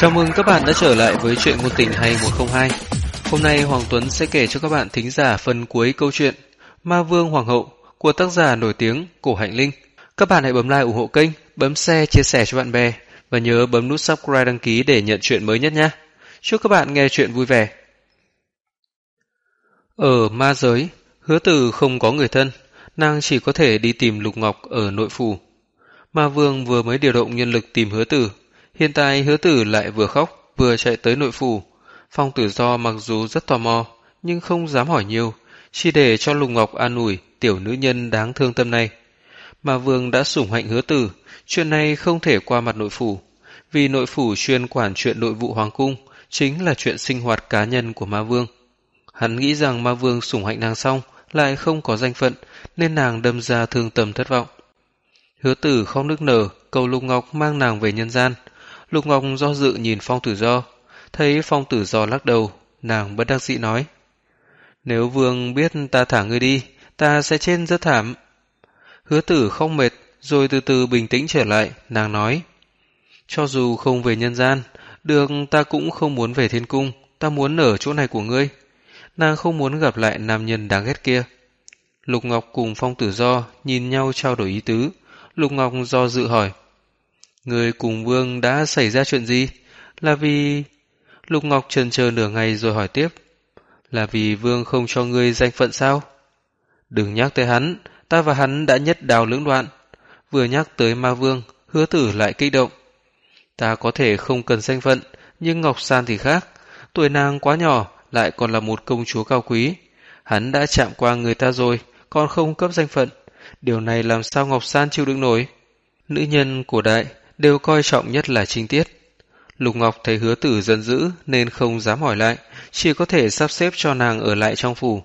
Chào mừng các bạn đã trở lại với chuyện ngôn tình hay 102. Hôm nay Hoàng Tuấn sẽ kể cho các bạn thính giả phần cuối câu chuyện Ma Vương Hoàng hậu của tác giả nổi tiếng Cổ Hạnh Linh. Các bạn hãy bấm like ủng hộ kênh, bấm share, chia sẻ cho bạn bè và nhớ bấm nút subscribe đăng ký để nhận chuyện mới nhất nhé. Chúc các bạn nghe chuyện vui vẻ. Ở ma giới, hứa tử không có người thân, nàng chỉ có thể đi tìm Lục Ngọc ở nội phủ. Ma Vương vừa mới điều động nhân lực tìm hứa tử, hiện tại hứa tử lại vừa khóc vừa chạy tới nội phủ. Phong tử do mặc dù rất tò mò, nhưng không dám hỏi nhiều, chỉ để cho Lục Ngọc an ủi tiểu nữ nhân đáng thương tâm này. Ma Vương đã sủng hạnh hứa tử, chuyện này không thể qua mặt nội phủ, vì nội phủ chuyên quản chuyện nội vụ hoàng cung, chính là chuyện sinh hoạt cá nhân của Ma Vương. Hắn nghĩ rằng Ma Vương sủng hạnh nàng xong, lại không có danh phận, nên nàng đâm ra thương tâm thất vọng. Hứa tử không nước nở, cầu Lục Ngọc mang nàng về nhân gian. Lục Ngọc do dự nhìn Phong Tử Do, thấy Phong Tử Do lắc đầu, nàng bất đắc dĩ nói. Nếu vương biết ta thả ngươi đi, ta sẽ chết rất thảm. Hứa tử không mệt, rồi từ từ bình tĩnh trở lại, nàng nói. Cho dù không về nhân gian, được ta cũng không muốn về thiên cung, ta muốn ở chỗ này của ngươi. Nàng không muốn gặp lại nam nhân đáng ghét kia. Lục Ngọc cùng Phong Tử Do nhìn nhau trao đổi ý tứ. Lục Ngọc do dự hỏi. Người cùng Vương đã xảy ra chuyện gì? Là vì... Lục Ngọc trần chờ nửa ngày rồi hỏi tiếp. Là vì Vương không cho ngươi danh phận sao? Đừng nhắc tới hắn, ta và hắn đã nhất đào lưỡng đoạn. Vừa nhắc tới ma vương, hứa tử lại kích động. Ta có thể không cần danh phận, nhưng Ngọc San thì khác. Tuổi nàng quá nhỏ, lại còn là một công chúa cao quý. Hắn đã chạm qua người ta rồi, còn không cấp danh phận. Điều này làm sao Ngọc San chịu đựng nổi? Nữ nhân cổ đại đều coi trọng nhất là trinh tiết. Lục Ngọc thấy hứa tử giận dữ nên không dám hỏi lại, chỉ có thể sắp xếp cho nàng ở lại trong phủ.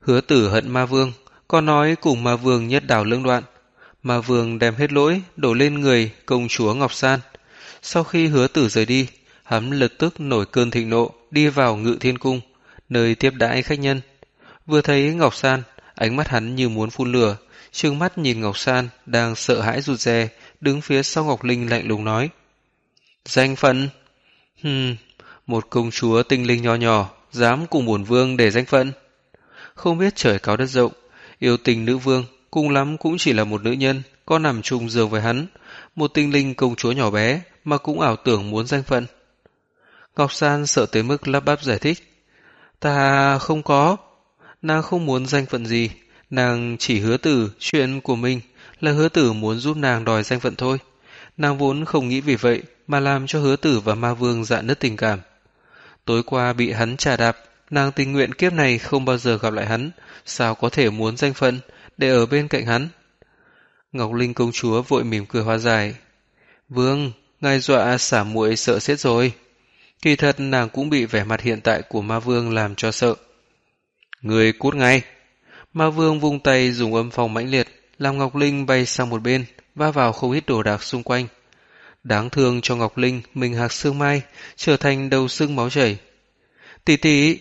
Hứa tử hận ma vương, còn nói cùng ma vương nhất đào lương đoạn. Ma vương đem hết lỗi đổ lên người công chúa Ngọc San. Sau khi hứa tử rời đi, hắn lập tức nổi cơn thịnh nộ đi vào ngự thiên cung, nơi tiếp đãi khách nhân. Vừa thấy Ngọc San, ánh mắt hắn như muốn phun lửa, trương mắt nhìn Ngọc San đang sợ hãi rụt rè, đứng phía sau Ngọc Linh lạnh lùng nói. Danh phận? Hừm, một công chúa tinh linh nho nhỏ, dám cùng bổn vương để danh phận. Không biết trời cao đất rộng, yêu tình nữ vương, cùng lắm cũng chỉ là một nữ nhân, có nằm chung giường với hắn, một tinh linh công chúa nhỏ bé mà cũng ảo tưởng muốn danh phận. Ngọc San sợ tới mức lắp bắp giải thích. Ta không có. Nàng không muốn danh phận gì. Nàng chỉ hứa từ chuyện của mình là hứa tử muốn giúp nàng đòi danh phận thôi. Nàng vốn không nghĩ vì vậy mà làm cho hứa tử và ma vương dạn nứt tình cảm. Tối qua bị hắn trà đạp, nàng tình nguyện kiếp này không bao giờ gặp lại hắn, sao có thể muốn danh phận để ở bên cạnh hắn. Ngọc Linh công chúa vội mỉm cười hoa dài. Vương, ngài dọa xả muội sợ chết rồi. Kỳ thật nàng cũng bị vẻ mặt hiện tại của ma vương làm cho sợ. Người cút ngay. Ma vương vung tay dùng âm phòng mãnh liệt, làm Ngọc Linh bay sang một bên, va vào không ít đồ đạc xung quanh. Đáng thương cho Ngọc Linh, mình hạc xương mai, trở thành đầu xương máu chảy. Tỷ tỷ!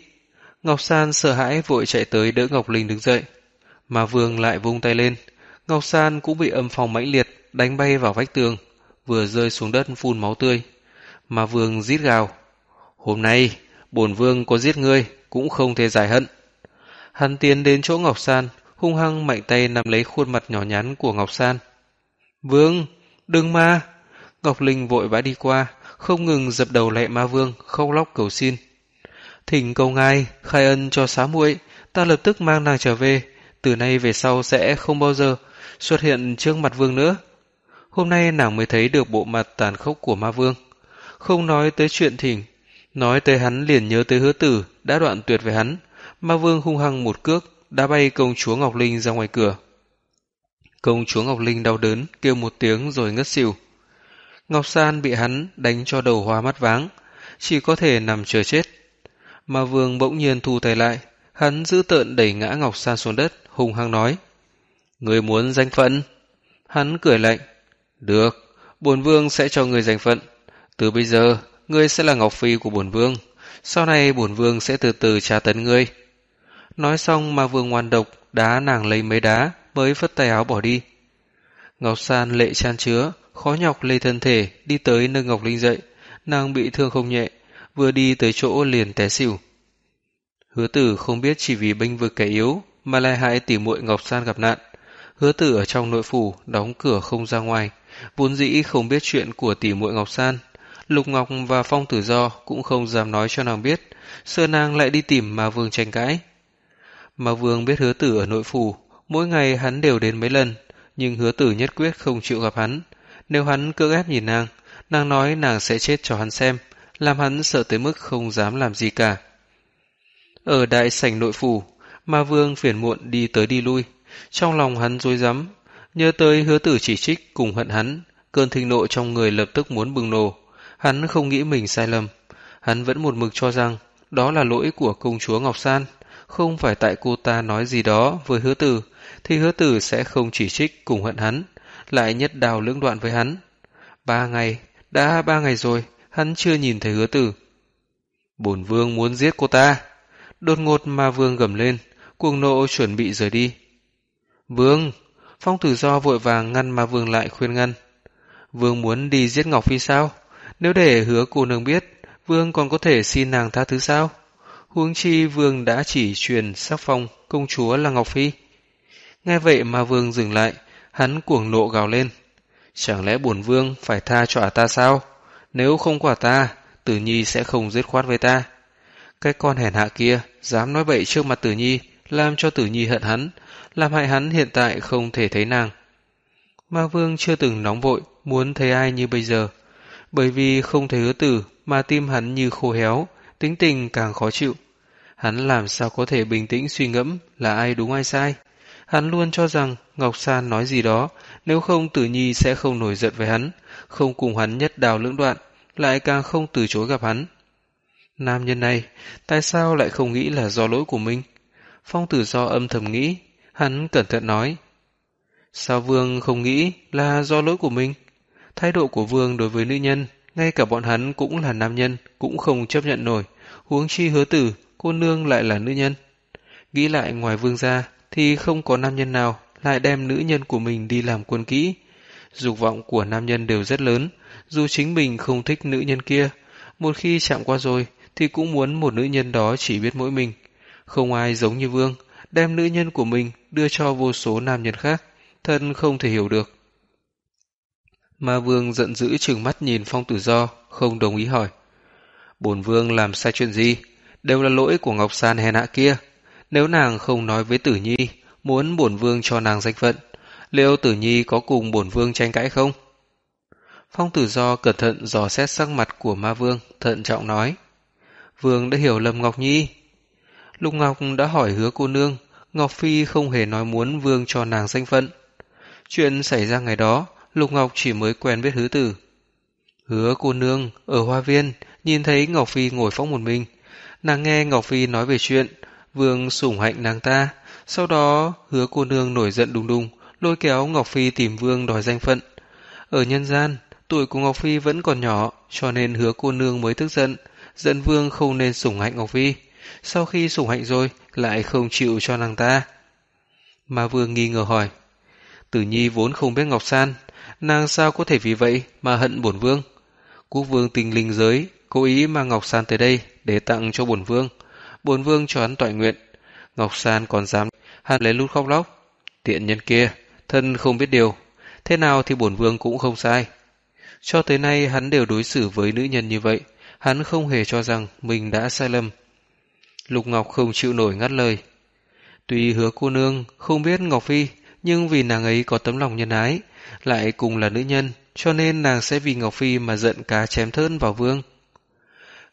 Ngọc San sợ hãi vội chạy tới đỡ Ngọc Linh đứng dậy. mà vương lại vung tay lên. Ngọc San cũng bị âm phòng mãnh liệt, đánh bay vào vách tường, vừa rơi xuống đất phun máu tươi. Mà vương rít gào. Hôm nay, bổn vương có giết ngươi, cũng không thể giải hận. Hắn tiến đến chỗ Ngọc San, hung hăng mạnh tay nắm lấy khuôn mặt nhỏ nhắn của Ngọc San. Vương, đừng ma! Ngọc Linh vội vã đi qua, không ngừng dập đầu lệ ma vương, khóc lóc cầu xin. Thỉnh cầu ngài, khai ân cho xá muội, ta lập tức mang nàng trở về, từ nay về sau sẽ không bao giờ xuất hiện trước mặt vương nữa. Hôm nay nàng mới thấy được bộ mặt tàn khốc của ma vương. Không nói tới chuyện thỉnh, nói tới hắn liền nhớ tới hứa tử đã đoạn tuyệt với hắn, ma vương hung hăng một cước đã bay công chúa Ngọc Linh ra ngoài cửa. Công chúa Ngọc Linh đau đớn, kêu một tiếng rồi ngất xỉu. Ngọc San bị hắn đánh cho đầu hoa mắt váng, chỉ có thể nằm chờ chết. Mà vương bỗng nhiên thu tay lại, hắn giữ tợn đẩy ngã Ngọc San xuống đất, hung hăng nói. Người muốn danh phận? Hắn cười lạnh. Được, buồn vương sẽ cho người danh phận. Từ bây giờ, ngươi sẽ là Ngọc Phi của buồn vương. Sau này buồn vương sẽ từ từ tra tấn ngươi. Nói xong mà vương ngoan độc đá nàng lấy mấy đá mới phất tay áo bỏ đi. Ngọc San lệ chan chứa, khó nhọc lê thân thể đi tới nơi Ngọc Linh dậy, nàng bị thương không nhẹ, vừa đi tới chỗ liền té xỉu. Hứa tử không biết chỉ vì bênh vực kẻ yếu mà lại hại tỉ muội Ngọc San gặp nạn. Hứa tử ở trong nội phủ đóng cửa không ra ngoài, vốn dĩ không biết chuyện của tỉ muội Ngọc San. Lục Ngọc và Phong Tử Do cũng không dám nói cho nàng biết, sợ nàng lại đi tìm mà Vương tranh cãi. Mà Vương biết hứa tử ở nội phủ, mỗi ngày hắn đều đến mấy lần, nhưng hứa tử nhất quyết không chịu gặp hắn. Nếu hắn cưỡng ép nhìn nàng, nàng nói nàng sẽ chết cho hắn xem, làm hắn sợ tới mức không dám làm gì cả. Ở đại sảnh nội phủ, Ma Vương phiền muộn đi tới đi lui, trong lòng hắn rối rắm, nhớ tới hứa tử chỉ trích cùng hận hắn, cơn thịnh nộ trong người lập tức muốn bừng nổ. Hắn không nghĩ mình sai lầm, hắn vẫn một mực cho rằng đó là lỗi của công chúa Ngọc San, không phải tại cô ta nói gì đó với hứa tử, thì hứa tử sẽ không chỉ trích cùng hận hắn, lại nhất đào lưỡng đoạn với hắn. Ba ngày, đã ba ngày rồi, hắn chưa nhìn thấy hứa tử. Bổn vương muốn giết cô ta. Đột ngột mà vương gầm lên, cuồng nộ chuẩn bị rời đi. Vương! Phong tử do vội vàng ngăn mà vương lại khuyên ngăn. Vương muốn đi giết Ngọc Phi sao? Nếu để hứa cô nương biết, vương còn có thể xin nàng tha thứ sao? Huống chi vương đã chỉ truyền sắc phong công chúa là Ngọc Phi. Nghe vậy mà vương dừng lại, hắn cuồng nộ gào lên. Chẳng lẽ bổn vương phải tha cho ả ta sao? Nếu không quả ta, tử nhi sẽ không giết khoát với ta. Cái con hèn hạ kia, dám nói bậy trước mặt tử nhi, làm cho tử nhi hận hắn, làm hại hắn hiện tại không thể thấy nàng. Ma vương chưa từng nóng vội, muốn thấy ai như bây giờ. Bởi vì không thấy hứa tử mà tim hắn như khô héo, tính tình càng khó chịu. Hắn làm sao có thể bình tĩnh suy ngẫm là ai đúng ai sai. Hắn luôn cho rằng Ngọc San nói gì đó, nếu không Tử Nhi sẽ không nổi giận với hắn, không cùng hắn nhất đào lưỡng đoạn, lại càng không từ chối gặp hắn. Nam nhân này, tại sao lại không nghĩ là do lỗi của mình? Phong tử do âm thầm nghĩ, hắn cẩn thận nói. Sao Vương không nghĩ là do lỗi của mình? Thái độ của Vương đối với nữ nhân, ngay cả bọn hắn cũng là nam nhân, cũng không chấp nhận nổi. Huống chi hứa tử, cô nương lại là nữ nhân. Nghĩ lại ngoài Vương gia thì không có nam nhân nào lại đem nữ nhân của mình đi làm quân kỹ. Dục vọng của nam nhân đều rất lớn, dù chính mình không thích nữ nhân kia. Một khi chạm qua rồi, thì cũng muốn một nữ nhân đó chỉ biết mỗi mình. Không ai giống như Vương, đem nữ nhân của mình đưa cho vô số nam nhân khác, thân không thể hiểu được. Mà Vương giận dữ trừng mắt nhìn Phong Tử Do, không đồng ý hỏi. Bổn Vương làm sai chuyện gì? Đều là lỗi của Ngọc San hèn hạ kia. Nếu nàng không nói với Tử Nhi, muốn bổn Vương cho nàng danh phận, liệu Tử Nhi có cùng bổn Vương tranh cãi không? Phong Tử Do cẩn thận dò xét sắc mặt của Ma Vương, thận trọng nói. Vương đã hiểu lầm Ngọc Nhi. Lục Ngọc đã hỏi hứa cô nương, Ngọc Phi không hề nói muốn Vương cho nàng danh phận. Chuyện xảy ra ngày đó, Lục Ngọc chỉ mới quen biết hứa tử. Hứa cô nương, ở hoa viên, nhìn thấy Ngọc Phi ngồi phóng một mình. Nàng nghe Ngọc Phi nói về chuyện, Vương sủng hạnh nàng ta. Sau đó, hứa cô nương nổi giận đùng đùng, lôi kéo Ngọc Phi tìm Vương đòi danh phận. Ở nhân gian, tuổi của Ngọc Phi vẫn còn nhỏ, cho nên hứa cô nương mới tức giận, dẫn vương không nên sủng hạnh Ngọc Phi. Sau khi sủng hạnh rồi, lại không chịu cho nàng ta. Mà vương nghi ngờ hỏi. Tử nhi vốn không biết Ngọc San, nàng sao có thể vì vậy mà hận bổn vương? Quốc vương tình linh giới, cố ý mang Ngọc San tới đây để tặng cho bổn vương. Bổn vương cho hắn tọa nguyện. Ngọc San còn dám hắn lấy lút khóc lóc. Tiện nhân kia, thân không biết điều. Thế nào thì bổn vương cũng không sai. Cho tới nay hắn đều đối xử với nữ nhân như vậy hắn không hề cho rằng mình đã sai lầm. Lục Ngọc không chịu nổi ngắt lời. Tuy hứa cô nương không biết Ngọc Phi, nhưng vì nàng ấy có tấm lòng nhân ái, lại cùng là nữ nhân, cho nên nàng sẽ vì Ngọc Phi mà giận cá chém thớn vào vương.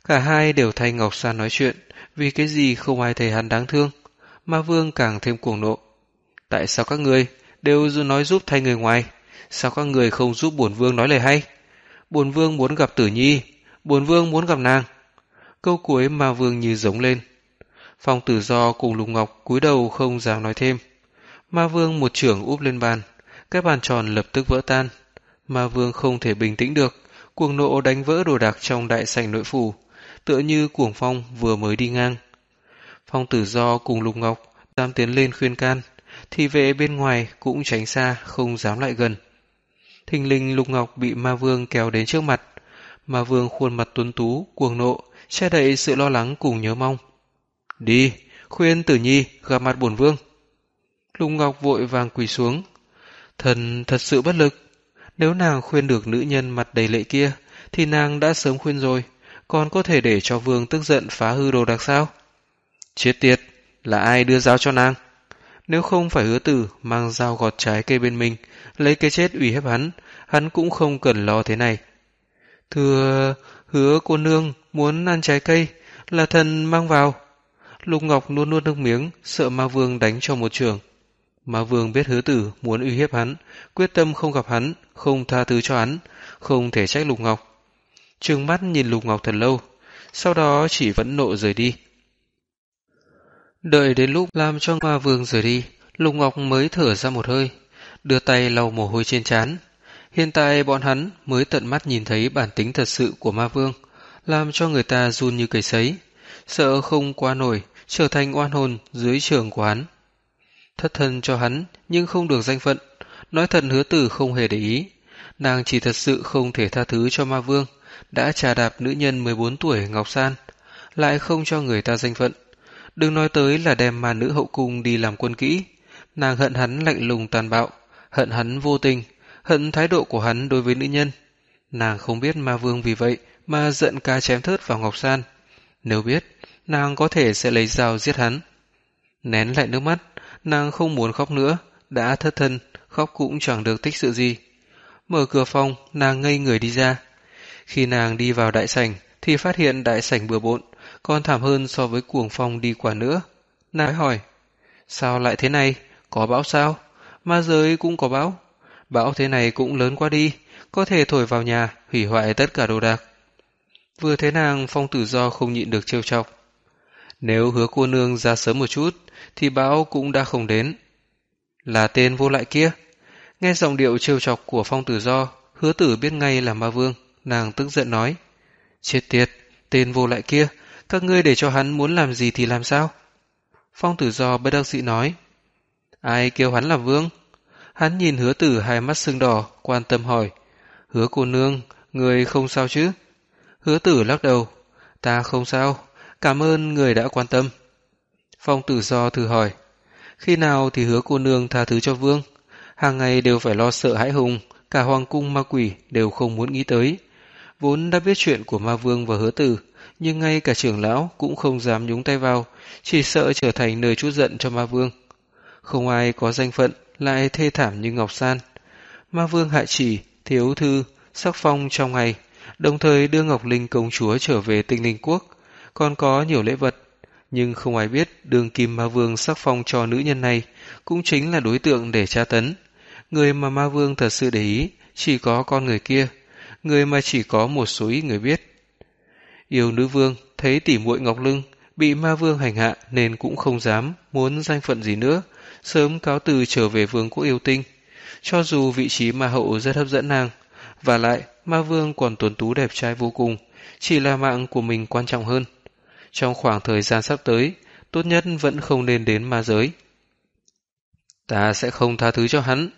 Cả hai đều thay Ngọc San nói chuyện, vì cái gì không ai thấy hắn đáng thương, mà vương càng thêm cuồng nộ. Tại sao các người đều nói giúp thay người ngoài? Sao các người không giúp bổn vương nói lời hay? Bổn vương muốn gặp tử nhi, Bồn vương muốn gặp nàng. Câu cuối mà vương như giống lên. Phong tử do cùng Lục Ngọc cúi đầu không dám nói thêm. Ma vương một trưởng úp lên bàn. Cái bàn tròn lập tức vỡ tan. Ma vương không thể bình tĩnh được. Cuồng nộ đánh vỡ đồ đạc trong đại sảnh nội phủ. Tựa như cuồng phong vừa mới đi ngang. Phong tử do cùng Lục Ngọc tam tiến lên khuyên can. Thì vệ bên ngoài cũng tránh xa không dám lại gần. Thình linh Lục Ngọc bị ma vương kéo đến trước mặt ma vương khuôn mặt tuấn tú, cuồng nộ, che đậy sự lo lắng cùng nhớ mong. Đi, khuyên tử nhi gặp mặt bổn vương. Lục Ngọc vội vàng quỳ xuống. Thần thật sự bất lực. Nếu nàng khuyên được nữ nhân mặt đầy lệ kia, thì nàng đã sớm khuyên rồi, còn có thể để cho vương tức giận phá hư đồ đạc sao? Chết tiệt, là ai đưa dao cho nàng? Nếu không phải hứa tử mang dao gọt trái cây bên mình, lấy cái chết ủy hiếp hắn, hắn cũng không cần lo thế này. Thưa, hứa cô nương muốn ăn trái cây, là thần mang vào. Lục Ngọc nuốt nuốt nước miếng, sợ ma vương đánh cho một trường. Ma vương biết hứa tử muốn uy hiếp hắn, quyết tâm không gặp hắn, không tha thứ cho hắn, không thể trách Lục Ngọc. Trừng mắt nhìn Lục Ngọc thật lâu, sau đó chỉ vẫn nộ rời đi. Đợi đến lúc làm cho ma vương rời đi, Lục Ngọc mới thở ra một hơi, đưa tay lau mồ hôi trên trán. Hiện tại bọn hắn mới tận mắt nhìn thấy bản tính thật sự của ma vương, làm cho người ta run như cầy sấy, sợ không qua nổi, trở thành oan hồn dưới trường của hắn. Thất thân cho hắn, nhưng không được danh phận, nói thật hứa tử không hề để ý. Nàng chỉ thật sự không thể tha thứ cho ma vương, đã trà đạp nữ nhân 14 tuổi Ngọc San, lại không cho người ta danh phận. Đừng nói tới là đem mà nữ hậu cung đi làm quân kỹ, nàng hận hắn lạnh lùng tàn bạo, hận hắn vô tình, hận thái độ của hắn đối với nữ nhân. Nàng không biết ma vương vì vậy mà giận ca chém thớt vào Ngọc San. Nếu biết, nàng có thể sẽ lấy dao giết hắn. Nén lại nước mắt, nàng không muốn khóc nữa, đã thất thân, khóc cũng chẳng được tích sự gì. Mở cửa phòng, nàng ngây người đi ra. Khi nàng đi vào đại sảnh, thì phát hiện đại sảnh bừa bộn, còn thảm hơn so với cuồng phong đi qua nữa. Nàng hỏi, sao lại thế này? Có bão sao? Ma giới cũng có bão. Bão thế này cũng lớn quá đi, có thể thổi vào nhà, hủy hoại tất cả đồ đạc. Vừa thế nàng phong tử do không nhịn được trêu chọc. Nếu hứa cô nương ra sớm một chút, thì bão cũng đã không đến. Là tên vô lại kia. Nghe giọng điệu trêu chọc của phong tử do, hứa tử biết ngay là ma vương, nàng tức giận nói. Chết tiệt, tên vô lại kia, các ngươi để cho hắn muốn làm gì thì làm sao? Phong tử do bất đắc dĩ nói. Ai kêu hắn là vương? Hắn nhìn hứa tử hai mắt sưng đỏ, quan tâm hỏi. Hứa cô nương, người không sao chứ? Hứa tử lắc đầu. Ta không sao, cảm ơn người đã quan tâm. Phong tử do thử hỏi. Khi nào thì hứa cô nương tha thứ cho vương? Hàng ngày đều phải lo sợ hãi hùng, cả hoàng cung ma quỷ đều không muốn nghĩ tới. Vốn đã biết chuyện của ma vương và hứa tử, nhưng ngay cả trưởng lão cũng không dám nhúng tay vào, chỉ sợ trở thành nơi chút giận cho ma vương. Không ai có danh phận lại thê thảm như Ngọc San. Ma vương hại chỉ, thiếu thư, sắc phong trong ngày, đồng thời đưa Ngọc Linh công chúa trở về tinh linh quốc, còn có nhiều lễ vật. Nhưng không ai biết đường kim ma vương sắc phong cho nữ nhân này cũng chính là đối tượng để tra tấn. Người mà ma vương thật sự để ý chỉ có con người kia, người mà chỉ có một số ít người biết. Yêu nữ vương thấy tỉ muội Ngọc Lưng bị ma vương hành hạ nên cũng không dám muốn danh phận gì nữa, sớm cáo từ trở về vương quốc yêu tinh. Cho dù vị trí ma hậu rất hấp dẫn nàng, và lại ma vương còn tuấn tú đẹp trai vô cùng, chỉ là mạng của mình quan trọng hơn. Trong khoảng thời gian sắp tới, tốt nhất vẫn không nên đến ma giới. Ta sẽ không tha thứ cho hắn.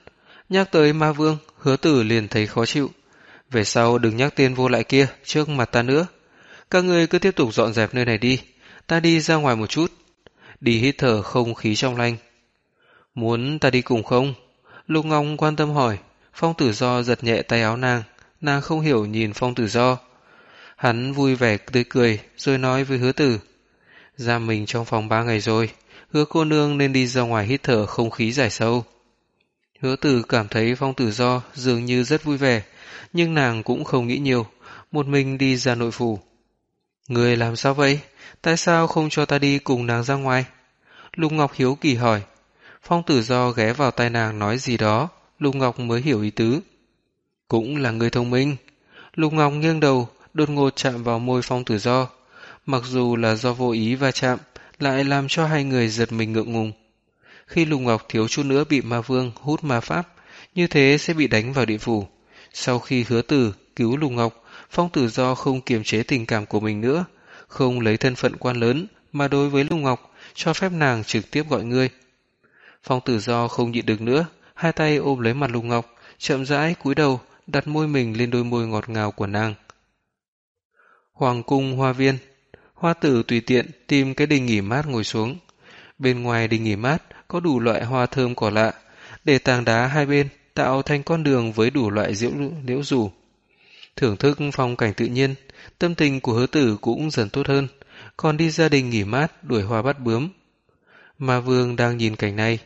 Nhắc tới ma vương, hứa tử liền thấy khó chịu. Về sau đừng nhắc tên vô lại kia trước mặt ta nữa. Các người cứ tiếp tục dọn dẹp nơi này đi. Ta đi ra ngoài một chút. Đi hít thở không khí trong lành. Muốn ta đi cùng không? Lục ngong quan tâm hỏi. Phong tử do giật nhẹ tay áo nàng. Nàng không hiểu nhìn phong tử do. Hắn vui vẻ tươi cười, rồi nói với hứa tử. ra mình trong phòng ba ngày rồi. Hứa cô nương nên đi ra ngoài hít thở không khí giải sâu. Hứa tử cảm thấy phong tử do dường như rất vui vẻ. Nhưng nàng cũng không nghĩ nhiều. Một mình đi ra nội phủ. Người làm sao vậy? Tại sao không cho ta đi cùng nàng ra ngoài? Lục Ngọc hiếu kỳ hỏi. Phong tử do ghé vào tai nàng nói gì đó, Lục Ngọc mới hiểu ý tứ. Cũng là người thông minh. Lục Ngọc nghiêng đầu, đột ngột chạm vào môi phong tử do. Mặc dù là do vô ý va chạm, lại làm cho hai người giật mình ngượng ngùng. Khi Lục Ngọc thiếu chút nữa bị ma vương hút ma pháp, như thế sẽ bị đánh vào địa phủ. Sau khi hứa tử cứu Lục Ngọc, phong tử do không kiềm chế tình cảm của mình nữa, không lấy thân phận quan lớn mà đối với Lục Ngọc cho phép nàng trực tiếp gọi ngươi. Phong tử do không nhịn được nữa, hai tay ôm lấy mặt Lục Ngọc, chậm rãi cúi đầu, đặt môi mình lên đôi môi ngọt ngào của nàng. Hoàng cung hoa viên. Hoa tử tùy tiện tìm cái đình nghỉ mát ngồi xuống. Bên ngoài đình nghỉ mát có đủ loại hoa thơm cỏ lạ, để tàng đá hai bên tạo thành con đường với đủ loại diễu liễu rủ. Thưởng thức phong cảnh tự nhiên, tâm tình của hứa tử cũng dần tốt hơn, còn đi gia đình nghỉ mát đuổi hoa bắt bướm. mà Vương đang nhìn cảnh này.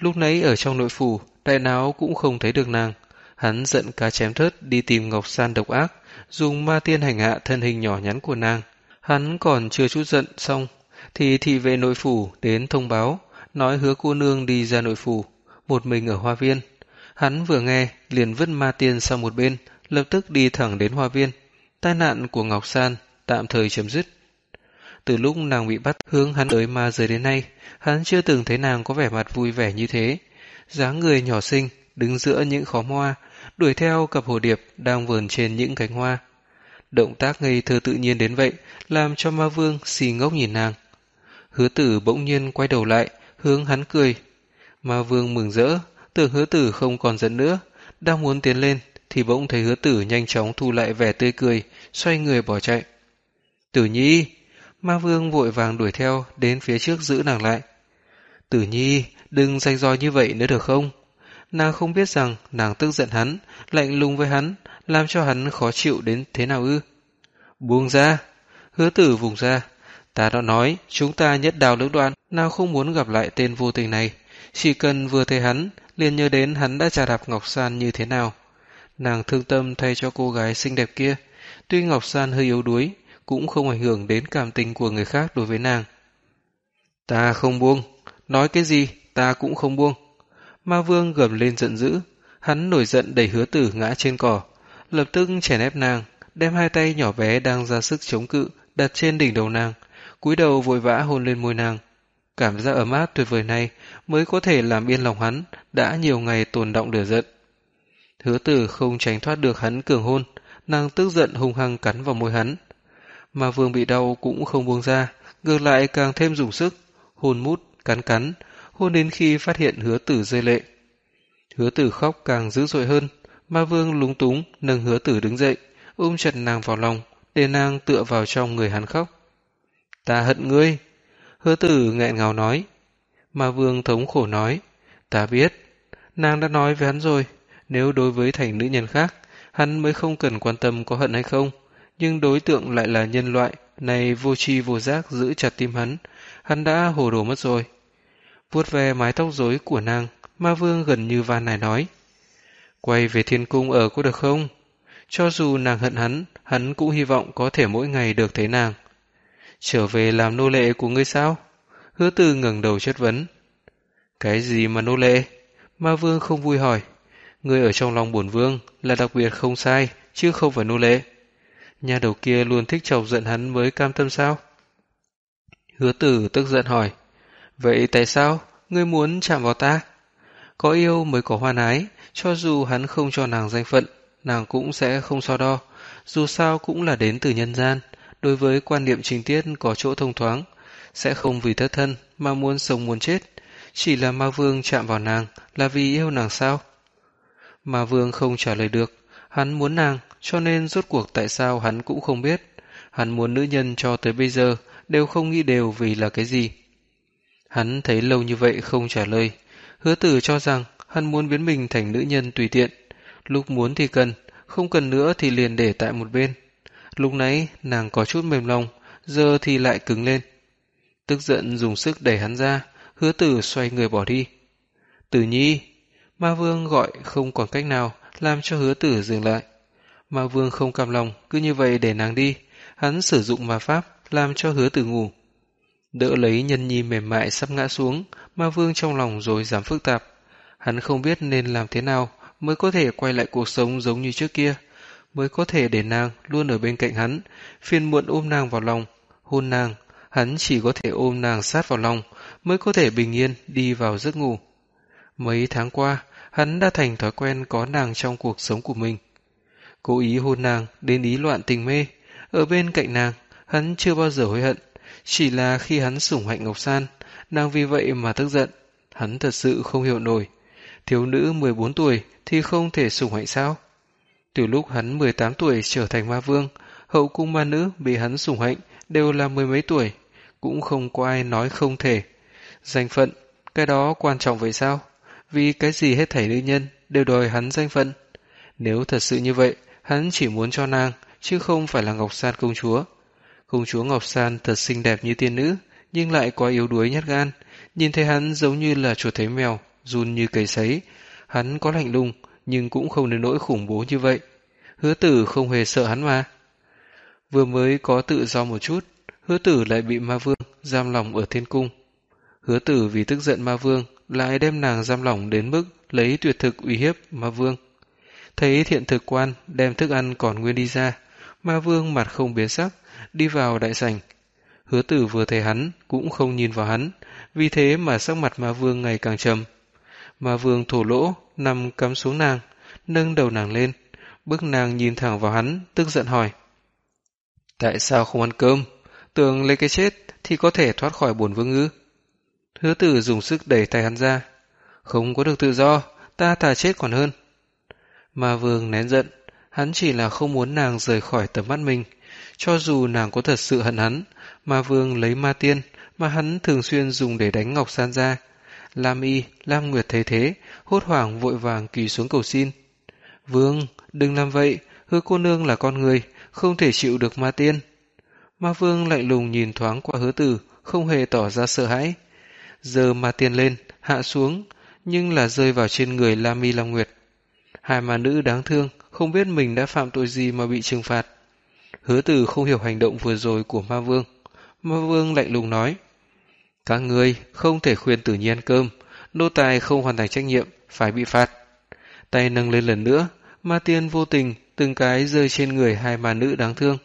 Lúc nãy ở trong nội phủ, đại náo cũng không thấy được nàng. Hắn giận cá chém thớt đi tìm Ngọc San độc ác, dùng ma tiên hành hạ thân hình nhỏ nhắn của nàng. Hắn còn chưa chút giận xong, thì thị vệ nội phủ đến thông báo, nói hứa cô nương đi ra nội phủ, một mình ở hoa viên. Hắn vừa nghe, liền vứt ma tiên sang một bên, lập tức đi thẳng đến hoa viên. Tai nạn của Ngọc San tạm thời chấm dứt. Từ lúc nàng bị bắt hướng hắn tới ma giới đến nay, hắn chưa từng thấy nàng có vẻ mặt vui vẻ như thế. dáng người nhỏ xinh, đứng giữa những khóm hoa, đuổi theo cặp hồ điệp đang vườn trên những cánh hoa. Động tác ngây thơ tự nhiên đến vậy, làm cho ma vương xì ngốc nhìn nàng. Hứa tử bỗng nhiên quay đầu lại, hướng hắn cười. Ma vương mừng rỡ, tưởng hứa tử không còn giận nữa, đang muốn tiến lên, thì bỗng thấy hứa tử nhanh chóng thu lại vẻ tươi cười, xoay người bỏ chạy. Tử nhi! Ma vương vội vàng đuổi theo, đến phía trước giữ nàng lại. Tử nhi, đừng danh do như vậy nữa được không? Nàng không biết rằng nàng tức giận hắn, lạnh lùng với hắn, làm cho hắn khó chịu đến thế nào ư. Buông ra! Hứa tử vùng ra. Ta đã nói, chúng ta nhất đào lưỡng đoạn, nào không muốn gặp lại tên vô tình này. Chỉ cần vừa thấy hắn, liền nhớ đến hắn đã trà đạp Ngọc San như thế nào. Nàng thương tâm thay cho cô gái xinh đẹp kia. Tuy Ngọc San hơi yếu đuối, cũng không ảnh hưởng đến cảm tình của người khác đối với nàng. Ta không buông, nói cái gì ta cũng không buông. Ma vương gầm lên giận dữ, hắn nổi giận đẩy hứa tử ngã trên cỏ, lập tức chèn ép nàng, đem hai tay nhỏ bé đang ra sức chống cự đặt trên đỉnh đầu nàng, cúi đầu vội vã hôn lên môi nàng. Cảm giác ấm áp tuyệt vời này mới có thể làm yên lòng hắn đã nhiều ngày tồn động lửa giận. Hứa tử không tránh thoát được hắn cường hôn, nàng tức giận hung hăng cắn vào môi hắn. Mà vương bị đau cũng không buông ra, ngược lại càng thêm dùng sức, hôn mút, cắn cắn, hôn đến khi phát hiện hứa tử rơi lệ. Hứa tử khóc càng dữ dội hơn, ma vương lúng túng nâng hứa tử đứng dậy, ôm chặt nàng vào lòng, để nàng tựa vào trong người hắn khóc. Ta hận ngươi. Hứa tử nghẹn ngào nói. mà vương thống khổ nói. Ta biết. Nàng đã nói với hắn rồi. Nếu đối với thành nữ nhân khác, hắn mới không cần quan tâm có hận hay không. Nhưng đối tượng lại là nhân loại, này vô tri vô giác giữ chặt tim hắn. Hắn đã hồ đồ mất rồi. Vuốt ve mái tóc rối của nàng, ma vương gần như van này nói. Quay về thiên cung ở có được không? Cho dù nàng hận hắn, hắn cũng hy vọng có thể mỗi ngày được thấy nàng. Trở về làm nô lệ của ngươi sao? Hứa tư ngẩng đầu chất vấn. Cái gì mà nô lệ? Ma vương không vui hỏi. Ngươi ở trong lòng bổn vương là đặc biệt không sai, chứ không phải nô lệ. Nhà đầu kia luôn thích chọc giận hắn mới cam tâm sao? Hứa tử tức giận hỏi. Vậy tại sao? Ngươi muốn chạm vào ta? Có yêu mới có hoan ái, cho dù hắn không cho nàng danh phận, nàng cũng sẽ không so đo. Dù sao cũng là đến từ nhân gian, đối với quan niệm trình tiết có chỗ thông thoáng, sẽ không vì thất thân mà muốn sống muốn chết. Chỉ là ma vương chạm vào nàng là vì yêu nàng sao? Ma vương không trả lời được, hắn muốn nàng, cho nên rốt cuộc tại sao hắn cũng không biết. Hắn muốn nữ nhân cho tới bây giờ đều không nghĩ đều vì là cái gì. Hắn thấy lâu như vậy không trả lời, hứa tử cho rằng hắn muốn biến mình thành nữ nhân tùy tiện. Lúc muốn thì cần, không cần nữa thì liền để tại một bên. Lúc nãy nàng có chút mềm lòng, giờ thì lại cứng lên. Tức giận dùng sức đẩy hắn ra, hứa tử xoay người bỏ đi. Tử nhi, ma vương gọi không còn cách nào làm cho hứa tử dừng lại. Ma vương không cam lòng, cứ như vậy để nàng đi. Hắn sử dụng ma pháp làm cho hứa tử ngủ. Đỡ lấy nhân nhi mềm mại sắp ngã xuống, ma vương trong lòng rồi giảm phức tạp. Hắn không biết nên làm thế nào mới có thể quay lại cuộc sống giống như trước kia, mới có thể để nàng luôn ở bên cạnh hắn, phiền muộn ôm nàng vào lòng, hôn nàng, hắn chỉ có thể ôm nàng sát vào lòng, mới có thể bình yên đi vào giấc ngủ. Mấy tháng qua, hắn đã thành thói quen có nàng trong cuộc sống của mình. Cố ý hôn nàng đến ý loạn tình mê, ở bên cạnh nàng, hắn chưa bao giờ hối hận, chỉ là khi hắn sủng hạnh Ngọc San, nàng vì vậy mà tức giận, hắn thật sự không hiểu nổi. Thiếu nữ 14 tuổi thì không thể sủng hạnh sao? Từ lúc hắn 18 tuổi trở thành ma vương, hậu cung ma nữ bị hắn sủng hạnh đều là mười mấy tuổi, cũng không có ai nói không thể. Danh phận, cái đó quan trọng vậy sao? Vì cái gì hết thảy nữ nhân đều đòi hắn danh phận. Nếu thật sự như vậy, hắn chỉ muốn cho nàng, chứ không phải là Ngọc San công chúa. Công chúa Ngọc San thật xinh đẹp như tiên nữ, nhưng lại quá yếu đuối nhát gan. Nhìn thấy hắn giống như là chuột thấy mèo, run như cây sấy. Hắn có lạnh lùng, nhưng cũng không đến nỗi khủng bố như vậy. Hứa tử không hề sợ hắn mà. Vừa mới có tự do một chút, hứa tử lại bị ma vương giam lòng ở thiên cung. Hứa tử vì tức giận ma vương lại đem nàng giam lỏng đến mức lấy tuyệt thực uy hiếp ma vương. Thấy thiện thực quan đem thức ăn còn nguyên đi ra, ma vương mặt không biến sắc, đi vào đại sảnh. Hứa tử vừa thấy hắn, cũng không nhìn vào hắn, vì thế mà sắc mặt ma vương ngày càng trầm mà vương thổ lỗ, nằm cắm xuống nàng, nâng đầu nàng lên, bước nàng nhìn thẳng vào hắn, tức giận hỏi. Tại sao không ăn cơm? Tưởng lấy cái chết thì có thể thoát khỏi buồn vương ngữ Hứa tử dùng sức đẩy tay hắn ra. Không có được tự do, ta thà chết còn hơn. mà vương nén giận, hắn chỉ là không muốn nàng rời khỏi tầm mắt mình. Cho dù nàng có thật sự hận hắn, mà vương lấy ma tiên mà hắn thường xuyên dùng để đánh Ngọc San ra. Lam Y, Lam Nguyệt thấy thế, hốt hoảng vội vàng quỳ xuống cầu xin. Vương, đừng làm vậy, hứa cô nương là con người, không thể chịu được ma tiên. Ma vương lạnh lùng nhìn thoáng qua hứa tử, không hề tỏ ra sợ hãi. Giờ ma tiên lên, hạ xuống, nhưng là rơi vào trên người Lam y, Lam Nguyệt. Hai ma nữ đáng thương, không biết mình đã phạm tội gì mà bị trừng phạt. Hứa tử không hiểu hành động vừa rồi của ma vương. Ma vương lạnh lùng nói, các ngươi không thể khuyên tử nhiên cơm, nô tài không hoàn thành trách nhiệm, phải bị phạt. Tay nâng lên lần nữa, ma tiên vô tình, từng cái rơi trên người hai ma nữ đáng thương.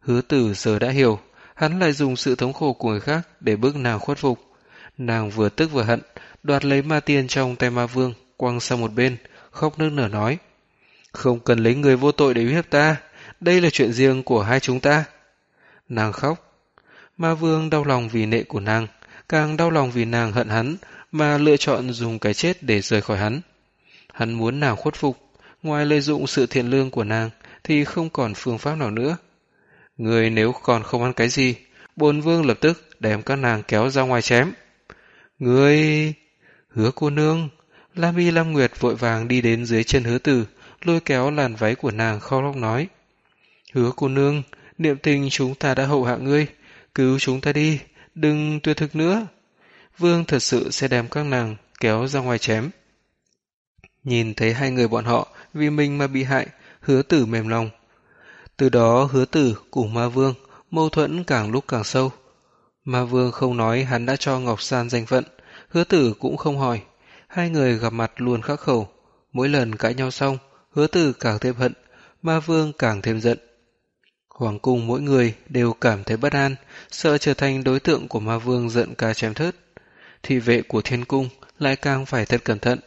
Hứa tử giờ đã hiểu, hắn lại dùng sự thống khổ của người khác để bước nàng khuất phục. Nàng vừa tức vừa hận, đoạt lấy ma tiên trong tay ma vương, quăng sang một bên, khóc nước nở nói. Không cần lấy người vô tội để uy hiếp ta, đây là chuyện riêng của hai chúng ta. Nàng khóc. Ma vương đau lòng vì nệ của nàng, càng đau lòng vì nàng hận hắn mà lựa chọn dùng cái chết để rời khỏi hắn. Hắn muốn nàng khuất phục, ngoài lợi dụng sự thiện lương của nàng thì không còn phương pháp nào nữa. Người nếu còn không ăn cái gì, bồn vương lập tức đem các nàng kéo ra ngoài chém. Người... Hứa cô nương... Lam Y Lam Nguyệt vội vàng đi đến dưới chân hứa tử, lôi kéo làn váy của nàng khóc lóc nói. Hứa cô nương, niệm tình chúng ta đã hậu hạ ngươi, cứu chúng ta đi, đừng tuyệt thực nữa. Vương thật sự sẽ đem các nàng kéo ra ngoài chém. Nhìn thấy hai người bọn họ vì mình mà bị hại, hứa tử mềm lòng. Từ đó hứa tử cùng ma vương mâu thuẫn càng lúc càng sâu. Ma vương không nói hắn đã cho Ngọc San danh phận, hứa tử cũng không hỏi. Hai người gặp mặt luôn khắc khẩu, mỗi lần cãi nhau xong, hứa tử càng thêm hận, ma vương càng thêm giận. Hoàng cung mỗi người đều cảm thấy bất an, sợ trở thành đối tượng của ma vương giận ca chém thớt. Thị vệ của thiên cung lại càng phải thật cẩn thận,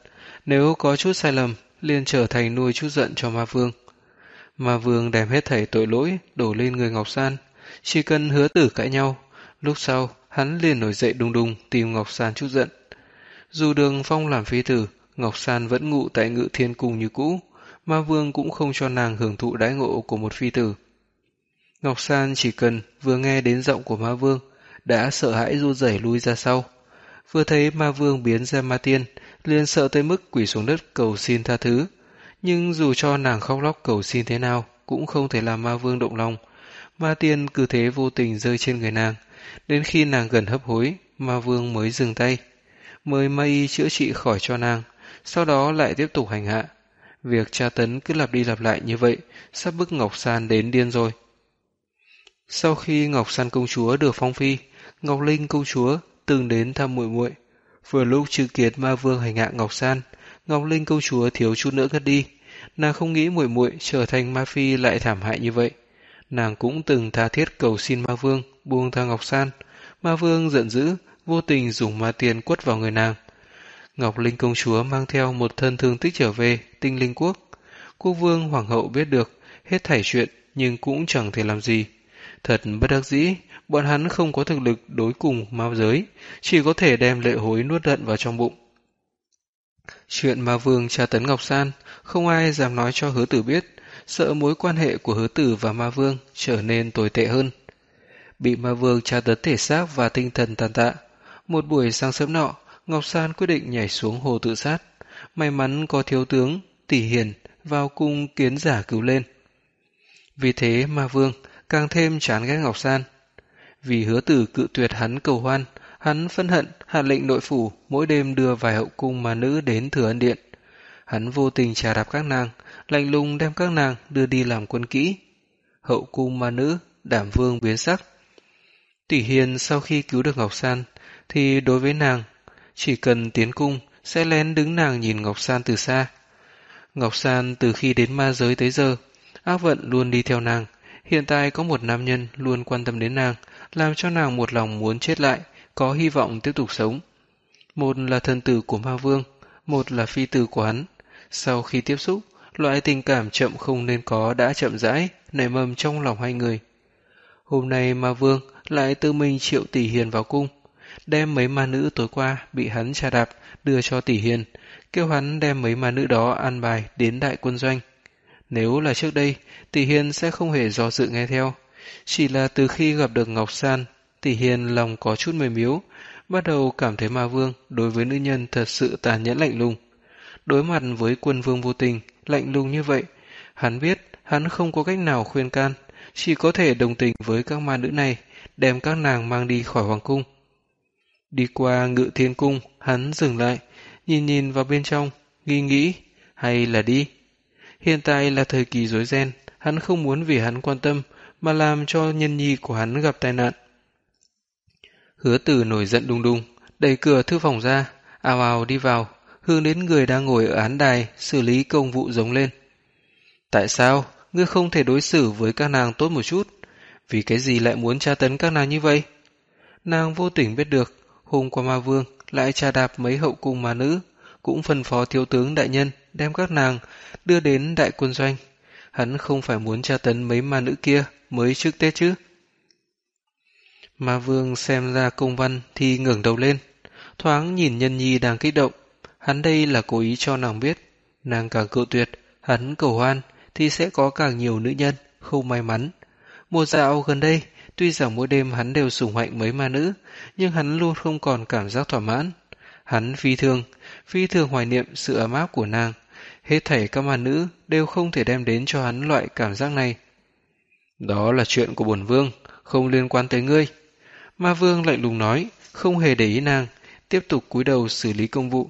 nếu có chút sai lầm, liền trở thành nuôi chút giận cho ma vương. Ma vương đem hết thảy tội lỗi đổ lên người Ngọc San, chỉ cần hứa tử cãi nhau, lúc sau hắn liền nổi dậy đùng đùng tìm Ngọc San chút giận. Dù đường phong làm phi tử, Ngọc San vẫn ngụ tại ngự thiên cung như cũ, ma vương cũng không cho nàng hưởng thụ đãi ngộ của một phi tử. Ngọc San chỉ cần vừa nghe đến giọng của ma vương, đã sợ hãi run rẩy lui ra sau. Vừa thấy ma vương biến ra ma tiên, liền sợ tới mức quỷ xuống đất cầu xin tha thứ. Nhưng dù cho nàng khóc lóc cầu xin thế nào, cũng không thể làm ma vương động lòng. Ma tiên cứ thế vô tình rơi trên người nàng. Đến khi nàng gần hấp hối, ma vương mới dừng tay. Mời ma y chữa trị khỏi cho nàng, sau đó lại tiếp tục hành hạ. Việc tra tấn cứ lặp đi lặp lại như vậy, sắp bức Ngọc San đến điên rồi. Sau khi Ngọc San công chúa được phong phi, Ngọc Linh công chúa từng đến thăm muội muội. Vừa lúc chứng kiến ma vương hành hạ Ngọc San, Ngọc Linh công chúa thiếu chút nữa ngất đi. Nàng không nghĩ muội muội trở thành ma phi lại thảm hại như vậy. Nàng cũng từng tha thiết cầu xin ma vương buông tha Ngọc San. Ma vương giận dữ, vô tình dùng ma tiền quất vào người nàng. Ngọc Linh công chúa mang theo một thân thương tích trở về tinh linh quốc. Quốc vương hoàng hậu biết được hết thảy chuyện nhưng cũng chẳng thể làm gì. Thật bất đắc dĩ, bọn hắn không có thực lực đối cùng ma giới, chỉ có thể đem lệ hối nuốt đận vào trong bụng. Chuyện ma vương tra tấn Ngọc San, không ai dám nói cho hứa tử biết, sợ mối quan hệ của hứa tử và ma vương trở nên tồi tệ hơn. Bị ma vương tra tấn thể xác và tinh thần tàn tạ. Một buổi sáng sớm nọ, Ngọc San quyết định nhảy xuống hồ tự sát. May mắn có thiếu tướng, tỷ hiền vào cung kiến giả cứu lên. Vì thế ma vương càng thêm chán ghét Ngọc San. Vì hứa tử cự tuyệt hắn cầu hoan, hắn phân hận hạ lệnh nội phủ mỗi đêm đưa vài hậu cung mà nữ đến thừa ân điện. Hắn vô tình trà đạp các nàng, lạnh lùng đem các nàng đưa đi làm quân kỹ. Hậu cung ma nữ, đảm vương biến sắc. Tỷ hiền sau khi cứu được Ngọc San, thì đối với nàng, chỉ cần tiến cung sẽ lén đứng nàng nhìn Ngọc San từ xa. Ngọc San từ khi đến ma giới tới giờ, ác vận luôn đi theo nàng. Hiện tại có một nam nhân luôn quan tâm đến nàng, làm cho nàng một lòng muốn chết lại, có hy vọng tiếp tục sống. Một là thần tử của ma vương, một là phi tử của hắn. Sau khi tiếp xúc, loại tình cảm chậm không nên có đã chậm rãi, nảy mầm trong lòng hai người. Hôm nay ma vương lại tự mình triệu tỷ hiền vào cung, đem mấy ma nữ tối qua bị hắn trà đạp đưa cho tỷ hiền, kêu hắn đem mấy ma nữ đó an bài đến đại quân doanh. Nếu là trước đây, tỷ hiền sẽ không hề do dự nghe theo. Chỉ là từ khi gặp được Ngọc San, tỷ hiền lòng có chút mềm miếu, bắt đầu cảm thấy ma vương đối với nữ nhân thật sự tàn nhẫn lạnh lùng. Đối mặt với quân vương vô tình, lạnh lùng như vậy, hắn biết hắn không có cách nào khuyên can, chỉ có thể đồng tình với các ma nữ này, đem các nàng mang đi khỏi hoàng cung. Đi qua ngự thiên cung, hắn dừng lại, nhìn nhìn vào bên trong, nghi nghĩ, hay là đi. Hiện tại là thời kỳ rối ren, hắn không muốn vì hắn quan tâm, mà làm cho nhân nhi của hắn gặp tai nạn. Hứa tử nổi giận đùng đùng, đẩy cửa thư phòng ra, ào ào đi vào, hướng đến người đang ngồi ở án đài, xử lý công vụ giống lên. Tại sao, ngươi không thể đối xử với các nàng tốt một chút? Vì cái gì lại muốn tra tấn các nàng như vậy? Nàng vô tình biết được, hôm qua ma vương lại tra đạp mấy hậu cung mà nữ, cũng phân phó thiếu tướng đại nhân đem các nàng đưa đến đại quân doanh. Hắn không phải muốn tra tấn mấy ma nữ kia mới trước Tết chứ. Ma vương xem ra công văn thì ngẩng đầu lên, thoáng nhìn nhân nhi đang kích động. Hắn đây là cố ý cho nàng biết, nàng càng cự tuyệt, hắn cầu hoan thì sẽ có càng nhiều nữ nhân, không may mắn. Mùa dạo gần đây, tuy rằng mỗi đêm hắn đều sủng hạnh mấy ma nữ, nhưng hắn luôn không còn cảm giác thỏa mãn. Hắn phi thường, phi thường hoài niệm sự ấm áp của nàng. Hết thảy các ma nữ đều không thể đem đến cho hắn loại cảm giác này. Đó là chuyện của bổn vương, không liên quan tới ngươi. Ma vương lạnh lùng nói, không hề để ý nàng, tiếp tục cúi đầu xử lý công vụ.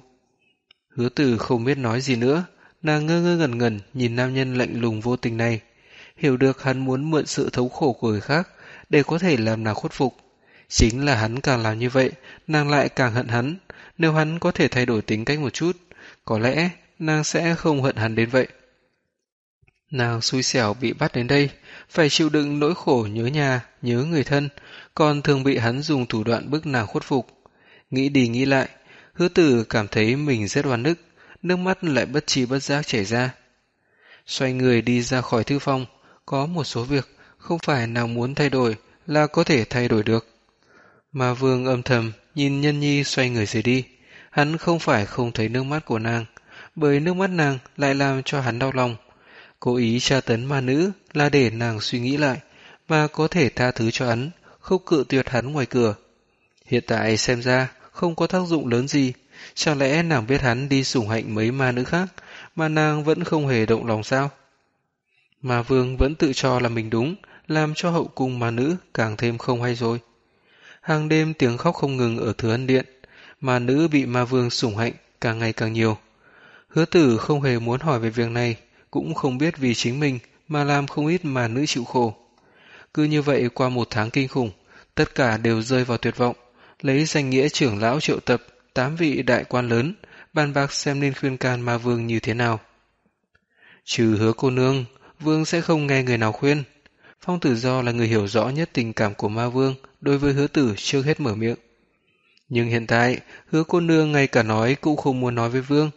Hứa tử không biết nói gì nữa, nàng ngơ ngơ ngẩn ngẩn nhìn nam nhân lạnh lùng vô tình này. Hiểu được hắn muốn mượn sự thấu khổ của người khác để có thể làm nàng khuất phục. Chính là hắn càng làm như vậy, nàng lại càng hận hắn. Nếu hắn có thể thay đổi tính cách một chút, có lẽ nàng sẽ không hận hắn đến vậy. Nàng xui xẻo bị bắt đến đây, phải chịu đựng nỗi khổ nhớ nhà, nhớ người thân, còn thường bị hắn dùng thủ đoạn bức nàng khuất phục. Nghĩ đi nghĩ lại, hứa tử cảm thấy mình rất oan nức, nước mắt lại bất chi bất giác chảy ra. Xoay người đi ra khỏi thư phòng, có một số việc không phải nàng muốn thay đổi là có thể thay đổi được. Mà vương âm thầm nhìn nhân nhi xoay người rời đi, hắn không phải không thấy nước mắt của nàng, bởi nước mắt nàng lại làm cho hắn đau lòng. Cố ý tra tấn ma nữ là để nàng suy nghĩ lại và có thể tha thứ cho hắn, không cự tuyệt hắn ngoài cửa. Hiện tại xem ra không có tác dụng lớn gì, chẳng lẽ nàng biết hắn đi sủng hạnh mấy ma nữ khác mà nàng vẫn không hề động lòng sao? Mà vương vẫn tự cho là mình đúng, làm cho hậu cung ma nữ càng thêm không hay rồi. Hàng đêm tiếng khóc không ngừng ở thừa ân điện, ma nữ bị ma vương sủng hạnh càng ngày càng nhiều. Hứa tử không hề muốn hỏi về việc này, cũng không biết vì chính mình mà làm không ít mà nữ chịu khổ. Cứ như vậy qua một tháng kinh khủng, tất cả đều rơi vào tuyệt vọng, lấy danh nghĩa trưởng lão triệu tập tám vị đại quan lớn, bàn bạc xem nên khuyên can ma vương như thế nào. Trừ hứa cô nương, vương sẽ không nghe người nào khuyên. Phong tử do là người hiểu rõ nhất tình cảm của ma vương đối với hứa tử chưa hết mở miệng. Nhưng hiện tại, hứa cô nương ngay cả nói cũng không muốn nói với vương.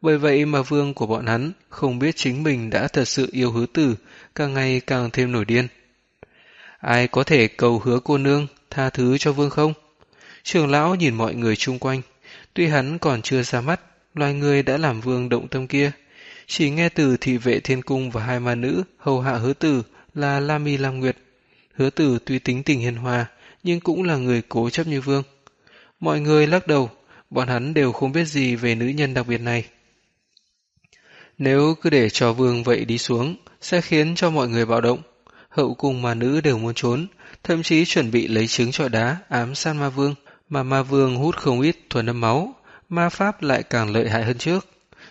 Bởi vậy mà vương của bọn hắn không biết chính mình đã thật sự yêu hứa tử, càng ngày càng thêm nổi điên. Ai có thể cầu hứa cô nương tha thứ cho vương không? Trường lão nhìn mọi người chung quanh, tuy hắn còn chưa ra mắt, loài người đã làm vương động tâm kia, chỉ nghe từ thị vệ thiên cung và hai ma nữ hầu hạ hứa tử là La Mi Lam Nguyệt. Hứa tử tuy tính tình hiền hòa, nhưng cũng là người cố chấp như vương. Mọi người lắc đầu, bọn hắn đều không biết gì về nữ nhân đặc biệt này. Nếu cứ để cho vương vậy đi xuống, sẽ khiến cho mọi người bạo động. Hậu cung mà nữ đều muốn trốn, thậm chí chuẩn bị lấy trứng trọi đá ám sát ma vương, mà ma vương hút không ít thuần âm máu, ma pháp lại càng lợi hại hơn trước.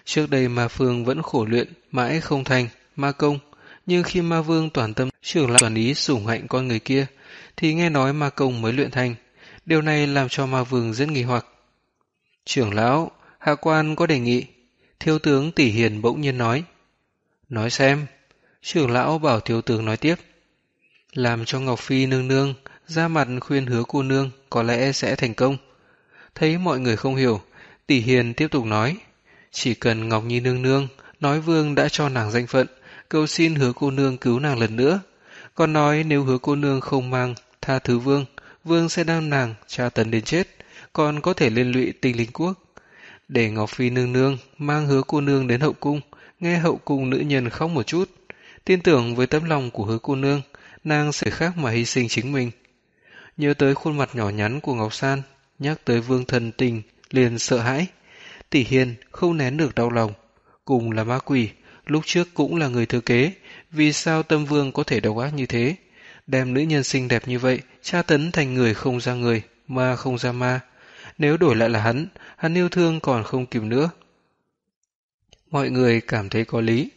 Trước đây ma phương vẫn khổ luyện, mãi không thành, ma công, nhưng khi ma vương toàn tâm trưởng lại toàn ý sủng hạnh con người kia, thì nghe nói ma công mới luyện thành. Điều này làm cho ma vương rất nghi hoặc. Trưởng lão, hạ quan có đề nghị. Thiếu tướng tỷ hiền bỗng nhiên nói. Nói xem. Trưởng lão bảo thiếu tướng nói tiếp. Làm cho Ngọc Phi nương nương ra mặt khuyên hứa cô nương có lẽ sẽ thành công. Thấy mọi người không hiểu, tỷ hiền tiếp tục nói. Chỉ cần Ngọc Nhi nương nương nói vương đã cho nàng danh phận, cầu xin hứa cô nương cứu nàng lần nữa. Còn nói nếu hứa cô nương không mang tha thứ vương, vương sẽ đam nàng tra tấn đến chết, còn có thể liên lụy tinh linh quốc. Để Ngọc Phi nương nương mang hứa cô nương đến hậu cung, nghe hậu cung nữ nhân khóc một chút. Tin tưởng với tấm lòng của hứa cô nương, nàng sẽ khác mà hy sinh chính mình. Nhớ tới khuôn mặt nhỏ nhắn của Ngọc San, nhắc tới vương thần tình, liền sợ hãi. Tỷ Hiền không nén được đau lòng. Cùng là ma quỷ, lúc trước cũng là người thừa kế, vì sao tâm vương có thể độc ác như thế? Đem nữ nhân xinh đẹp như vậy, tra tấn thành người không ra người, ma không ra ma. Nếu đổi lại là hắn, hắn yêu thương còn không kịp nữa. Mọi người cảm thấy có lý.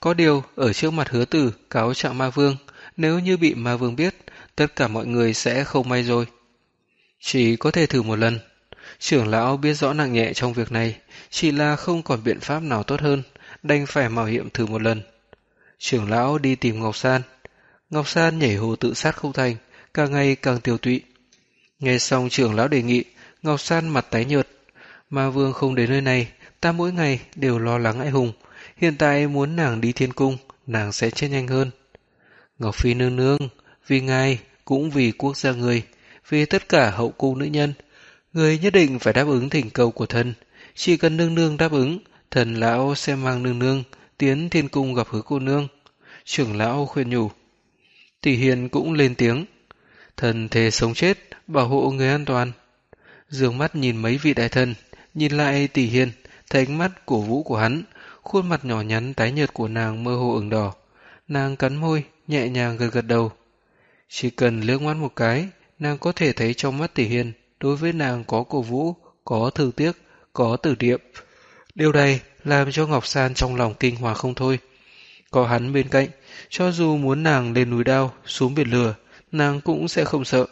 Có điều, ở trước mặt hứa tử, cáo trạng ma vương, nếu như bị ma vương biết, tất cả mọi người sẽ không may rồi. Chỉ có thể thử một lần. Trưởng lão biết rõ nặng nhẹ trong việc này, chỉ là không còn biện pháp nào tốt hơn, đành phải mạo hiểm thử một lần. Trưởng lão đi tìm Ngọc San. Ngọc San nhảy hồ tự sát không thành, càng ngày càng tiêu tụy. Nghe xong trưởng lão đề nghị, Ngọc San mặt tái nhợt. Ma vương không đến nơi này, ta mỗi ngày đều lo lắng ai hùng. Hiện tại muốn nàng đi thiên cung, nàng sẽ chết nhanh hơn. Ngọc Phi nương nương, vì ngài, cũng vì quốc gia người, vì tất cả hậu cung nữ nhân, người nhất định phải đáp ứng thỉnh cầu của thần. Chỉ cần nương nương đáp ứng, thần lão sẽ mang nương nương tiến thiên cung gặp hứa cô nương. Trưởng lão khuyên nhủ. Tỷ hiền cũng lên tiếng. Thần thề sống chết, bảo hộ người an toàn. Dương mắt nhìn mấy vị đại thần, nhìn lại tỷ hiền, thấy ánh mắt cổ vũ của hắn, khuôn mặt nhỏ nhắn tái nhợt của nàng mơ hồ ửng đỏ. Nàng cắn môi, nhẹ nhàng gật gật đầu. Chỉ cần liếc mắt một cái, nàng có thể thấy trong mắt tỷ hiền, đối với nàng có cổ vũ, có thương tiếc, có tử điệm. Điều này làm cho Ngọc San trong lòng kinh hoàng không thôi. Có hắn bên cạnh, cho dù muốn nàng lên núi đao, xuống biển lửa, nàng cũng sẽ không sợ.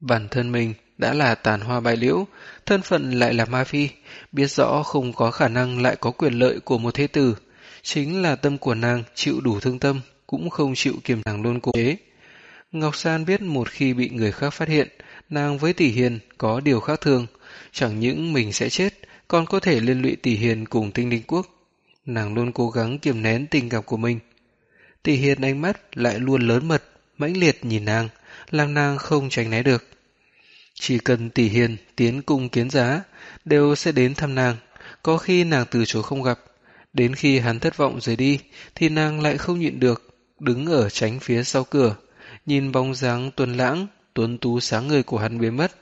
Bản thân mình đã là tàn hoa bại liễu, thân phận lại là ma phi, biết rõ không có khả năng lại có quyền lợi của một thế tử. Chính là tâm của nàng chịu đủ thương tâm, cũng không chịu kiềm nàng luôn cố chế. Ngọc San biết một khi bị người khác phát hiện, nàng với tỷ hiền có điều khác thường, chẳng những mình sẽ chết, còn có thể liên lụy tỷ hiền cùng tinh linh quốc. Nàng luôn cố gắng kiềm nén tình cảm của mình. Tỷ hiền ánh mắt lại luôn lớn mật, mãnh liệt nhìn nàng, làm nàng không tránh né được. Chỉ cần tỷ hiền tiến cung kiến giá, đều sẽ đến thăm nàng, có khi nàng từ chối không gặp. Đến khi hắn thất vọng rời đi, thì nàng lại không nhịn được, đứng ở tránh phía sau cửa, nhìn bóng dáng tuần lãng, tuấn tú sáng người của hắn biến mất.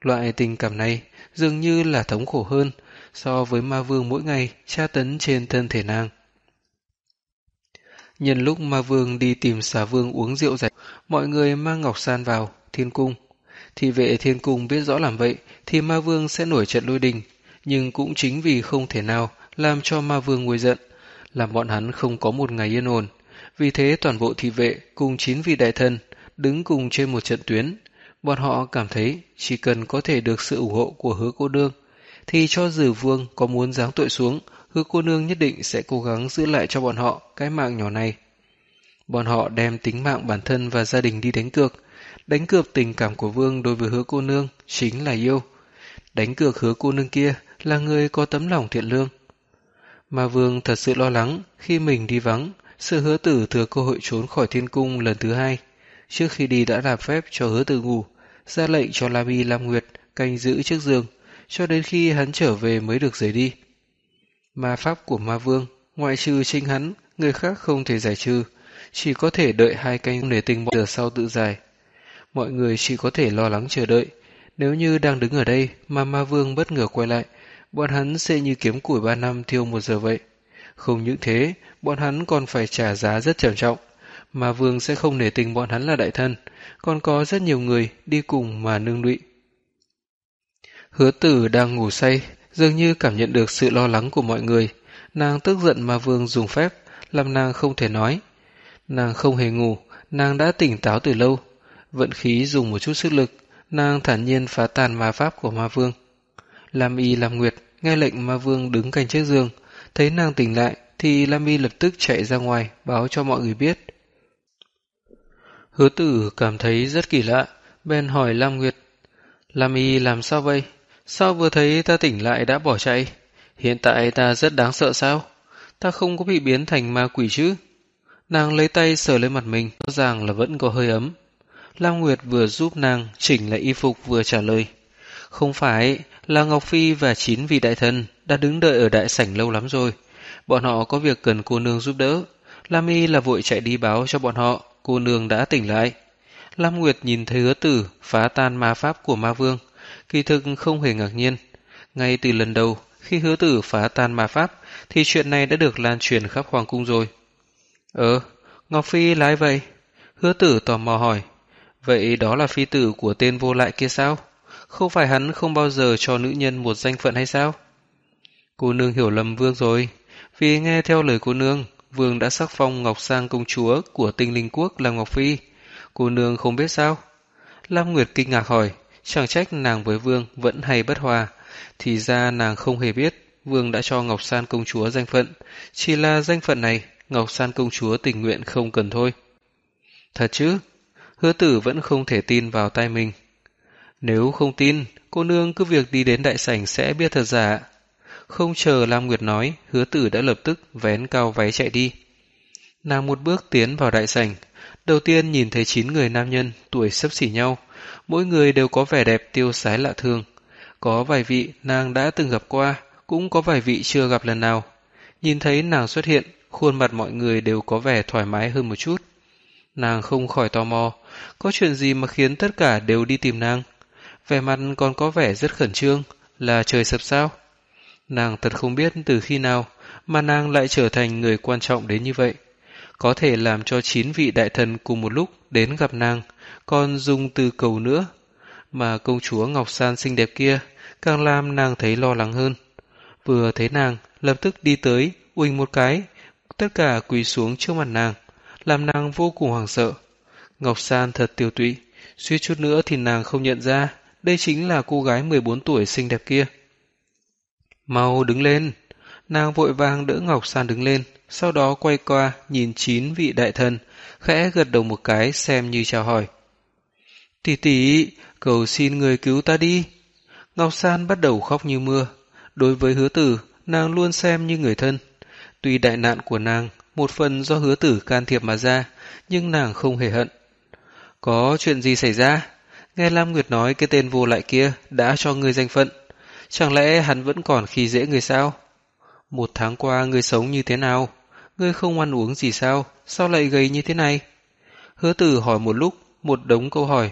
Loại tình cảm này dường như là thống khổ hơn so với ma vương mỗi ngày tra tấn trên thân thể nàng. Nhân lúc ma vương đi tìm xà vương uống rượu giải mọi người mang ngọc san vào, thiên cung. Thì vệ thiên cung biết rõ làm vậy, thì ma vương sẽ nổi trận lôi đình, nhưng cũng chính vì không thể nào làm cho ma vương nguôi giận, làm bọn hắn không có một ngày yên ổn. Vì thế toàn bộ thị vệ cùng chín vị đại thần đứng cùng trên một trận tuyến. Bọn họ cảm thấy chỉ cần có thể được sự ủng hộ của hứa cô nương, thì cho dù vương có muốn giáng tội xuống, hứa cô nương nhất định sẽ cố gắng giữ lại cho bọn họ cái mạng nhỏ này. Bọn họ đem tính mạng bản thân và gia đình đi đánh cược. Đánh cược tình cảm của vương đối với hứa cô nương chính là yêu. Đánh cược hứa cô nương kia là người có tấm lòng thiện lương. Mà vương thật sự lo lắng khi mình đi vắng, sự hứa tử thừa cơ hội trốn khỏi thiên cung lần thứ hai. Trước khi đi đã làm phép cho hứa tử ngủ, ra lệnh cho La Mi Lam Nguyệt canh giữ trước giường, cho đến khi hắn trở về mới được rời đi. Ma pháp của ma vương, ngoại trừ chính hắn, người khác không thể giải trừ, chỉ có thể đợi hai canh để tình giờ sau tự giải. Mọi người chỉ có thể lo lắng chờ đợi. Nếu như đang đứng ở đây mà ma vương bất ngờ quay lại, bọn hắn sẽ như kiếm củi ba năm thiêu một giờ vậy. Không những thế, bọn hắn còn phải trả giá rất trầm trọng. Ma vương sẽ không nể tình bọn hắn là đại thân, còn có rất nhiều người đi cùng mà nương lụy. Hứa tử đang ngủ say, dường như cảm nhận được sự lo lắng của mọi người. Nàng tức giận ma vương dùng phép, làm nàng không thể nói. Nàng không hề ngủ, nàng đã tỉnh táo từ lâu. Vận khí dùng một chút sức lực, nàng thản nhiên phá tan ma pháp của ma vương. Lam y làm nguyệt, nghe lệnh ma vương đứng cạnh chiếc giường, thấy nàng tỉnh lại thì Lam y lập tức chạy ra ngoài báo cho mọi người biết. Hứa tử cảm thấy rất kỳ lạ, bèn hỏi Lam Nguyệt. Lam y làm sao vậy? Sao vừa thấy ta tỉnh lại đã bỏ chạy? Hiện tại ta rất đáng sợ sao? Ta không có bị biến thành ma quỷ chứ? Nàng lấy tay sờ lên mặt mình, rõ ràng là vẫn có hơi ấm. Lam Nguyệt vừa giúp nàng chỉnh lại y phục vừa trả lời. Không phải, là Ngọc Phi và chín vị đại thần đã đứng đợi ở đại sảnh lâu lắm rồi. Bọn họ có việc cần cô nương giúp đỡ. Lam Y là vội chạy đi báo cho bọn họ, cô nương đã tỉnh lại. Lam Nguyệt nhìn thấy hứa tử phá tan ma pháp của ma vương. Kỳ thực không hề ngạc nhiên. Ngay từ lần đầu, khi hứa tử phá tan ma pháp, thì chuyện này đã được lan truyền khắp hoàng cung rồi. Ờ, Ngọc Phi lái vậy. Hứa tử tò mò hỏi. Vậy đó là phi tử của tên vô lại kia sao? Không phải hắn không bao giờ cho nữ nhân một danh phận hay sao? Cô nương hiểu lầm vương rồi. Vì nghe theo lời cô nương, vương đã sắc phong Ngọc Sang công chúa của tinh linh quốc là Ngọc Phi. Cô nương không biết sao? Lam Nguyệt kinh ngạc hỏi, chẳng trách nàng với vương vẫn hay bất hòa. Thì ra nàng không hề biết vương đã cho Ngọc San công chúa danh phận. Chỉ là danh phận này, Ngọc San công chúa tình nguyện không cần thôi. Thật chứ? Hứa tử vẫn không thể tin vào tay mình. Nếu không tin, cô nương cứ việc đi đến đại sảnh sẽ biết thật giả. Không chờ Lam Nguyệt nói, hứa tử đã lập tức vén cao váy chạy đi. Nàng một bước tiến vào đại sảnh, đầu tiên nhìn thấy chín người nam nhân tuổi sấp xỉ nhau, mỗi người đều có vẻ đẹp tiêu sái lạ thường. Có vài vị nàng đã từng gặp qua, cũng có vài vị chưa gặp lần nào. Nhìn thấy nàng xuất hiện, khuôn mặt mọi người đều có vẻ thoải mái hơn một chút. Nàng không khỏi tò mò, có chuyện gì mà khiến tất cả đều đi tìm nàng? Vẻ mặt còn có vẻ rất khẩn trương, là trời sập sao? Nàng thật không biết từ khi nào mà nàng lại trở thành người quan trọng đến như vậy. Có thể làm cho chín vị đại thần cùng một lúc đến gặp nàng, còn dùng từ cầu nữa. Mà công chúa Ngọc San xinh đẹp kia càng làm nàng thấy lo lắng hơn. Vừa thấy nàng, lập tức đi tới, uỳnh một cái, tất cả quỳ xuống trước mặt nàng, làm nàng vô cùng hoảng sợ. Ngọc San thật tiêu tụy, suýt chút nữa thì nàng không nhận ra đây chính là cô gái 14 tuổi xinh đẹp kia. Mau đứng lên. Nàng vội vàng đỡ Ngọc San đứng lên, sau đó quay qua nhìn chín vị đại thần, khẽ gật đầu một cái xem như chào hỏi. Tỷ tỷ, cầu xin người cứu ta đi. Ngọc San bắt đầu khóc như mưa. Đối với hứa tử, nàng luôn xem như người thân. Tuy đại nạn của nàng, một phần do hứa tử can thiệp mà ra, nhưng nàng không hề hận. Có chuyện gì xảy ra? Nghe Lam Nguyệt nói cái tên vô lại kia đã cho ngươi danh phận. Chẳng lẽ hắn vẫn còn khi dễ người sao? Một tháng qua ngươi sống như thế nào? Ngươi không ăn uống gì sao? Sao lại gầy như thế này? Hứa tử hỏi một lúc, một đống câu hỏi.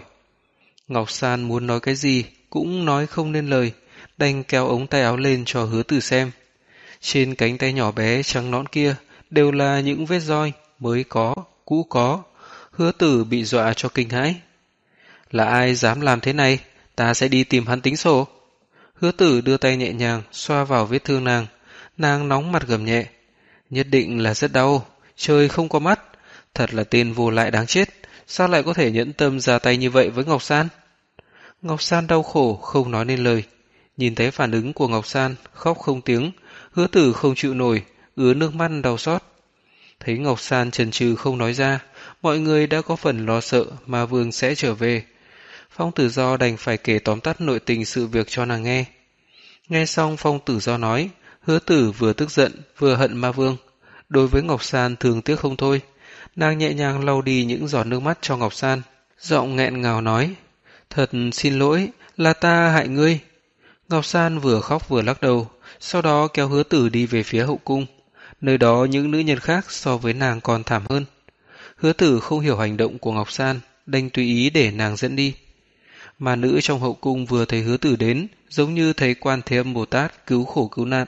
Ngọc San muốn nói cái gì, cũng nói không nên lời, đành kéo ống tay áo lên cho hứa tử xem. Trên cánh tay nhỏ bé trắng nõn kia đều là những vết roi, mới có, cũ có. Hứa tử bị dọa cho kinh hãi. Là ai dám làm thế này, ta sẽ đi tìm hắn tính sổ. Hứa tử đưa tay nhẹ nhàng xoa vào vết thương nàng, nàng nóng mặt gầm nhẹ. Nhất định là rất đau, trời không có mắt, thật là tên vô lại đáng chết, sao lại có thể nhẫn tâm ra tay như vậy với Ngọc San? Ngọc San đau khổ, không nói nên lời. Nhìn thấy phản ứng của Ngọc San, khóc không tiếng, hứa tử không chịu nổi, ứa nước mắt đau xót. Thấy Ngọc San trần trừ không nói ra, mọi người đã có phần lo sợ mà Vương sẽ trở về. Phong Tử Do đành phải kể tóm tắt nội tình sự việc cho nàng nghe. Nghe xong Phong Tử Do nói, hứa tử vừa tức giận vừa hận ma vương. Đối với Ngọc San thường tiếc không thôi. Nàng nhẹ nhàng lau đi những giọt nước mắt cho Ngọc San. Giọng nghẹn ngào nói, thật xin lỗi, là ta hại ngươi. Ngọc San vừa khóc vừa lắc đầu, sau đó kéo hứa tử đi về phía hậu cung. Nơi đó những nữ nhân khác so với nàng còn thảm hơn. Hứa tử không hiểu hành động của Ngọc San, đành tùy ý để nàng dẫn đi. Mà nữ trong hậu cung vừa thấy hứa tử đến, giống như thấy quan thế âm Bồ Tát cứu khổ cứu nạn.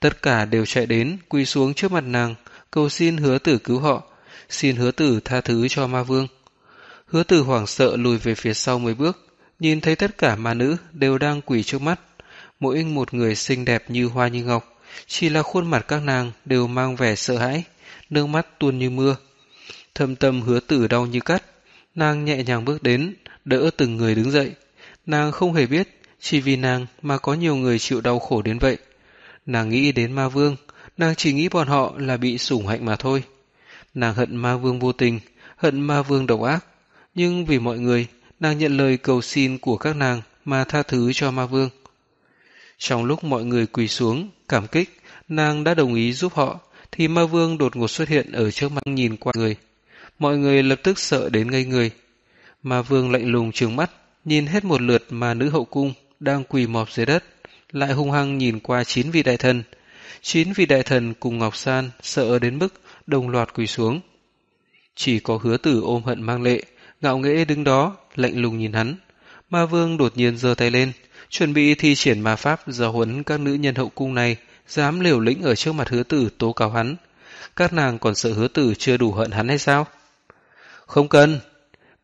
Tất cả đều chạy đến, quỳ xuống trước mặt nàng, cầu xin hứa tử cứu họ, xin hứa tử tha thứ cho ma vương. Hứa tử hoảng sợ lùi về phía sau mấy bước, nhìn thấy tất cả ma nữ đều đang quỳ trước mắt, mỗi một người xinh đẹp như hoa như ngọc, chỉ là khuôn mặt các nàng đều mang vẻ sợ hãi, nước mắt tuôn như mưa. Thâm tâm hứa tử đau như cắt, nàng nhẹ nhàng bước đến, đỡ từng người đứng dậy. Nàng không hề biết, chỉ vì nàng mà có nhiều người chịu đau khổ đến vậy. Nàng nghĩ đến ma vương, nàng chỉ nghĩ bọn họ là bị sủng hạnh mà thôi. Nàng hận ma vương vô tình, hận ma vương độc ác, nhưng vì mọi người, nàng nhận lời cầu xin của các nàng mà tha thứ cho ma vương. Trong lúc mọi người quỳ xuống, cảm kích, nàng đã đồng ý giúp họ, thì ma vương đột ngột xuất hiện ở trước mặt nhìn qua người. Mọi người lập tức sợ đến ngây người. mà vương lạnh lùng trừng mắt, nhìn hết một lượt mà nữ hậu cung đang quỳ mọp dưới đất, lại hung hăng nhìn qua chín vị đại thần. Chín vị đại thần cùng Ngọc San sợ đến mức đồng loạt quỳ xuống. Chỉ có hứa tử ôm hận mang lệ, ngạo nghễ đứng đó, lạnh lùng nhìn hắn. Ma vương đột nhiên giơ tay lên, chuẩn bị thi triển ma pháp giáo huấn các nữ nhân hậu cung này dám liều lĩnh ở trước mặt hứa tử tố cáo hắn. Các nàng còn sợ hứa tử chưa đủ hận hắn hay sao? Không cần.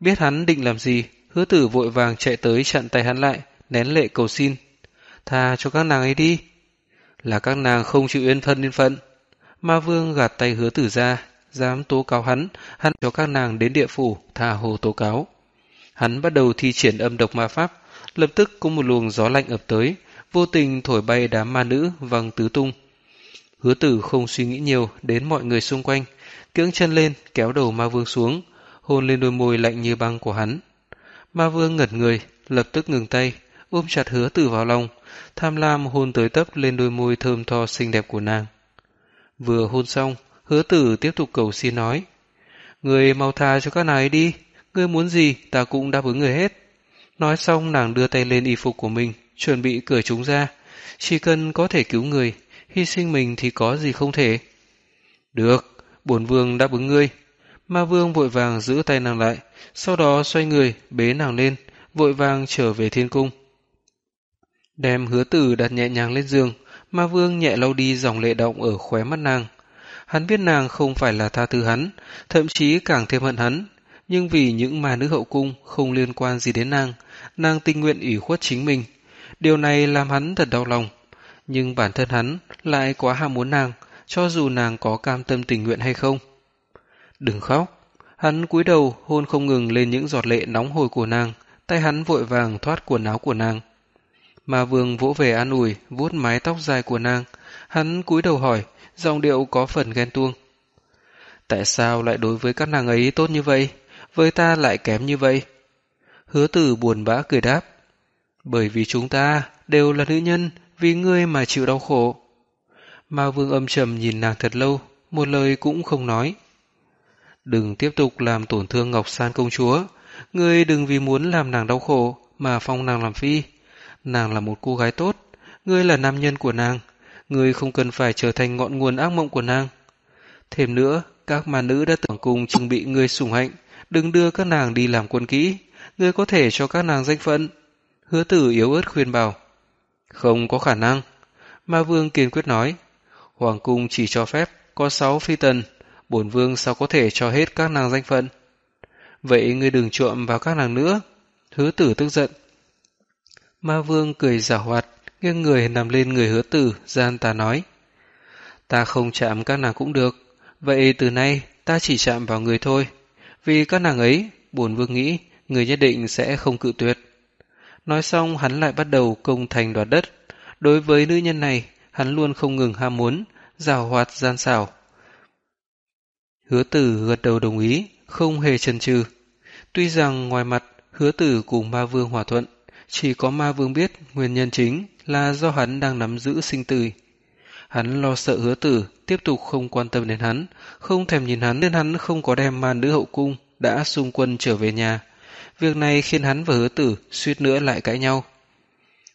Biết hắn định làm gì, hứa tử vội vàng chạy tới chặn tay hắn lại, nén lệ cầu xin. Tha cho các nàng ấy đi. Là các nàng không chịu yên thân yên phận. Ma vương gạt tay hứa tử ra, dám tố cáo hắn, hắn cho các nàng đến địa phủ, tha hồ tố cáo. Hắn bắt đầu thi triển âm độc ma pháp, lập tức có một luồng gió lạnh ập tới, vô tình thổi bay đám ma nữ văng tứ tung. Hứa tử không suy nghĩ nhiều đến mọi người xung quanh, cưỡng chân lên kéo đầu ma vương xuống, hôn lên đôi môi lạnh như băng của hắn. Ma vương ngẩn người, lập tức ngừng tay, ôm chặt hứa tử vào lòng, tham lam hôn tới tấp lên đôi môi thơm tho xinh đẹp của nàng. Vừa hôn xong, hứa tử tiếp tục cầu xin nói, Người mau tha cho các này đi, người muốn gì ta cũng đáp ứng người hết. Nói xong nàng đưa tay lên y phục của mình, chuẩn bị cởi chúng ra. Chỉ cần có thể cứu người, hy sinh mình thì có gì không thể. Được, bổn vương đáp ứng ngươi. Ma vương vội vàng giữ tay nàng lại, sau đó xoay người, bế nàng lên, vội vàng trở về thiên cung. Đem hứa tử đặt nhẹ nhàng lên giường, ma vương nhẹ lau đi dòng lệ động ở khóe mắt nàng. Hắn biết nàng không phải là tha thứ hắn, thậm chí càng thêm hận hắn, nhưng vì những ma nữ hậu cung không liên quan gì đến nàng, nàng tình nguyện ủy khuất chính mình. Điều này làm hắn thật đau lòng, nhưng bản thân hắn lại quá ham muốn nàng, cho dù nàng có cam tâm tình nguyện hay không. Đừng khóc. Hắn cúi đầu hôn không ngừng lên những giọt lệ nóng hổi của nàng, tay hắn vội vàng thoát quần áo của nàng. Ma vương vỗ về an ủi, vuốt mái tóc dài của nàng. Hắn cúi đầu hỏi, giọng điệu có phần ghen tuông. Tại sao lại đối với các nàng ấy tốt như vậy, với ta lại kém như vậy? Hứa tử buồn bã cười đáp. Bởi vì chúng ta đều là nữ nhân, vì ngươi mà chịu đau khổ. Ma vương âm trầm nhìn nàng thật lâu, một lời cũng không nói. Đừng tiếp tục làm tổn thương Ngọc San công chúa. Ngươi đừng vì muốn làm nàng đau khổ mà phong nàng làm phi. Nàng là một cô gái tốt, ngươi là nam nhân của nàng. Ngươi không cần phải trở thành ngọn nguồn ác mộng của nàng. Thêm nữa, các ma nữ đã tưởng cùng chừng bị ngươi sủng hạnh. Đừng đưa các nàng đi làm quân kỹ. Ngươi có thể cho các nàng danh phận. Hứa tử yếu ớt khuyên bảo. Không có khả năng. Ma vương kiên quyết nói. Hoàng cung chỉ cho phép có sáu phi tần bổn vương sao có thể cho hết các nàng danh phận. Vậy ngươi đừng trộm vào các nàng nữa. Hứa tử tức giận. Ma vương cười giả hoạt, nghiêng người nằm lên người hứa tử, gian ta nói. Ta không chạm các nàng cũng được, vậy từ nay ta chỉ chạm vào người thôi. Vì các nàng ấy, bổn vương nghĩ, người nhất định sẽ không cự tuyệt. Nói xong hắn lại bắt đầu công thành đoạt đất. Đối với nữ nhân này, hắn luôn không ngừng ham muốn, rào hoạt gian xảo. Hứa tử gật đầu đồng ý, không hề chần chừ. Tuy rằng ngoài mặt hứa tử cùng ma vương hòa thuận, chỉ có ma vương biết nguyên nhân chính là do hắn đang nắm giữ sinh tử. Hắn lo sợ hứa tử tiếp tục không quan tâm đến hắn, không thèm nhìn hắn nên hắn không có đem ma nữ hậu cung đã xung quân trở về nhà. Việc này khiến hắn và hứa tử suýt nữa lại cãi nhau.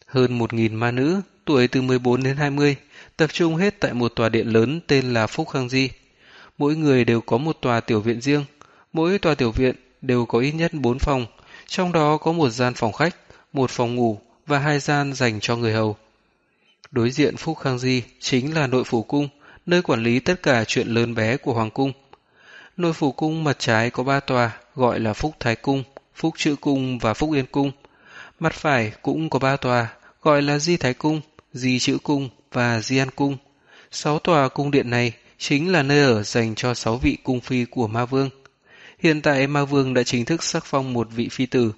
Hơn một nghìn ma nữ, tuổi từ 14 đến 20, tập trung hết tại một tòa điện lớn tên là Phúc Khang Di. Mỗi người đều có một tòa tiểu viện riêng, mỗi tòa tiểu viện đều có ít nhất 4 phòng, trong đó có một gian phòng khách, một phòng ngủ và hai gian dành cho người hầu. Đối diện Phúc Khang Di chính là nội phủ cung, nơi quản lý tất cả chuyện lớn bé của Hoàng cung. Nội phủ cung mặt trái có ba tòa, gọi là Phúc Thái Cung, Phúc Chữ Cung và Phúc Yên Cung. Mặt phải cũng có ba tòa, gọi là Di Thái Cung, Di Chữ Cung và Di An Cung. Sáu tòa cung điện này chính là nơi ở dành cho sáu vị cung phi của Ma Vương. Hiện tại Ma Vương đã chính thức sắc phong một vị phi tử.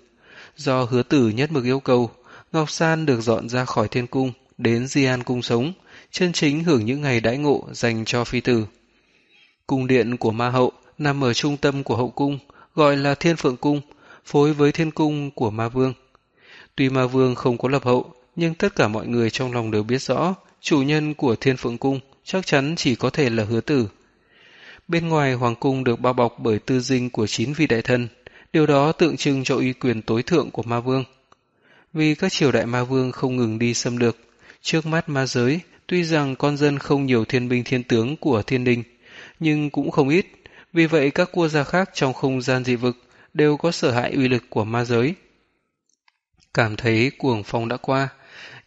Do hứa tử nhất mực yêu cầu, Ngọc San được dọn ra khỏi thiên cung, đến Di An Cung sống, chân chính hưởng những ngày đãi ngộ dành cho phi tử. Cung điện của Ma Hậu nằm ở trung tâm của hậu cung, gọi là Thiên Phượng Cung, phối với thiên cung của Ma Vương. Tuy Ma Vương không có lập hậu, nhưng tất cả mọi người trong lòng đều biết rõ, chủ nhân của Thiên Phượng Cung chắc chắn chỉ có thể là hứa tử. Bên ngoài Hoàng Cung được bao bọc bởi tư dinh của chín vị đại thân, điều đó tượng trưng cho uy quyền tối thượng của Ma Vương. Vì các triều đại Ma Vương không ngừng đi xâm lược, trước mắt ma giới, tuy rằng con dân không nhiều thiên binh thiên tướng của thiên đình, nhưng cũng không ít, vì vậy các quốc gia khác trong không gian dị vực đều có sở hại uy lực của ma giới. Cảm thấy cuồng phong đã qua,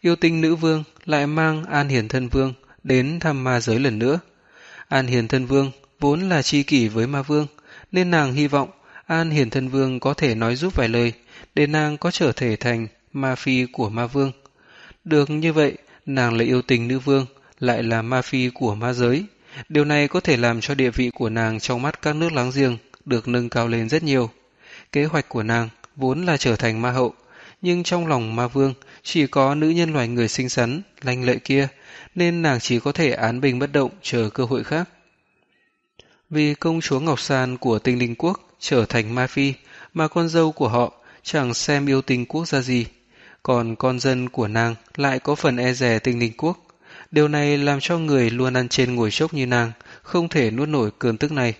yêu tinh nữ vương lại mang An hiển Thân Vương đến thăm ma giới lần nữa. An Hiền Thân Vương vốn là chi kỷ với ma vương, nên nàng hy vọng An Hiền Thân Vương có thể nói giúp vài lời, để nàng có trở thể thành ma phi của ma vương. Được như vậy, nàng là yêu tình nữ vương, lại là ma phi của ma giới. Điều này có thể làm cho địa vị của nàng trong mắt các nước láng giềng được nâng cao lên rất nhiều. Kế hoạch của nàng vốn là trở thành ma hậu, nhưng trong lòng ma vương chỉ có nữ nhân loài người xinh xắn, lanh lợi kia, nên nàng chỉ có thể án bình bất động chờ cơ hội khác. Vì công chúa Ngọc San của tinh linh quốc trở thành ma phi, mà con dâu của họ chẳng xem yêu tinh quốc gia gì, còn con dân của nàng lại có phần e rè tinh linh quốc. Điều này làm cho người luôn ăn trên ngồi chốc như nàng, không thể nuốt nổi cơn tức này.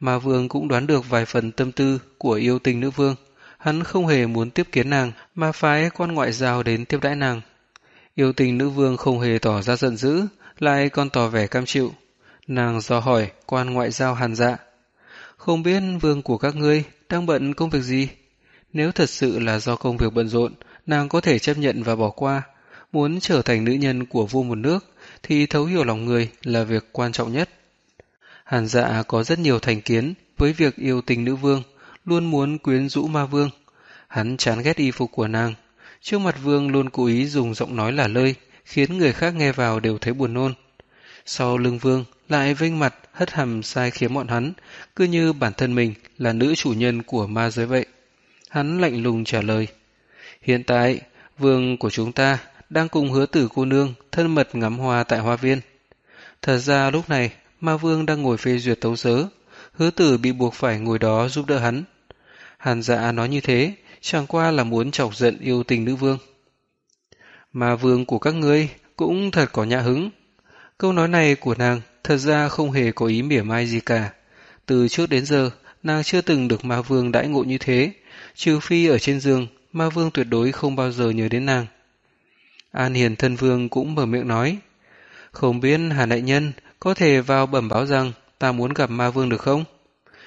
Mà vương cũng đoán được vài phần tâm tư của yêu tình nữ vương. Hắn không hề muốn tiếp kiến nàng, mà phái quan ngoại giao đến tiếp đãi nàng. Yêu tình nữ vương không hề tỏ ra giận dữ, lại còn tỏ vẻ cam chịu. Nàng do hỏi quan ngoại giao hàn dạ. Không biết vương của các ngươi đang bận công việc gì? Nếu thật sự là do công việc bận rộn, nàng có thể chấp nhận và bỏ qua. Muốn trở thành nữ nhân của vua một nước thì thấu hiểu lòng người là việc quan trọng nhất. Hàn dạ có rất nhiều thành kiến với việc yêu tình nữ vương, luôn muốn quyến rũ ma vương. Hắn chán ghét y phục của nàng. Trước mặt vương luôn cố ý dùng giọng nói là lơi, khiến người khác nghe vào đều thấy buồn nôn. Sau lưng vương lại vinh mặt hất hàm sai khiến bọn hắn, cứ như bản thân mình là nữ chủ nhân của ma giới vậy. Hắn lạnh lùng trả lời. Hiện tại, vương của chúng ta đang cùng hứa tử cô nương thân mật ngắm hoa tại hoa viên. Thật ra lúc này, ma vương đang ngồi phê duyệt tấu sớ, hứa tử bị buộc phải ngồi đó giúp đỡ hắn. Hàn dạ nói như thế, chẳng qua là muốn chọc giận yêu tình nữ vương. mà vương của các ngươi cũng thật có nhã hứng. Câu nói này của nàng thật ra không hề có ý mỉa mai gì cả. Từ trước đến giờ, nàng chưa từng được ma vương đãi ngộ như thế, trừ phi ở trên giường, ma vương tuyệt đối không bao giờ nhớ đến nàng. An Hiền thân vương cũng mở miệng nói, không biết Hà Đại Nhân có thể vào bẩm báo rằng ta muốn gặp ma vương được không?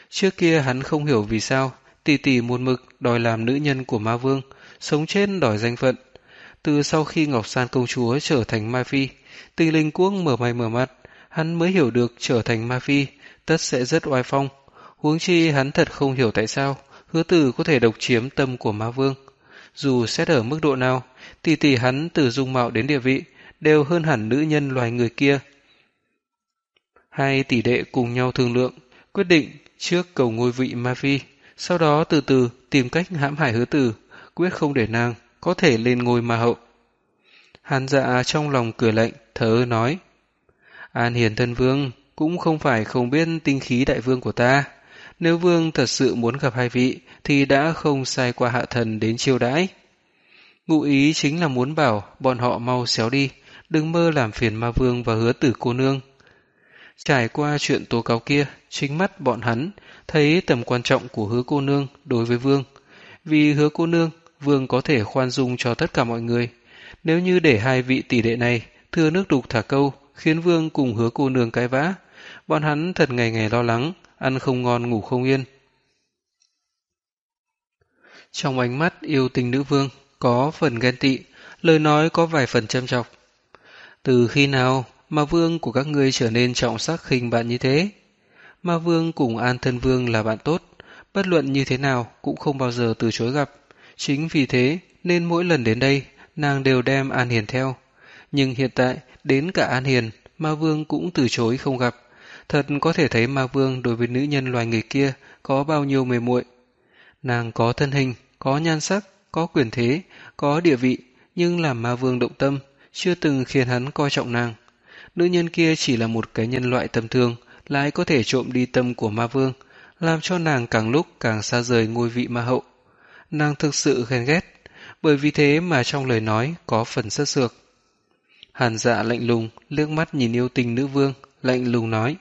Trước kia hắn không hiểu vì sao tỷ tỷ một mực đòi làm nữ nhân của ma vương, sống trên đòi danh phận. Từ sau khi Ngọc San công chúa trở thành ma phi, tinh linh quốc mở mày mở mặt, hắn mới hiểu được trở thành ma phi, tất sẽ rất oai phong. Huống chi hắn thật không hiểu tại sao hứa tử có thể độc chiếm tâm của ma vương. Dù xét ở mức độ nào, tỷ tỷ hắn từ dung mạo đến địa vị đều hơn hẳn nữ nhân loài người kia. Hai tỷ đệ cùng nhau thương lượng, quyết định trước cầu ngôi vị ma phi, sau đó từ từ tìm cách hãm hại hứa tử, quyết không để nàng có thể lên ngôi ma hậu. Hàn dạ trong lòng cười lạnh, thở nói, An hiền thân vương cũng không phải không biết tinh khí đại vương của ta. Nếu vương thật sự muốn gặp hai vị, thì đã không sai qua hạ thần đến chiêu đãi. Ngụ ý chính là muốn bảo bọn họ mau xéo đi, đừng mơ làm phiền ma vương và hứa tử cô nương. Trải qua chuyện tố cáo kia, chính mắt bọn hắn thấy tầm quan trọng của hứa cô nương đối với vương. Vì hứa cô nương, vương có thể khoan dung cho tất cả mọi người, Nếu như để hai vị tỷ đệ này thưa nước đục thả câu, khiến vương cùng hứa cô nương cái vã, bọn hắn thật ngày ngày lo lắng, ăn không ngon ngủ không yên. Trong ánh mắt yêu tình nữ vương có phần ghen tị, lời nói có vài phần châm chọc. Từ khi nào mà vương của các ngươi trở nên trọng sắc khinh bạn như thế? Ma vương cùng an thân vương là bạn tốt, bất luận như thế nào cũng không bao giờ từ chối gặp. Chính vì thế nên mỗi lần đến đây, nàng đều đem An Hiền theo. Nhưng hiện tại, đến cả An Hiền, Ma Vương cũng từ chối không gặp. Thật có thể thấy Ma Vương đối với nữ nhân loài người kia có bao nhiêu mềm muội. Nàng có thân hình, có nhan sắc, có quyền thế, có địa vị, nhưng làm Ma Vương động tâm, chưa từng khiến hắn coi trọng nàng. Nữ nhân kia chỉ là một cái nhân loại tầm thường, lại có thể trộm đi tâm của Ma Vương, làm cho nàng càng lúc càng xa rời ngôi vị Ma Hậu. Nàng thực sự ghen ghét, bởi vì thế mà trong lời nói có phần sất sược. Hàn dạ lạnh lùng, liếc mắt nhìn yêu tình nữ vương, lạnh lùng nói.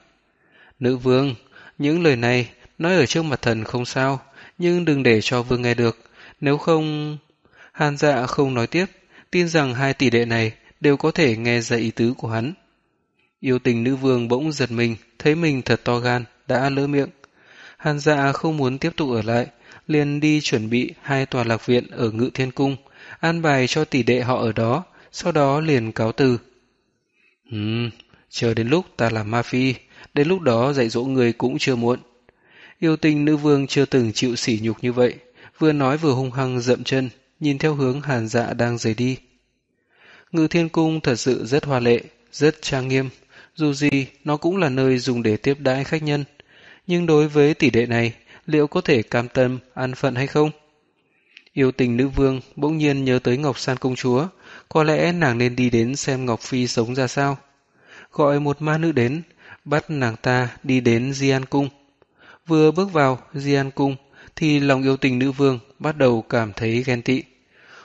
Nữ vương, những lời này nói ở trước mặt thần không sao, nhưng đừng để cho vương nghe được, nếu không... Hàn dạ không nói tiếp, tin rằng hai tỷ đệ này đều có thể nghe ra ý tứ của hắn. Yêu tình nữ vương bỗng giật mình, thấy mình thật to gan, đã lỡ miệng. Hàn dạ không muốn tiếp tục ở lại, liền đi chuẩn bị hai tòa lạc viện ở Ngự Thiên Cung, an bài cho tỷ đệ họ ở đó, sau đó liền cáo từ. Ừm, chờ đến lúc ta làm ma phi, đến lúc đó dạy dỗ người cũng chưa muộn. Yêu tình nữ vương chưa từng chịu sỉ nhục như vậy, vừa nói vừa hung hăng dậm chân, nhìn theo hướng hàn dạ đang rời đi. Ngự Thiên Cung thật sự rất hoa lệ, rất trang nghiêm, dù gì nó cũng là nơi dùng để tiếp đãi khách nhân. Nhưng đối với tỷ đệ này, liệu có thể cam tâm, an phận hay không? Yêu tình nữ vương bỗng nhiên nhớ tới Ngọc San công chúa, có lẽ nàng nên đi đến xem Ngọc Phi sống ra sao. Gọi một ma nữ đến, bắt nàng ta đi đến Di An Cung. Vừa bước vào Di An Cung, thì lòng yêu tình nữ vương bắt đầu cảm thấy ghen tị.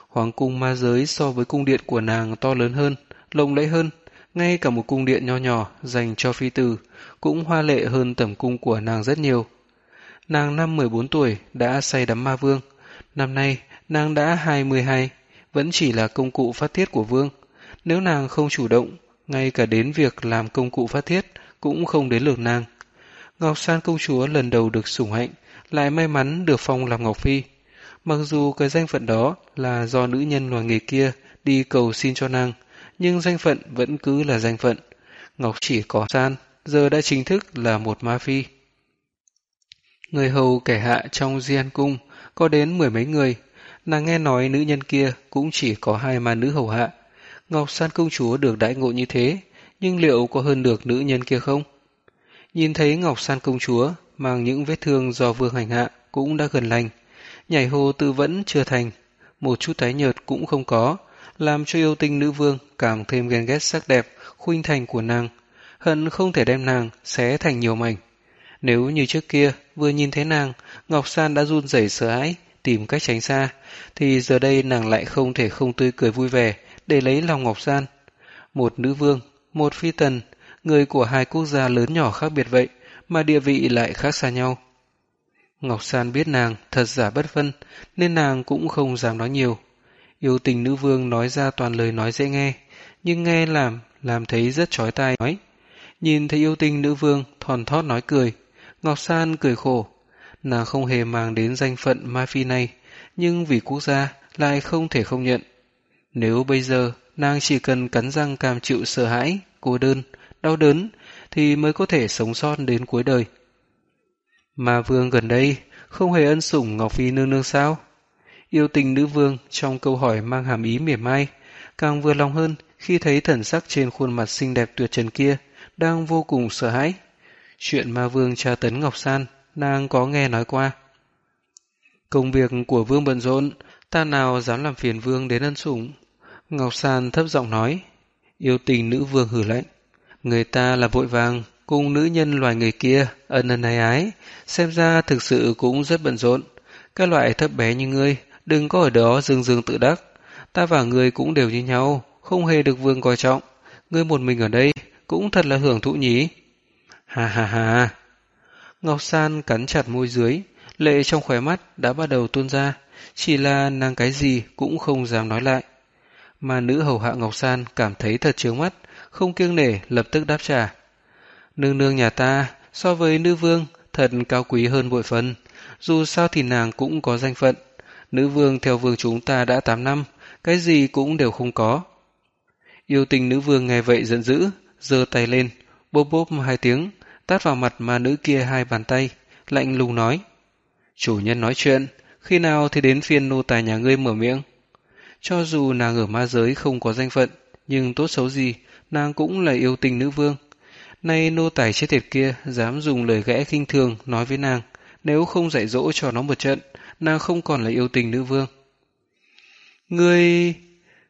Hoàng cung ma giới so với cung điện của nàng to lớn hơn, lộng lẫy hơn, ngay cả một cung điện nho nhỏ dành cho phi tử cũng hoa lệ hơn tầm cung của nàng rất nhiều. Nàng năm 14 tuổi đã say đắm ma vương. Năm nay, nàng đã 22, vẫn chỉ là công cụ phát thiết của vương. Nếu nàng không chủ động, ngay cả đến việc làm công cụ phát thiết cũng không đến lượt nàng. Ngọc San công chúa lần đầu được sủng hạnh, lại may mắn được phong làm Ngọc Phi. Mặc dù cái danh phận đó là do nữ nhân loài nghề kia đi cầu xin cho nàng, nhưng danh phận vẫn cứ là danh phận. Ngọc chỉ có San, giờ đã chính thức là một ma phi. Người hầu kẻ hạ trong Dian cung có đến mười mấy người, nàng nghe nói nữ nhân kia cũng chỉ có hai ma nữ hầu hạ. Ngọc San công chúa được đãi ngộ như thế, nhưng liệu có hơn được nữ nhân kia không? Nhìn thấy Ngọc San công chúa mang những vết thương do vương hành hạ cũng đã gần lành, nhảy hồ tự vẫn chưa thành, một chút tái nhợt cũng không có, làm cho yêu tinh nữ vương càng thêm ghen ghét sắc đẹp, khuynh thành của nàng, hận không thể đem nàng xé thành nhiều mảnh. Nếu như trước kia vừa nhìn thấy nàng, Ngọc San đã run rẩy sợ hãi, tìm cách tránh xa, thì giờ đây nàng lại không thể không tươi cười vui vẻ để lấy lòng Ngọc San. Một nữ vương, một phi tần, người của hai quốc gia lớn nhỏ khác biệt vậy, mà địa vị lại khác xa nhau. Ngọc San biết nàng thật giả bất phân, nên nàng cũng không dám nói nhiều. Yêu tình nữ vương nói ra toàn lời nói dễ nghe, nhưng nghe làm, làm thấy rất chói tai nói. Nhìn thấy yêu tình nữ vương thòn thót nói cười, Ngọc San cười khổ. Nàng không hề mang đến danh phận ma phi này, nhưng vì quốc gia lại không thể không nhận. Nếu bây giờ nàng chỉ cần cắn răng cam chịu sợ hãi, cô đơn, đau đớn, thì mới có thể sống sót đến cuối đời. Mà vương gần đây không hề ân sủng Ngọc Phi nương nương sao? Yêu tình nữ vương trong câu hỏi mang hàm ý mỉa mai, càng vừa lòng hơn khi thấy thần sắc trên khuôn mặt xinh đẹp tuyệt trần kia đang vô cùng sợ hãi. Chuyện ma vương tra tấn Ngọc San, nàng có nghe nói qua. Công việc của vương bận rộn, ta nào dám làm phiền vương đến ân sủng. Ngọc San thấp giọng nói, yêu tình nữ vương hử lạnh. Người ta là vội vàng, cùng nữ nhân loài người kia, ân ân ái ái, xem ra thực sự cũng rất bận rộn. Các loại thấp bé như ngươi, đừng có ở đó dương dương tự đắc. Ta và ngươi cũng đều như nhau, không hề được vương coi trọng. Ngươi một mình ở đây, cũng thật là hưởng thụ nhỉ. Ha ha ha. Ngọc San cắn chặt môi dưới, lệ trong khóe mắt đã bắt đầu tuôn ra, chỉ là nàng cái gì cũng không dám nói lại. mà nữ hầu hạ Ngọc San cảm thấy thật chướng mắt, không kiêng nể lập tức đáp trả. Nương nương nhà ta, so với nữ vương, thật cao quý hơn bội phần. Dù sao thì nàng cũng có danh phận. Nữ vương theo vương chúng ta đã 8 năm, cái gì cũng đều không có. Yêu tình nữ vương nghe vậy giận dữ, giơ tay lên, bốp bốp hai tiếng, tát vào mặt mà nữ kia hai bàn tay, lạnh lùng nói. Chủ nhân nói chuyện, khi nào thì đến phiên nô tài nhà ngươi mở miệng? Cho dù nàng ở ma giới không có danh phận, nhưng tốt xấu gì, nàng cũng là yêu tình nữ vương. Nay nô tài chết tiệt kia dám dùng lời gẽ khinh thường nói với nàng, nếu không dạy dỗ cho nó một trận, nàng không còn là yêu tình nữ vương. Ngươi...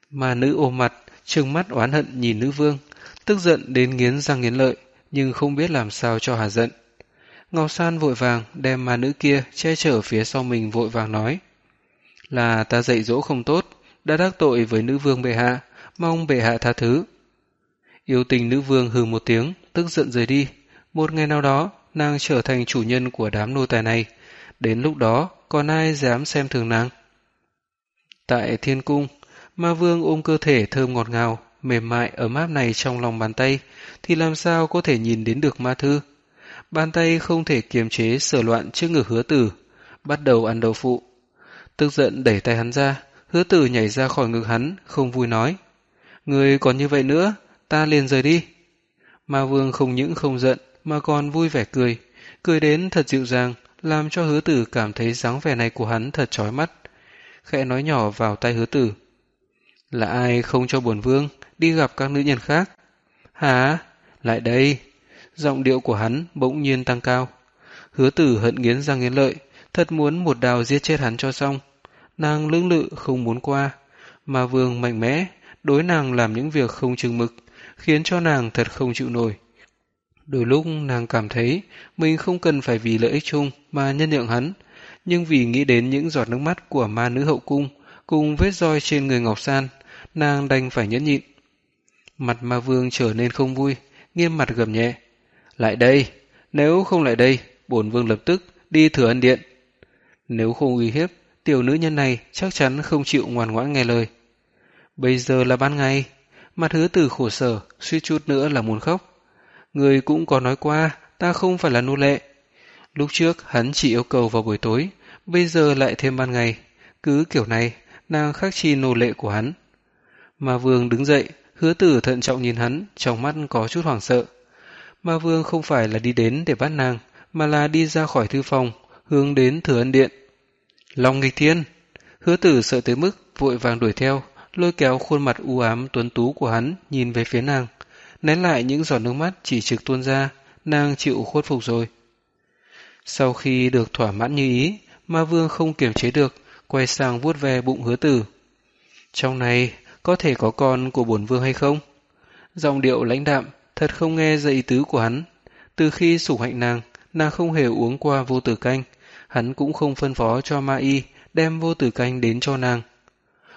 Mà nữ ôm mặt, trừng mắt oán hận nhìn nữ vương, tức giận đến nghiến răng nghiến lợi, nhưng không biết làm sao cho hà giận. Ngọc San vội vàng đem mà nữ kia che chở phía sau mình vội vàng nói. Là ta dạy dỗ không tốt, đã đắc tội với nữ vương bệ hạ, mong bệ hạ tha thứ. Yêu tình nữ vương hừ một tiếng, tức giận rời đi. Một ngày nào đó, nàng trở thành chủ nhân của đám nô tài này. Đến lúc đó, còn ai dám xem thường nàng? Tại thiên cung, ma vương ôm cơ thể thơm ngọt ngào, mềm mại ấm áp này trong lòng bàn tay, thì làm sao có thể nhìn đến được ma thư? Bàn tay không thể kiềm chế sở loạn trước ngực hứa tử, bắt đầu ăn đậu phụ. Tức giận đẩy tay hắn ra, hứa tử nhảy ra khỏi ngực hắn, không vui nói. Người còn như vậy nữa, ta liền rời đi. Ma vương không những không giận, mà còn vui vẻ cười, cười đến thật dịu dàng, làm cho hứa tử cảm thấy dáng vẻ này của hắn thật chói mắt. Khẽ nói nhỏ vào tay hứa tử. Là ai không cho buồn vương đi gặp các nữ nhân khác? Hả? Lại đây. Giọng điệu của hắn bỗng nhiên tăng cao. Hứa tử hận nghiến răng nghiến lợi, thật muốn một đào giết chết hắn cho xong. Nàng lưỡng lự không muốn qua, mà vương mạnh mẽ, đối nàng làm những việc không chừng mực, khiến cho nàng thật không chịu nổi. Đôi lúc nàng cảm thấy mình không cần phải vì lợi ích chung mà nhân nhượng hắn, nhưng vì nghĩ đến những giọt nước mắt của ma nữ hậu cung cùng vết roi trên người Ngọc San, nàng đành phải nhẫn nhịn. Mặt ma vương trở nên không vui, nghiêm mặt gầm nhẹ. Lại đây, nếu không lại đây, bổn vương lập tức đi thừa ân điện. Nếu không uy hiếp, tiểu nữ nhân này chắc chắn không chịu ngoan ngoãn nghe lời. Bây giờ là ban ngày, mặt hứa tử khổ sở, suy chút nữa là muốn khóc. Người cũng có nói qua, ta không phải là nô lệ. Lúc trước hắn chỉ yêu cầu vào buổi tối, bây giờ lại thêm ban ngày. Cứ kiểu này, nàng khắc chi nô lệ của hắn. Mà vương đứng dậy, hứa tử thận trọng nhìn hắn, trong mắt có chút hoảng sợ. mà vương không phải là đi đến để bắt nàng, mà là đi ra khỏi thư phòng, hướng đến thừa ân điện. Long nghịch thiên! Hứa tử sợ tới mức vội vàng đuổi theo, lôi kéo khuôn mặt u ám tuấn tú của hắn nhìn về phía nàng. Nén lại những giọt nước mắt chỉ trực tuôn ra, nàng chịu khuất phục rồi. Sau khi được thỏa mãn như ý, ma vương không kiềm chế được, quay sang vuốt ve bụng hứa tử. Trong này, có thể có con của bổn vương hay không? Giọng điệu lãnh đạm, thật không nghe ra ý tứ của hắn. Từ khi sủng hạnh nàng, nàng không hề uống qua vô tử canh, hắn cũng không phân phó cho ma y đem vô tử canh đến cho nàng.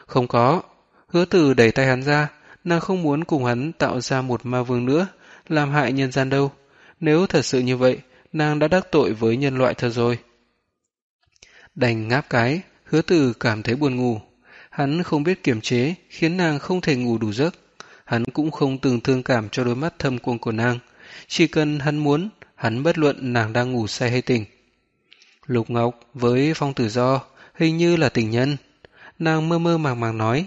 Không có, hứa tử đẩy tay hắn ra, nàng không muốn cùng hắn tạo ra một ma vương nữa, làm hại nhân gian đâu. Nếu thật sự như vậy, nàng đã đắc tội với nhân loại thật rồi. Đành ngáp cái, hứa từ cảm thấy buồn ngủ. Hắn không biết kiềm chế, khiến nàng không thể ngủ đủ giấc. Hắn cũng không từng thương cảm cho đôi mắt thâm quầng của nàng. Chỉ cần hắn muốn, hắn bất luận nàng đang ngủ say hay tỉnh. Lục Ngọc với Phong Tử Do hình như là tình nhân. Nàng mơ mơ màng màng nói,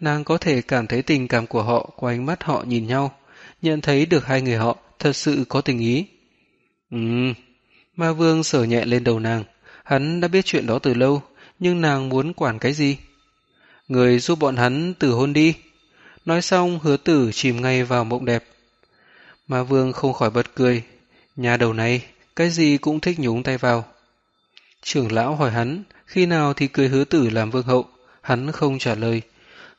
nàng có thể cảm thấy tình cảm của họ qua ánh mắt họ nhìn nhau, nhận thấy được hai người họ thật sự có tình ý. Ừm, ma vương sở nhẹ lên đầu nàng, hắn đã biết chuyện đó từ lâu, nhưng nàng muốn quản cái gì? Người giúp bọn hắn từ hôn đi. Nói xong hứa tử chìm ngay vào mộng đẹp. Ma vương không khỏi bật cười. Nhà đầu này, cái gì cũng thích nhúng tay vào. Trưởng lão hỏi hắn, khi nào thì cưới hứa tử làm vương hậu, hắn không trả lời.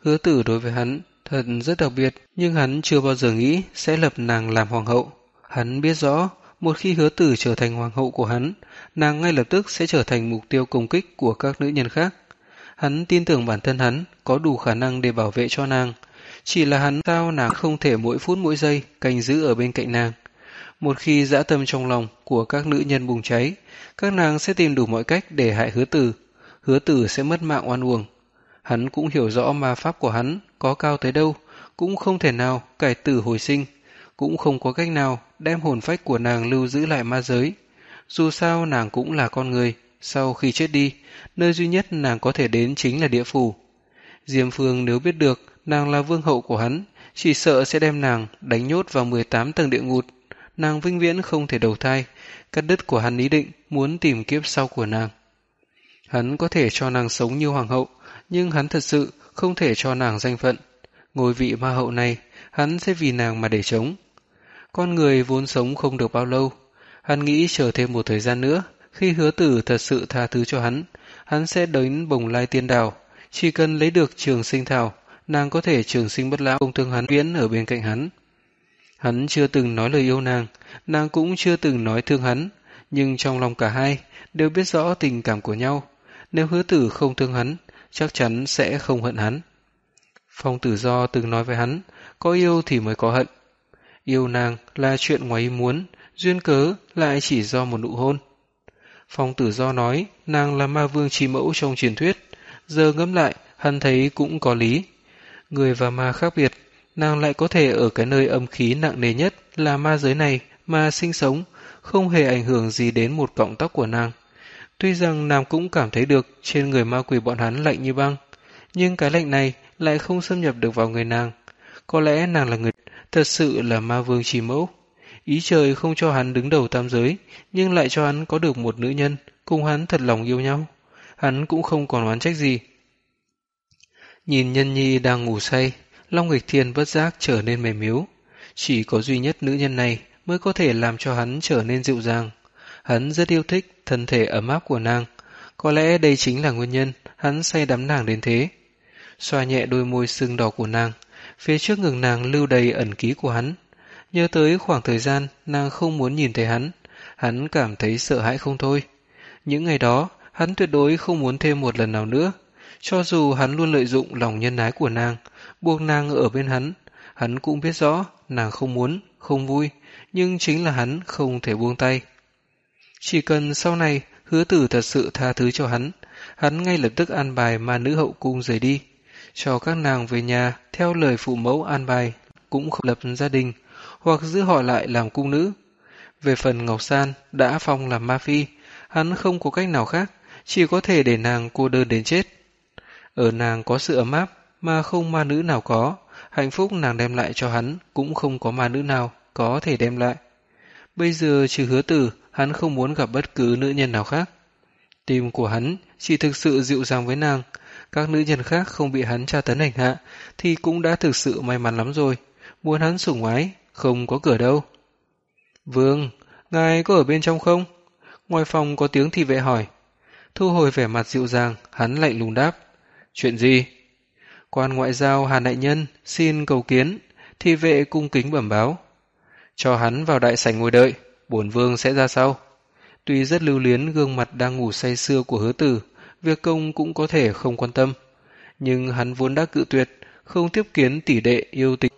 Hứa tử đối với hắn thật rất đặc biệt, nhưng hắn chưa bao giờ nghĩ sẽ lập nàng làm hoàng hậu. Hắn biết rõ, một khi hứa tử trở thành hoàng hậu của hắn, nàng ngay lập tức sẽ trở thành mục tiêu công kích của các nữ nhân khác. Hắn tin tưởng bản thân hắn có đủ khả năng để bảo vệ cho nàng. Chỉ là hắn sao nàng không thể mỗi phút mỗi giây canh giữ ở bên cạnh nàng. Một khi dã tâm trong lòng của các nữ nhân bùng cháy, các nàng sẽ tìm đủ mọi cách để hại hứa tử. Hứa tử sẽ mất mạng oan uổng. Hắn cũng hiểu rõ ma pháp của hắn có cao tới đâu, cũng không thể nào cải tử hồi sinh, cũng không có cách nào đem hồn phách của nàng lưu giữ lại ma giới. Dù sao nàng cũng là con người, sau khi chết đi, nơi duy nhất nàng có thể đến chính là địa phủ. Diêm Phương nếu biết được nàng là vương hậu của hắn, chỉ sợ sẽ đem nàng đánh nhốt vào 18 tầng địa ngục. Nàng vinh viễn không thể đầu thai, cắt đứt của hắn ý định muốn tìm kiếp sau của nàng. Hắn có thể cho nàng sống như hoàng hậu, nhưng hắn thật sự không thể cho nàng danh phận. Ngôi vị ma hậu này, hắn sẽ vì nàng mà để chống. Con người vốn sống không được bao lâu. Hắn nghĩ chờ thêm một thời gian nữa, khi hứa tử thật sự tha thứ cho hắn, hắn sẽ đến bồng lai tiên đảo. Chỉ cần lấy được trường sinh thảo, nàng có thể trường sinh bất lão không thương hắn viễn ở bên cạnh hắn. Hắn chưa từng nói lời yêu nàng, nàng cũng chưa từng nói thương hắn, nhưng trong lòng cả hai đều biết rõ tình cảm của nhau. Nếu hứa tử không thương hắn, chắc chắn sẽ không hận hắn. Phong tử do từng nói với hắn, có yêu thì mới có hận. Yêu nàng là chuyện ngoài ý muốn, duyên cớ lại chỉ do một nụ hôn. Phong tử do nói nàng là ma vương chi mẫu trong truyền thuyết, giờ ngẫm lại hắn thấy cũng có lý. Người và ma khác biệt, nàng lại có thể ở cái nơi âm khí nặng nề nhất là ma giới này mà sinh sống, không hề ảnh hưởng gì đến một cọng tóc của nàng. Tuy rằng nàng cũng cảm thấy được trên người ma quỷ bọn hắn lạnh như băng, nhưng cái lạnh này lại không xâm nhập được vào người nàng. Có lẽ nàng là người thật sự là ma vương trì mẫu. Ý trời không cho hắn đứng đầu tam giới, nhưng lại cho hắn có được một nữ nhân, cùng hắn thật lòng yêu nhau. Hắn cũng không còn oán trách gì. Nhìn nhân nhi đang ngủ say, Long nghịch thiên bất giác trở nên mềm yếu. Chỉ có duy nhất nữ nhân này mới có thể làm cho hắn trở nên dịu dàng. Hắn rất yêu thích thân thể ấm áp của nàng. Có lẽ đây chính là nguyên nhân hắn say đắm nàng đến thế. Xoa nhẹ đôi môi sưng đỏ của nàng, phía trước ngực nàng lưu đầy ẩn ký của hắn. Nhớ tới khoảng thời gian nàng không muốn nhìn thấy hắn, hắn cảm thấy sợ hãi không thôi. Những ngày đó, hắn tuyệt đối không muốn thêm một lần nào nữa. Cho dù hắn luôn lợi dụng lòng nhân ái của nàng, buộc nàng ở bên hắn, hắn cũng biết rõ nàng không muốn, không vui, nhưng chính là hắn không thể buông tay. Chỉ cần sau này hứa tử thật sự tha thứ cho hắn, hắn ngay lập tức an bài ma nữ hậu cung rời đi, cho các nàng về nhà theo lời phụ mẫu an bài, cũng không lập gia đình, hoặc giữ họ lại làm cung nữ. Về phần Ngọc San đã phong làm ma phi, hắn không có cách nào khác, chỉ có thể để nàng cô đơn đến chết. Ở nàng có sự ấm áp mà không ma nữ nào có, hạnh phúc nàng đem lại cho hắn cũng không có ma nữ nào có thể đem lại. Bây giờ trừ hứa tử, hắn không muốn gặp bất cứ nữ nhân nào khác. Tim của hắn chỉ thực sự dịu dàng với nàng, các nữ nhân khác không bị hắn tra tấn hành hạ thì cũng đã thực sự may mắn lắm rồi. Muốn hắn sủng ái, không có cửa đâu. Vương, ngài có ở bên trong không? Ngoài phòng có tiếng thị vệ hỏi. Thu hồi vẻ mặt dịu dàng, hắn lạnh lùng đáp. Chuyện gì? Quan ngoại giao Hà Đại Nhân xin cầu kiến, thị vệ cung kính bẩm báo. Cho hắn vào đại sảnh ngồi đợi, bổn vương sẽ ra sau. Tuy rất lưu luyến gương mặt đang ngủ say sưa của hứa tử, việc công cũng có thể không quan tâm. Nhưng hắn vốn đã cự tuyệt, không tiếp kiến tỷ đệ yêu tình.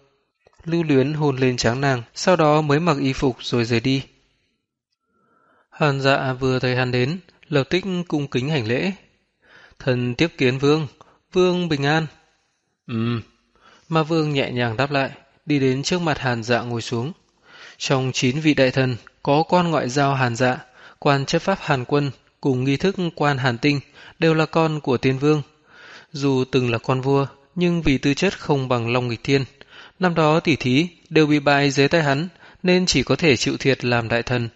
Lưu luyến hôn lên tráng nàng, sau đó mới mặc y phục rồi rời đi. Hàn dạ vừa thấy hắn đến, lập tức cung kính hành lễ. Thần tiếp kiến vương, vương bình an. Ừm, ma vương nhẹ nhàng đáp lại, đi đến trước mặt hàn dạ ngồi xuống. Trong chín vị đại thần, có quan ngoại giao hàn dạ, quan chấp pháp hàn quân, cùng nghi thức quan hàn tinh, đều là con của tiên vương. Dù từng là con vua, nhưng vì tư chất không bằng Long Nghịch Thiên, năm đó tỷ thí đều bị bại dưới tay hắn, nên chỉ có thể chịu thiệt làm đại thần.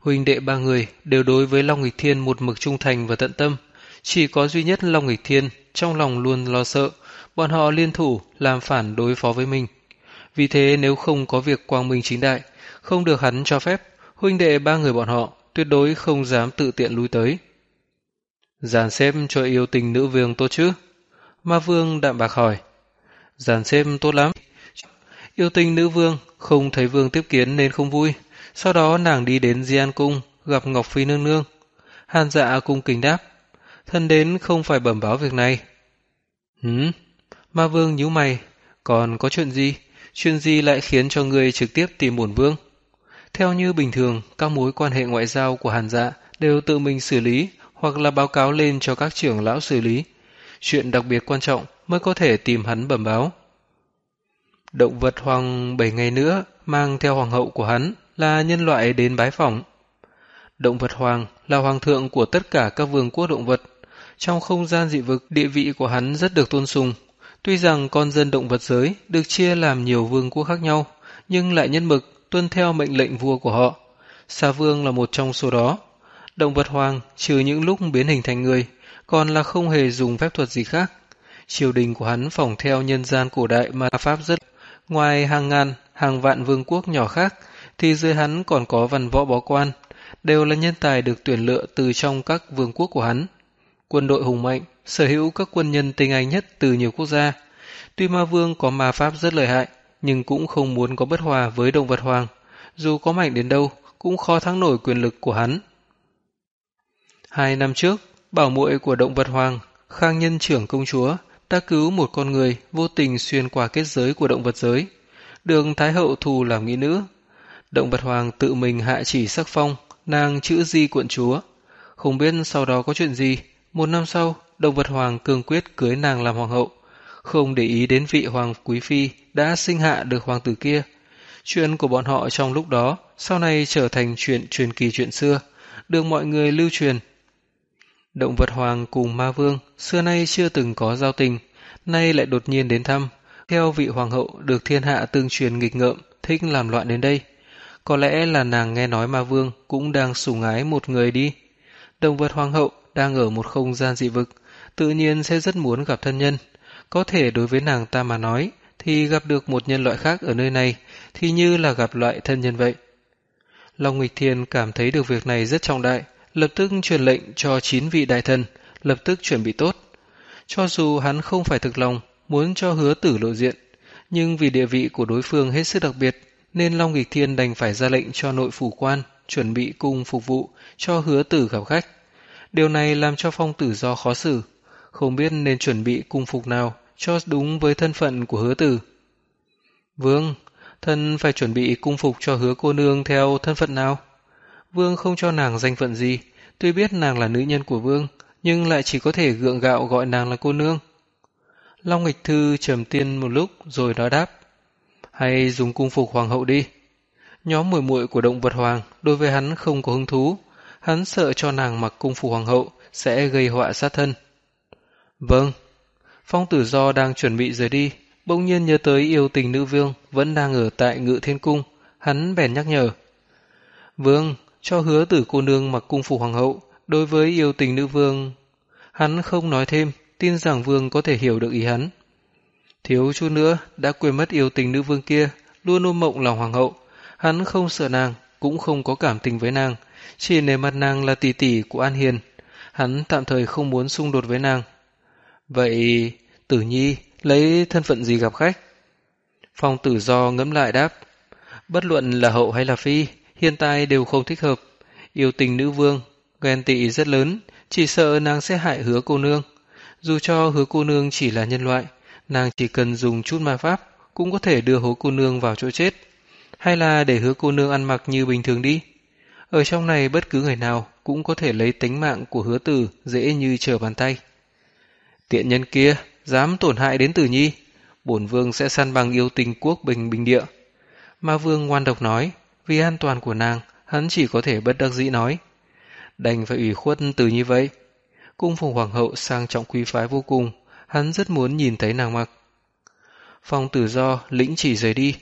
Huynh đệ ba người đều đối với Long Nghịch Thiên một mực trung thành và tận tâm, chỉ có duy nhất Long Nghịch Thiên trong lòng luôn lo sợ, bọn họ liên thủ làm phản đối phó với mình. Vì thế nếu không có việc quang minh chính đại, không được hắn cho phép, huynh đệ ba người bọn họ tuyệt đối không dám tự tiện lui tới. Giàn xếp cho yêu tình nữ vương tốt chứ? Ma vương đạm bạc hỏi. Giàn xếp tốt lắm. Yêu tình nữ vương không thấy vương tiếp kiến nên không vui. Sau đó nàng đi đến Di An Cung gặp Ngọc Phi nương nương. Hàn dạ cung kính đáp. Thân đến không phải bẩm báo việc này. Hứ? Ma vương nhíu mày. Còn có chuyện gì? Chuyện gì lại khiến cho người trực tiếp tìm bổn vương? Theo như bình thường, các mối quan hệ ngoại giao của Hàn Dạ đều tự mình xử lý hoặc là báo cáo lên cho các trưởng lão xử lý. chuyện đặc biệt quan trọng mới có thể tìm hắn bẩm báo. Động vật hoàng bảy ngày nữa mang theo hoàng hậu của hắn là nhân loại đến bái phỏng. Động vật hoàng là hoàng thượng của tất cả các vương quốc động vật. Trong không gian dị vực, địa vị của hắn rất được tôn sùng. Tuy rằng con dân động vật giới được chia làm nhiều vương quốc khác nhau, nhưng lại nhân mực tuân theo mệnh lệnh vua của họ. Sa vương là một trong số đó. Động vật hoàng trừ những lúc biến hình thành người, còn là không hề dùng phép thuật gì khác. Triều đình của hắn phỏng theo nhân gian cổ đại mà pháp rất ngoài hàng ngàn, hàng vạn vương quốc nhỏ khác, thì dưới hắn còn có văn võ bó quan, đều là nhân tài được tuyển lựa từ trong các vương quốc của hắn. Quân đội hùng mạnh, sở hữu các quân nhân tinh anh nhất từ nhiều quốc gia. Tuy ma vương có ma pháp rất lợi hại, nhưng cũng không muốn có bất hòa với động vật hoàng. Dù có mạnh đến đâu, cũng khó thắng nổi quyền lực của hắn. Hai năm trước, bảo muội của động vật hoàng, khang nhân trưởng công chúa, đã cứu một con người vô tình xuyên qua kết giới của động vật giới. Đường Thái Hậu thù làm nghĩ nữ. Động vật hoàng tự mình hạ chỉ sắc phong, nàng chữ di quận chúa. Không biết sau đó có chuyện gì, một năm sau, động vật hoàng cương quyết cưới nàng làm hoàng hậu, không để ý đến vị hoàng quý phi đã sinh hạ được hoàng tử kia. Chuyện của bọn họ trong lúc đó sau này trở thành chuyện truyền kỳ chuyện xưa, được mọi người lưu truyền. Động vật hoàng cùng ma vương xưa nay chưa từng có giao tình, nay lại đột nhiên đến thăm, theo vị hoàng hậu được thiên hạ tương truyền nghịch ngợm, thích làm loạn đến đây. Có lẽ là nàng nghe nói ma vương cũng đang sủng ái một người đi. Động vật hoàng hậu đang ở một không gian dị vực, tự nhiên sẽ rất muốn gặp thân nhân. Có thể đối với nàng ta mà nói, thì gặp được một nhân loại khác ở nơi này, thì như là gặp loại thân nhân vậy. Long Nghịch Thiên cảm thấy được việc này rất trọng đại, lập tức truyền lệnh cho chín vị đại thần, lập tức chuẩn bị tốt. Cho dù hắn không phải thực lòng, muốn cho hứa tử lộ diện, nhưng vì địa vị của đối phương hết sức đặc biệt, nên Long Nghịch Thiên đành phải ra lệnh cho nội phủ quan chuẩn bị cung phục vụ cho hứa tử gặp khách. Điều này làm cho phong tử do khó xử, không biết nên chuẩn bị cung phục nào cho đúng với thân phận của hứa tử. Vương, thân phải chuẩn bị cung phục cho hứa cô nương theo thân phận nào? Vương không cho nàng danh phận gì, tuy biết nàng là nữ nhân của Vương, nhưng lại chỉ có thể gượng gạo gọi nàng là cô nương. Long nghịch thư trầm tiên một lúc rồi nói đáp, hay dùng cung phục hoàng hậu đi. Nhóm muội muội của động vật hoàng đối với hắn không có hứng thú, hắn sợ cho nàng mặc cung phục hoàng hậu sẽ gây họa sát thân. Vâng. Phong tử do đang chuẩn bị rời đi, bỗng nhiên nhớ tới yêu tình nữ vương vẫn đang ở tại ngự thiên cung, hắn bèn nhắc nhở. Vương, cho hứa tử cô nương mặc cung phục hoàng hậu, đối với yêu tình nữ vương. Hắn không nói thêm, tin rằng vương có thể hiểu được ý hắn. Thiếu chút nữa, đã quên mất yêu tình nữ vương kia, luôn ôm mộng lòng hoàng hậu. Hắn không sợ nàng, cũng không có cảm tình với nàng, chỉ nề mặt nàng là tỷ tỷ của An Hiền. Hắn tạm thời không muốn xung đột với nàng. Vậy, tử nhi, lấy thân phận gì gặp khách? Phong tử do ngẫm lại đáp. Bất luận là hậu hay là phi, hiện tại đều không thích hợp. Yêu tình nữ vương, ghen tị rất lớn, chỉ sợ nàng sẽ hại hứa cô nương. Dù cho hứa cô nương chỉ là nhân loại, nàng chỉ cần dùng chút ma pháp cũng có thể đưa hứa cô nương vào chỗ chết. Hay là để hứa cô nương ăn mặc như bình thường đi. Ở trong này bất cứ người nào cũng có thể lấy tính mạng của hứa tử dễ như trở bàn tay. Tiện nhân kia, dám tổn hại đến tử nhi, bổn vương sẽ săn bằng yêu tình quốc bình bình địa. Ma vương ngoan độc nói, vì an toàn của nàng, hắn chỉ có thể bất đắc dĩ nói. Đành phải ủy khuất từ như vậy. Cung phùng hoàng hậu sang trọng quý phái vô cùng, hắn rất muốn nhìn thấy nàng mặc. Phong tử do lĩnh chỉ rời đi.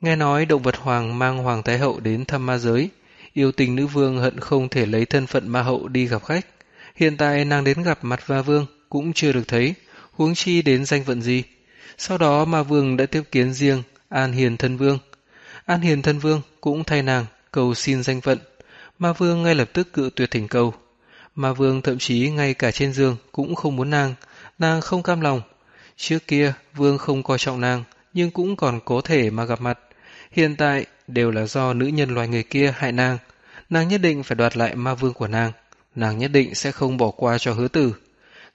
Nghe nói động vật hoàng mang hoàng thái hậu đến thăm ma giới, yêu tình nữ vương hận không thể lấy thân phận ma hậu đi gặp khách. Hiện tại nàng đến gặp mặt ma vương cũng chưa được thấy, huống chi đến danh vận gì. Sau đó ma vương đã tiếp kiến riêng An Hiền thân vương. An Hiền thân vương cũng thay nàng cầu xin danh phận. Ma vương ngay lập tức cự tuyệt thỉnh cầu. Ma vương thậm chí ngay cả trên giường cũng không muốn nàng, nàng không cam lòng. Trước kia vương không coi trọng nàng, nhưng cũng còn có thể mà gặp mặt. Hiện tại đều là do nữ nhân loài người kia hại nàng. Nàng nhất định phải đoạt lại ma vương của nàng. Nàng nhất định sẽ không bỏ qua cho hứa tử.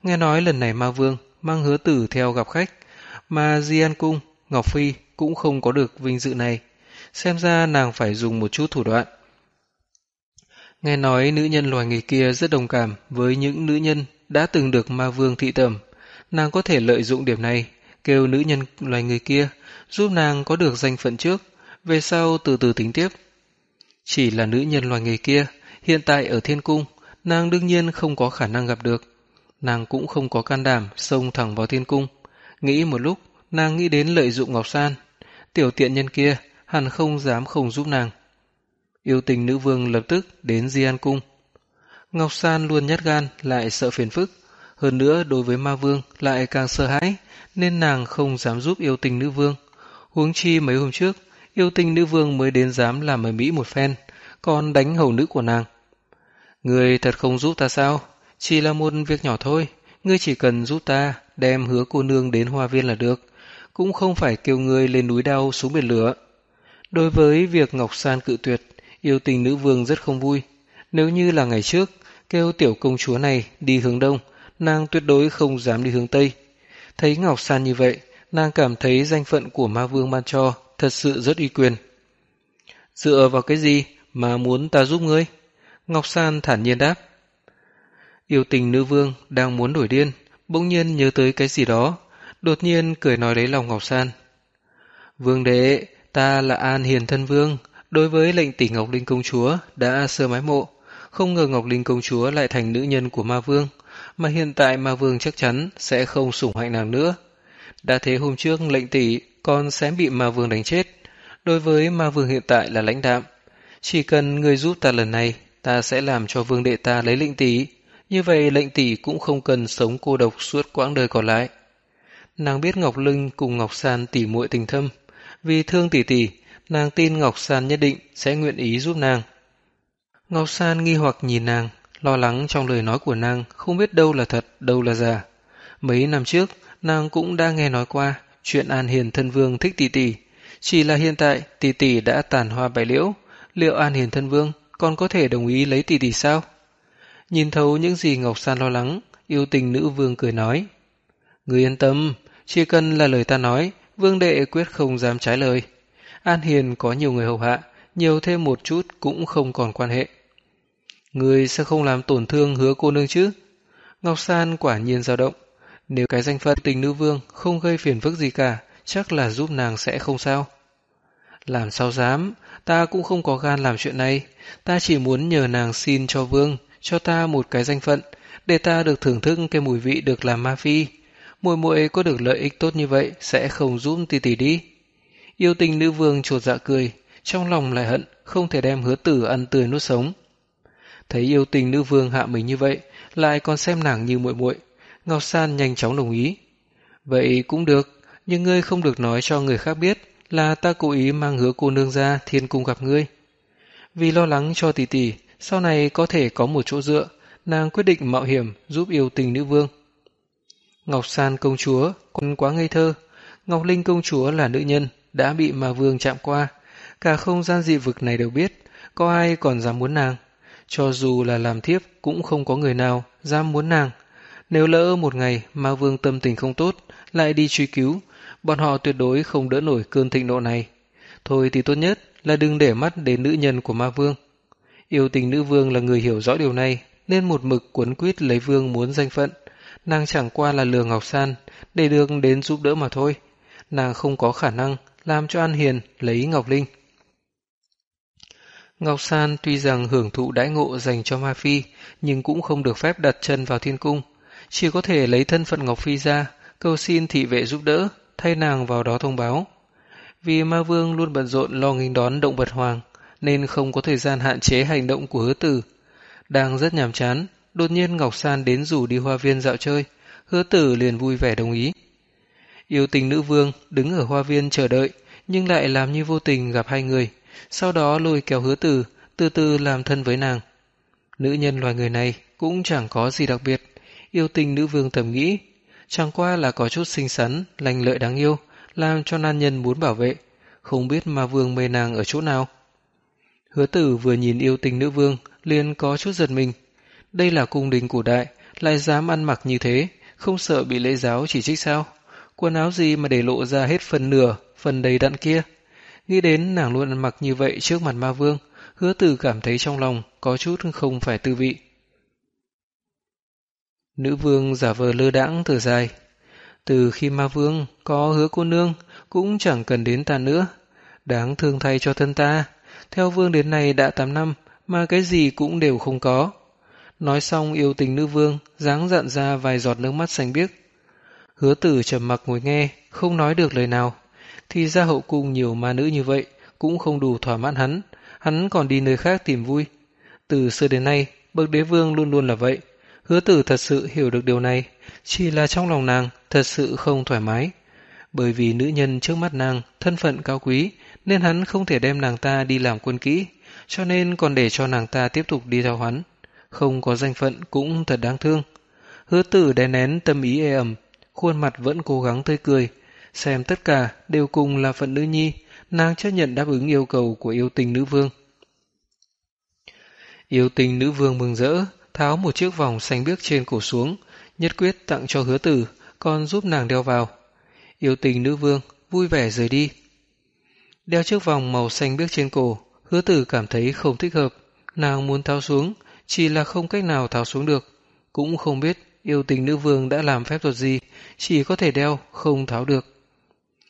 Nghe nói lần này ma vương mang hứa tử theo gặp khách, mà Di An Cung, Ngọc Phi cũng không có được vinh dự này. Xem ra nàng phải dùng một chút thủ đoạn. Nghe nói nữ nhân loài người kia rất đồng cảm với những nữ nhân đã từng được ma vương thị tẩm, nàng có thể lợi dụng điểm này, kêu nữ nhân loài người kia, giúp nàng có được danh phận trước, về sau từ từ tính tiếp. Chỉ là nữ nhân loài người kia, hiện tại ở thiên cung, nàng đương nhiên không có khả năng gặp được. Nàng cũng không có can đảm xông thẳng vào thiên cung. Nghĩ một lúc, nàng nghĩ đến lợi dụng Ngọc San. Tiểu tiện nhân kia hẳn không dám không giúp nàng. Yêu tình nữ vương lập tức đến Di An Cung. Ngọc San luôn nhát gan lại sợ phiền phức. Hơn nữa đối với ma vương lại càng sợ hãi nên nàng không dám giúp yêu tình nữ vương. Huống chi mấy hôm trước yêu tình nữ vương mới đến dám làm ở Mỹ một phen còn đánh hầu nữ của nàng. Người thật không giúp ta sao? Chỉ là một việc nhỏ thôi. Ngươi chỉ cần giúp ta đem hứa cô nương đến hoa viên là được. Cũng không phải kêu ngươi lên núi đau xuống biển lửa. Đối với việc Ngọc San cự tuyệt, yêu tình nữ vương rất không vui. Nếu như là ngày trước, kêu tiểu công chúa này đi hướng đông, nàng tuyệt đối không dám đi hướng tây. Thấy Ngọc San như vậy, nàng cảm thấy danh phận của ma vương ban cho thật sự rất uy quyền. Dựa vào cái gì mà muốn ta giúp ngươi? Ngọc San thản nhiên đáp. Yêu tình nữ vương đang muốn đổi điên, bỗng nhiên nhớ tới cái gì đó, đột nhiên cười nói lấy lòng Ngọc San. Vương đệ, ta là An Hiền Thân Vương, đối với lệnh tỷ Ngọc Linh Công Chúa đã sơ mái mộ, không ngờ Ngọc Linh Công Chúa lại thành nữ nhân của Ma Vương, mà hiện tại Ma Vương chắc chắn sẽ không sủng hạnh nàng nữa. Đã thế hôm trước lệnh tỷ còn xém bị Ma Vương đánh chết, đối với Ma Vương hiện tại là lãnh đạm. Chỉ cần người giúp ta lần này, ta sẽ làm cho vương đệ ta lấy lệnh tỷ, như vậy lệnh tỷ cũng không cần sống cô độc suốt quãng đời còn lại. Nàng biết Ngọc Linh cùng Ngọc San tỉ muội tình thâm, vì thương tỷ tỷ, nàng tin Ngọc San nhất định sẽ nguyện ý giúp nàng. Ngọc San nghi hoặc nhìn nàng, lo lắng trong lời nói của nàng, không biết đâu là thật, đâu là giả. Mấy năm trước, nàng cũng đã nghe nói qua chuyện An Hiền thân vương thích tỷ tỷ, chỉ là hiện tại tỷ tỷ đã tàn hoa bại liễu, liệu An Hiền thân vương còn có thể đồng ý lấy tỷ tỷ sao? Nhìn thấu những gì Ngọc San lo lắng, yêu tình nữ vương cười nói. Người yên tâm, chỉ cần là lời ta nói, vương đệ quyết không dám trái lời. An Hiền có nhiều người hầu hạ, nhiều thêm một chút cũng không còn quan hệ. Người sẽ không làm tổn thương hứa cô nương chứ? Ngọc San quả nhiên dao động. Nếu cái danh phận tình nữ vương không gây phiền phức gì cả, chắc là giúp nàng sẽ không sao. Làm sao dám, ta cũng không có gan làm chuyện này. Ta chỉ muốn nhờ nàng xin cho vương, cho ta một cái danh phận, để ta được thưởng thức cái mùi vị được làm ma phi. Muội muội có được lợi ích tốt như vậy sẽ không giúp tỷ tỷ đi. Yêu tình nữ vương trột dạ cười, trong lòng lại hận, không thể đem hứa tử ăn tươi nuốt sống. Thấy yêu tình nữ vương hạ mình như vậy, lại còn xem nàng như muội muội, Ngọc San nhanh chóng đồng ý. Vậy cũng được, nhưng ngươi không được nói cho người khác biết là ta cố ý mang hứa cô nương ra thiên cung gặp ngươi. Vì lo lắng cho tỷ tỷ, sau này có thể có một chỗ dựa, nàng quyết định mạo hiểm giúp yêu tình nữ vương. Ngọc San công chúa còn quá ngây thơ, Ngọc Linh công chúa là nữ nhân, đã bị mà vương chạm qua, cả không gian dị vực này đều biết, có ai còn dám muốn nàng. Cho dù là làm thiếp cũng không có người nào dám muốn nàng. Nếu lỡ một ngày ma vương tâm tình không tốt, lại đi truy cứu, bọn họ tuyệt đối không đỡ nổi cơn thịnh nộ này. Thôi thì tốt nhất là đừng để mắt đến nữ nhân của ma vương. Yêu tình nữ vương là người hiểu rõ điều này, nên một mực cuốn quýt lấy vương muốn danh phận. Nàng chẳng qua là lừa Ngọc San, để được đến giúp đỡ mà thôi. Nàng không có khả năng làm cho An Hiền lấy Ngọc Linh. Ngọc San tuy rằng hưởng thụ đãi ngộ dành cho Ma Phi, nhưng cũng không được phép đặt chân vào thiên cung. Chỉ có thể lấy thân phận Ngọc Phi ra, cầu xin thị vệ giúp đỡ, thay nàng vào đó thông báo. Vì ma vương luôn bận rộn lo nghênh đón động vật hoàng, nên không có thời gian hạn chế hành động của hứa tử. Đang rất nhàm chán, đột nhiên Ngọc San đến rủ đi hoa viên dạo chơi, hứa tử liền vui vẻ đồng ý. Yêu tình nữ vương đứng ở hoa viên chờ đợi, nhưng lại làm như vô tình gặp hai người, sau đó lôi kéo hứa tử, từ từ làm thân với nàng. Nữ nhân loài người này cũng chẳng có gì đặc biệt, yêu tình nữ vương thầm nghĩ, chẳng qua là có chút xinh xắn, lành lợi đáng yêu, làm cho nan nhân muốn bảo vệ, không biết mà vương mê nàng ở chỗ nào. Hứa tử vừa nhìn yêu tình nữ vương, liền có chút giật mình. Đây là cung đình cổ đại, lại dám ăn mặc như thế, không sợ bị lễ giáo chỉ trích sao? Quần áo gì mà để lộ ra hết phần nửa, phần đầy đặn kia? Nghĩ đến nàng luôn ăn mặc như vậy trước mặt ma vương, hứa tử cảm thấy trong lòng có chút không phải tư vị. Nữ vương giả vờ lơ đãng thở dài. Từ khi ma vương có hứa cô nương, cũng chẳng cần đến ta nữa. Đáng thương thay cho thân ta. Theo vương đến nay đã 8 năm, mà cái gì cũng đều không có. Nói xong yêu tình nữ vương, dáng dặn ra vài giọt nước mắt xanh biếc. Hứa tử trầm mặc ngồi nghe, không nói được lời nào. Thì ra hậu cung nhiều ma nữ như vậy, cũng không đủ thỏa mãn hắn. Hắn còn đi nơi khác tìm vui. Từ xưa đến nay, bậc đế vương luôn luôn là vậy. Hứa tử thật sự hiểu được điều này, chỉ là trong lòng nàng thật sự không thoải mái. Bởi vì nữ nhân trước mắt nàng thân phận cao quý, nên hắn không thể đem nàng ta đi làm quân kỹ, cho nên còn để cho nàng ta tiếp tục đi theo hắn. Không có danh phận cũng thật đáng thương. Hứa tử đè nén tâm ý ê ẩm, khuôn mặt vẫn cố gắng tươi cười, xem tất cả đều cùng là phận nữ nhi, nàng chấp nhận đáp ứng yêu cầu của yêu tình nữ vương. Yêu tình nữ vương mừng rỡ, tháo một chiếc vòng xanh biếc trên cổ xuống, nhất quyết tặng cho hứa tử, còn giúp nàng đeo vào. Yêu tình nữ vương vui vẻ rời đi. Đeo chiếc vòng màu xanh biếc trên cổ, hứa tử cảm thấy không thích hợp. Nàng muốn tháo xuống, chỉ là không cách nào tháo xuống được. Cũng không biết yêu tình nữ vương đã làm phép thuật gì, chỉ có thể đeo, không tháo được.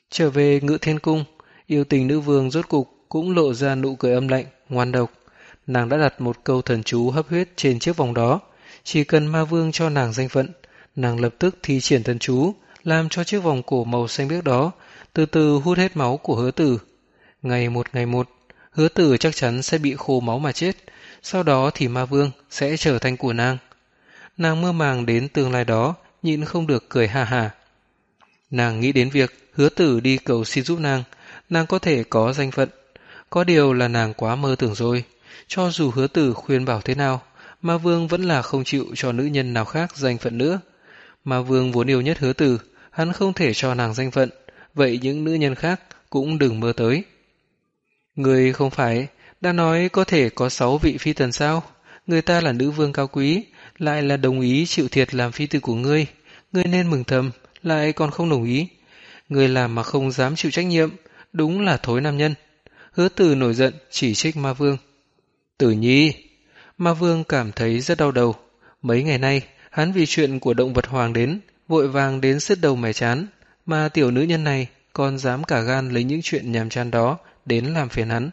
Trở về ngự thiên cung, yêu tình nữ vương rốt cục cũng lộ ra nụ cười âm lạnh, ngoan độc. Nàng đã đặt một câu thần chú hấp huyết trên chiếc vòng đó. Chỉ cần ma vương cho nàng danh phận, nàng lập tức thi triển thần chú, làm cho chiếc vòng cổ màu xanh biếc đó từ từ hút hết máu của hứa tử. Ngày một ngày một, hứa tử chắc chắn sẽ bị khô máu mà chết, sau đó thì ma vương sẽ trở thành của nàng. Nàng mơ màng đến tương lai đó, nhịn không được cười hà hà. Nàng nghĩ đến việc hứa tử đi cầu xin giúp nàng, nàng có thể có danh phận. Có điều là nàng quá mơ tưởng rồi. Cho dù hứa tử khuyên bảo thế nào, ma vương vẫn là không chịu cho nữ nhân nào khác danh phận nữa. Ma vương vốn yêu nhất hứa tử, hắn không thể cho nàng danh phận, vậy những nữ nhân khác cũng đừng mơ tới. Người không phải, đã nói có thể có sáu vị phi tần sao? Người ta là nữ vương cao quý, lại là đồng ý chịu thiệt làm phi tử của ngươi. Ngươi nên mừng thầm, lại còn không đồng ý. Ngươi làm mà không dám chịu trách nhiệm, đúng là thối nam nhân. Hứa tử nổi giận chỉ trích ma vương. Tử nhi, ma vương cảm thấy rất đau đầu. Mấy ngày nay, hắn vì chuyện của động vật hoàng đến, vội vàng đến sứt đầu mẻ chán, mà tiểu nữ nhân này còn dám cả gan lấy những chuyện nhàm chán đó đến làm phiền hắn.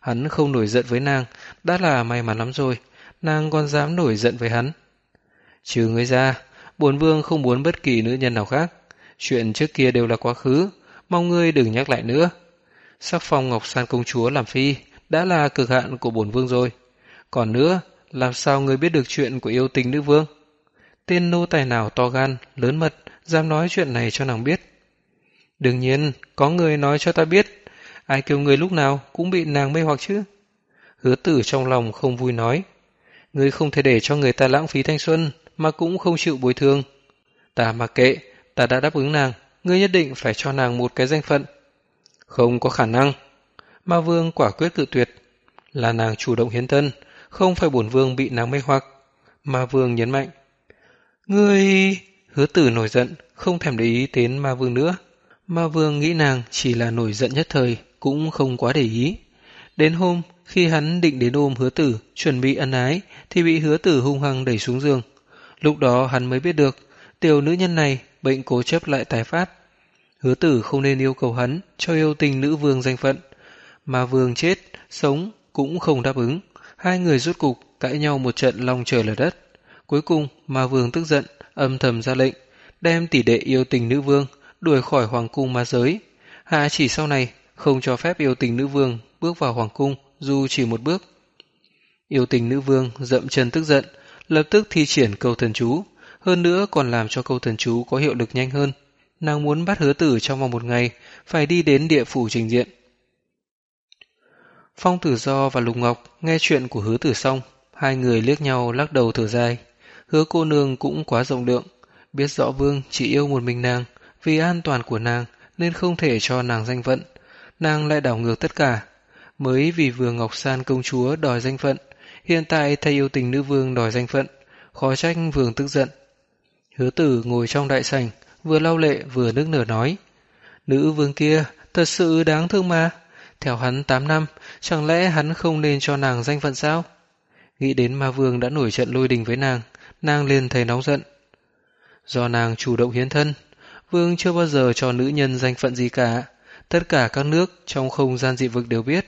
Hắn không nổi giận với nàng, đã là may mắn lắm rồi, nàng còn dám nổi giận với hắn. Trừ ngươi ra, bổn vương không muốn bất kỳ nữ nhân nào khác. Chuyện trước kia đều là quá khứ, mong ngươi đừng nhắc lại nữa. Sắc phong Ngọc San công chúa làm phi đã là cực hạn của bổn vương rồi. Còn nữa, làm sao ngươi biết được chuyện của yêu tình nữ vương? Tên nô tài nào to gan, lớn mật, dám nói chuyện này cho nàng biết. Đương nhiên, có người nói cho ta biết. Ai kêu người lúc nào cũng bị nàng mê hoặc chứ. Hứa tử trong lòng không vui nói. Ngươi không thể để cho người ta lãng phí thanh xuân, mà cũng không chịu bồi thường. Ta mặc kệ, ta đã đáp ứng nàng, ngươi nhất định phải cho nàng một cái danh phận. Không có khả năng. Ma vương quả quyết cự tuyệt. Là nàng chủ động hiến thân, không phải bổn vương bị nàng mê hoặc. Ma vương nhấn mạnh. Ngươi... Hứa tử nổi giận, không thèm để ý đến ma vương nữa. Ma vương nghĩ nàng chỉ là nổi giận nhất thời, cũng không quá để ý. Đến hôm, khi hắn định đến ôm hứa tử, chuẩn bị ân ái, thì bị hứa tử hung hăng đẩy xuống giường. Lúc đó hắn mới biết được, tiểu nữ nhân này bệnh cố chấp lại tái phát. Hứa tử không nên yêu cầu hắn cho yêu tình nữ vương danh phận. Mà vương chết, sống cũng không đáp ứng. Hai người rút cục cãi nhau một trận long trời lở đất. Cuối cùng mà vương tức giận, âm thầm ra lệnh, đem tỷ đệ yêu tình nữ vương đuổi khỏi hoàng cung ma giới. Hạ chỉ sau này không cho phép yêu tình nữ vương bước vào hoàng cung dù chỉ một bước. Yêu tình nữ vương dậm chân tức giận, lập tức thi triển câu thần chú, hơn nữa còn làm cho câu thần chú có hiệu lực nhanh hơn. Nàng muốn bắt hứa tử trong vòng một ngày, phải đi đến địa phủ trình diện. Phong Tử Do và Lục Ngọc nghe chuyện của hứa tử xong, hai người liếc nhau lắc đầu thở dài. Hứa cô nương cũng quá rộng lượng, biết rõ vương chỉ yêu một mình nàng, vì an toàn của nàng nên không thể cho nàng danh phận. Nàng lại đảo ngược tất cả, mới vì vừa Ngọc San công chúa đòi danh phận, hiện tại thay yêu tình nữ vương đòi danh phận, khó trách vương tức giận. Hứa tử ngồi trong đại sảnh, vừa lau lệ vừa nước nở nói, nữ vương kia thật sự đáng thương mà, theo hắn 8 năm, chẳng lẽ hắn không nên cho nàng danh phận sao? Nghĩ đến ma vương đã nổi trận lôi đình với nàng, nàng liền thấy nóng giận, Do nàng chủ động hiến thân, vương chưa bao giờ cho nữ nhân danh phận gì cả. Tất cả các nước trong không gian dị vực đều biết,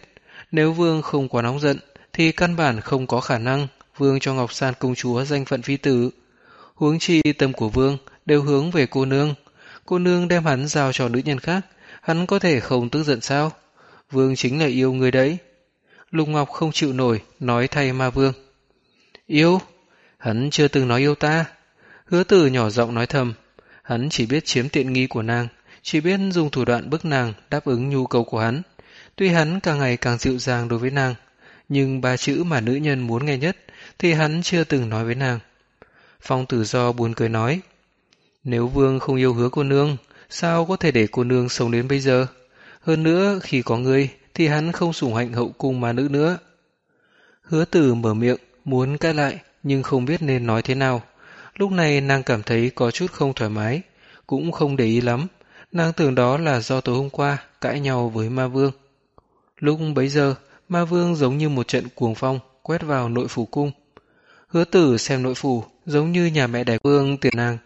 nếu vương không quá nóng giận, thì căn bản không có khả năng vương cho Ngọc San công chúa danh phận phi tử. Huống chi tâm của vương đều hướng về cô nương. Cô nương đem hắn giao cho nữ nhân khác, hắn có thể không tức giận sao? Vương chính là yêu người đấy. Lục Ngọc không chịu nổi, nói thay ma vương. Yêu? Hắn chưa từng nói yêu ta. Hứa tử nhỏ giọng nói thầm. Hắn chỉ biết chiếm tiện nghi của nàng, chỉ biết dùng thủ đoạn bức nàng đáp ứng nhu cầu của hắn. Tuy hắn càng ngày càng dịu dàng đối với nàng, nhưng ba chữ mà nữ nhân muốn nghe nhất thì hắn chưa từng nói với nàng. Phong tử do buồn cười nói, nếu vương không yêu hứa cô nương, sao có thể để cô nương sống đến bây giờ? Hơn nữa, khi có ngươi, thì hắn không sủng hạnh hậu cung mà nữ nữa. Hứa tử mở miệng, muốn cãi lại, nhưng không biết nên nói thế nào. Lúc này nàng cảm thấy có chút không thoải mái, cũng không để ý lắm. Nàng tưởng đó là do tối hôm qua cãi nhau với ma vương. Lúc bấy giờ, ma vương giống như một trận cuồng phong quét vào nội phủ cung. Hứa tử xem nội phủ giống như nhà mẹ đẻ vương tiền nàng.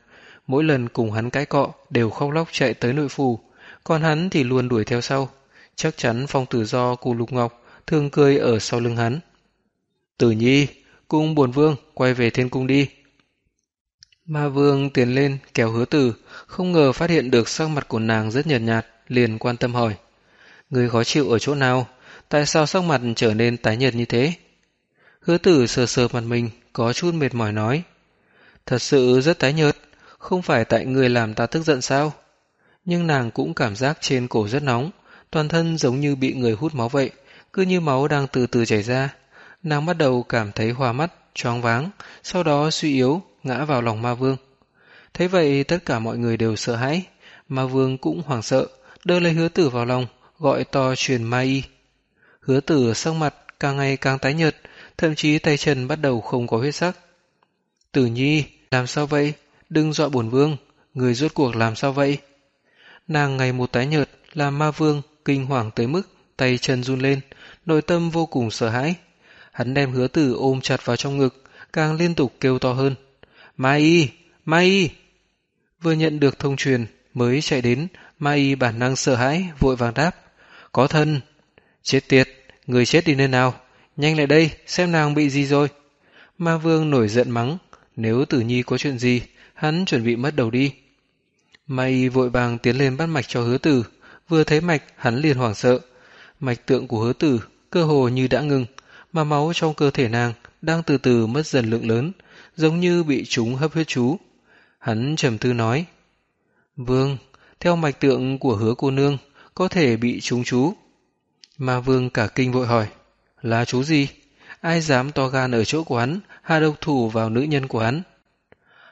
Mỗi lần cùng hắn cãi cọ đều khóc lóc chạy tới nội phủ, còn hắn thì luôn đuổi theo sau. Chắc chắn phong tử do cùng lục ngọc thường cười ở sau lưng hắn. Tử nhi, cung buồn vương, quay về thiên cung đi. Ma vương tiến lên kéo hứa tử, không ngờ phát hiện được sắc mặt của nàng rất nhợt nhạt, liền quan tâm hỏi. Người khó chịu ở chỗ nào? Tại sao sắc mặt trở nên tái nhợt như thế? Hứa tử sờ sờ mặt mình, có chút mệt mỏi nói. Thật sự rất tái nhợt, không phải tại người làm ta tức giận sao? Nhưng nàng cũng cảm giác trên cổ rất nóng, toàn thân giống như bị người hút máu vậy, cứ như máu đang từ từ chảy ra. Nàng bắt đầu cảm thấy hoa mắt, choáng váng, sau đó suy yếu, ngã vào lòng ma vương. Thế vậy tất cả mọi người đều sợ hãi, ma vương cũng hoảng sợ, đưa lấy hứa tử vào lòng, gọi to truyền ma y. Hứa tử sắc mặt càng ngày càng tái nhợt, thậm chí tay chân bắt đầu không có huyết sắc. Tử nhi, làm sao vậy? Đừng dọa bổn vương, người rốt cuộc làm sao vậy? Nàng ngày một tái nhợt, làm ma vương kinh hoàng tới mức tay chân run lên, nội tâm vô cùng sợ hãi. Hắn đem hứa tử ôm chặt vào trong ngực, càng liên tục kêu to hơn. Mai y! Mai y! Vừa nhận được thông truyền, mới chạy đến, Mai y bản năng sợ hãi, vội vàng đáp. Có thân! Chết tiệt! Người chết đi nơi nào? Nhanh lại đây, xem nàng bị gì rồi. Ma vương nổi giận mắng, nếu tử nhi có chuyện gì, hắn chuẩn bị mất đầu đi. Mai vội vàng tiến lên bắt mạch cho hứa tử, vừa thấy mạch hắn liền hoảng sợ. Mạch tượng của hứa tử cơ hồ như đã ngừng, mà máu trong cơ thể nàng đang từ từ mất dần lượng lớn, giống như bị chúng hấp huyết chú. Hắn trầm tư nói, Vương, theo mạch tượng của hứa cô nương, có thể bị trúng chú. Ma vương cả kinh vội hỏi, là chú gì? Ai dám to gan ở chỗ của hắn, hạ độc thủ vào nữ nhân của hắn?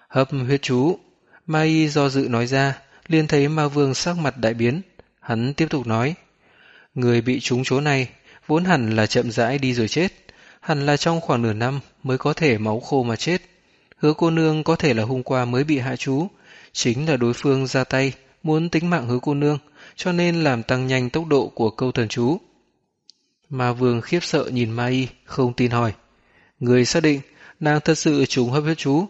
Hấp huyết chú. Ma y do dự nói ra, liền thấy ma vương sắc mặt đại biến. Hắn tiếp tục nói, người bị trúng chỗ này, vốn hẳn là chậm rãi đi rồi chết. Hẳn là trong khoảng nửa năm mới có thể máu khô mà chết. Hứa cô nương có thể là hôm qua mới bị hạ chú, chính là đối phương ra tay, muốn tính mạng hứa cô nương, cho nên làm tăng nhanh tốc độ của câu thần chú. Ma vương khiếp sợ nhìn Ma Y, không tin hỏi. Người xác định, nàng thật sự trúng hấp huyết chú.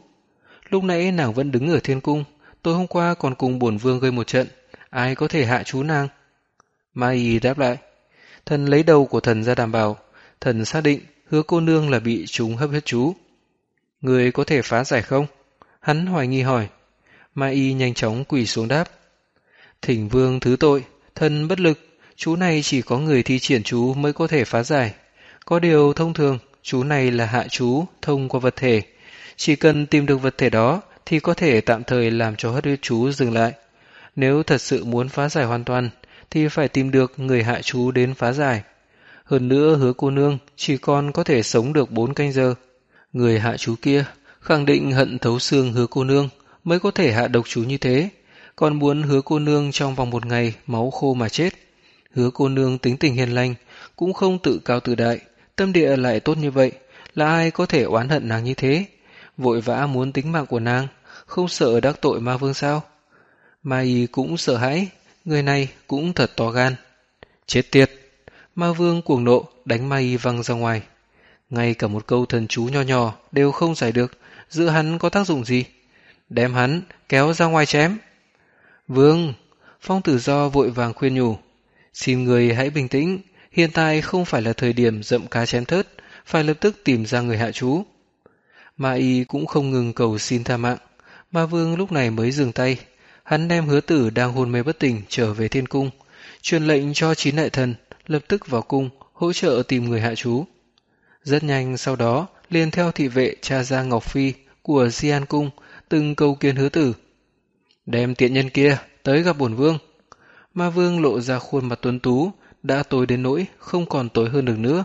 Lúc nãy nàng vẫn đứng ở thiên cung, tối hôm qua còn cùng bổn vương gây một trận, ai có thể hạ chú nàng? Ma Y đáp lại. Thần lấy đầu của thần ra đảm bảo, thần xác định hứa cô nương là bị trúng hấp huyết chú. Người có thể phá giải không? Hắn hoài nghi hỏi. Mai Y nhanh chóng quỳ xuống đáp. Thỉnh vương thứ tội, thân bất lực, chú này chỉ có người thi triển chú mới có thể phá giải. Có điều thông thường, chú này là hạ chú thông qua vật thể. Chỉ cần tìm được vật thể đó thì có thể tạm thời làm cho hất huyết chú dừng lại. Nếu thật sự muốn phá giải hoàn toàn thì phải tìm được người hạ chú đến phá giải. Hơn nữa hứa cô nương chỉ còn có thể sống được 4 canh giờ. Người hạ chú kia khẳng định hận thấu xương hứa cô nương mới có thể hạ độc chú như thế, còn muốn hứa cô nương trong vòng một ngày máu khô mà chết. Hứa cô nương tính tình hiền lành, cũng không tự cao tự đại, tâm địa lại tốt như vậy, là ai có thể oán hận nàng như thế? Vội vã muốn tính mạng của nàng, không sợ đắc tội ma vương sao? Ma y cũng sợ hãi, người này cũng thật to gan. Chết tiệt! Ma vương cuồng nộ đánh ma y văng ra ngoài. Ngay cả một câu thần chú nho nhỏ đều không giải được, giữ hắn có tác dụng gì? đem hắn, kéo ra ngoài chém. Vương, Phong tử do vội vàng khuyên nhủ. Xin người hãy bình tĩnh, hiện tại không phải là thời điểm dậm cá chém thớt, phải lập tức tìm ra người hạ chú. Ma y cũng không ngừng cầu xin tha mạng. Ma vương lúc này mới dừng tay. Hắn đem hứa tử đang hôn mê bất tỉnh trở về thiên cung, truyền lệnh cho chín đại thần lập tức vào cung hỗ trợ tìm người hạ chú. Rất nhanh sau đó, liền theo thị vệ cha ra Ngọc Phi của Di An Cung từng câu kiến hứa tử. Đem tiện nhân kia tới gặp bổn vương. Ma vương lộ ra khuôn mặt tuấn tú, đã tối đến nỗi không còn tối hơn được nữa.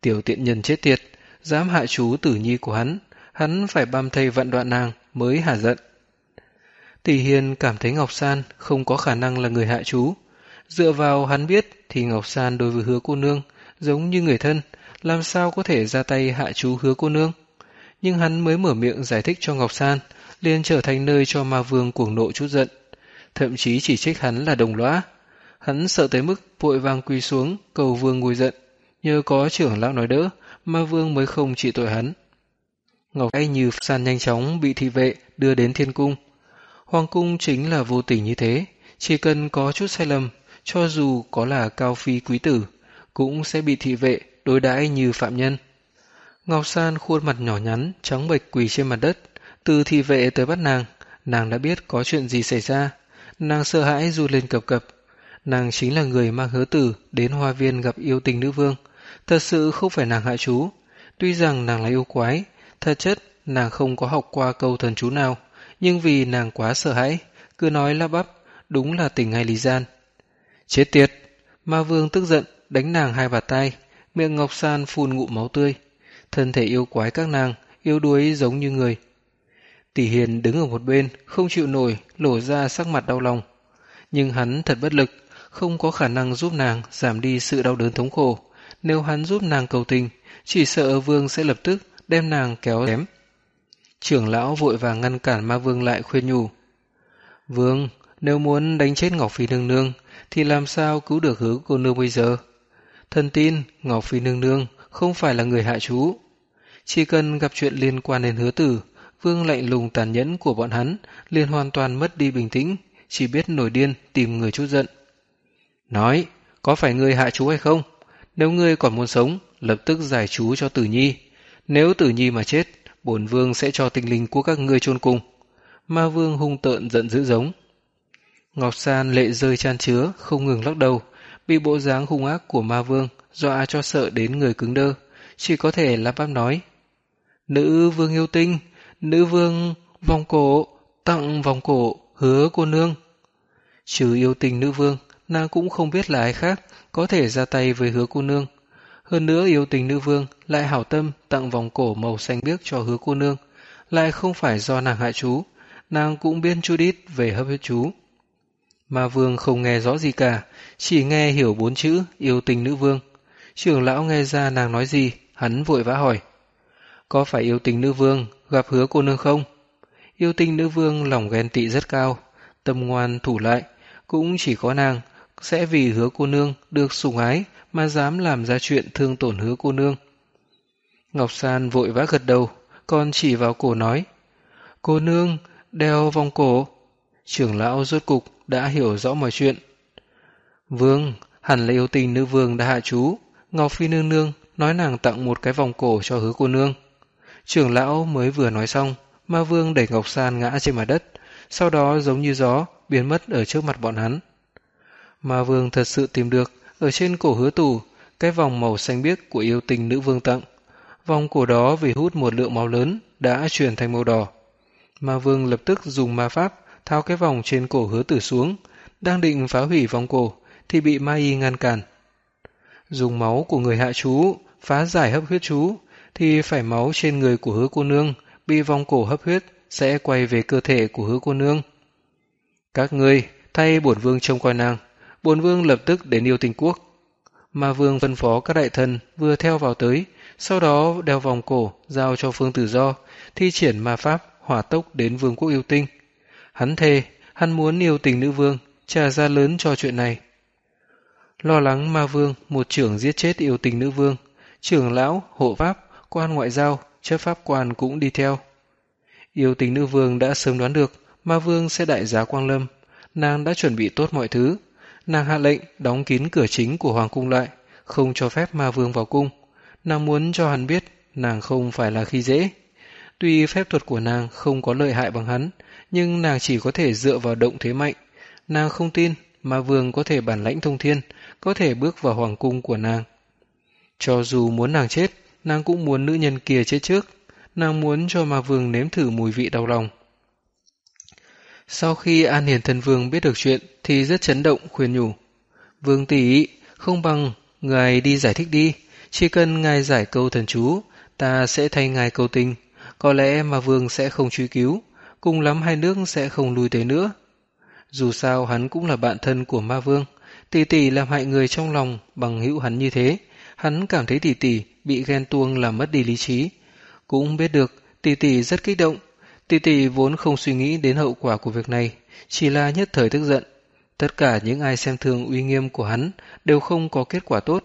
Tiểu tiện nhân chết tiệt, dám hạ chú tử nhi của hắn, hắn phải băm thây vận đoạn nàng mới hả giận. Tỷ Hiền cảm thấy Ngọc San không có khả năng là người hạ chú. Dựa vào hắn biết thì Ngọc San đối với hứa cô nương giống như người thân, làm sao có thể ra tay hạ chú hứa cô nương. Nhưng hắn mới mở miệng giải thích cho Ngọc San, liền trở thành nơi cho ma vương cuồng nộ chút giận. Thậm chí chỉ trích hắn là đồng lõa. Hắn sợ tới mức vội vàng quỳ xuống cầu vương ngồi giận. Nhờ có trưởng lão nói đỡ, ma vương mới không trị tội hắn. Ngọc Anh như san nhanh chóng bị thị vệ đưa đến thiên cung. Hoàng cung chính là vô tình như thế, chỉ cần có chút sai lầm, cho dù có là cao phi quý tử, cũng sẽ bị thị vệ đối đãi như phạm nhân. Ngọc San khuôn mặt nhỏ nhắn, trắng bệch quỳ trên mặt đất, từ thị vệ tới bắt nàng, nàng đã biết có chuyện gì xảy ra. Nàng sợ hãi du lên cập cập. Nàng chính là người mang hứa tử đến hoa viên gặp yêu tình nữ vương. Thật sự không phải nàng hại chú. Tuy rằng nàng là yêu quái, thật chất nàng không có học qua câu thần chú nào, nhưng vì nàng quá sợ hãi, cứ nói la bắp, đúng là tình ngay lý gian. Chết tiệt! Ma vương tức giận, đánh nàng hai bà tay, miệng Ngọc San phun ngụm máu tươi. Thân thể yêu quái các nàng, yêu đuối giống như người. Tỷ Hiền đứng ở một bên, không chịu nổi, lổ ra sắc mặt đau lòng. Nhưng hắn thật bất lực, không có khả năng giúp nàng giảm đi sự đau đớn thống khổ. Nếu hắn giúp nàng cầu tình, chỉ sợ vương sẽ lập tức đem nàng kéo đém. Trưởng lão vội vàng ngăn cản ma vương lại khuyên nhủ. Vương, nếu muốn đánh chết Ngọc Phi Nương Nương, thì làm sao cứu được hứa cô nương bây giờ? Thân tin, Ngọc Phi Nương Nương không phải là người hại chú. Chỉ cần gặp chuyện liên quan đến hứa tử, vương lạnh lùng tàn nhẫn của bọn hắn liền hoàn toàn mất đi bình tĩnh, chỉ biết nổi điên tìm người chút giận. Nói, có phải người hại chú hay không? Nếu ngươi còn muốn sống, lập tức giải chú cho tử nhi. Nếu tử nhi mà chết, bổn vương sẽ cho tinh linh của các ngươi chôn cùng. Ma vương hung tợn giận dữ giống. Ngọc San lệ rơi chan chứa, không ngừng lắc đầu, bị bộ dáng hung ác của ma vương dọa cho sợ đến người cứng đơ, chỉ có thể lắp bắp nói. Nữ vương yêu tinh, nữ vương vòng cổ, tặng vòng cổ, hứa cô nương. Trừ yêu tình nữ vương, nàng cũng không biết là ai khác có thể ra tay với hứa cô nương. Hơn nữa yêu tình nữ vương lại hảo tâm tặng vòng cổ màu xanh biếc cho hứa cô nương, lại không phải do nàng hại chú, nàng cũng biên chú đít về hấp huyết chú. Mà vương không nghe rõ gì cả, chỉ nghe hiểu bốn chữ yêu tình nữ vương. Trưởng lão nghe ra nàng nói gì, hắn vội vã hỏi. Có phải yêu tình nữ vương gặp hứa cô nương không? Yêu tình nữ vương lòng ghen tị rất cao, tâm ngoan thủ lại, cũng chỉ có nàng sẽ vì hứa cô nương được sủng ái mà dám làm ra chuyện thương tổn hứa cô nương. Ngọc San vội vã gật đầu, còn chỉ vào cổ nói. Cô nương, đeo vòng cổ. Trưởng lão rốt cục đã hiểu rõ mọi chuyện. Vương, hẳn là yêu tình nữ vương đã hạ chú. Ngọc Phi nương nương nói nàng tặng một cái vòng cổ cho hứa cô nương. Trưởng lão mới vừa nói xong, ma vương đẩy Ngọc San ngã trên mặt đất, sau đó giống như gió, biến mất ở trước mặt bọn hắn. Ma vương thật sự tìm được, ở trên cổ hứa tù, cái vòng màu xanh biếc của yêu tình nữ vương tặng. Vòng cổ đó vì hút một lượng máu lớn, đã chuyển thành màu đỏ. Ma vương lập tức dùng ma pháp, thao cái vòng trên cổ hứa tử xuống, đang định phá hủy vòng cổ, thì bị mai y ngăn cản. Dùng máu của người hạ chú, phá giải hấp huyết chú, thì phải máu trên người của hứa cô nương, bị vòng cổ hấp huyết, sẽ quay về cơ thể của hứa cô nương. Các ngươi, thay bổn vương trông coi nàng, bổn vương lập tức đến yêu tình quốc. Mà vương phân phó các đại thần vừa theo vào tới, sau đó đeo vòng cổ, giao cho phương tử do, thi triển ma pháp, hỏa tốc đến vương quốc yêu tinh. Hắn thề, hắn muốn yêu tình nữ vương, trả ra lớn cho chuyện này. Lo lắng ma vương, một trưởng giết chết yêu tình nữ vương, trưởng lão, hộ pháp, quan ngoại giao, chấp pháp quan cũng đi theo. Yêu tình nữ vương đã sớm đoán được ma vương sẽ đại giá quang lâm. Nàng đã chuẩn bị tốt mọi thứ. Nàng hạ lệnh đóng kín cửa chính của hoàng cung lại, không cho phép ma vương vào cung. Nàng muốn cho hắn biết nàng không phải là khi dễ. Tuy phép thuật của nàng không có lợi hại bằng hắn, nhưng nàng chỉ có thể dựa vào động thế mạnh. Nàng không tin ma vương có thể bản lãnh thông thiên, có thể bước vào hoàng cung của nàng. Cho dù muốn nàng chết, nàng cũng muốn nữ nhân kia chết trước. Nàng muốn cho ma vương nếm thử mùi vị đau lòng. Sau khi An Hiền Thần Vương biết được chuyện thì rất chấn động khuyên nhủ. Vương tỷ, không bằng ngài đi giải thích đi, chỉ cần ngài giải câu thần chú, ta sẽ thay ngài câu tình, có lẽ mà vương sẽ không truy cứu, cùng lắm hai nước sẽ không lùi tới nữa. Dù sao hắn cũng là bạn thân của ma vương, tỷ tỷ làm hại người trong lòng bằng hữu hắn như thế, hắn cảm thấy tỷ tỷ bị ghen tuông làm mất đi lý trí. Cũng biết được tỷ tỷ rất kích động, tỷ tỷ vốn không suy nghĩ đến hậu quả của việc này, chỉ là nhất thời tức giận. Tất cả những ai xem thường uy nghiêm của hắn đều không có kết quả tốt.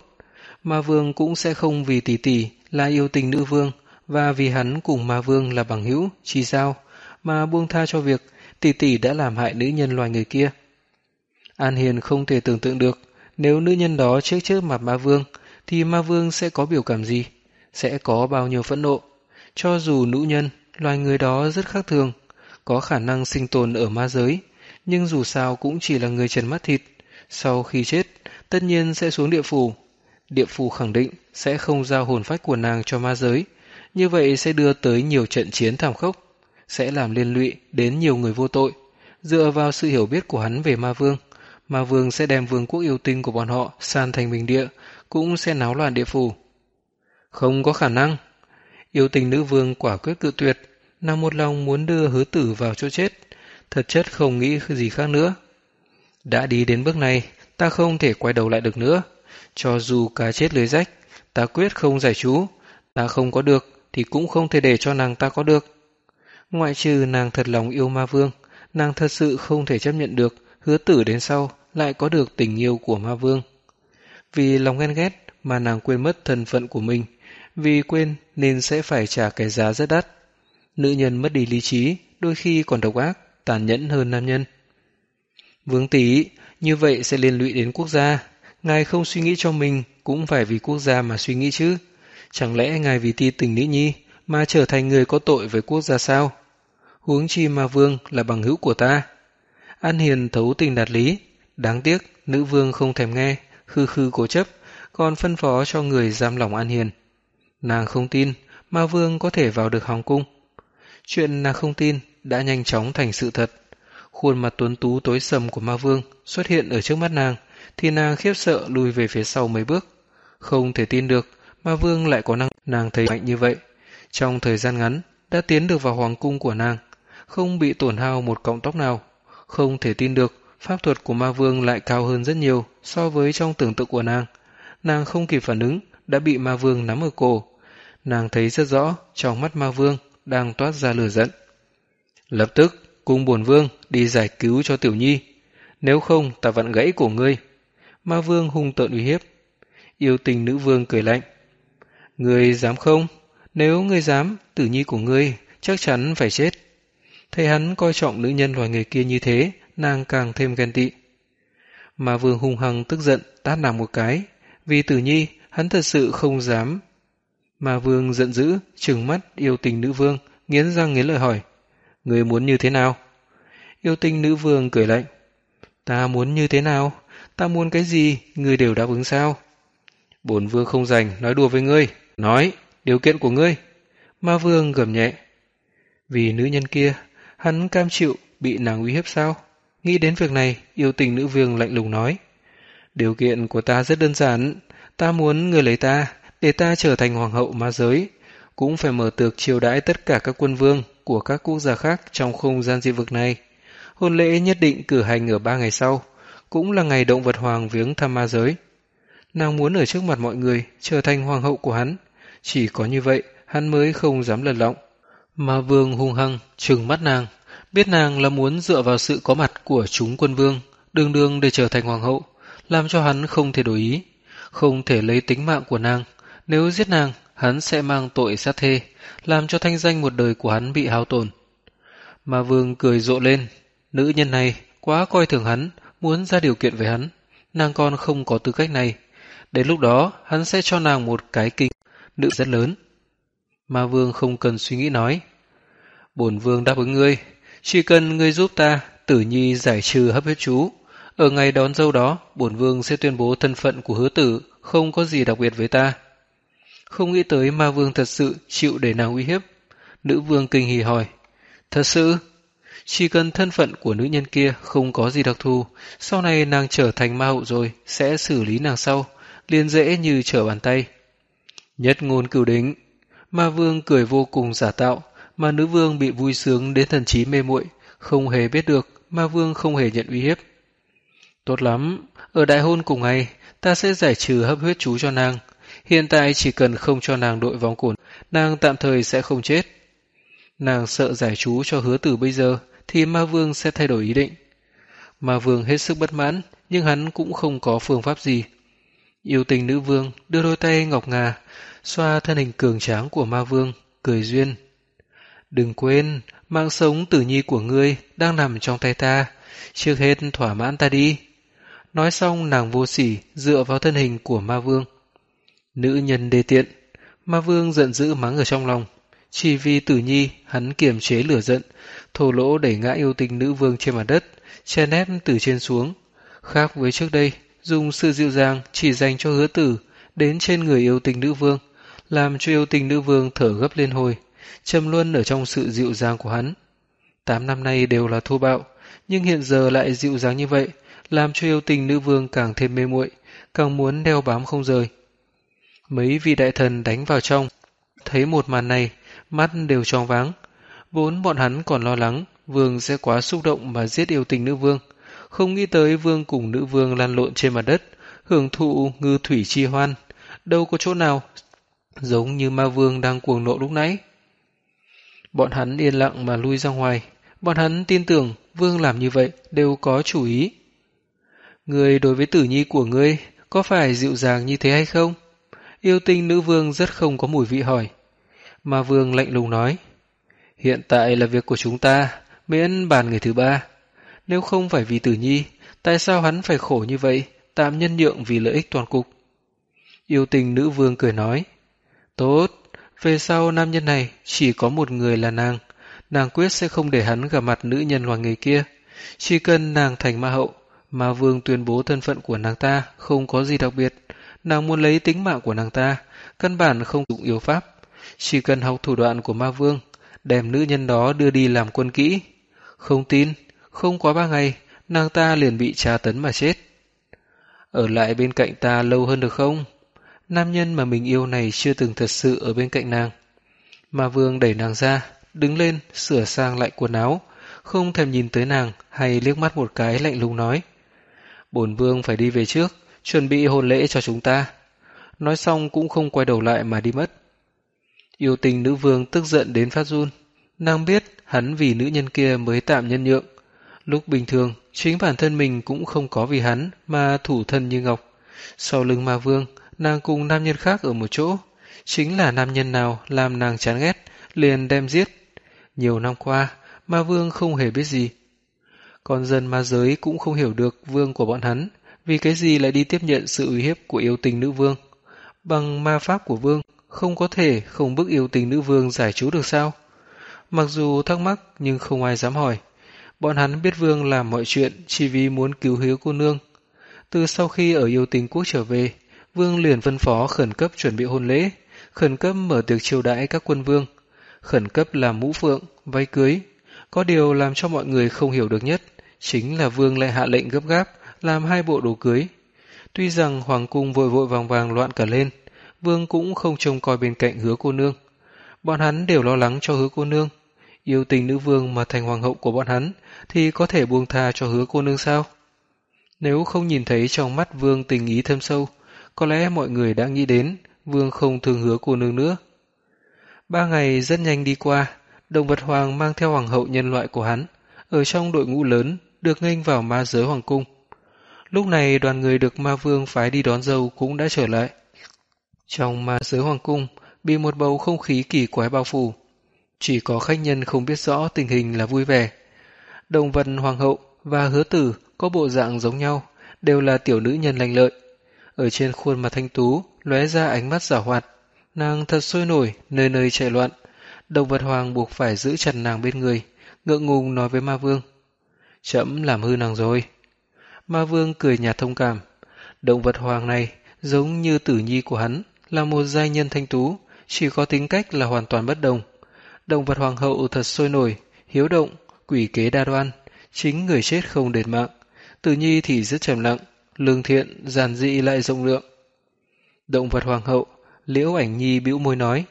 Ma vương cũng sẽ không vì tỷ tỷ là yêu tình nữ vương và vì hắn cùng ma vương là bằng hữu, chi sao, mà buông tha cho việc tỷ tỷ đã làm hại nữ nhân loài người kia. An Hiền không thể tưởng tượng được nếu nữ nhân đó chết trước mặt ma vương thì ma vương sẽ có biểu cảm gì, sẽ có bao nhiêu phẫn nộ. Cho dù nữ nhân, loài người đó rất khác thường, có khả năng sinh tồn ở ma giới, nhưng dù sao cũng chỉ là người trần mắt thịt. Sau khi chết, tất nhiên sẽ xuống địa phủ. Địa phủ khẳng định sẽ không giao hồn phách của nàng cho ma giới, như vậy sẽ đưa tới nhiều trận chiến thảm khốc, sẽ làm liên lụy đến nhiều người vô tội. Dựa vào sự hiểu biết của hắn về ma vương, ma vương sẽ đem vương quốc yêu tinh của bọn họ san thành bình địa, cũng sẽ náo loạn địa phủ. Không có khả năng. Yêu tình nữ vương quả quyết cự tuyệt, nàng một lòng muốn đưa hứa tử vào chỗ chết, thật chất không nghĩ gì khác nữa. Đã đi đến bước này, ta không thể quay đầu lại được nữa. Cho dù cá chết lưới rách, ta quyết không giải chú. Ta không có được, thì cũng không thể để cho nàng ta có được. Ngoại trừ nàng thật lòng yêu ma vương, nàng thật sự không thể chấp nhận được hứa tử đến sau lại có được tình yêu của ma vương. Vì lòng ghen ghét mà nàng quên mất thân phận của mình, vì quên nên sẽ phải trả cái giá rất đắt. Nữ nhân mất đi lý trí, đôi khi còn độc ác, tàn nhẫn hơn nam nhân. Vương tỷ, như vậy sẽ liên lụy đến quốc gia. Ngài không suy nghĩ cho mình, cũng phải vì quốc gia mà suy nghĩ chứ. Chẳng lẽ ngài vì ti tình nữ nhi mà trở thành người có tội với quốc gia sao? Huống chi mà vương là bằng hữu của ta. An Hiền thấu tình đạt lý, đáng tiếc nữ vương không thèm nghe, khư khư cố chấp, còn phân phó cho người giam lòng An Hiền. Nàng không tin ma vương có thể vào được hòng cung. Chuyện nàng không tin đã nhanh chóng thành sự thật. Khuôn mặt tuấn tú tối sầm của ma vương xuất hiện ở trước mắt nàng, thì nàng khiếp sợ lùi về phía sau mấy bước. Không thể tin được, ma vương lại có năng nàng thấy mạnh như vậy. Trong thời gian ngắn, đã tiến được vào hoàng cung của nàng, không bị tổn hao một cọng tóc nào. Không thể tin được, pháp thuật của ma vương lại cao hơn rất nhiều so với trong tưởng tượng của nàng. Nàng không kịp phản ứng, đã bị ma vương nắm ở cổ. Nàng thấy rất rõ, trong mắt ma vương đang toát ra lửa giận. Lập tức, cung bổn vương đi giải cứu cho tiểu nhi. Nếu không, ta vặn gãy của ngươi. Ma vương hung tợn uy hiếp. Yêu tình nữ vương cười lạnh. Ngươi dám không? Nếu ngươi dám, tử nhi của ngươi chắc chắn phải chết. Thấy hắn coi trọng nữ nhân loài người kia như thế, nàng càng thêm ghen tị. mà vương hung hăng tức giận tát nàng một cái. Vì tử nhi, hắn thật sự không dám. mà vương giận dữ, trừng mắt yêu tình nữ vương, nghiến răng nghiến lợi hỏi. Người muốn như thế nào? Yêu tinh nữ vương cười lạnh. Ta muốn như thế nào? Ta muốn cái gì? Người đều đáp ứng sao? Bổn vương không dành, nói đùa với ngươi. Nói, điều kiện của ngươi. Ma vương gầm nhẹ. Vì nữ nhân kia, hắn cam chịu bị nàng uy hiếp sao? Nghĩ đến việc này, yêu tình nữ vương lạnh lùng nói. Điều kiện của ta rất đơn giản. Ta muốn người lấy ta, để ta trở thành hoàng hậu ma giới. Cũng phải mở tược chiêu đãi tất cả các quân vương của các quốc gia khác trong không gian dị vực này. Hôn lễ nhất định cử hành ở ba ngày sau, cũng là ngày động vật hoàng viếng thăm ma giới. Nàng muốn ở trước mặt mọi người trở thành hoàng hậu của hắn, chỉ có như vậy hắn mới không dám lật lọng. Ma vương hung hăng trừng mắt nàng, biết nàng là muốn dựa vào sự có mặt của chúng quân vương, đường đường để trở thành hoàng hậu, làm cho hắn không thể đổi ý, không thể lấy tính mạng của nàng. Nếu giết nàng, hắn sẽ mang tội sát thê, làm cho thanh danh một đời của hắn bị hao tổn. Ma vương cười rộ lên, nữ nhân này quá coi thường hắn, muốn ra điều kiện với hắn, nàng con không có tư cách này. Đến lúc đó, hắn sẽ cho nàng một cái kinh nữ rất lớn. Ma vương không cần suy nghĩ nói. Bổn vương đáp ứng ngươi, chỉ cần ngươi giúp ta, tử nhi giải trừ hấp huyết chú. Ở ngày đón dâu đó, bổn vương sẽ tuyên bố thân phận của hứa tử, không có gì đặc biệt với ta. Không nghĩ tới ma vương thật sự chịu để nàng uy hiếp. Nữ vương kinh hỉ hỏi. Thật sự? Chỉ cần thân phận của nữ nhân kia không có gì đặc thù, sau này nàng trở thành ma hậu rồi, sẽ xử lý nàng sau, liền dễ như trở bàn tay. Nhất ngôn cửu đính, ma vương cười vô cùng giả tạo, mà nữ vương bị vui sướng đến thần trí mê muội, không hề biết được ma vương không hề nhận uy hiếp. Tốt lắm, ở đại hôn cùng ngày, ta sẽ giải trừ hấp huyết chú cho nàng. Hiện tại chỉ cần không cho nàng đội vòng cổn, nàng tạm thời sẽ không chết. Nàng sợ giải chú cho hứa tử bây giờ, thì ma vương sẽ thay đổi ý định. Ma vương hết sức bất mãn, nhưng hắn cũng không có phương pháp gì. Yêu tình nữ vương đưa đôi tay ngọc ngà, xoa thân hình cường tráng của ma vương, cười duyên. Đừng quên, mạng sống tử nhi của ngươi đang nằm trong tay ta, trước hết thỏa mãn ta đi. Nói xong nàng vô sỉ dựa vào thân hình của ma vương. Nữ nhân đê tiện, ma vương giận dữ mắng ở trong lòng. Chỉ vì tử nhi, hắn kiềm chế lửa giận, thô lỗ đẩy ngã yêu tình nữ vương trên mặt đất, che nét từ trên xuống. Khác với trước đây, dùng sự dịu dàng chỉ dành cho hứa tử, đến trên người yêu tình nữ vương, làm cho yêu tình nữ vương thở gấp lên hồi, trầm luân ở trong sự dịu dàng của hắn. Tám năm nay đều là thô bạo, nhưng hiện giờ lại dịu dàng như vậy, làm cho yêu tình nữ vương càng thêm mê muội, càng muốn đeo bám không rời. Mấy vị đại thần đánh vào trong, thấy một màn này, mắt đều tròn váng. Vốn bọn hắn còn lo lắng, vương sẽ quá xúc động mà giết yêu tình nữ vương. Không nghĩ tới vương cùng nữ vương lăn lộn trên mặt đất, hưởng thụ ngư thủy chi hoan. Đâu có chỗ nào giống như ma vương đang cuồng nộ lúc nãy. Bọn hắn yên lặng mà lui ra ngoài. Bọn hắn tin tưởng vương làm như vậy đều có chủ ý. Người đối với tử nhi của ngươi có phải dịu dàng như thế hay không? Yêu tinh nữ vương rất không có mùi vị hỏi. Mà vương lạnh lùng nói. Hiện tại là việc của chúng ta, miễn bàn người thứ ba. Nếu không phải vì tử nhi, tại sao hắn phải khổ như vậy, tạm nhân nhượng vì lợi ích toàn cục? Yêu tình nữ vương cười nói. Tốt, về sau nam nhân này chỉ có một người là nàng. Nàng quyết sẽ không để hắn gặp mặt nữ nhân hoàng người kia. Chỉ cần nàng thành ma hậu, Ma Vương tuyên bố thân phận của nàng ta không có gì đặc biệt. Nàng muốn lấy tính mạng của nàng ta, căn bản không dụng yếu pháp. Chỉ cần học thủ đoạn của Ma Vương, đem nữ nhân đó đưa đi làm quân kỹ. Không tin, không quá ba ngày, nàng ta liền bị tra tấn mà chết. Ở lại bên cạnh ta lâu hơn được không? Nam nhân mà mình yêu này chưa từng thật sự ở bên cạnh nàng. Ma Vương đẩy nàng ra, đứng lên, sửa sang lại quần áo, không thèm nhìn tới nàng hay liếc mắt một cái lạnh lùng nói bổn vương phải đi về trước, chuẩn bị hôn lễ cho chúng ta. Nói xong cũng không quay đầu lại mà đi mất. Yêu tình nữ vương tức giận đến phát run. Nàng biết hắn vì nữ nhân kia mới tạm nhân nhượng. Lúc bình thường, chính bản thân mình cũng không có vì hắn mà thủ thân như ngọc. Sau lưng ma vương, nàng cùng nam nhân khác ở một chỗ. Chính là nam nhân nào làm nàng chán ghét, liền đem giết. Nhiều năm qua, ma vương không hề biết gì. Còn dân ma giới cũng không hiểu được vương của bọn hắn, vì cái gì lại đi tiếp nhận sự uy hiếp của yêu tình nữ vương. Bằng ma pháp của vương, không có thể không bức yêu tình nữ vương giải chú được sao? Mặc dù thắc mắc nhưng không ai dám hỏi. Bọn hắn biết vương làm mọi chuyện chỉ vì muốn cứu hiếu cô nương. Từ sau khi ở yêu tình quốc trở về, vương liền phân phó khẩn cấp chuẩn bị hôn lễ, khẩn cấp mở tiệc chiêu đãi các quân vương, khẩn cấp làm mũ phượng, váy cưới. Có điều làm cho mọi người không hiểu được nhất chính là vương lại hạ lệnh gấp gáp làm hai bộ đồ cưới. Tuy rằng hoàng cung vội vội vàng vàng loạn cả lên, vương cũng không trông coi bên cạnh hứa cô nương. Bọn hắn đều lo lắng cho hứa cô nương. Yêu tình nữ vương mà thành hoàng hậu của bọn hắn thì có thể buông tha cho hứa cô nương sao? Nếu không nhìn thấy trong mắt vương tình ý thâm sâu, có lẽ mọi người đã nghĩ đến vương không thường hứa cô nương nữa. Ba ngày rất nhanh đi qua, động vật hoàng mang theo hoàng hậu nhân loại của hắn, ở trong đội ngũ lớn được nghênh vào ma giới hoàng cung. Lúc này đoàn người được ma vương phái đi đón dâu cũng đã trở lại. Trong ma giới hoàng cung bị một bầu không khí kỳ quái bao phủ. Chỉ có khách nhân không biết rõ tình hình là vui vẻ. Động vật hoàng hậu và hứa tử có bộ dạng giống nhau, đều là tiểu nữ nhân lành lợi. Ở trên khuôn mặt thanh tú lóe ra ánh mắt giả hoạt, nàng thật sôi nổi, nơi nơi chạy loạn. Động vật hoàng buộc phải giữ chặt nàng bên người, ngượng ngùng nói với ma vương. Chậm làm hư nàng rồi. Ma vương cười nhạt thông cảm. Động vật hoàng này giống như tử nhi của hắn, là một giai nhân thanh tú, chỉ có tính cách là hoàn toàn bất đồng. Động vật hoàng hậu thật sôi nổi, hiếu động, quỷ kế đa đoan, chính người chết không đền mạng. Tử nhi thì rất trầm lặng, lương thiện, giản dị lại rộng lượng. Động vật hoàng hậu, liễu ảnh nhi bĩu môi nói.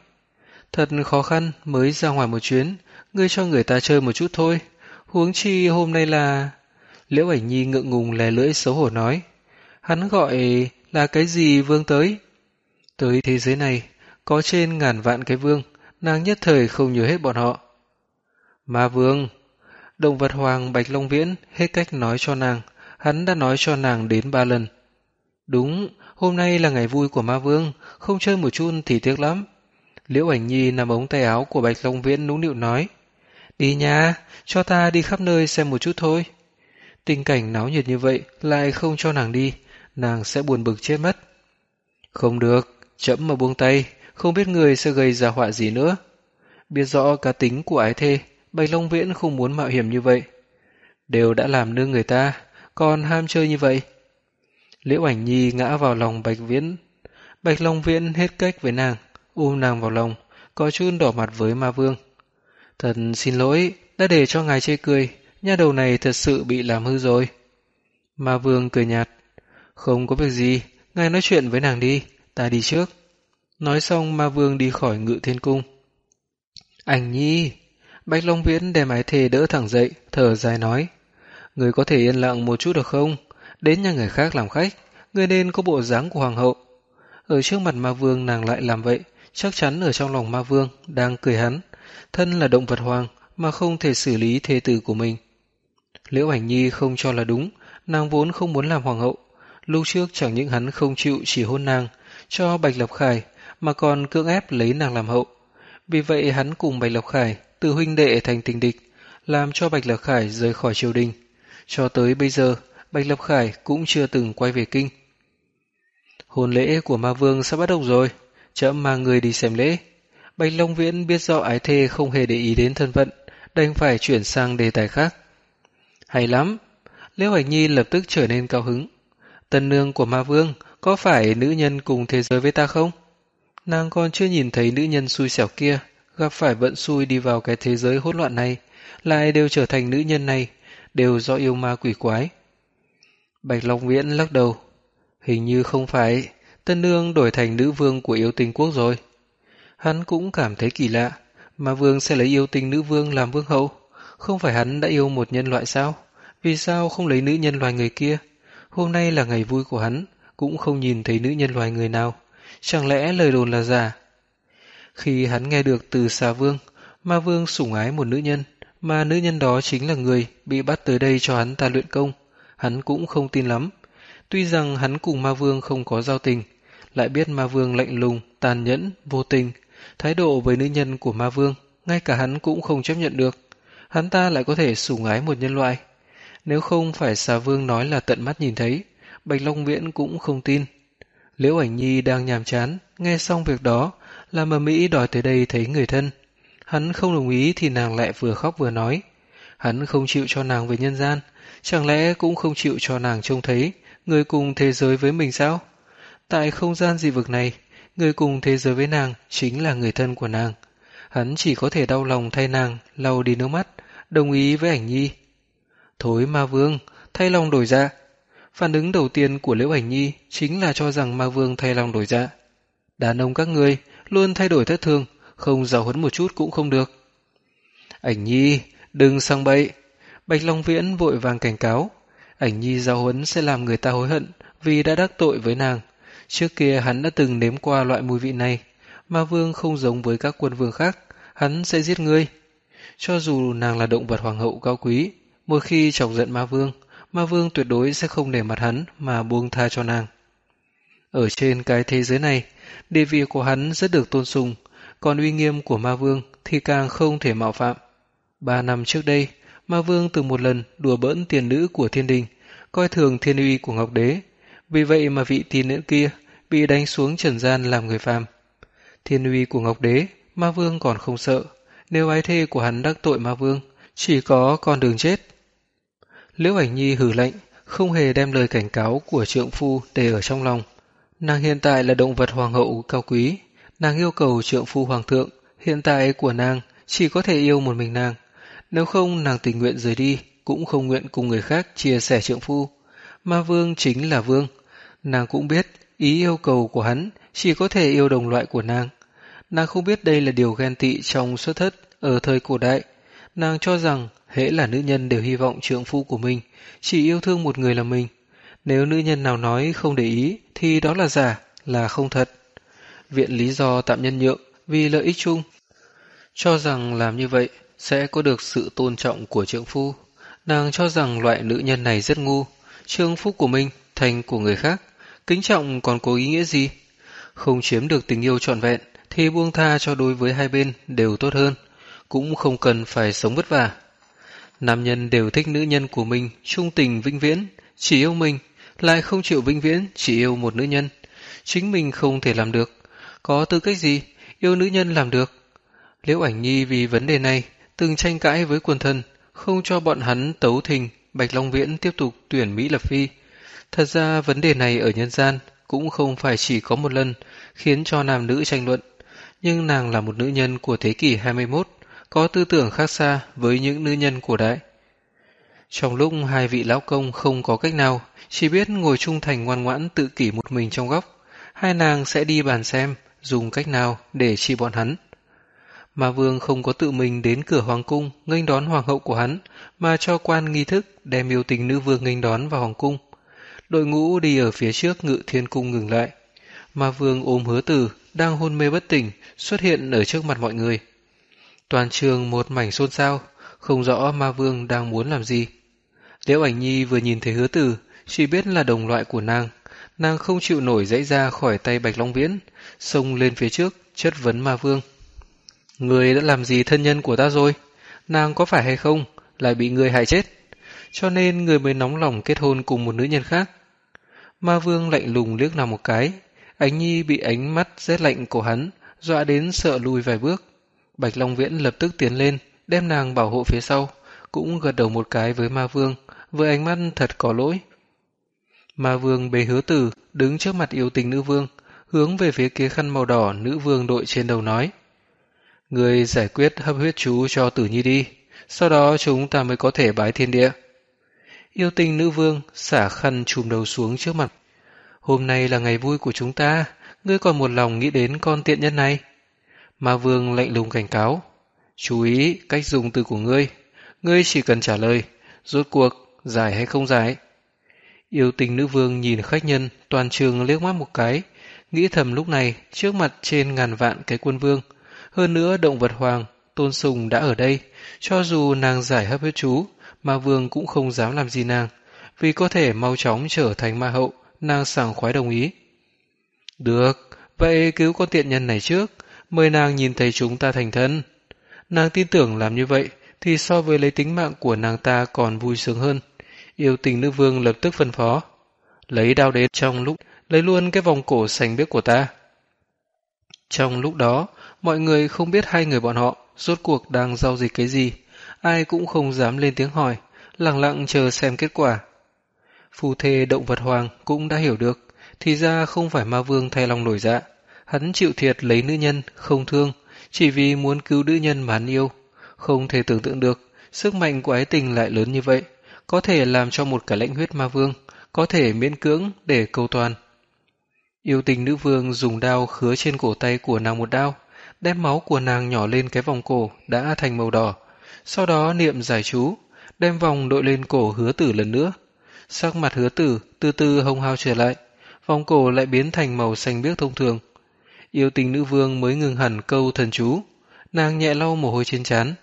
Thật khó khăn mới ra ngoài một chuyến, ngươi cho người ta chơi một chút thôi. Huống chi hôm nay là... Liễu ảnh nhi ngượng ngùng lè lưỡi xấu hổ nói. Hắn gọi là cái gì vương tới? Tới thế giới này, có trên ngàn vạn cái vương, nàng nhất thời không nhớ hết bọn họ. Ma vương, động vật hoàng Bạch Long Viễn hết cách nói cho nàng, hắn đã nói cho nàng đến ba lần. Đúng, hôm nay là ngày vui của ma vương, không chơi một chút thì tiếc lắm. Liễu ảnh nhi nằm ống tay áo của Bạch Long Viễn nũng nịu nói. Đi nha, cho ta đi khắp nơi xem một chút thôi. Tình cảnh náo nhiệt như vậy lại không cho nàng đi, nàng sẽ buồn bực chết mất. Không được, chậm mà buông tay, không biết người sẽ gây ra họa gì nữa. Biết rõ cá tính của ái thê, Bạch Long Viễn không muốn mạo hiểm như vậy. Đều đã làm nương người ta, còn ham chơi như vậy. Liễu ảnh nhi ngã vào lòng Bạch Viễn. Bạch Long Viễn hết cách với nàng, ôm nàng vào lòng, có chút đỏ mặt với ma vương. Thật xin lỗi, đã để cho ngài chê cười, nha đầu này thật sự bị làm hư rồi. Ma vương cười nhạt. Không có việc gì, ngài nói chuyện với nàng đi, ta đi trước. Nói xong ma vương đi khỏi ngự thiên cung. Ảnh nhi! Bạch Long Viễn đem ái thề đỡ thẳng dậy, thở dài nói. Người có thể yên lặng một chút được không? Đến nhà người khác làm khách, người nên có bộ dáng của hoàng hậu. Ở trước mặt ma vương nàng lại làm vậy, chắc chắn ở trong lòng ma vương đang cười hắn. Thân là động vật hoàng mà không thể xử lý thê tử của mình. Liễu Ảnh Nhi không cho là đúng, nàng vốn không muốn làm hoàng hậu. Lúc trước chẳng những hắn không chịu chỉ hôn nàng, cho Bạch Lập Khải, mà còn cưỡng ép lấy nàng làm hậu. Vì vậy hắn cùng Bạch Lập Khải từ huynh đệ thành tình địch, làm cho Bạch Lập Khải rời khỏi triều đình. Cho tới bây giờ, Bạch Lập Khải cũng chưa từng quay về kinh. Hôn lễ của ma vương sắp bắt đầu rồi, chậm mà người đi xem lễ. Bạch Long Viễn biết rõ ái thê không hề để ý đến thân phận, đành phải chuyển sang đề tài khác. Hay lắm! Liễu Hoài Nhi lập tức trở nên cao hứng. Tân nương của ma vương có phải nữ nhân cùng thế giới với ta không? Nàng còn chưa nhìn thấy nữ nhân xui xẻo kia, gặp phải vận xui đi vào cái thế giới hỗn loạn này, lại đều trở thành nữ nhân này, đều do yêu ma quỷ quái. Bạch Long Viễn lắc đầu. Hình như không phải, tân nương đổi thành nữ vương của yêu tinh quốc rồi. Hắn cũng cảm thấy kỳ lạ, mà vương sẽ lấy yêu tinh nữ vương làm vương hậu. Không phải hắn đã yêu một nhân loại sao? Vì sao không lấy nữ nhân loài người kia? Hôm nay là ngày vui của hắn, cũng không nhìn thấy nữ nhân loài người nào. Chẳng lẽ lời đồn là giả? Khi hắn nghe được từ xà vương, ma vương sủng ái một nữ nhân, mà nữ nhân đó chính là người bị bắt tới đây cho hắn ta luyện công, hắn cũng không tin lắm. Tuy rằng hắn cùng ma vương không có giao tình, lại biết ma vương lạnh lùng, tàn nhẫn, vô tình, thái độ với nữ nhân của ma vương, ngay cả hắn cũng không chấp nhận được. Hắn ta lại có thể sủng ái một nhân loại. Nếu không phải xà vương nói là tận mắt nhìn thấy, Bạch Long Viễn cũng không tin. Liễu ảnh nhi đang nhàm chán, nghe xong việc đó, là mà Mỹ đòi tới đây thấy người thân. Hắn không đồng ý thì nàng lại vừa khóc vừa nói. Hắn không chịu cho nàng về nhân gian, chẳng lẽ cũng không chịu cho nàng trông thấy người cùng thế giới với mình sao? Tại không gian dị vực này, người cùng thế giới với nàng chính là người thân của nàng. Hắn chỉ có thể đau lòng thay nàng, lau đi nước mắt, đồng ý với ảnh nhi. Thối ma vương, thay lòng đổi dạ. Phản ứng đầu tiên của Liễu Ảnh Nhi chính là cho rằng ma vương thay lòng đổi dạ. Đàn ông các ngươi luôn thay đổi thất thường, không giáo huấn một chút cũng không được. Ảnh Nhi, đừng sang bậy. Bạch Long Viễn vội vàng cảnh cáo. Ảnh Nhi giáo huấn sẽ làm người ta hối hận vì đã đắc tội với nàng. Trước kia hắn đã từng nếm qua loại mùi vị này. Ma vương không giống với các quân vương khác, hắn sẽ giết ngươi. Cho dù nàng là động vật hoàng hậu cao quý, một khi chọc giận ma vương, ma vương tuyệt đối sẽ không để mặt hắn mà buông tha cho nàng. Ở trên cái thế giới này, địa vị của hắn rất được tôn sùng, còn uy nghiêm của ma vương thì càng không thể mạo phạm. Ba năm trước đây, Ma Vương từng một lần đùa bỡn tiền nữ của thiên đình, coi thường thiên uy của Ngọc Đế. Vì vậy mà vị tiên nữ kia bị đánh xuống trần gian làm người phàm. Thiên uy của Ngọc Đế, Ma Vương còn không sợ. Nếu ái thê của hắn đắc tội Ma Vương, chỉ có con đường chết. Liễu Ảnh Nhi hử lạnh, không hề đem lời cảnh cáo của trượng phu để ở trong lòng. Nàng hiện tại là động vật hoàng hậu cao quý, nàng yêu cầu trượng phu hoàng thượng, hiện tại của nàng chỉ có thể yêu một mình nàng. Nếu không nàng tình nguyện rời đi, cũng không nguyện cùng người khác chia sẻ trượng phu. Ma vương chính là vương. Nàng cũng biết ý yêu cầu của hắn chỉ có thể yêu đồng loại của nàng. Nàng không biết đây là điều ghen tị trong xuất thất ở thời cổ đại. Nàng cho rằng hễ là nữ nhân đều hy vọng trượng phu của mình chỉ yêu thương một người là mình. Nếu nữ nhân nào nói không để ý thì đó là giả, là không thật. Viện lý do tạm nhân nhượng vì lợi ích chung. Cho rằng làm như vậy sẽ có được sự tôn trọng của trượng phu. Nàng cho rằng loại nữ nhân này rất ngu. trương phúc của mình thành của người khác. Kính trọng còn có ý nghĩa gì? Không chiếm được tình yêu trọn vẹn thì buông tha cho đối với hai bên đều tốt hơn. Cũng không cần phải sống vất vả. Nam nhân đều thích nữ nhân của mình trung tình vĩnh viễn, chỉ yêu mình, lại không chịu vĩnh viễn chỉ yêu một nữ nhân. Chính mình không thể làm được. Có tư cách gì yêu nữ nhân làm được? Liễu ảnh nhi vì vấn đề này từng tranh cãi với quần thân, không cho bọn hắn tấu thình Bạch Long Viễn tiếp tục tuyển Mỹ lập phi. Thật ra vấn đề này ở nhân gian cũng không phải chỉ có một lần khiến cho nam nữ tranh luận, nhưng nàng là một nữ nhân của thế kỷ 21, có tư tưởng khác xa với những nữ nhân cổ đại. Trong lúc hai vị lão công không có cách nào, chỉ biết ngồi trung thành ngoan ngoãn tự kỷ một mình trong góc, hai nàng sẽ đi bàn xem dùng cách nào để trị bọn hắn. Mà vương không có tự mình đến cửa hoàng cung nghênh đón hoàng hậu của hắn, mà cho quan nghi thức đem yêu tình nữ vương nghênh đón vào hoàng cung. Đội ngũ đi ở phía trước ngự thiên cung ngừng lại. Mà vương ôm hứa tử, đang hôn mê bất tỉnh, xuất hiện ở trước mặt mọi người. Toàn trường một mảnh xôn xao, không rõ ma vương đang muốn làm gì. Liễu ảnh nhi vừa nhìn thấy hứa tử, chỉ biết là đồng loại của nàng. Nàng không chịu nổi dãy ra khỏi tay Bạch Long Viễn, xông lên phía trước, chất vấn ma vương. Người đã làm gì thân nhân của ta rồi? Nàng có phải hay không? Lại bị người hại chết. Cho nên người mới nóng lòng kết hôn cùng một nữ nhân khác. Ma vương lạnh lùng liếc nào một cái. Ánh nhi bị ánh mắt rét lạnh của hắn, dọa đến sợ lùi vài bước. Bạch Long Viễn lập tức tiến lên, đem nàng bảo hộ phía sau, cũng gật đầu một cái với ma vương, với ánh mắt thật có lỗi. Ma vương bề hứa tử, đứng trước mặt yêu tình nữ vương, hướng về phía kia khăn màu đỏ nữ vương đội trên đầu nói. Người giải quyết hấp huyết chú cho tử nhi đi, sau đó chúng ta mới có thể bái thiên địa. Yêu tình nữ vương xả khăn chùm đầu xuống trước mặt. Hôm nay là ngày vui của chúng ta, ngươi còn một lòng nghĩ đến con tiện nhân này. Ma vương lạnh lùng cảnh cáo. Chú ý cách dùng từ của ngươi. Ngươi chỉ cần trả lời, rốt cuộc, giải hay không giải. Yêu tình nữ vương nhìn khách nhân toàn trường liếc mắt một cái, nghĩ thầm lúc này trước mặt trên ngàn vạn cái quân vương. Hơn nữa động vật hoàng, tôn sùng đã ở đây, cho dù nàng giải hấp huyết chú, ma vương cũng không dám làm gì nàng, vì có thể mau chóng trở thành ma hậu, nàng sảng khoái đồng ý. Được, vậy cứu con tiện nhân này trước, mời nàng nhìn thấy chúng ta thành thân. Nàng tin tưởng làm như vậy, thì so với lấy tính mạng của nàng ta còn vui sướng hơn. Yêu tình nữ vương lập tức phân phó. Lấy đao đến trong lúc, lấy luôn cái vòng cổ sành biếc của ta. Trong lúc đó, mọi người không biết hai người bọn họ rốt cuộc đang giao dịch cái gì. Ai cũng không dám lên tiếng hỏi, lặng lặng chờ xem kết quả. Phù thê động vật hoàng cũng đã hiểu được, thì ra không phải ma vương thay lòng nổi dạ. Hắn chịu thiệt lấy nữ nhân, không thương, chỉ vì muốn cứu nữ nhân mà hắn yêu. Không thể tưởng tượng được, sức mạnh của ái tình lại lớn như vậy, có thể làm cho một cả lãnh huyết ma vương, có thể miễn cưỡng để cầu toàn. Yêu tình nữ vương dùng đao khứa trên cổ tay của nàng một đao, đem máu của nàng nhỏ lên cái vòng cổ đã thành màu đỏ, sau đó niệm giải chú, đem vòng đội lên cổ hứa tử lần nữa. Sắc mặt hứa tử từ từ hồng hao trở lại, vòng cổ lại biến thành màu xanh biếc thông thường. Yêu tình nữ vương mới ngừng hẳn câu thần chú, nàng nhẹ lau mồ hôi trên trán.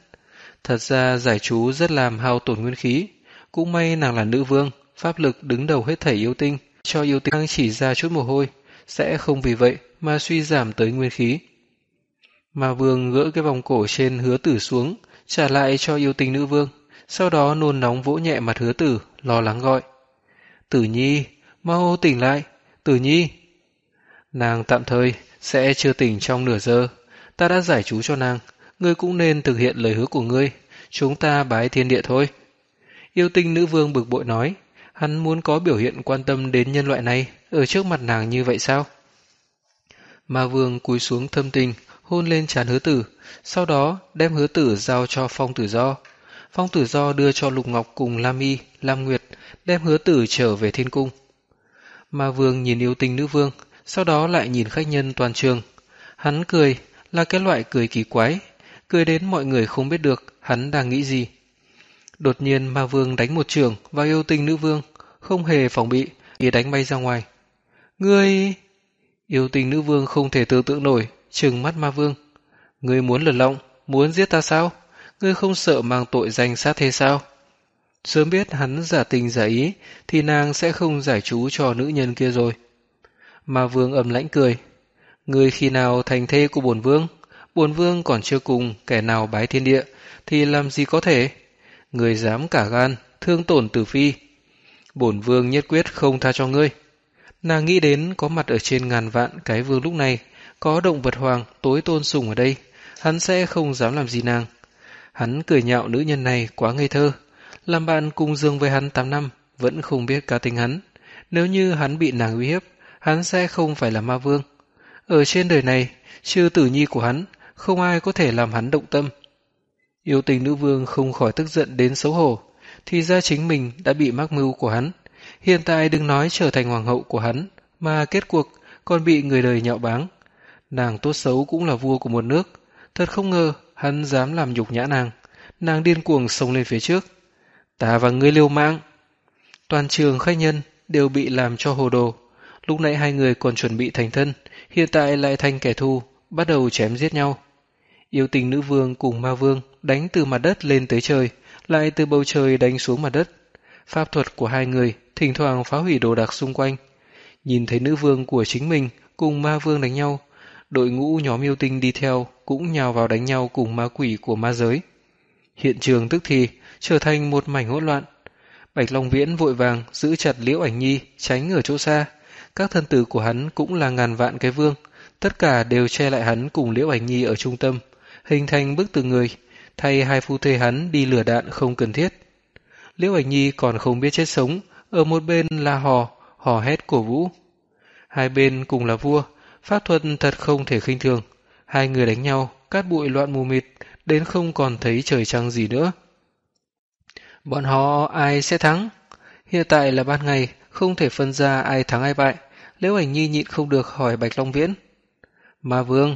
Thật ra giải chú rất làm hao tổn nguyên khí, cũng may nàng là nữ vương, pháp lực đứng đầu hết thảy yêu tinh, cho yêu tinh chỉ ra chút mồ hôi, sẽ không vì vậy mà suy giảm tới nguyên khí. Ma vương gỡ cái vòng cổ trên hứa tử xuống, trả lại cho yêu tình nữ vương, sau đó nôn nóng vỗ nhẹ mặt hứa tử, lo lắng gọi. Tử nhi, mau tỉnh lại, tử nhi. Nàng tạm thời sẽ chưa tỉnh trong nửa giờ, ta đã giải chú cho nàng, ngươi cũng nên thực hiện lời hứa của ngươi, chúng ta bái thiên địa thôi. Yêu tinh nữ vương bực bội nói, hắn muốn có biểu hiện quan tâm đến nhân loại này ở trước mặt nàng như vậy sao? Ma vương cúi xuống thâm tình, hôn lên trán hứa tử, sau đó đem hứa tử giao cho phong tử do. Phong tử do đưa cho Lục Ngọc cùng Lam Y, Lam Nguyệt, đem hứa tử trở về thiên cung. Ma vương nhìn yêu tinh nữ vương, sau đó lại nhìn khách nhân toàn trường. Hắn cười, là cái loại cười kỳ quái, cười đến mọi người không biết được hắn đang nghĩ gì. Đột nhiên ma vương đánh một trường vào yêu tinh nữ vương, không hề phòng bị, bị đánh bay ra ngoài. Ngươi... Yêu tình nữ vương không thể tưởng tượng nổi, trừng mắt ma vương. Ngươi muốn lật lọng, muốn giết ta sao? Ngươi không sợ mang tội danh sát thế sao? Sớm biết hắn giả tình giả ý, thì nàng sẽ không giải chú cho nữ nhân kia rồi. Ma vương ầm lãnh cười. Ngươi khi nào thành thê của bổn vương? Bổn vương còn chưa cùng kẻ nào bái thiên địa, thì làm gì có thể? Người dám cả gan, thương tổn tử phi. Bổn vương nhất quyết không tha cho ngươi. Nàng nghĩ đến có mặt ở trên ngàn vạn cái vương lúc này, có động vật hoàng tối tôn sùng ở đây, hắn sẽ không dám làm gì nàng. Hắn cười nhạo nữ nhân này quá ngây thơ, làm bạn cùng dương với hắn 8 năm, vẫn không biết cá tính hắn. Nếu như hắn bị nàng uy hiếp, hắn sẽ không phải là ma vương. Ở trên đời này, trừ tử nhi của hắn, không ai có thể làm hắn động tâm. Yêu tình nữ vương không khỏi tức giận đến xấu hổ, thì ra chính mình đã bị mắc mưu của hắn. Hiện tại đừng nói trở thành hoàng hậu của hắn, mà kết cuộc còn bị người đời nhạo báng. Nàng tốt xấu cũng là vua của một nước, thật không ngờ hắn dám làm nhục nhã nàng. Nàng điên cuồng xông lên phía trước. Ta và ngươi liêu mạng. Toàn trường khách nhân đều bị làm cho hồ đồ. Lúc nãy hai người còn chuẩn bị thành thân, hiện tại lại thành kẻ thù, bắt đầu chém giết nhau. Yêu tình nữ vương cùng ma vương đánh từ mặt đất lên tới trời, lại từ bầu trời đánh xuống mặt đất. Pháp thuật của hai người thỉnh thoảng phá hủy đồ đạc xung quanh. Nhìn thấy nữ vương của chính mình cùng ma vương đánh nhau, đội ngũ nhóm yêu tinh đi theo cũng nhào vào đánh nhau cùng ma quỷ của ma giới. Hiện trường tức thì trở thành một mảnh hỗn loạn. Bạch Long Viễn vội vàng giữ chặt Liễu Ảnh Nhi tránh ở chỗ xa. Các thân tử của hắn cũng là ngàn vạn cái vương, tất cả đều che lại hắn cùng Liễu Ảnh Nhi ở trung tâm, hình thành bức tường người, thay hai phu thê hắn đi lửa đạn không cần thiết. Liễu Ảnh Nhi còn không biết chết sống, ở một bên là hò, hò hét cổ vũ. Hai bên cùng là vua, pháp thuật thật không thể khinh thường. Hai người đánh nhau, cát bụi loạn mù mịt, đến không còn thấy trời trăng gì nữa. Bọn họ ai sẽ thắng? Hiện tại là ban ngày, không thể phân ra ai thắng ai bại. Liễu Ảnh Nhi nhịn không được hỏi Bạch Long Viễn. Ma Vương,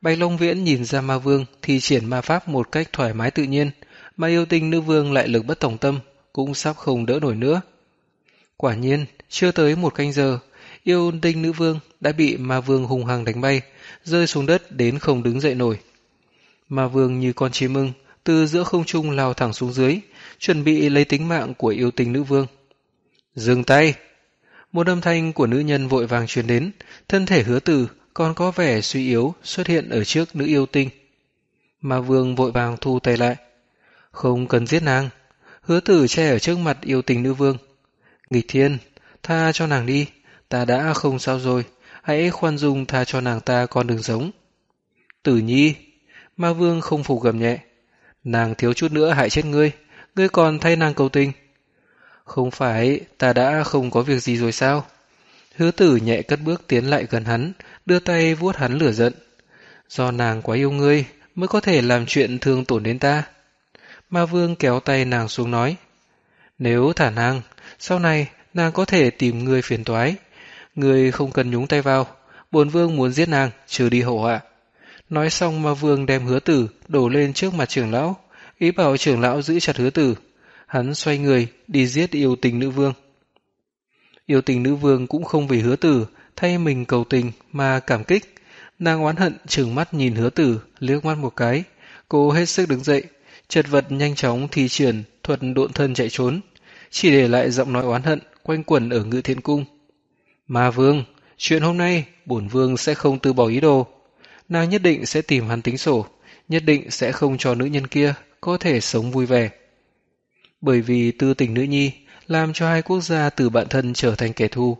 Bạch Long Viễn nhìn ra ma vương thì triển ma pháp một cách thoải mái tự nhiên, mà yêu tinh nữ vương lại lực bất tổng tâm, cũng sắp không đỡ nổi nữa. Quả nhiên, chưa tới một canh giờ, yêu tinh nữ vương đã bị ma vương hùng hăng đánh bay, rơi xuống đất đến không đứng dậy nổi. Ma vương như con chim ưng, từ giữa không trung lao thẳng xuống dưới, chuẩn bị lấy tính mạng của yêu tinh nữ vương. Dừng tay! Một âm thanh của nữ nhân vội vàng truyền đến, thân thể hứa tử còn có vẻ suy yếu xuất hiện ở trước nữ yêu tinh. Ma vương vội vàng thu tay lại. Không cần giết nàng. Hứa tử che ở trước mặt yêu tình nữ vương. Nghịch thiên, tha cho nàng đi. Ta đã không sao rồi. Hãy khoan dung tha cho nàng ta con đường sống Tử nhi. Ma vương không phục gầm nhẹ. Nàng thiếu chút nữa hại chết ngươi. Ngươi còn thay nàng cầu tình. Không phải, ta đã không có việc gì rồi sao? Hứa tử nhẹ cất bước tiến lại gần hắn, đưa tay vuốt hắn lửa giận. Do nàng quá yêu ngươi, mới có thể làm chuyện thương tổn đến ta. Ma vương kéo tay nàng xuống nói. Nếu thả nàng, sau này nàng có thể tìm người phiền toái. Người không cần nhúng tay vào, bồn vương muốn giết nàng, trừ đi hậu họa. Nói xong ma vương đem hứa tử đổ lên trước mặt trưởng lão, ý bảo trưởng lão giữ chặt hứa tử. Hắn xoay người đi giết yêu tình nữ vương. Yêu tình nữ vương cũng không vì hứa tử thay mình cầu tình mà cảm kích. Nàng oán hận trừng mắt nhìn hứa tử, liếc mắt một cái. Cô hết sức đứng dậy, chật vật nhanh chóng thi triển thuật độn thân chạy trốn, chỉ để lại giọng nói oán hận quanh quẩn ở ngự thiện cung. Ma vương, chuyện hôm nay bổn vương sẽ không từ bỏ ý đồ. nàng nhất định sẽ tìm hắn tính sổ, nhất định sẽ không cho nữ nhân kia có thể sống vui vẻ. Bởi vì tư tình nữ nhi làm cho hai quốc gia từ bạn thân trở thành kẻ thù.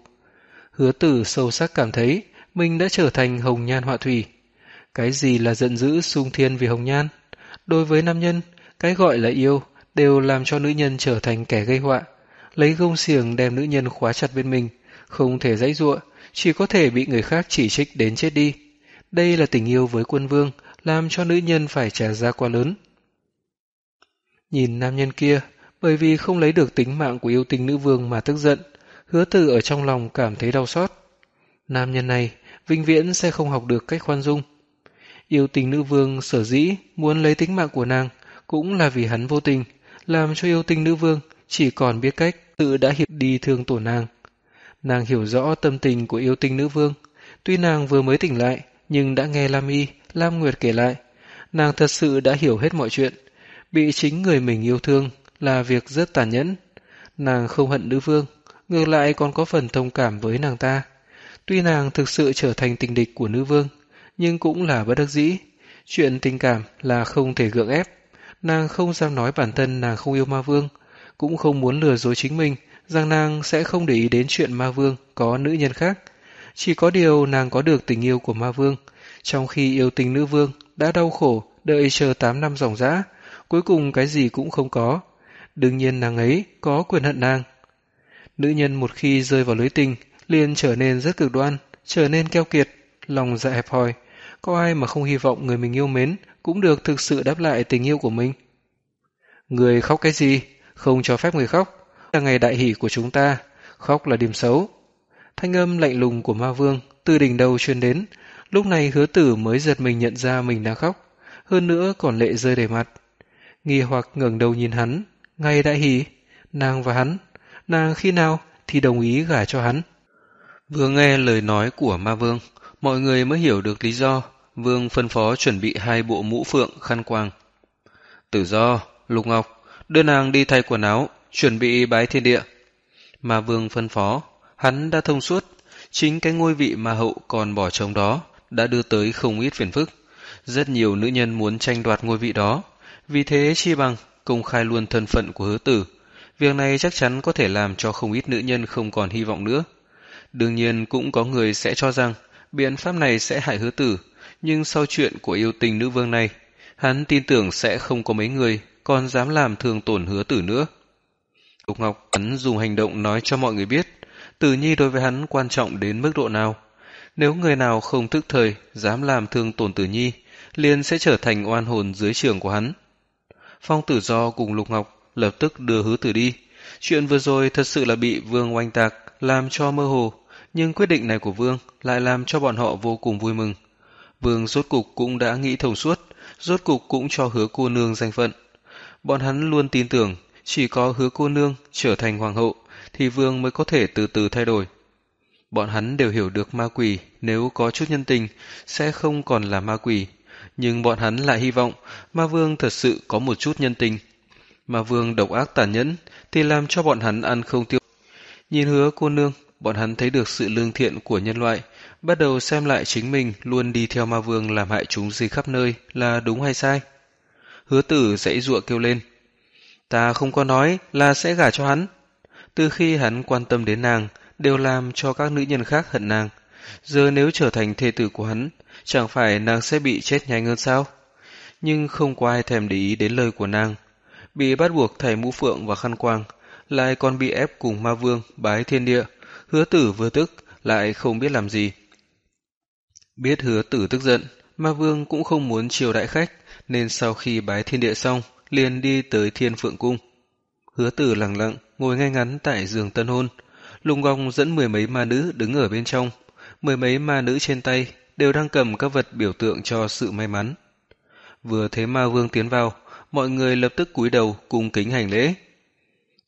Hứa tử sâu sắc cảm thấy mình đã trở thành hồng nhan họa thủy. Cái gì là giận dữ sung thiên vì hồng nhan? Đối với nam nhân, cái gọi là yêu đều làm cho nữ nhân trở thành kẻ gây họa, lấy gông xiềng đem nữ nhân khóa chặt bên mình, không thể dãy giụa, chỉ có thể bị người khác chỉ trích đến chết đi. Đây là tình yêu với quân vương, làm cho nữ nhân phải trả giá quá lớn. Nhìn nam nhân kia, bởi vì không lấy được tính mạng của yêu tinh nữ vương mà tức giận, hứa tử ở trong lòng cảm thấy đau xót. Nam nhân này, vĩnh viễn sẽ không học được cách khoan dung. Yêu tình nữ vương sở dĩ muốn lấy tính mạng của nàng, cũng là vì hắn vô tình, làm cho yêu tinh nữ vương chỉ còn biết cách tự đã hiệp đi thương tổn nàng. Nàng hiểu rõ tâm tình của yêu tinh nữ vương, tuy nàng vừa mới tỉnh lại, nhưng đã nghe Lam Y, Lam Nguyệt kể lại, nàng thật sự đã hiểu hết mọi chuyện, bị chính người mình yêu thương là việc rất tàn nhẫn. Nàng không hận nữ vương, ngược lại còn có phần thông cảm với nàng ta. Tuy nàng thực sự trở thành tình địch của nữ vương, nhưng cũng là bất đắc dĩ. Chuyện tình cảm là không thể gượng ép. Nàng không dám nói bản thân nàng không yêu ma vương, cũng không muốn lừa dối chính mình rằng nàng sẽ không để ý đến chuyện ma vương có nữ nhân khác. Chỉ có điều nàng có được tình yêu của ma vương, trong khi yêu tình nữ vương đã đau khổ đợi chờ 8 năm dòng dã, cuối cùng cái gì cũng không có. Đương nhiên nàng ấy có quyền hận nàng. Nữ nhân một khi rơi vào lưới tình, liền trở nên rất cực đoan, trở nên keo kiệt, lòng dạ hẹp hòi. Có ai mà không hy vọng người mình yêu mến cũng được thực sự đáp lại tình yêu của mình? Người khóc cái gì? Không cho phép người khóc. Là ngày đại hỷ của chúng ta. Khóc là điểm xấu. Thanh âm lạnh lùng của ma vương từ đỉnh đầu truyền đến. Lúc này hứa tử mới giật mình nhận ra mình đang khóc. Hơn nữa còn lệ rơi đầy mặt. Nghi hoặc ngẩng đầu nhìn hắn. Ngày đại hỷ. Nàng và hắn. Nàng khi nào thì đồng ý gả cho hắn. Vừa nghe lời nói của ma vương, mọi người mới hiểu được lý do. Vương phân phó chuẩn bị hai bộ mũ phượng khăn quàng. Tử do, Lục Ngọc, đưa nàng đi thay quần áo, chuẩn bị bái thiên địa. mà vương phân phó, hắn đã thông suốt, chính cái ngôi vị mà hậu còn bỏ trống đó đã đưa tới không ít phiền phức. Rất nhiều nữ nhân muốn tranh đoạt ngôi vị đó, vì thế chi bằng công khai luôn thân phận của hứa tử. Việc này chắc chắn có thể làm cho không ít nữ nhân không còn hy vọng nữa. Đương nhiên cũng có người sẽ cho rằng biện pháp này sẽ hại hứa tử, nhưng sau chuyện của yêu tình nữ vương này, hắn tin tưởng sẽ không có mấy người còn dám làm thương tổn hứa tử nữa. Lục Ngọc hắn dùng hành động nói cho mọi người biết, tử nhi đối với hắn quan trọng đến mức độ nào. Nếu người nào không thức thời dám làm thương tổn tử nhi, liền sẽ trở thành oan hồn dưới trường của hắn. Phong tử do cùng Lục Ngọc lập tức đưa hứa tử đi. Chuyện vừa rồi thật sự là bị Vương oanh tạc, làm cho mơ hồ, nhưng quyết định này của Vương lại làm cho bọn họ vô cùng vui mừng. Vương rốt cục cũng đã nghĩ thông suốt, rốt cục cũng cho hứa cô nương danh phận. Bọn hắn luôn tin tưởng, chỉ có hứa cô nương trở thành hoàng hậu, thì Vương mới có thể từ từ thay đổi. Bọn hắn đều hiểu được ma quỷ nếu có chút nhân tình sẽ không còn là ma quỷ, nhưng bọn hắn lại hy vọng ma vương thật sự có một chút nhân tình. Ma vương độc ác tàn nhẫn thì làm cho bọn hắn ăn không tiêu. Nhìn hứa cô nương, bọn hắn thấy được sự lương thiện của nhân loại, bắt đầu xem lại chính mình luôn đi theo ma vương làm hại chúng gì khắp nơi là đúng hay sai. Hứa tử dãy ruộng kêu lên. Ta không có nói là sẽ gả cho hắn. Từ khi hắn quan tâm đến nàng, đều làm cho các nữ nhân khác hận nàng. Giờ nếu trở thành thê tử của hắn, chẳng phải nàng sẽ bị chết nhanh hơn sao? Nhưng không có ai thèm để ý đến lời của nàng. Bị bắt buộc thầy mũ phượng và khăn quang, lại còn bị ép cùng ma vương bái thiên địa. Hứa tử vừa tức, lại không biết làm gì. Biết hứa tử tức giận, ma vương cũng không muốn chiều đại khách, nên sau khi bái thiên địa xong, liền đi tới thiên phượng cung. Hứa tử lặng lặng, ngồi ngay ngắn tại giường tân hôn. Lùng gong dẫn mười mấy ma nữ đứng ở bên trong. Mười mấy ma nữ trên tay đều đang cầm các vật biểu tượng cho sự may mắn. Vừa thấy ma vương tiến vào, mọi người lập tức cúi đầu cùng kính hành lễ.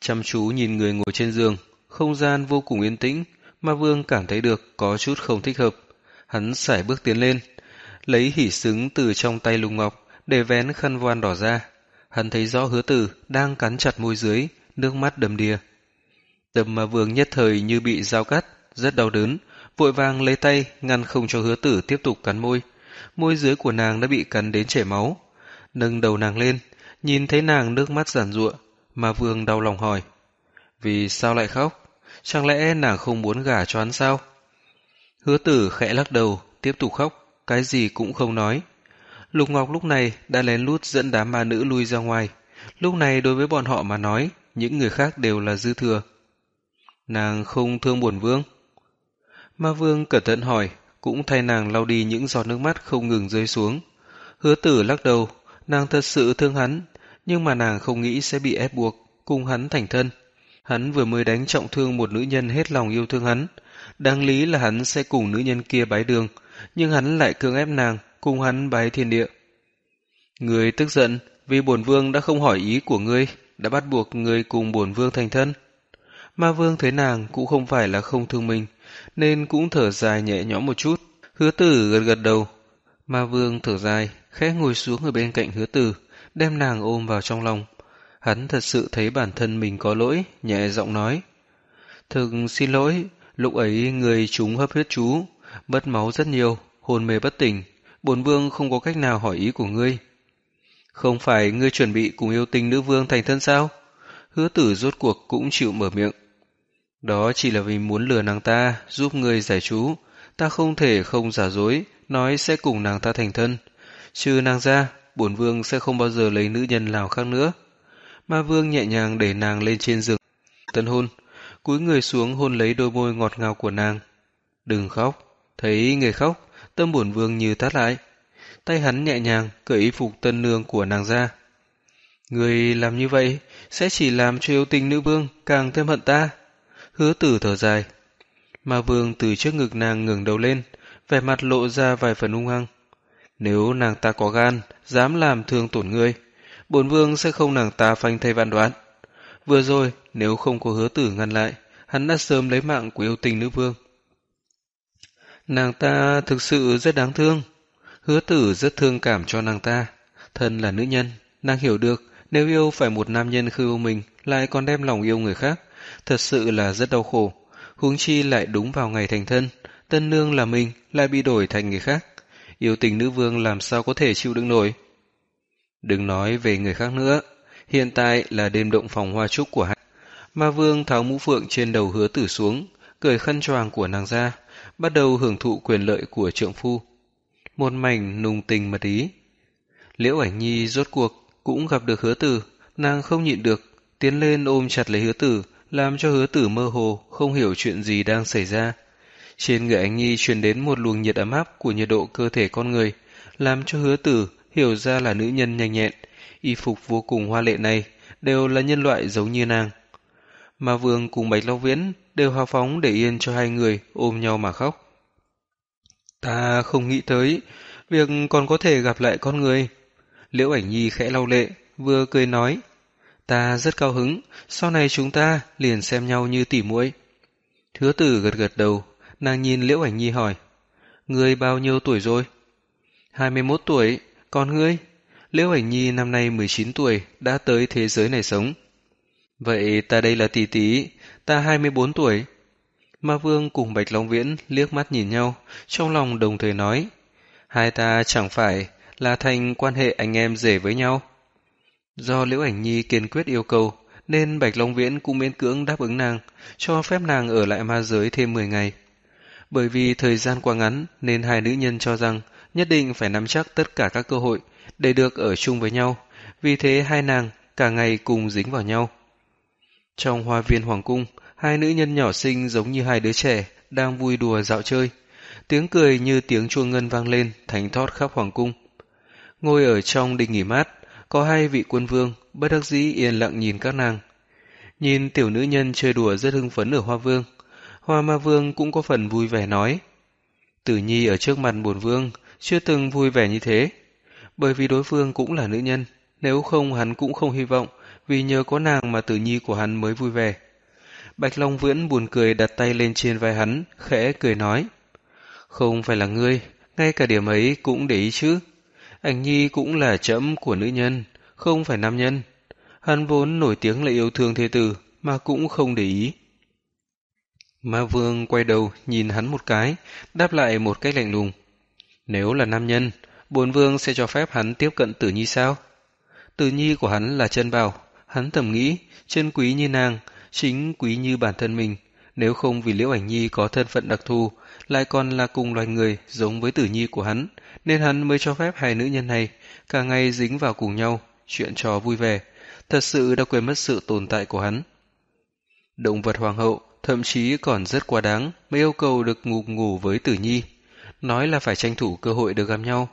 Chăm chú nhìn người ngồi trên giường, không gian vô cùng yên tĩnh, ma vương cảm thấy được có chút không thích hợp. Hắn sải bước tiến lên, lấy hỉ xứng từ trong tay lùng ngọc để vén khăn voan đỏ ra. Hắn thấy rõ hứa tử đang cắn chặt môi dưới, nước mắt đầm đìa. Tầm mà vương nhất thời như bị dao cắt, rất đau đớn, vội vàng lấy tay ngăn không cho hứa tử tiếp tục cắn môi. môi dưới của nàng đã bị cắn đến chảy máu. Nâng đầu nàng lên, nhìn thấy nàng nước mắt giản ruộng, mà vương đau lòng hỏi. Vì sao lại khóc? Chẳng lẽ nàng không muốn gả cho hắn sao? Hứa tử khẽ lắc đầu, tiếp tục khóc, cái gì cũng không nói. Lục Ngọc lúc này đã lén lút dẫn đám ma nữ lui ra ngoài. Lúc này đối với bọn họ mà nói, những người khác đều là dư thừa. Nàng không thương buồn vương. Ma vương cẩn thận hỏi, cũng thay nàng lau đi những giọt nước mắt không ngừng rơi xuống. Hứa tử lắc đầu, nàng thật sự thương hắn, nhưng mà nàng không nghĩ sẽ bị ép buộc, cùng hắn thành thân. Hắn vừa mới đánh trọng thương một nữ nhân hết lòng yêu thương hắn. Đáng lý là hắn sẽ cùng nữ nhân kia bái đường, nhưng hắn lại cưỡng ép nàng, cùng hắn bái thiên địa. Người tức giận vì bổn vương đã không hỏi ý của ngươi, đã bắt buộc người cùng bổn vương thành thân. Ma vương thấy nàng cũng không phải là không thương mình, nên cũng thở dài nhẹ nhõm một chút. Hứa tử gật gật đầu. Ma vương thở dài, khẽ ngồi xuống ở bên cạnh hứa tử, đem nàng ôm vào trong lòng. Hắn thật sự thấy bản thân mình có lỗi, nhẹ giọng nói. Thực xin lỗi, lúc ấy người chúng hấp huyết chú, mất máu rất nhiều, hồn mê bất tỉnh. Bổn vương không có cách nào hỏi ý của ngươi. Không phải ngươi chuẩn bị cùng yêu tinh nữ vương thành thân sao? Hứa tử rốt cuộc cũng chịu mở miệng. Đó chỉ là vì muốn lừa nàng ta, giúp ngươi giải chú. Ta không thể không giả dối, nói sẽ cùng nàng ta thành thân. Trừ nàng ra, bổn vương sẽ không bao giờ lấy nữ nhân nào khác nữa. Ma vương nhẹ nhàng để nàng lên trên giường. Tân hôn, cúi người xuống hôn lấy đôi môi ngọt ngào của nàng. Đừng khóc, thấy người khóc, tâm buồn vương như thắt lại. Tay hắn nhẹ nhàng cởi y phục tân nương của nàng ra. Người làm như vậy sẽ chỉ làm cho yêu tình nữ vương càng thêm hận ta. Hứa tử thở dài. mà vương từ trước ngực nàng ngừng đầu lên, vẻ mặt lộ ra vài phần ung hăng. Nếu nàng ta có gan, dám làm thương tổn ngươi, bổn vương sẽ không nàng ta phanh thay vạn đoán. Vừa rồi, nếu không có hứa tử ngăn lại, hắn đã sớm lấy mạng của yêu tình nữ vương. Nàng ta thực sự rất đáng thương. Hứa tử rất thương cảm cho nàng ta. Thân là nữ nhân, nàng hiểu được nếu yêu phải một nam nhân khư yêu mình lại còn đem lòng yêu người khác, thật sự là rất đau khổ. Huống chi lại đúng vào ngày thành thân, tân nương là mình lại bị đổi thành người khác. Yêu tình nữ vương làm sao có thể chịu đựng nổi. Đừng nói về người khác nữa, hiện tại là đêm động phòng hoa trúc của hắn, Ma vương tháo mũ phượng trên đầu hứa tử xuống, cởi khăn choàng của nàng ra, bắt đầu hưởng thụ quyền lợi của trượng phu. Một mảnh nùng tình mật ý. Liễu ảnh nhi rốt cuộc cũng gặp được hứa tử, nàng không nhịn được, tiến lên ôm chặt lấy hứa tử, làm cho hứa tử mơ hồ, không hiểu chuyện gì đang xảy ra. Trên người ảnh nhi truyền đến một luồng nhiệt ấm áp của nhiệt độ cơ thể con người, làm cho hứa tử hiểu ra là nữ nhân nhanh nhẹn, y phục vô cùng hoa lệ này đều là nhân loại giống như nàng. Mà Vương cùng Bạch Long Viễn đều hào phóng để yên cho hai người ôm nhau mà khóc. Ta không nghĩ tới việc còn có thể gặp lại con người. Liễu ảnh nhi khẽ lau lệ, vừa cười nói. Ta rất cao hứng, sau này chúng ta liền xem nhau như tỉ muội. Hứa tử gật gật đầu, nàng nhìn Liễu ảnh nhi hỏi. Ngươi bao nhiêu tuổi rồi? 21 tuổi, còn ngươi? Liễu ảnh nhi năm nay 19 tuổi, đã tới thế giới này sống. Vậy ta đây là tỷ tỷ, ta 24 tuổi. Ma Vương cùng Bạch Long Viễn liếc mắt nhìn nhau, trong lòng đồng thời nói. Hai ta chẳng phải là thành quan hệ anh em rể với nhau. Do Liễu Ảnh Nhi kiên quyết yêu cầu, nên Bạch Long Viễn cũng miễn cưỡng đáp ứng nàng, cho phép nàng ở lại ma giới thêm 10 ngày. Bởi vì thời gian quá ngắn nên hai nữ nhân cho rằng nhất định phải nắm chắc tất cả các cơ hội để được ở chung với nhau, vì thế hai nàng cả ngày cùng dính vào nhau. Trong hoa viên hoàng cung, hai nữ nhân nhỏ xinh giống như hai đứa trẻ đang vui đùa dạo chơi. Tiếng cười như tiếng chuông ngân vang lên, thành thót khắp hoàng cung. Ngồi ở trong đình nghỉ mát, có hai vị quân vương, bất đắc dĩ yên lặng nhìn các nàng. Nhìn tiểu nữ nhân chơi đùa rất hưng phấn ở hoa vương, hoa ma vương cũng có phần vui vẻ nói. Tử nhi ở trước mặt bổn vương, chưa từng vui vẻ như thế. Bởi vì đối phương cũng là nữ nhân, nếu không hắn cũng không hy vọng, vì nhờ có nàng mà tử nhi của hắn mới vui vẻ. Bạch Long Viễn buồn cười đặt tay lên trên vai hắn, khẽ cười nói. Không phải là ngươi, ngay cả điểm ấy cũng để ý chứ. Ảnh nhi cũng là chấm của nữ nhân, không phải nam nhân. Hắn vốn nổi tiếng là yêu thương thế tử, mà cũng không để ý. Ma vương quay đầu nhìn hắn một cái, đáp lại một cách lạnh lùng. Nếu là nam nhân, bổn vương sẽ cho phép hắn tiếp cận tử nhi sao? Tử nhi của hắn là chân bảo, hắn thầm nghĩ, chân quý như nàng, chính quý như bản thân mình. Nếu không vì Liễu Ảnh Nhi có thân phận đặc thù, lại còn là cùng loài người giống với tử nhi của hắn, nên hắn mới cho phép hai nữ nhân này cả ngày dính vào cùng nhau, chuyện trò vui vẻ, thật sự đã quên mất sự tồn tại của hắn. Động vật hoàng hậu thậm chí còn rất quá đáng mới yêu cầu được ngủ ngủ với tử nhi, nói là phải tranh thủ cơ hội được gặp nhau.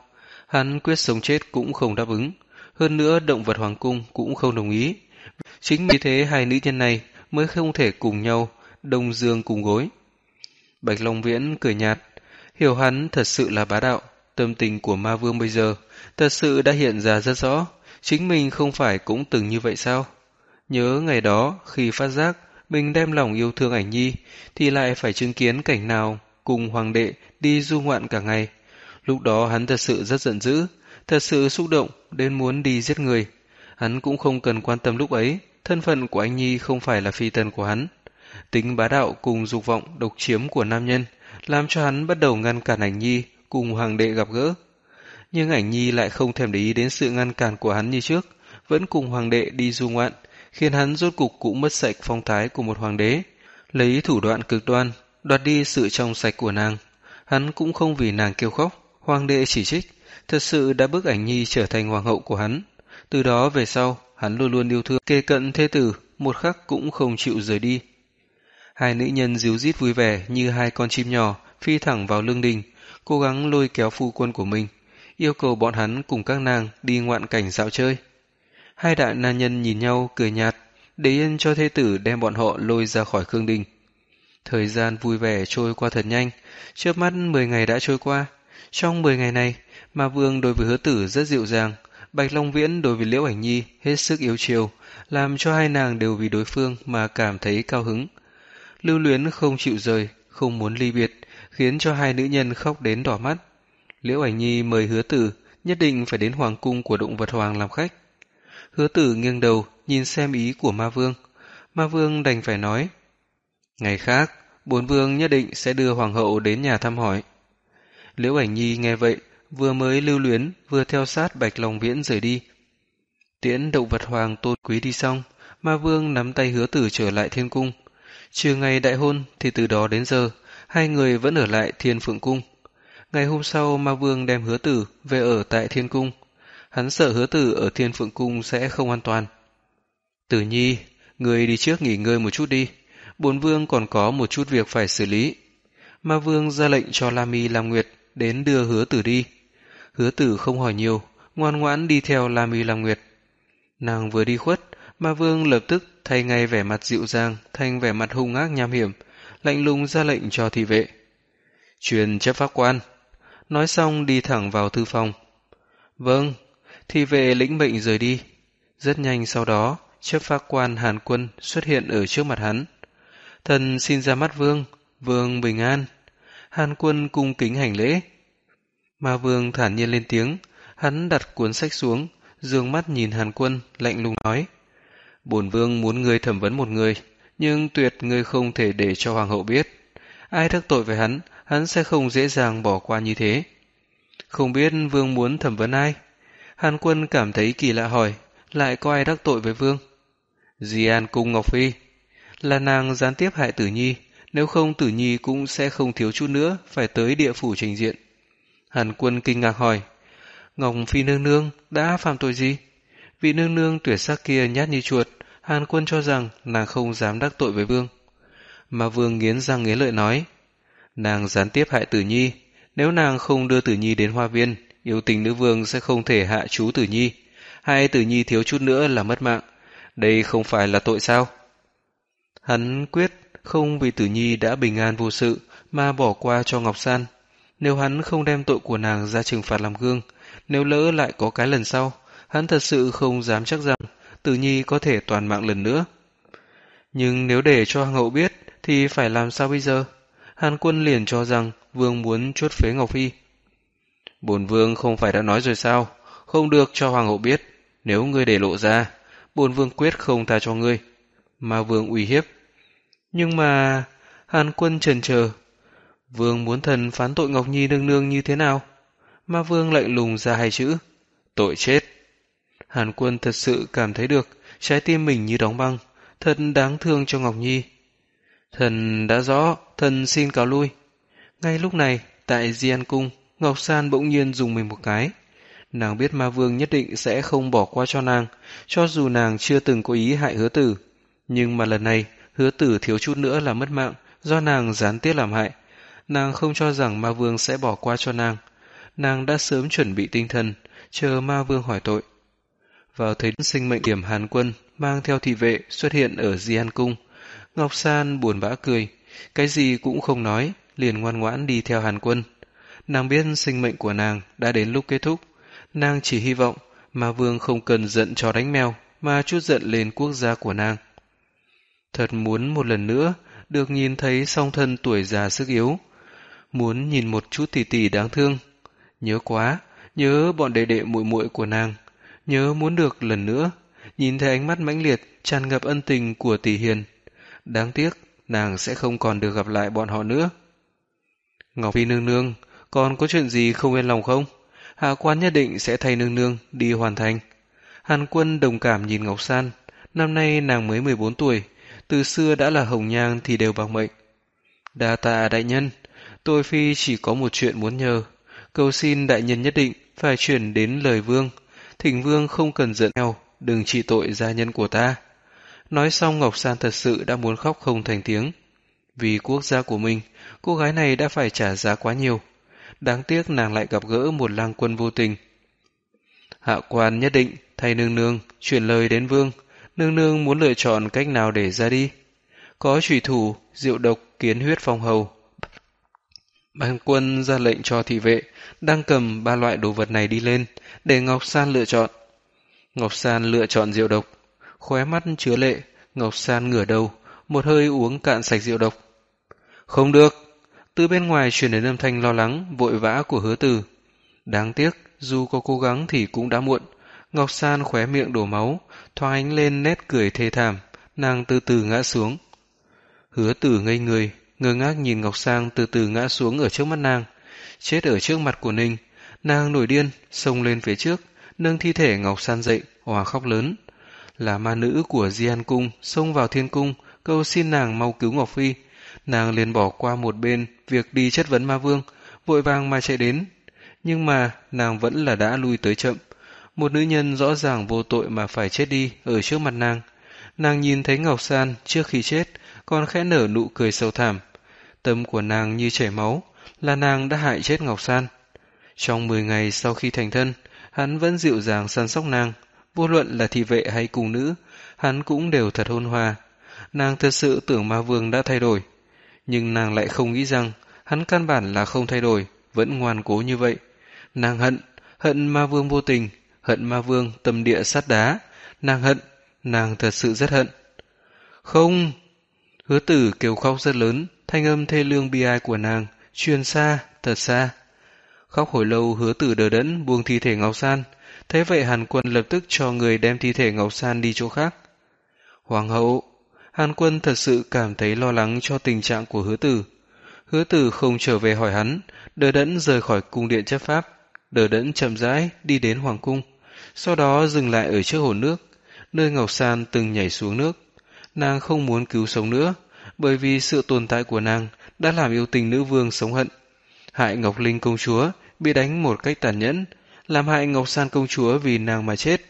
Hắn quyết sống chết cũng không đáp ứng, hơn nữa động vật hoàng cung cũng không đồng ý. Chính vì thế hai nữ nhân này mới không thể cùng nhau đông dương cùng gối. Bạch Long Viễn cười nhạt, hiểu hắn thật sự là bá đạo, tâm tình của ma vương bây giờ thật sự đã hiện ra rất rõ, chính mình không phải cũng từng như vậy sao? Nhớ ngày đó khi phát giác mình đem lòng yêu thương ảnh nhi thì lại phải chứng kiến cảnh nào cùng hoàng đệ đi du ngoạn cả ngày. Lúc đó hắn thật sự rất giận dữ, thật sự xúc động đến muốn đi giết người. Hắn cũng không cần quan tâm lúc ấy, thân phận của anh Nhi không phải là phi tần của hắn. Tính bá đạo cùng dục vọng độc chiếm của nam nhân làm cho hắn bắt đầu ngăn cản ảnh Nhi cùng hoàng đệ gặp gỡ. Nhưng ảnh Nhi lại không thèm để ý đến sự ngăn cản của hắn như trước, vẫn cùng hoàng đệ đi du ngoạn, khiến hắn rốt cục cũng mất sạch phong thái của một hoàng đế, lấy thủ đoạn cực đoan, đoạt đi sự trong sạch của nàng. Hắn cũng không vì nàng kêu khóc, hoàng đệ chỉ trích, thật sự đã bức ảnh nhi trở thành hoàng hậu của hắn. Từ đó về sau, hắn luôn luôn yêu thương kê cận thế tử, một khắc cũng không chịu rời đi. Hai nữ nhân díu dít vui vẻ như hai con chim nhỏ phi thẳng vào lương đình, cố gắng lôi kéo phu quân của mình, yêu cầu bọn hắn cùng các nàng đi ngoạn cảnh dạo chơi. Hai đại nam nhân nhìn nhau cười nhạt, để yên cho thế tử đem bọn họ lôi ra khỏi khương đình. Thời gian vui vẻ trôi qua thật nhanh, trước mắt 10 ngày đã trôi qua. Trong 10 ngày này, Ma Vương đối với hứa tử rất dịu dàng, Bạch Long Viễn đối với Liễu Ảnh Nhi hết sức yếu chiều, làm cho hai nàng đều vì đối phương mà cảm thấy cao hứng. Lưu luyến không chịu rời, không muốn ly biệt, khiến cho hai nữ nhân khóc đến đỏ mắt. Liễu Ảnh Nhi mời hứa tử nhất định phải đến hoàng cung của động vật hoàng làm khách. Hứa tử nghiêng đầu nhìn xem ý của ma vương. Ma vương đành phải nói. Ngày khác, bốn vương nhất định sẽ đưa hoàng hậu đến nhà thăm hỏi. Liễu ảnh nhi nghe vậy, vừa mới lưu luyến, vừa theo sát bạch lòng viễn rời đi. Tiễn động vật hoàng tôn quý đi xong, ma vương nắm tay hứa tử trở lại thiên cung. Trừ ngày đại hôn thì từ đó đến giờ, hai người vẫn ở lại thiên phượng cung. Ngày hôm sau ma vương đem hứa tử về ở tại thiên cung. Hắn sợ hứa tử ở thiên phượng cung sẽ không an toàn. Tử nhi, người đi trước nghỉ ngơi một chút đi. Bốn vương còn có một chút việc phải xử lý. Ma vương ra lệnh cho lam Mi Lam Nguyệt đến đưa hứa tử đi. Hứa tử không hỏi nhiều, ngoan ngoãn đi theo La Mi Lam Nguyệt. Nàng vừa đi khuất, ma vương lập tức thay ngay vẻ mặt dịu dàng thành vẻ mặt hung ác nham hiểm, lạnh lùng ra lệnh cho thị vệ. Truyền chấp pháp quan. Nói xong đi thẳng vào thư phòng. Vâng, thị vệ lĩnh mệnh rời đi. Rất nhanh sau đó, chấp pháp quan Hàn Quân xuất hiện ở trước mặt hắn. Thần xin ra mắt vương, vương bình an. Hàn Quân cung kính hành lễ. Ma vương thản nhiên lên tiếng, hắn đặt cuốn sách xuống, dương mắt nhìn Hàn Quân, lạnh lùng nói. Bổn vương muốn ngươi thẩm vấn một người, nhưng tuyệt ngươi không thể để cho hoàng hậu biết. Ai đắc tội với hắn, hắn sẽ không dễ dàng bỏ qua như thế. Không biết vương muốn thẩm vấn ai? Hàn quân cảm thấy kỳ lạ hỏi, lại có ai đắc tội với vương? Di An cung Ngọc Phi. Là nàng gián tiếp hại tử nhi, nếu không tử nhi cũng sẽ không thiếu chút nữa phải tới địa phủ trình diện. Hàn quân kinh ngạc hỏi, Ngọc Phi nương nương đã phạm tội gì? Vị nương nương tuyệt sắc kia nhát như chuột, Hàn quân cho rằng nàng không dám đắc tội với vương. Mà vương nghiến răng nghiến lợi nói, nàng gián tiếp hại tử nhi, nếu nàng không đưa tử nhi đến hoa viên, yêu tình nữ vương sẽ không thể hạ chú tử nhi. Hai tử nhi thiếu chút nữa là mất mạng. Đây không phải là tội sao? Hắn quyết không vì tử nhi đã bình an vô sự mà bỏ qua cho Ngọc San. Nếu hắn không đem tội của nàng ra trừng phạt làm gương, nếu lỡ lại có cái lần sau, hắn thật sự không dám chắc rằng tử nhi có thể toàn mạng lần nữa. Nhưng nếu để cho hoàng hậu biết thì phải làm sao bây giờ? Hàn quân liền cho rằng vương muốn chốt phế Ngọc Phi. Bồn vương không phải đã nói rồi sao, không được cho hoàng hậu biết, nếu ngươi để lộ ra, bồn vương quyết không tha cho ngươi. Mà vương uy hiếp. Nhưng mà, Hàn quân trần chờ Vương muốn thần phán tội Ngọc Nhi nương nương như thế nào? Ma Vương lạnh lùng ra hai chữ. Tội chết. Hàn quân thật sự cảm thấy được trái tim mình như đóng băng, thật đáng thương cho Ngọc Nhi. Thần đã rõ, thần xin cáo lui. Ngay lúc này, tại Di An Cung, Ngọc San bỗng nhiên dùng mình một cái. Nàng biết ma vương nhất định sẽ không bỏ qua cho nàng, cho dù nàng chưa từng có ý hại hứa tử. Nhưng mà lần này, hứa tử thiếu chút nữa là mất mạng, do nàng gián tiếp làm hại. Nàng không cho rằng ma vương sẽ bỏ qua cho nàng. Nàng đã sớm chuẩn bị tinh thần, chờ ma vương hỏi tội. Vào thấy sinh mệnh điểm Hàn quân mang theo thị vệ xuất hiện ở Di An Cung, Ngọc San buồn bã cười, cái gì cũng không nói, liền ngoan ngoãn đi theo Hàn quân. Nàng biết sinh mệnh của nàng đã đến lúc kết thúc, nàng chỉ hy vọng ma vương không cần giận cho đánh mèo mà chút giận lên quốc gia của nàng. Thật muốn một lần nữa được nhìn thấy song thân tuổi già sức yếu, muốn nhìn một chút tỷ tỷ đáng thương. Nhớ quá, nhớ bọn đệ đệ muội muội của nàng, nhớ muốn được lần nữa, nhìn thấy ánh mắt mãnh liệt tràn ngập ân tình của tỷ hiền. Đáng tiếc, nàng sẽ không còn được gặp lại bọn họ nữa. Ngọc Phi nương nương, còn có chuyện gì không yên lòng không? Hạ quan nhất định sẽ thay nương nương đi hoàn thành. Hàn quân đồng cảm nhìn Ngọc San, năm nay nàng mới 14 tuổi, từ xưa đã là hồng nhang thì đều bằng mệnh. Đa tạ đại nhân, tôi phi chỉ có một chuyện muốn nhờ, cầu xin đại nhân nhất định phải chuyển đến lời vương, thỉnh vương không cần giận eo, đừng trị tội gia nhân của ta. Nói xong Ngọc San thật sự đã muốn khóc không thành tiếng. Vì quốc gia của mình, cô gái này đã phải trả giá quá nhiều. Đáng tiếc nàng lại gặp gỡ một lang quân vô tình. Hạ quan nhất định thay nương nương chuyển lời đến vương. Nương nương muốn lựa chọn cách nào để ra đi. Có trùy thủ, rượu độc, kiến huyết phong hầu. Ban quân ra lệnh cho thị vệ đang cầm ba loại đồ vật này đi lên để Ngọc San lựa chọn. Ngọc San lựa chọn rượu độc. Khóe mắt chứa lệ, Ngọc San ngửa đầu, một hơi uống cạn sạch rượu độc. Không được! Từ bên ngoài truyền đến âm thanh lo lắng, vội vã của hứa từ. Đáng tiếc, dù có cố gắng thì cũng đã muộn. Ngọc San khóe miệng đổ máu, thoáng ánh lên nét cười thê thảm, nàng từ từ ngã xuống. Hứa tử ngây người, ngơ ngác nhìn Ngọc Sang từ từ ngã xuống ở trước mắt nàng. Chết ở trước mặt của Ninh, nàng nổi điên, xông lên phía trước, nâng thi thể Ngọc San dậy, hòa khóc lớn. Là ma nữ của Di Cung, xông vào thiên cung, câu xin nàng mau cứu Ngọc Phi. Nàng liền bỏ qua một bên việc đi chất vấn ma vương, vội vàng mà chạy đến. Nhưng mà nàng vẫn là đã lui tới chậm. Một nữ nhân rõ ràng vô tội mà phải chết đi ở trước mặt nàng. Nàng nhìn thấy Ngọc San trước khi chết, còn khẽ nở nụ cười sâu thẳm. Tâm của nàng như chảy máu, là nàng đã hại chết Ngọc San. Trong 10 ngày sau khi thành thân, hắn vẫn dịu dàng săn sóc nàng, vô luận là thị vệ hay cung nữ, hắn cũng đều thật hôn hòa. Nàng thật sự tưởng ma vương đã thay đổi, nhưng nàng lại không nghĩ rằng hắn căn bản là không thay đổi, vẫn ngoan cố như vậy. Nàng hận, hận ma vương vô tình, hận ma vương tâm địa sắt đá, nàng hận, nàng thật sự rất hận. Không! Hứa tử kêu khóc rất lớn, thanh âm thê lương bi ai của nàng, truyền xa, thật xa. Khóc hồi lâu hứa tử đờ đẫn buông thi thể Ngọc San, thế vậy Hàn Quân lập tức cho người đem thi thể Ngọc San đi chỗ khác. Hoàng hậu, Hàn Quân thật sự cảm thấy lo lắng cho tình trạng của hứa tử. Hứa tử không trở về hỏi hắn, đờ đẫn rời khỏi cung điện chấp pháp, đờ đẫn chậm rãi đi đến Hoàng cung, sau đó dừng lại ở trước hồ nước, nơi Ngọc San từng nhảy xuống nước. Nàng không muốn cứu sống nữa, bởi vì sự tồn tại của nàng đã làm yêu tình nữ vương sống hận. Hại Ngọc Linh công chúa bị đánh một cách tàn nhẫn, làm hại Ngọc San công chúa vì nàng mà chết.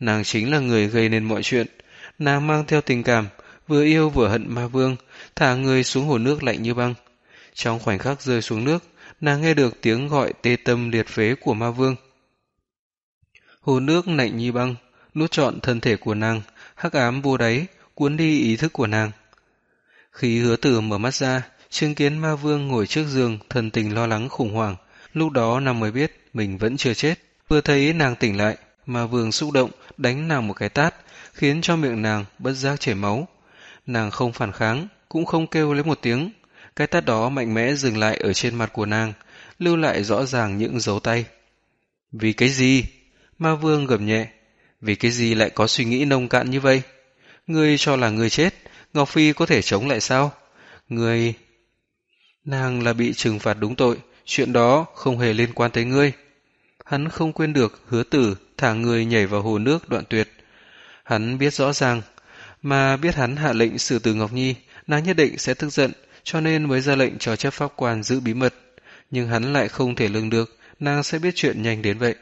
Nàng chính là người gây nên mọi chuyện. Nàng mang theo tình cảm, vừa yêu vừa hận ma vương, thả người xuống hồ nước lạnh như băng. Trong khoảnh khắc rơi xuống nước, nàng nghe được tiếng gọi tê tâm liệt phế của ma vương. Hồ nước lạnh như băng, nuốt trọn thân thể của nàng, hắc ám vô đáy, cuốn đi ý thức của nàng. Khi hứa tử mở mắt ra, chứng kiến ma vương ngồi trước giường, thần tình lo lắng khủng hoảng. Lúc đó nàng mới biết mình vẫn chưa chết. Vừa thấy nàng tỉnh lại, ma vương xúc động, đánh nàng một cái tát, khiến cho miệng nàng bất giác chảy máu. Nàng không phản kháng, cũng không kêu lấy một tiếng. Cái tát đó mạnh mẽ dừng lại ở trên mặt của nàng, lưu lại rõ ràng những dấu tay. Vì cái gì? Ma vương gầm nhẹ. Vì cái gì lại có suy nghĩ nông cạn như vậy? Ngươi cho là người chết, Ngọc Phi có thể chống lại sao? Ngươi... Nàng là bị trừng phạt đúng tội, chuyện đó không hề liên quan tới ngươi. Hắn không quên được hứa tử thả người nhảy vào hồ nước đoạn tuyệt. Hắn biết rõ ràng, mà biết hắn hạ lệnh xử tử Ngọc Nhi, nàng nhất định sẽ tức giận, cho nên mới ra lệnh cho chấp pháp quan giữ bí mật. Nhưng hắn lại không thể lường được, nàng sẽ biết chuyện nhanh đến vậy.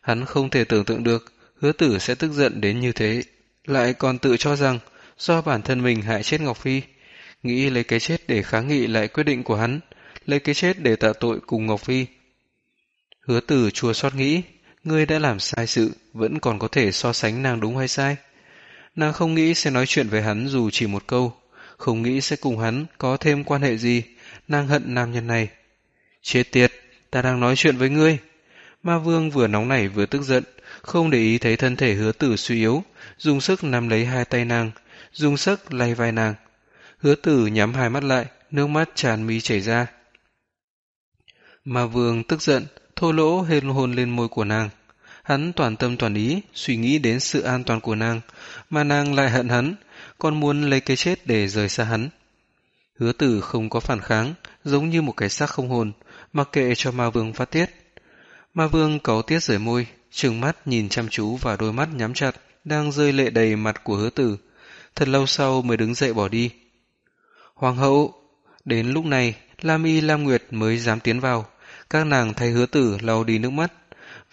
Hắn không thể tưởng tượng được, hứa tử sẽ tức giận đến như thế. Lại còn tự cho rằng, do bản thân mình hại chết Ngọc Phi, nghĩ lấy cái chết để kháng nghị lại quyết định của hắn, lấy cái chết để tạ tội cùng Ngọc Phi. Hứa tử chua xót nghĩ, ngươi đã làm sai sự, vẫn còn có thể so sánh nàng đúng hay sai. Nàng không nghĩ sẽ nói chuyện với hắn dù chỉ một câu, không nghĩ sẽ cùng hắn có thêm quan hệ gì, nàng hận nam nhân này. Chết tiệt, ta đang nói chuyện với ngươi. Ma vương vừa nóng nảy vừa tức giận, không để ý thấy thân thể hứa tử suy yếu, dùng sức nắm lấy hai tay nàng, dùng sức lay vai nàng. Hứa tử nhắm hai mắt lại, nước mắt tràn mi chảy ra. Ma vương tức giận, thô lỗ hên hôn lên môi của nàng. Hắn toàn tâm toàn ý, suy nghĩ đến sự an toàn của nàng, mà nàng lại hận hắn, còn muốn lấy cái chết để rời xa hắn. Hứa tử không có phản kháng, giống như một cái xác không hồn, mặc kệ cho ma vương phát tiết. Ma vương cấu tiết rời môi, trừng mắt nhìn chăm chú vào đôi mắt nhắm chặt, đang rơi lệ đầy mặt của hứa tử. Thật lâu sau mới đứng dậy bỏ đi. Hoàng hậu! Đến lúc này, Lam Y Lam Nguyệt mới dám tiến vào. Các nàng thay hứa tử lau đi nước mắt.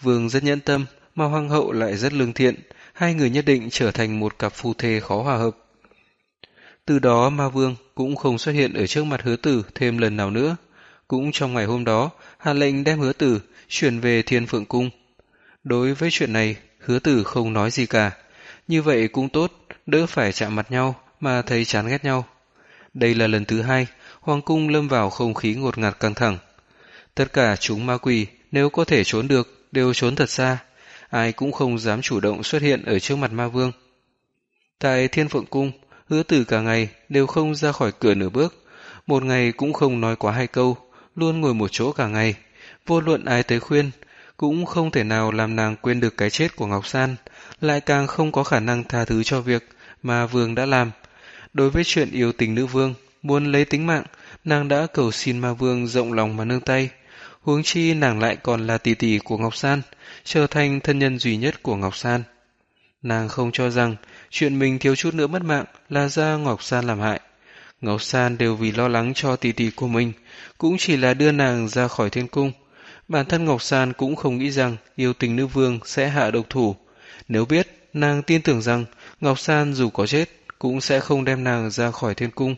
Vương rất nhẫn tâm, mà hoàng hậu lại rất lương thiện. Hai người nhất định trở thành một cặp phu thê khó hòa hợp. Từ đó ma vương cũng không xuất hiện ở trước mặt hứa tử thêm lần nào nữa. Cũng trong ngày hôm đó, hạ lệnh đem hứa tử chuyển về thiên phượng cung. Đối với chuyện này, hứa tử không nói gì cả. Như vậy cũng tốt, đỡ phải chạm mặt nhau mà thấy chán ghét nhau. Đây là lần thứ hai, hoàng cung lâm vào không khí ngột ngạt căng thẳng. Tất cả chúng ma quỷ nếu có thể trốn được đều trốn thật xa, ai cũng không dám chủ động xuất hiện ở trước mặt ma vương. Tại thiên phượng cung, hứa tử cả ngày đều không ra khỏi cửa nửa bước, một ngày cũng không nói quá hai câu, luôn ngồi một chỗ cả ngày. Vô luận ai tới khuyên, cũng không thể nào làm nàng quên được cái chết của Ngọc San, lại càng không có khả năng tha thứ cho việc mà vương đã làm. Đối với chuyện yêu tình nữ vương, muốn lấy tính mạng, nàng đã cầu xin ma vương rộng lòng mà nương tay. Huống chi nàng lại còn là tỷ tỷ của Ngọc San, trở thành thân nhân duy nhất của Ngọc San. Nàng không cho rằng chuyện mình thiếu chút nữa mất mạng là do Ngọc San làm hại. Ngọc San đều vì lo lắng cho tỷ tỷ của mình, cũng chỉ là đưa nàng ra khỏi thiên cung. Bản thân Ngọc San cũng không nghĩ rằng yêu tình nữ vương sẽ hạ độc thủ. Nếu biết, nàng tin tưởng rằng Ngọc San dù có chết, cũng sẽ không đem nàng ra khỏi thiên cung.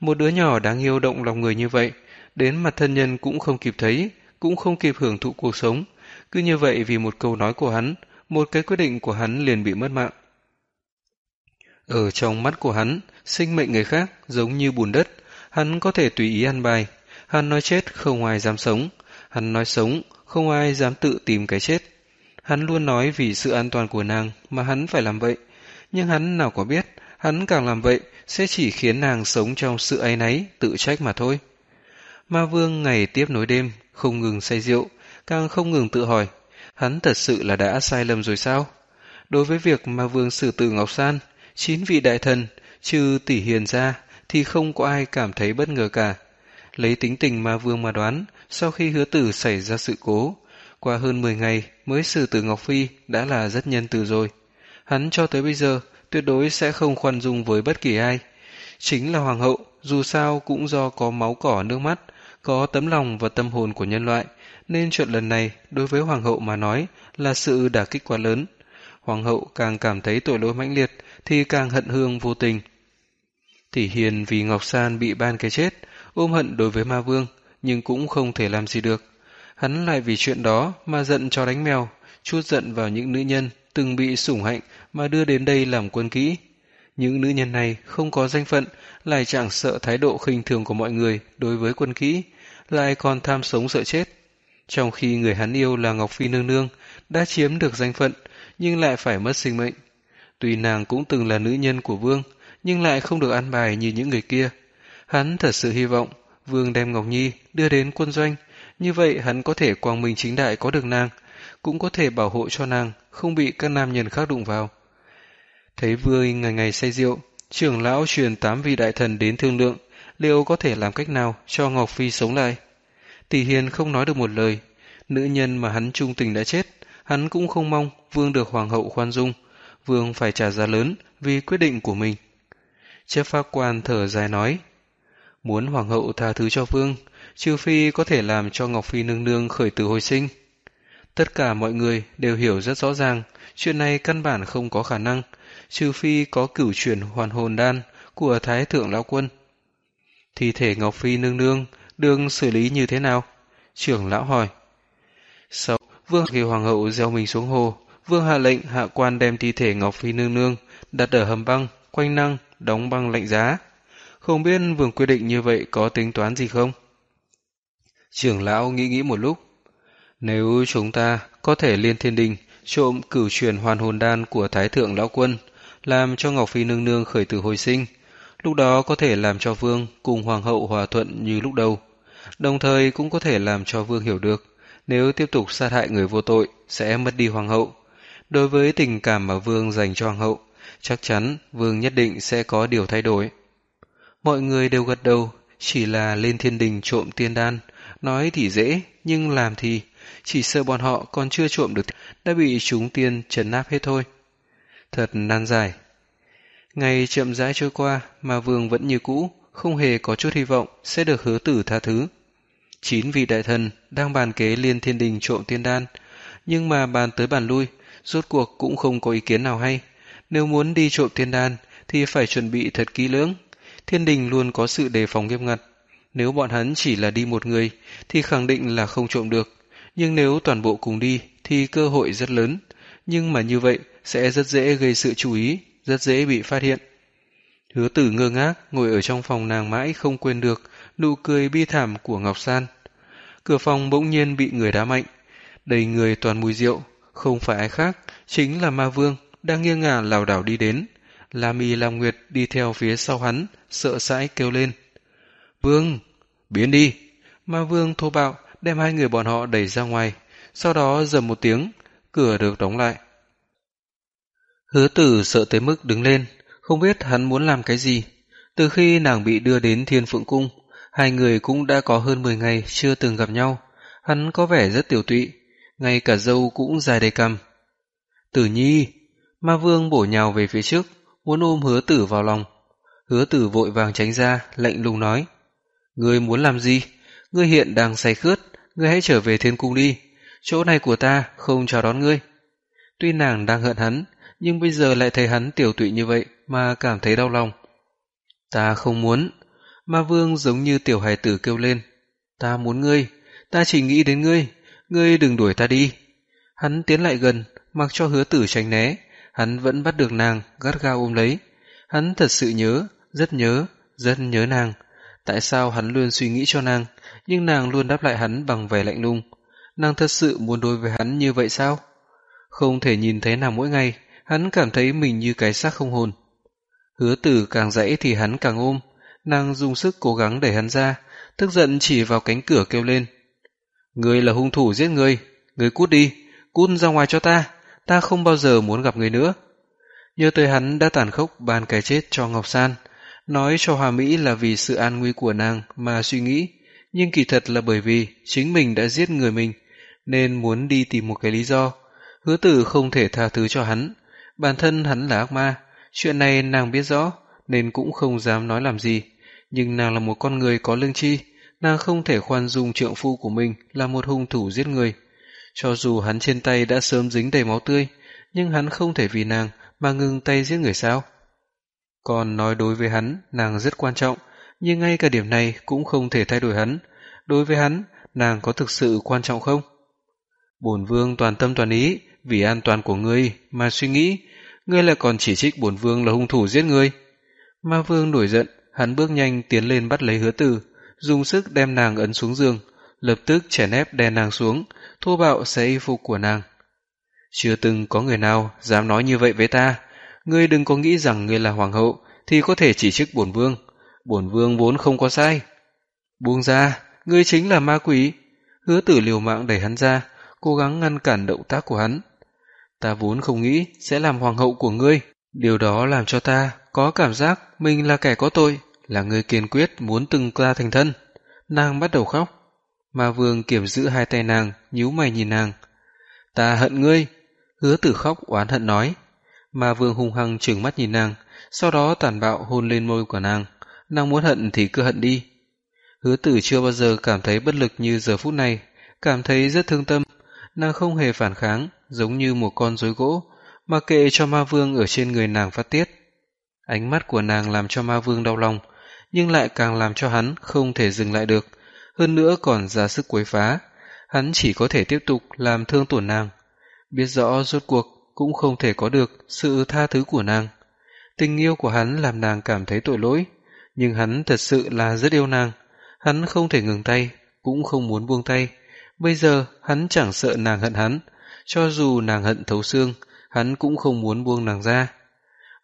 Một đứa nhỏ đáng yêu động lòng người như vậy, đến mặt thân nhân cũng không kịp thấy, cũng không kịp hưởng thụ cuộc sống. Cứ như vậy vì một câu nói của hắn, một cái quyết định của hắn liền bị mất mạng. Ở trong mắt của hắn, sinh mệnh người khác giống như bùn đất, hắn có thể tùy ý ăn bài. Hắn nói chết không ai dám sống, hắn nói sống không ai dám tự tìm cái chết. Hắn luôn nói vì sự an toàn của nàng mà hắn phải làm vậy, nhưng hắn nào có biết, hắn càng làm vậy sẽ chỉ khiến nàng sống trong sự áy náy, tự trách mà thôi. Ma vương ngày tiếp nối đêm, không ngừng say rượu, càng không ngừng tự hỏi, hắn thật sự là đã sai lầm rồi sao? Đối với việc ma vương xử tử Ngọc San, chín vị đại thần, trừ tỷ hiền ra, thì không có ai cảm thấy bất ngờ cả. Lấy tính tình ma vương mà đoán, sau khi hứa tử xảy ra sự cố, qua hơn 10 ngày mới xử tử Ngọc Phi đã là rất nhân từ rồi. Hắn cho tới bây giờ tuyệt đối sẽ không khoan dung với bất kỳ ai. Chính là hoàng hậu, dù sao cũng do có máu cỏ nước mắt, có tấm lòng và tâm hồn của nhân loại, nên chuyện lần này đối với hoàng hậu mà nói là sự đả kích quá lớn. Hoàng hậu càng cảm thấy tội lỗi mãnh liệt thì càng hận hương vô tình. Tỷ hiền vì Ngọc San bị ban cái chết, ôm hận đối với ma vương, nhưng cũng không thể làm gì được. Hắn lại vì chuyện đó mà giận cho đánh mèo, chút giận vào những nữ nhân từng bị sủng hạnh mà đưa đến đây làm quân kỹ. Những nữ nhân này không có danh phận, lại chẳng sợ thái độ khinh thường của mọi người đối với quân kỹ, lại còn tham sống sợ chết. Trong khi người hắn yêu là Ngọc Phi Nương Nương đã chiếm được danh phận, nhưng lại phải mất sinh mệnh. Tuy nàng cũng từng là nữ nhân của Vương, nhưng lại không được ăn bài như những người kia. Hắn thật sự hy vọng Vương đem Ngọc Nhi đưa đến quân doanh, như vậy hắn có thể quang minh chính đại có được nàng, cũng có thể bảo hộ cho nàng không bị các nam nhân khác đụng vào. Thấy Vương ngày ngày say rượu, trưởng lão truyền tám vị đại thần đến thương lượng, liệu có thể làm cách nào cho Ngọc Phi sống lại. Tỷ Hiền không nói được một lời, Nữ nhân mà hắn trung tình đã chết, hắn cũng không mong vương được hoàng hậu khoan dung. Vương phải trả giá lớn vì quyết định của mình. Chép pháp quan thở dài nói, muốn hoàng hậu tha thứ cho vương, trừ phi có thể làm cho Ngọc Phi nương nương khởi tử hồi sinh. Tất cả mọi người đều hiểu rất rõ ràng, chuyện này căn bản không có khả năng, trừ phi có cửu chuyển hoàn hồn đan của Thái Thượng Lão Quân. Thi thể Ngọc Phi nương nương đương xử lý như thế nào? Trưởng lão hỏi. Sau, vương khi hoàng hậu gieo mình xuống hồ, vương hạ lệnh hạ quan đem thi thể Ngọc Phi nương nương đặt ở hầm băng, quanh năng, đóng băng lạnh giá. Không biết vương quyết định như vậy có tính toán gì không? Trưởng lão nghĩ nghĩ một lúc. Nếu chúng ta có thể liên thiên đình trộm cửu truyền hoàn hồn đan của Thái Thượng Lão Quân, làm cho Ngọc Phi nương nương khởi tử hồi sinh, lúc đó có thể làm cho Vương cùng Hoàng hậu hòa thuận như lúc đầu, đồng thời cũng có thể làm cho Vương hiểu được, nếu tiếp tục sát hại người vô tội sẽ mất đi Hoàng hậu. Đối với tình cảm mà Vương dành cho Hoàng hậu, chắc chắn Vương nhất định sẽ có điều thay đổi. Mọi người đều gật đầu, chỉ là lên thiên đình trộm tiên đan, nói thì dễ, nhưng làm thì chỉ sợ bọn họ còn chưa trộm được đã bị chúng tiên trấn áp hết thôi. Thật nan giải. Ngày chậm rãi trôi qua mà vương vẫn như cũ, không hề có chút hy vọng sẽ được hứa tử tha thứ. Chín vị đại thần đang bàn kế liên thiên đình trộm tiên đan, nhưng mà bàn tới bàn lui, rốt cuộc cũng không có ý kiến nào hay. Nếu muốn đi trộm tiên đan thì phải chuẩn bị thật kỹ lưỡng. Thiên đình luôn có sự đề phòng nghiêm ngặt. Nếu bọn hắn chỉ là đi một người thì khẳng định là không trộm được. Nhưng nếu toàn bộ cùng đi thì cơ hội rất lớn. Nhưng mà như vậy sẽ rất dễ gây sự chú ý, rất dễ bị phát hiện. Hứa tử ngơ ngác ngồi ở trong phòng nàng mãi không quên được nụ cười bi thảm của Ngọc San. Cửa phòng bỗng nhiên bị người đá mạnh. Đầy người toàn mùi rượu, không phải ai khác, chính là ma vương đang nghiêng ngả lảo đảo đi đến. La Mi Lam Nguyệt đi theo phía sau hắn, sợ sãi kêu lên. Vương, biến đi! Ma vương thô bạo đem hai người bọn họ đẩy ra ngoài, sau đó dầm một tiếng, cửa được đóng lại. Hứa tử sợ tới mức đứng lên, không biết hắn muốn làm cái gì. Từ khi nàng bị đưa đến thiên phượng cung, hai người cũng đã có hơn 10 ngày chưa từng gặp nhau. Hắn có vẻ rất tiểu tụy, ngay cả dâu cũng dài đầy cằm. Tử nhi, ma vương bổ nhào về phía trước, muốn ôm hứa tử vào lòng. Hứa tử vội vàng tránh ra, lạnh lùng nói. Ngươi muốn làm gì? Ngươi hiện đang say khướt, ngươi hãy trở về thiên cung đi. Chỗ này của ta không chào đón ngươi. Tuy nàng đang hận hắn, nhưng bây giờ lại thấy hắn tiểu tụy như vậy mà cảm thấy đau lòng. Ta không muốn. Ma vương giống như tiểu hài tử kêu lên. Ta muốn ngươi, ta chỉ nghĩ đến ngươi, ngươi đừng đuổi ta đi. Hắn tiến lại gần, mặc cho hứa tử tránh né, hắn vẫn bắt được nàng, gắt gao ôm lấy. Hắn thật sự nhớ, rất nhớ, rất nhớ nàng. Tại sao hắn luôn suy nghĩ cho nàng, nhưng nàng luôn đáp lại hắn bằng vẻ lạnh lùng. Nàng thật sự muốn đối với hắn như vậy sao? Không thể nhìn thấy nàng mỗi ngày, hắn cảm thấy mình như cái xác không hồn. Hứa tử càng dãy thì hắn càng ôm, nàng dùng sức cố gắng đẩy hắn ra, tức giận chỉ vào cánh cửa kêu lên. Ngươi là hung thủ giết người, ngươi cút đi, cút ra ngoài cho ta, ta không bao giờ muốn gặp người nữa. Nhớ tới hắn đã tàn khốc ban cái chết cho Ngọc San, nói cho Hòa Mỹ là vì sự an nguy của nàng mà suy nghĩ, nhưng kỳ thật là bởi vì chính mình đã giết người mình, nên muốn đi tìm một cái lý do. Hứa tử không thể tha thứ cho hắn, bản thân hắn là ác ma, chuyện này nàng biết rõ, nên cũng không dám nói làm gì. Nhưng nàng là một con người có lương tri, nàng không thể khoan dung trượng phu của mình là một hung thủ giết người. Cho dù hắn trên tay đã sớm dính đầy máu tươi, nhưng hắn không thể vì nàng mà ngừng tay giết người sao. Còn nói đối với hắn, nàng rất quan trọng, nhưng ngay cả điểm này cũng không thể thay đổi hắn. Đối với hắn, nàng có thực sự quan trọng không? Bổn vương toàn tâm toàn ý, vì an toàn của ngươi mà suy nghĩ, ngươi lại còn chỉ trích bổn vương là hung thủ giết ngươi. Ma vương nổi giận, hắn bước nhanh tiến lên bắt lấy hứa tử, dùng sức đem nàng ấn xuống giường, lập tức chèn ép đè nàng xuống, thô bạo xé y phục của nàng. Chưa từng có người nào dám nói như vậy với ta, ngươi đừng có nghĩ rằng ngươi là hoàng hậu thì có thể chỉ trích bổn vương, bổn vương vốn không có sai. Buông ra, ngươi chính là ma quỷ. Hứa tử liều mạng đẩy hắn ra, cố gắng ngăn cản động tác của hắn. Ta vốn không nghĩ sẽ làm hoàng hậu của ngươi. Điều đó làm cho ta có cảm giác mình là kẻ có tội, là người kiên quyết muốn từng ta thành thân. Nàng bắt đầu khóc. Ma vương kiểm giữ hai tay nàng, nhíu mày nhìn nàng. Ta hận ngươi. Hứa tử khóc oán hận nói. Ma vương hung hăng trừng mắt nhìn nàng, sau đó tàn bạo hôn lên môi của nàng. Nàng muốn hận thì cứ hận đi. Hứa tử chưa bao giờ cảm thấy bất lực như giờ phút này, cảm thấy rất thương tâm. Nàng không hề phản kháng, giống như một con rối gỗ, mà kệ cho ma vương ở trên người nàng phát tiết. Ánh mắt của nàng làm cho ma vương đau lòng, nhưng lại càng làm cho hắn không thể dừng lại được, hơn nữa còn ra sức quấy phá. Hắn chỉ có thể tiếp tục làm thương tổn nàng. Biết rõ rốt cuộc cũng không thể có được sự tha thứ của nàng. Tình yêu của hắn làm nàng cảm thấy tội lỗi, nhưng hắn thật sự là rất yêu nàng. Hắn không thể ngừng tay, cũng không muốn buông tay. Bây giờ hắn chẳng sợ nàng hận hắn, cho dù nàng hận thấu xương, hắn cũng không muốn buông nàng ra.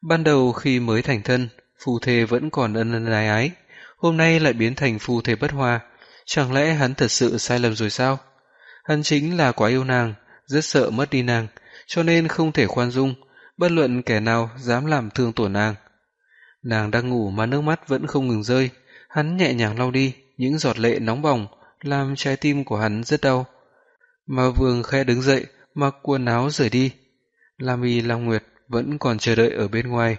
Ban đầu khi mới thành thân, phù Thê vẫn còn ân ân ái ái, hôm nay lại biến thành phù Thê bất hòa. Chẳng lẽ hắn thật sự sai lầm rồi sao? Hắn chính là quá yêu nàng, rất sợ mất đi nàng, cho nên không thể khoan dung, bất luận kẻ nào dám làm thương tổn nàng. Nàng đang ngủ mà nước mắt vẫn không ngừng rơi, hắn nhẹ nhàng lau đi những giọt lệ nóng bỏng, làm trái tim của hắn rất đau. Mà vương khẽ đứng dậy, mặc quần áo rời đi. Lam y Lam Nguyệt vẫn còn chờ đợi ở bên ngoài,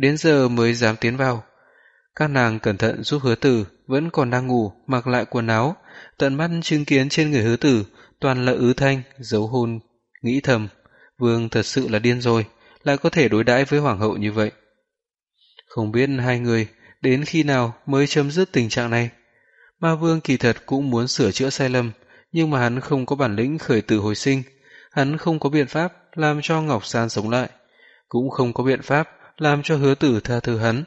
đến giờ mới dám tiến vào. Các nàng cẩn thận giúp hứa tử, vẫn còn đang ngủ, mặc lại quần áo, tận mắt chứng kiến trên người hứa tử, toàn là ứ thanh, dấu hôn, nghĩ thầm, vương thật sự là điên rồi, lại có thể đối đãi với hoàng hậu như vậy. Không biết hai người đến khi nào mới chấm dứt tình trạng này. Ma vương kỳ thật cũng muốn sửa chữa sai lầm, nhưng mà hắn không có bản lĩnh khởi tử hồi sinh, hắn không có biện pháp làm cho Ngọc San sống lại, cũng không có biện pháp làm cho hứa tử tha thứ hắn.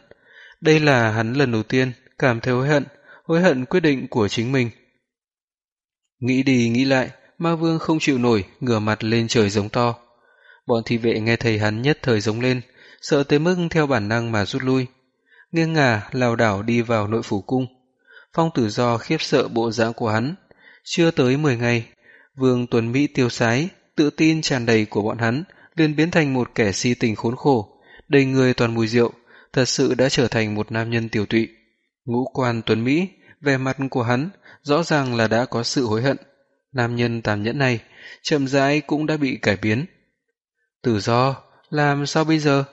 Đây là hắn lần đầu tiên cảm thấy hối hận, hối hận quyết định của chính mình. Nghĩ đi nghĩ lại, ma vương không chịu nổi, ngửa mặt lên trời giống to. Bọn thị vệ nghe thấy hắn nhất thời giống lên, sợ tới mức theo bản năng mà rút lui. Nghiêng ngả, lào đảo đi vào nội phủ cung. Phong tử do khiếp sợ bộ dạng của hắn. Chưa tới 10 ngày, vương tuần Mỹ tiêu sái, tự tin tràn đầy của bọn hắn liền biến thành một kẻ si tình khốn khổ, đầy người toàn mùi rượu, thật sự đã trở thành một nam nhân tiểu tụy. Ngũ quan tuấn Mỹ, vẻ mặt của hắn rõ ràng là đã có sự hối hận. Nam nhân tàn nhẫn này, chậm rãi cũng đã bị cải biến. Tử do, làm sao bây giờ?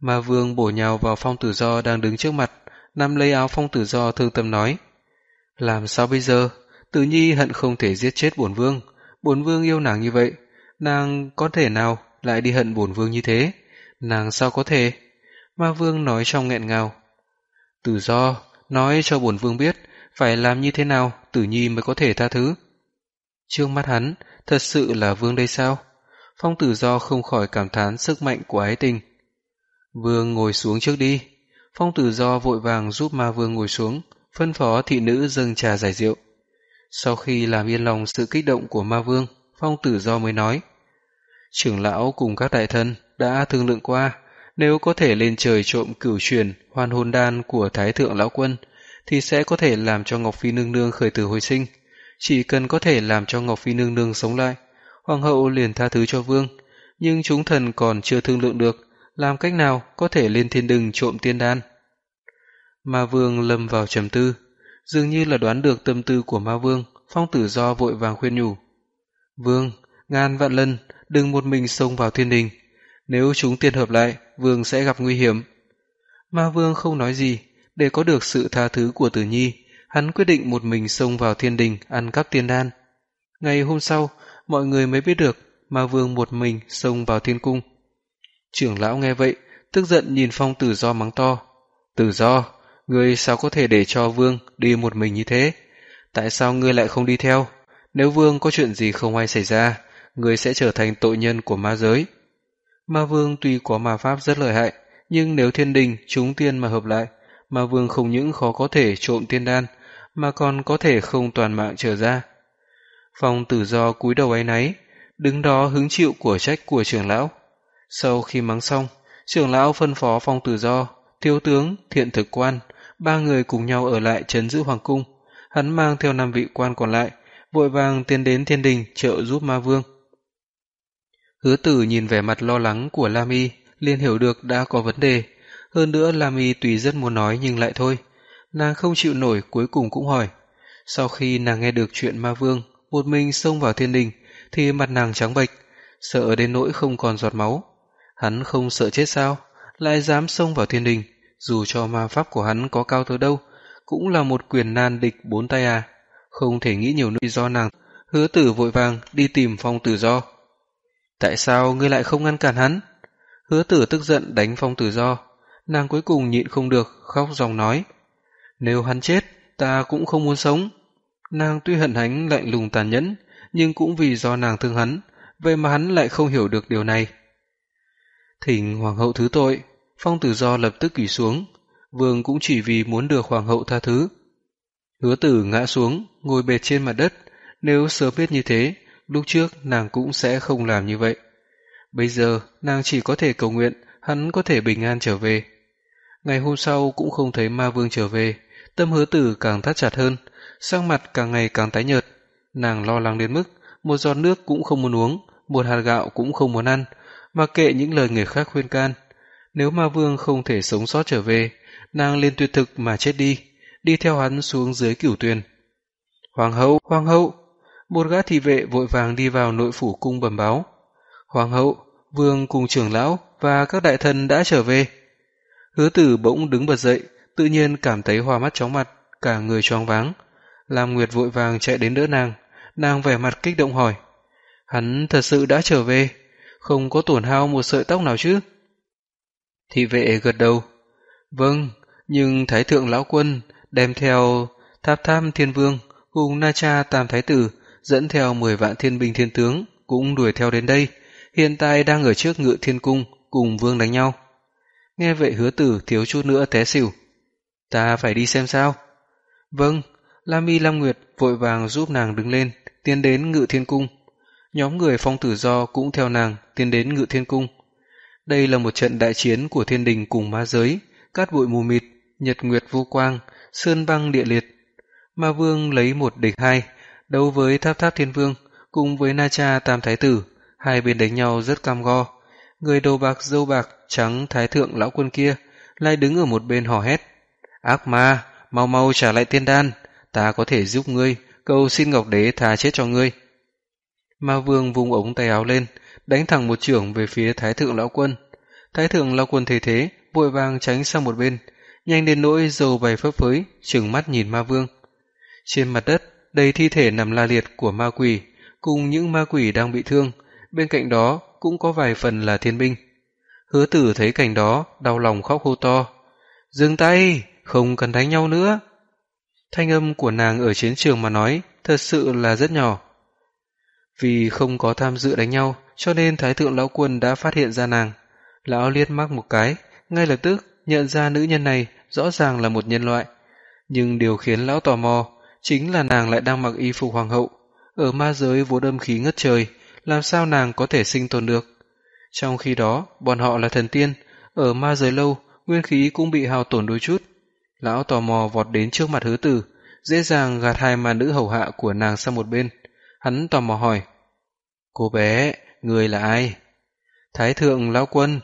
Mà vương bổ nhào vào phong tử do đang đứng trước mặt, nắm lấy áo phong tử do thương tâm nói. Làm sao bây giờ? Tử nhi hận không thể giết chết bổn vương. Bổn vương yêu nàng như vậy. Nàng có thể nào lại đi hận bổn vương như thế? Nàng sao có thể? Ma vương nói trong nghẹn ngào. Tử do, nói cho bổn vương biết, phải làm như thế nào tử nhi mới có thể tha thứ. Trương mắt hắn, thật sự là vương đây sao? Phong tử do không khỏi cảm thán sức mạnh của ái tình. Vương ngồi xuống trước đi. Phong tử do vội vàng giúp ma vương ngồi xuống, phân phó thị nữ dâng trà giải rượu. Sau khi làm yên lòng sự kích động của ma vương, phong tử do mới nói. Trưởng lão cùng các đại thân đã thương lượng qua, nếu có thể lên trời trộm cửu truyền hoàn hồn đan của Thái Thượng Lão Quân, thì sẽ có thể làm cho Ngọc Phi Nương Nương khởi tử hồi sinh. Chỉ cần có thể làm cho Ngọc Phi Nương Nương sống lại, Hoàng hậu liền tha thứ cho vương. Nhưng chúng thần còn chưa thương lượng được, làm cách nào có thể lên thiên đừng trộm tiên đan. Ma vương lâm vào trầm tư, dường như là đoán được tâm tư của ma vương, phong tử do vội vàng khuyên nhủ. Vương, ngàn vạn lần, đừng một mình xông vào thiên đình. Nếu chúng tiên hợp lại, vương sẽ gặp nguy hiểm. Ma vương không nói gì, để có được sự tha thứ của tử nhi, hắn quyết định một mình xông vào thiên đình ăn cắp tiên đan. Ngày hôm sau, mọi người mới biết được ma vương một mình xông vào thiên cung. Trưởng lão nghe vậy, tức giận nhìn phong tử do mắng to. Tử do, ngươi sao có thể để cho vương đi một mình như thế? Tại sao ngươi lại không đi theo? Nếu vương có chuyện gì không ai xảy ra, ngươi sẽ trở thành tội nhân của ma giới. Ma vương tuy có ma pháp rất lợi hại, nhưng nếu thiên đình chúng tiên mà hợp lại, ma vương không những khó có thể trộm tiên đan, mà còn có thể không toàn mạng trở ra. Phong tử do cúi đầu ấy náy, đứng đó hứng chịu của trách của trưởng lão. Sau khi mắng xong, trưởng lão phân phó phong tử do, thiếu tướng, thiện thực quan, ba người cùng nhau ở lại trấn giữ hoàng cung. Hắn mang theo năm vị quan còn lại, vội vàng tiến đến thiên đình trợ giúp ma vương. Hứa tử nhìn vẻ mặt lo lắng của Lam Y, liền hiểu được đã có vấn đề. Hơn nữa Lam Y tùy rất muốn nói nhưng lại thôi. Nàng không chịu nổi cuối cùng cũng hỏi. Sau khi nàng nghe được chuyện ma vương, một mình xông vào thiên đình, thì mặt nàng trắng bệch, sợ đến nỗi không còn giọt máu. Hắn không sợ chết sao, lại dám xông vào thiên đình, dù cho ma pháp của hắn có cao tới đâu, cũng là một quyền nan địch bốn tay à. Không thể nghĩ nhiều nữa do nàng. Hứa tử vội vàng đi tìm phong tử do. Tại sao ngươi lại không ngăn cản hắn? Hứa tử tức giận đánh phong tử do. Nàng cuối cùng nhịn không được, khóc dòng nói. Nếu hắn chết, ta cũng không muốn sống. Nàng tuy hận hắn lạnh lùng tàn nhẫn, nhưng cũng vì do nàng thương hắn, vậy mà hắn lại không hiểu được điều này. Thỉnh hoàng hậu thứ tội, phong tử do lập tức quỳ xuống, vương cũng chỉ vì muốn được hoàng hậu tha thứ. Hứa tử ngã xuống, ngồi bệt trên mặt đất, nếu sớm biết như thế, lúc trước nàng cũng sẽ không làm như vậy. Bây giờ, nàng chỉ có thể cầu nguyện hắn có thể bình an trở về. Ngày hôm sau cũng không thấy ma vương trở về, tâm hứa tử càng thắt chặt hơn, sắc mặt càng ngày càng tái nhợt. Nàng lo lắng đến mức một giọt nước cũng không muốn uống, một hạt gạo cũng không muốn ăn, mà kệ những lời người khác khuyên can. Nếu ma vương không thể sống sót trở về, nàng liền tuyệt thực mà chết đi, đi theo hắn xuống dưới cửu tuyền. Hoàng hậu, hoàng hậu! Một gã thị vệ vội vàng đi vào nội phủ cung bẩm báo. Hoàng hậu, vương cùng trưởng lão và các đại thần đã trở về. Hứa tử bỗng đứng bật dậy, tự nhiên cảm thấy hoa mắt chóng mặt, cả người choáng váng. Lam Nguyệt vội vàng chạy đến đỡ nàng, nàng vẻ mặt kích động hỏi. Hắn thật sự đã trở về, không có tổn hao một sợi tóc nào chứ? Thị vệ gật đầu. Vâng, nhưng Thái Thượng Lão Quân đem theo Tháp Tham Thiên Vương cùng Na Cha Tam Thái Tử dẫn theo 10 vạn thiên binh thiên tướng cũng đuổi theo đến đây, hiện tại đang ở trước ngự thiên cung cùng vương đánh nhau. Nghe vậy hứa tử thiếu chút nữa té xỉu. Ta phải đi xem sao. Vâng, Lam Y Lam Nguyệt vội vàng giúp nàng đứng lên, tiến đến ngự thiên cung. Nhóm người phong tử do cũng theo nàng tiến đến ngự thiên cung. Đây là một trận đại chiến của thiên đình cùng ma giới, cát bụi mù mịt, nhật nguyệt vô quang, sơn băng địa liệt. Ma vương lấy một địch hai, đấu với tháp tháp thiên vương, cùng với na cha tam thái tử, hai bên đánh nhau rất cam go. Người đầu bạc dâu bạc trắng thái thượng lão quân kia lại đứng ở một bên hò hét. Ác ma, mau mau trả lại tiên đan, ta có thể giúp ngươi, cầu xin ngọc đế tha chết cho ngươi. Ma vương vung ống tay áo lên, đánh thẳng một chưởng về phía thái thượng lão quân. Thái thượng lão quân thấy thế, vội vàng tránh sang một bên, nhanh đến nỗi dầu bày phấp phới, trừng mắt nhìn ma vương. Trên mặt đất, đầy thi thể nằm la liệt của ma quỷ, cùng những ma quỷ đang bị thương, bên cạnh đó cũng có vài phần là thiên binh. Hứa tử thấy cảnh đó, đau lòng khóc hô to. Dừng tay, không cần đánh nhau nữa. Thanh âm của nàng ở chiến trường mà nói, thật sự là rất nhỏ. Vì không có tham dự đánh nhau, cho nên Thái thượng lão quân đã phát hiện ra nàng. Lão liếc mắt một cái, ngay lập tức nhận ra nữ nhân này rõ ràng là một nhân loại. Nhưng điều khiến lão tò mò chính là nàng lại đang mặc y phục hoàng hậu. Ở ma giới vốn âm khí ngất trời, làm sao nàng có thể sinh tồn được? Trong khi đó, bọn họ là thần tiên, ở ma giới lâu, nguyên khí cũng bị hao tổn đôi chút. Lão tò mò vọt đến trước mặt hứa tử, dễ dàng gạt hai ma nữ hầu hạ của nàng sang một bên. Hắn tò mò hỏi, Cô bé, người là ai? Thái thượng lão quân.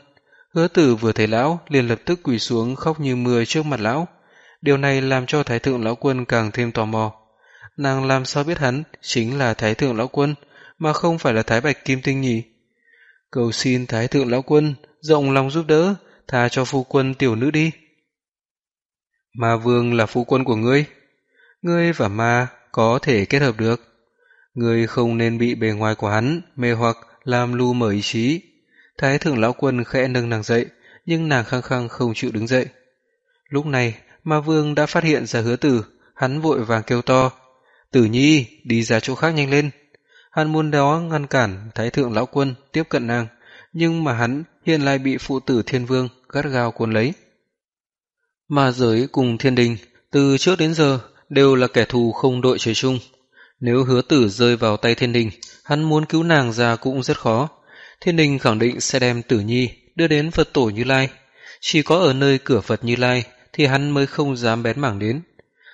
Hứa tử vừa thấy lão, liền lập tức quỳ xuống khóc như mưa trước mặt lão. Điều này làm cho Thái thượng lão quân càng thêm tò mò. Nàng làm sao biết hắn chính là Thái thượng lão quân, mà không phải là Thái Bạch Kim Tinh nhỉ? Cầu xin Thái thượng lão quân, rộng lòng giúp đỡ, tha cho phu quân tiểu nữ đi. Ma vương là phu quân của ngươi. Ngươi và ma có thể kết hợp được. Ngươi không nên bị bề ngoài của hắn mê hoặc làm lu mờ ý chí. Thái thượng lão quân khẽ nâng nàng dậy, nhưng nàng khăng khăng không chịu đứng dậy. Lúc này, ma vương đã phát hiện ra hứa tử, hắn vội vàng kêu to. Tử nhi, đi ra chỗ khác nhanh lên. Hắn muốn đó ngăn cản Thái thượng lão quân tiếp cận nàng, nhưng mà hắn hiện lại bị phụ tử thiên vương gắt gao cuốn lấy. Ma giới cùng thiên đình, từ trước đến giờ đều là kẻ thù không đội trời chung. Nếu hứa tử rơi vào tay thiên đình, hắn muốn cứu nàng ra cũng rất khó. Thiên đình khẳng định sẽ đem tử nhi đưa đến Phật tổ Như Lai. Chỉ có ở nơi cửa Phật Như Lai thì hắn mới không dám bén mảng đến.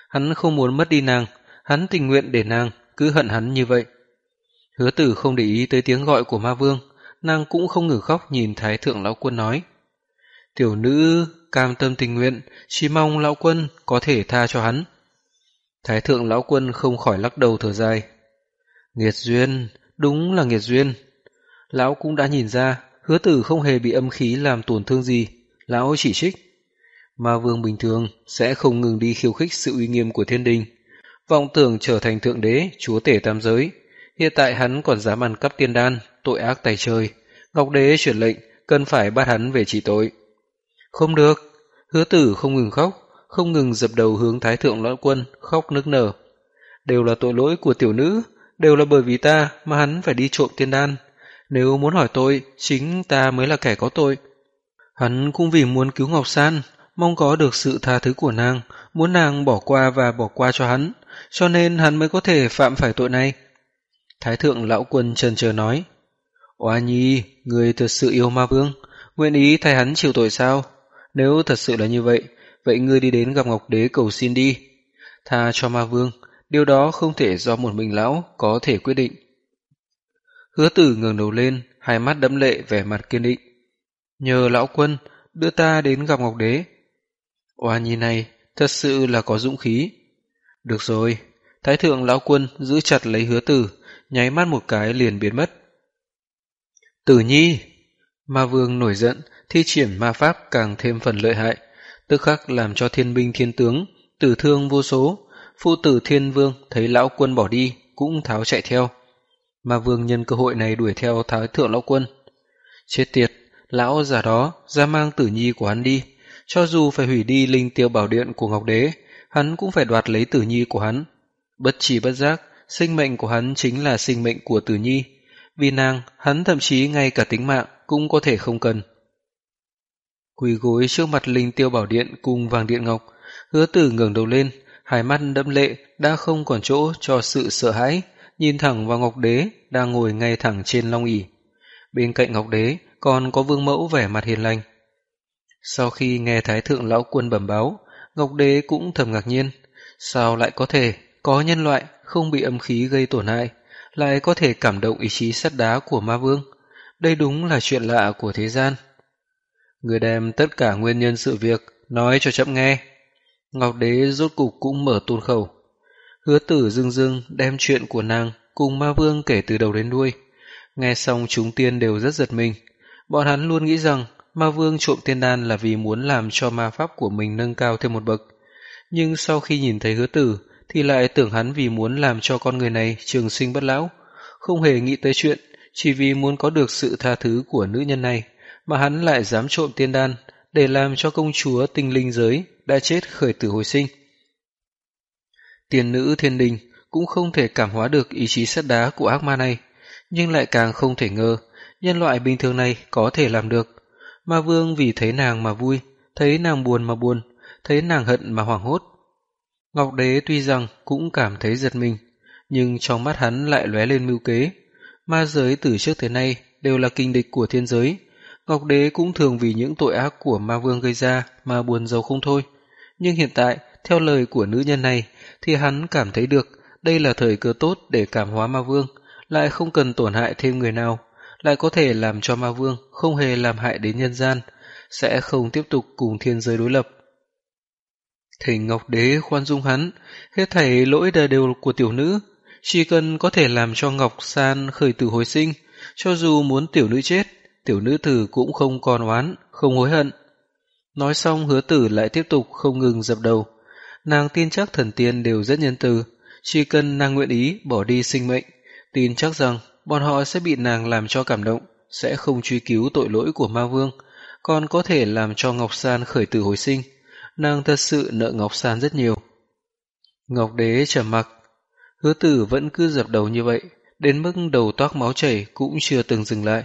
Hắn không muốn mất đi nàng, hắn tình nguyện để nàng cứ hận hắn như vậy. Hứa tử không để ý tới tiếng gọi của ma vương, nàng cũng không ngừng khóc nhìn Thái Thượng Lão Quân nói. Tiểu nữ cam tâm tình nguyện, chỉ mong Lão Quân có thể tha cho hắn. Thái thượng lão quân không khỏi lắc đầu thở dài. Nghiệt duyên, đúng là nghiệt duyên. Lão cũng đã nhìn ra, hứa tử không hề bị âm khí làm tổn thương gì. Lão chỉ trích. Ma vương bình thường sẽ không ngừng đi khiêu khích sự uy nghiêm của thiên đình. Vọng tưởng trở thành thượng đế, chúa tể tam giới. Hiện tại hắn còn dám ăn cắp tiên đan, tội ác tay trời. Ngọc đế chuyển lệnh, cần phải bắt hắn về trị tội. Không được, hứa tử không ngừng khóc, không ngừng dập đầu hướng thái thượng lão quân, khóc nức nở. Đều là tội lỗi của tiểu nữ, đều là bởi vì ta mà hắn phải đi trộm tiên đan. Nếu muốn hỏi tôi, chính ta mới là kẻ có tội. Hắn cũng vì muốn cứu Ngọc San, mong có được sự tha thứ của nàng, muốn nàng bỏ qua và bỏ qua cho hắn, cho nên hắn mới có thể phạm phải tội này. Thái thượng lão quân trần chờ nói, Oa nhi, người thật sự yêu ma vương, nguyện ý thay hắn chịu tội sao? Nếu thật sự là như vậy, vậy ngươi đi đến gặp Ngọc Đế cầu xin đi. Tha cho ma vương, điều đó không thể do một mình lão có thể quyết định. Hứa tử ngẩng đầu lên, hai mắt đẫm lệ vẻ mặt kiên định. Nhờ lão quân, đưa ta đến gặp Ngọc Đế. Oa nhi này, thật sự là có dũng khí. Được rồi, Thái thượng lão quân giữ chặt lấy hứa tử, nháy mắt một cái liền biến mất. Tử nhi! Ma vương nổi giận, thi triển ma pháp càng thêm phần lợi hại, tức khắc làm cho thiên binh thiên tướng, tử thương vô số. Phụ tử thiên vương thấy lão quân bỏ đi, cũng tháo chạy theo. Ma vương nhân cơ hội này đuổi theo thái thượng lão quân. Chết tiệt, lão già đó ra mang tử nhi của hắn đi, cho dù phải hủy đi linh tiêu bảo điện của Ngọc Đế, hắn cũng phải đoạt lấy tử nhi của hắn. Bất chỉ bất giác, sinh mệnh của hắn chính là sinh mệnh của tử nhi. Vì nàng, hắn thậm chí ngay cả tính mạng cũng có thể không cần. Quỳ gối trước mặt linh tiêu bảo điện cùng vàng điện ngọc, hứa tử ngẩng đầu lên, hai mắt đẫm lệ đã không còn chỗ cho sự sợ hãi, nhìn thẳng vào Ngọc Đế đang ngồi ngay thẳng trên long ỷ. Bên cạnh Ngọc Đế còn có vương mẫu vẻ mặt hiền lành. Sau khi nghe Thái Thượng Lão Quân bẩm báo, Ngọc Đế cũng thầm ngạc nhiên. Sao lại có thể có nhân loại không bị âm khí gây tổn hại, lại có thể cảm động ý chí sắt đá của ma vương? Đây đúng là chuyện lạ của thế gian. Người đem tất cả nguyên nhân sự việc nói cho chậm nghe. Ngọc Đế rốt cục cũng mở tôn khẩu. Hứa tử dưng dưng đem chuyện của nàng cùng ma vương kể từ đầu đến đuôi. Nghe xong chúng tiên đều rất giật mình. Bọn hắn luôn nghĩ rằng ma vương trộm tiên đan là vì muốn làm cho ma pháp của mình nâng cao thêm một bậc. Nhưng sau khi nhìn thấy hứa tử thì lại tưởng hắn vì muốn làm cho con người này trường sinh bất lão, không hề nghĩ tới chuyện chỉ vì muốn có được sự tha thứ của nữ nhân này mà hắn lại dám trộm tiên đan để làm cho công chúa tinh linh giới đã chết khởi tử hồi sinh. Tiền nữ thiên đình cũng không thể cảm hóa được ý chí sắt đá của ác ma này, nhưng lại càng không thể ngờ nhân loại bình thường này có thể làm được. Ma vương vì thấy nàng mà vui, thấy nàng buồn mà buồn, thấy nàng hận mà hoảng hốt. Ngọc đế tuy rằng cũng cảm thấy giật mình, nhưng trong mắt hắn lại lóe lên mưu kế. Ma giới từ trước tới nay đều là kinh địch của thiên giới, Ngọc Đế cũng thường vì những tội ác của ma vương gây ra mà buồn giàu không thôi. Nhưng hiện tại, theo lời của nữ nhân này, thì hắn cảm thấy được đây là thời cơ tốt để cảm hóa ma vương, lại không cần tổn hại thêm người nào, lại có thể làm cho ma vương không hề làm hại đến nhân gian, sẽ không tiếp tục cùng thiên giới đối lập. Thỉnh Ngọc Đế khoan dung hắn, hết thảy lỗi đời đều của tiểu nữ, chỉ cần có thể làm cho Ngọc San khởi tử hồi sinh, cho dù muốn tiểu nữ chết, tiểu nữ tử cũng không còn oán, không hối hận. Nói xong hứa tử lại tiếp tục không ngừng dập đầu. Nàng tin chắc thần tiên đều rất nhân từ, chỉ cần nàng nguyện ý bỏ đi sinh mệnh, tin chắc rằng bọn họ sẽ bị nàng làm cho cảm động, sẽ không truy cứu tội lỗi của ma vương, còn có thể làm cho Ngọc San khởi tử hồi sinh. Nàng thật sự nợ Ngọc San rất nhiều. Ngọc Đế trầm mặc, hứa tử vẫn cứ dập đầu như vậy, đến mức đầu toát máu chảy cũng chưa từng dừng lại.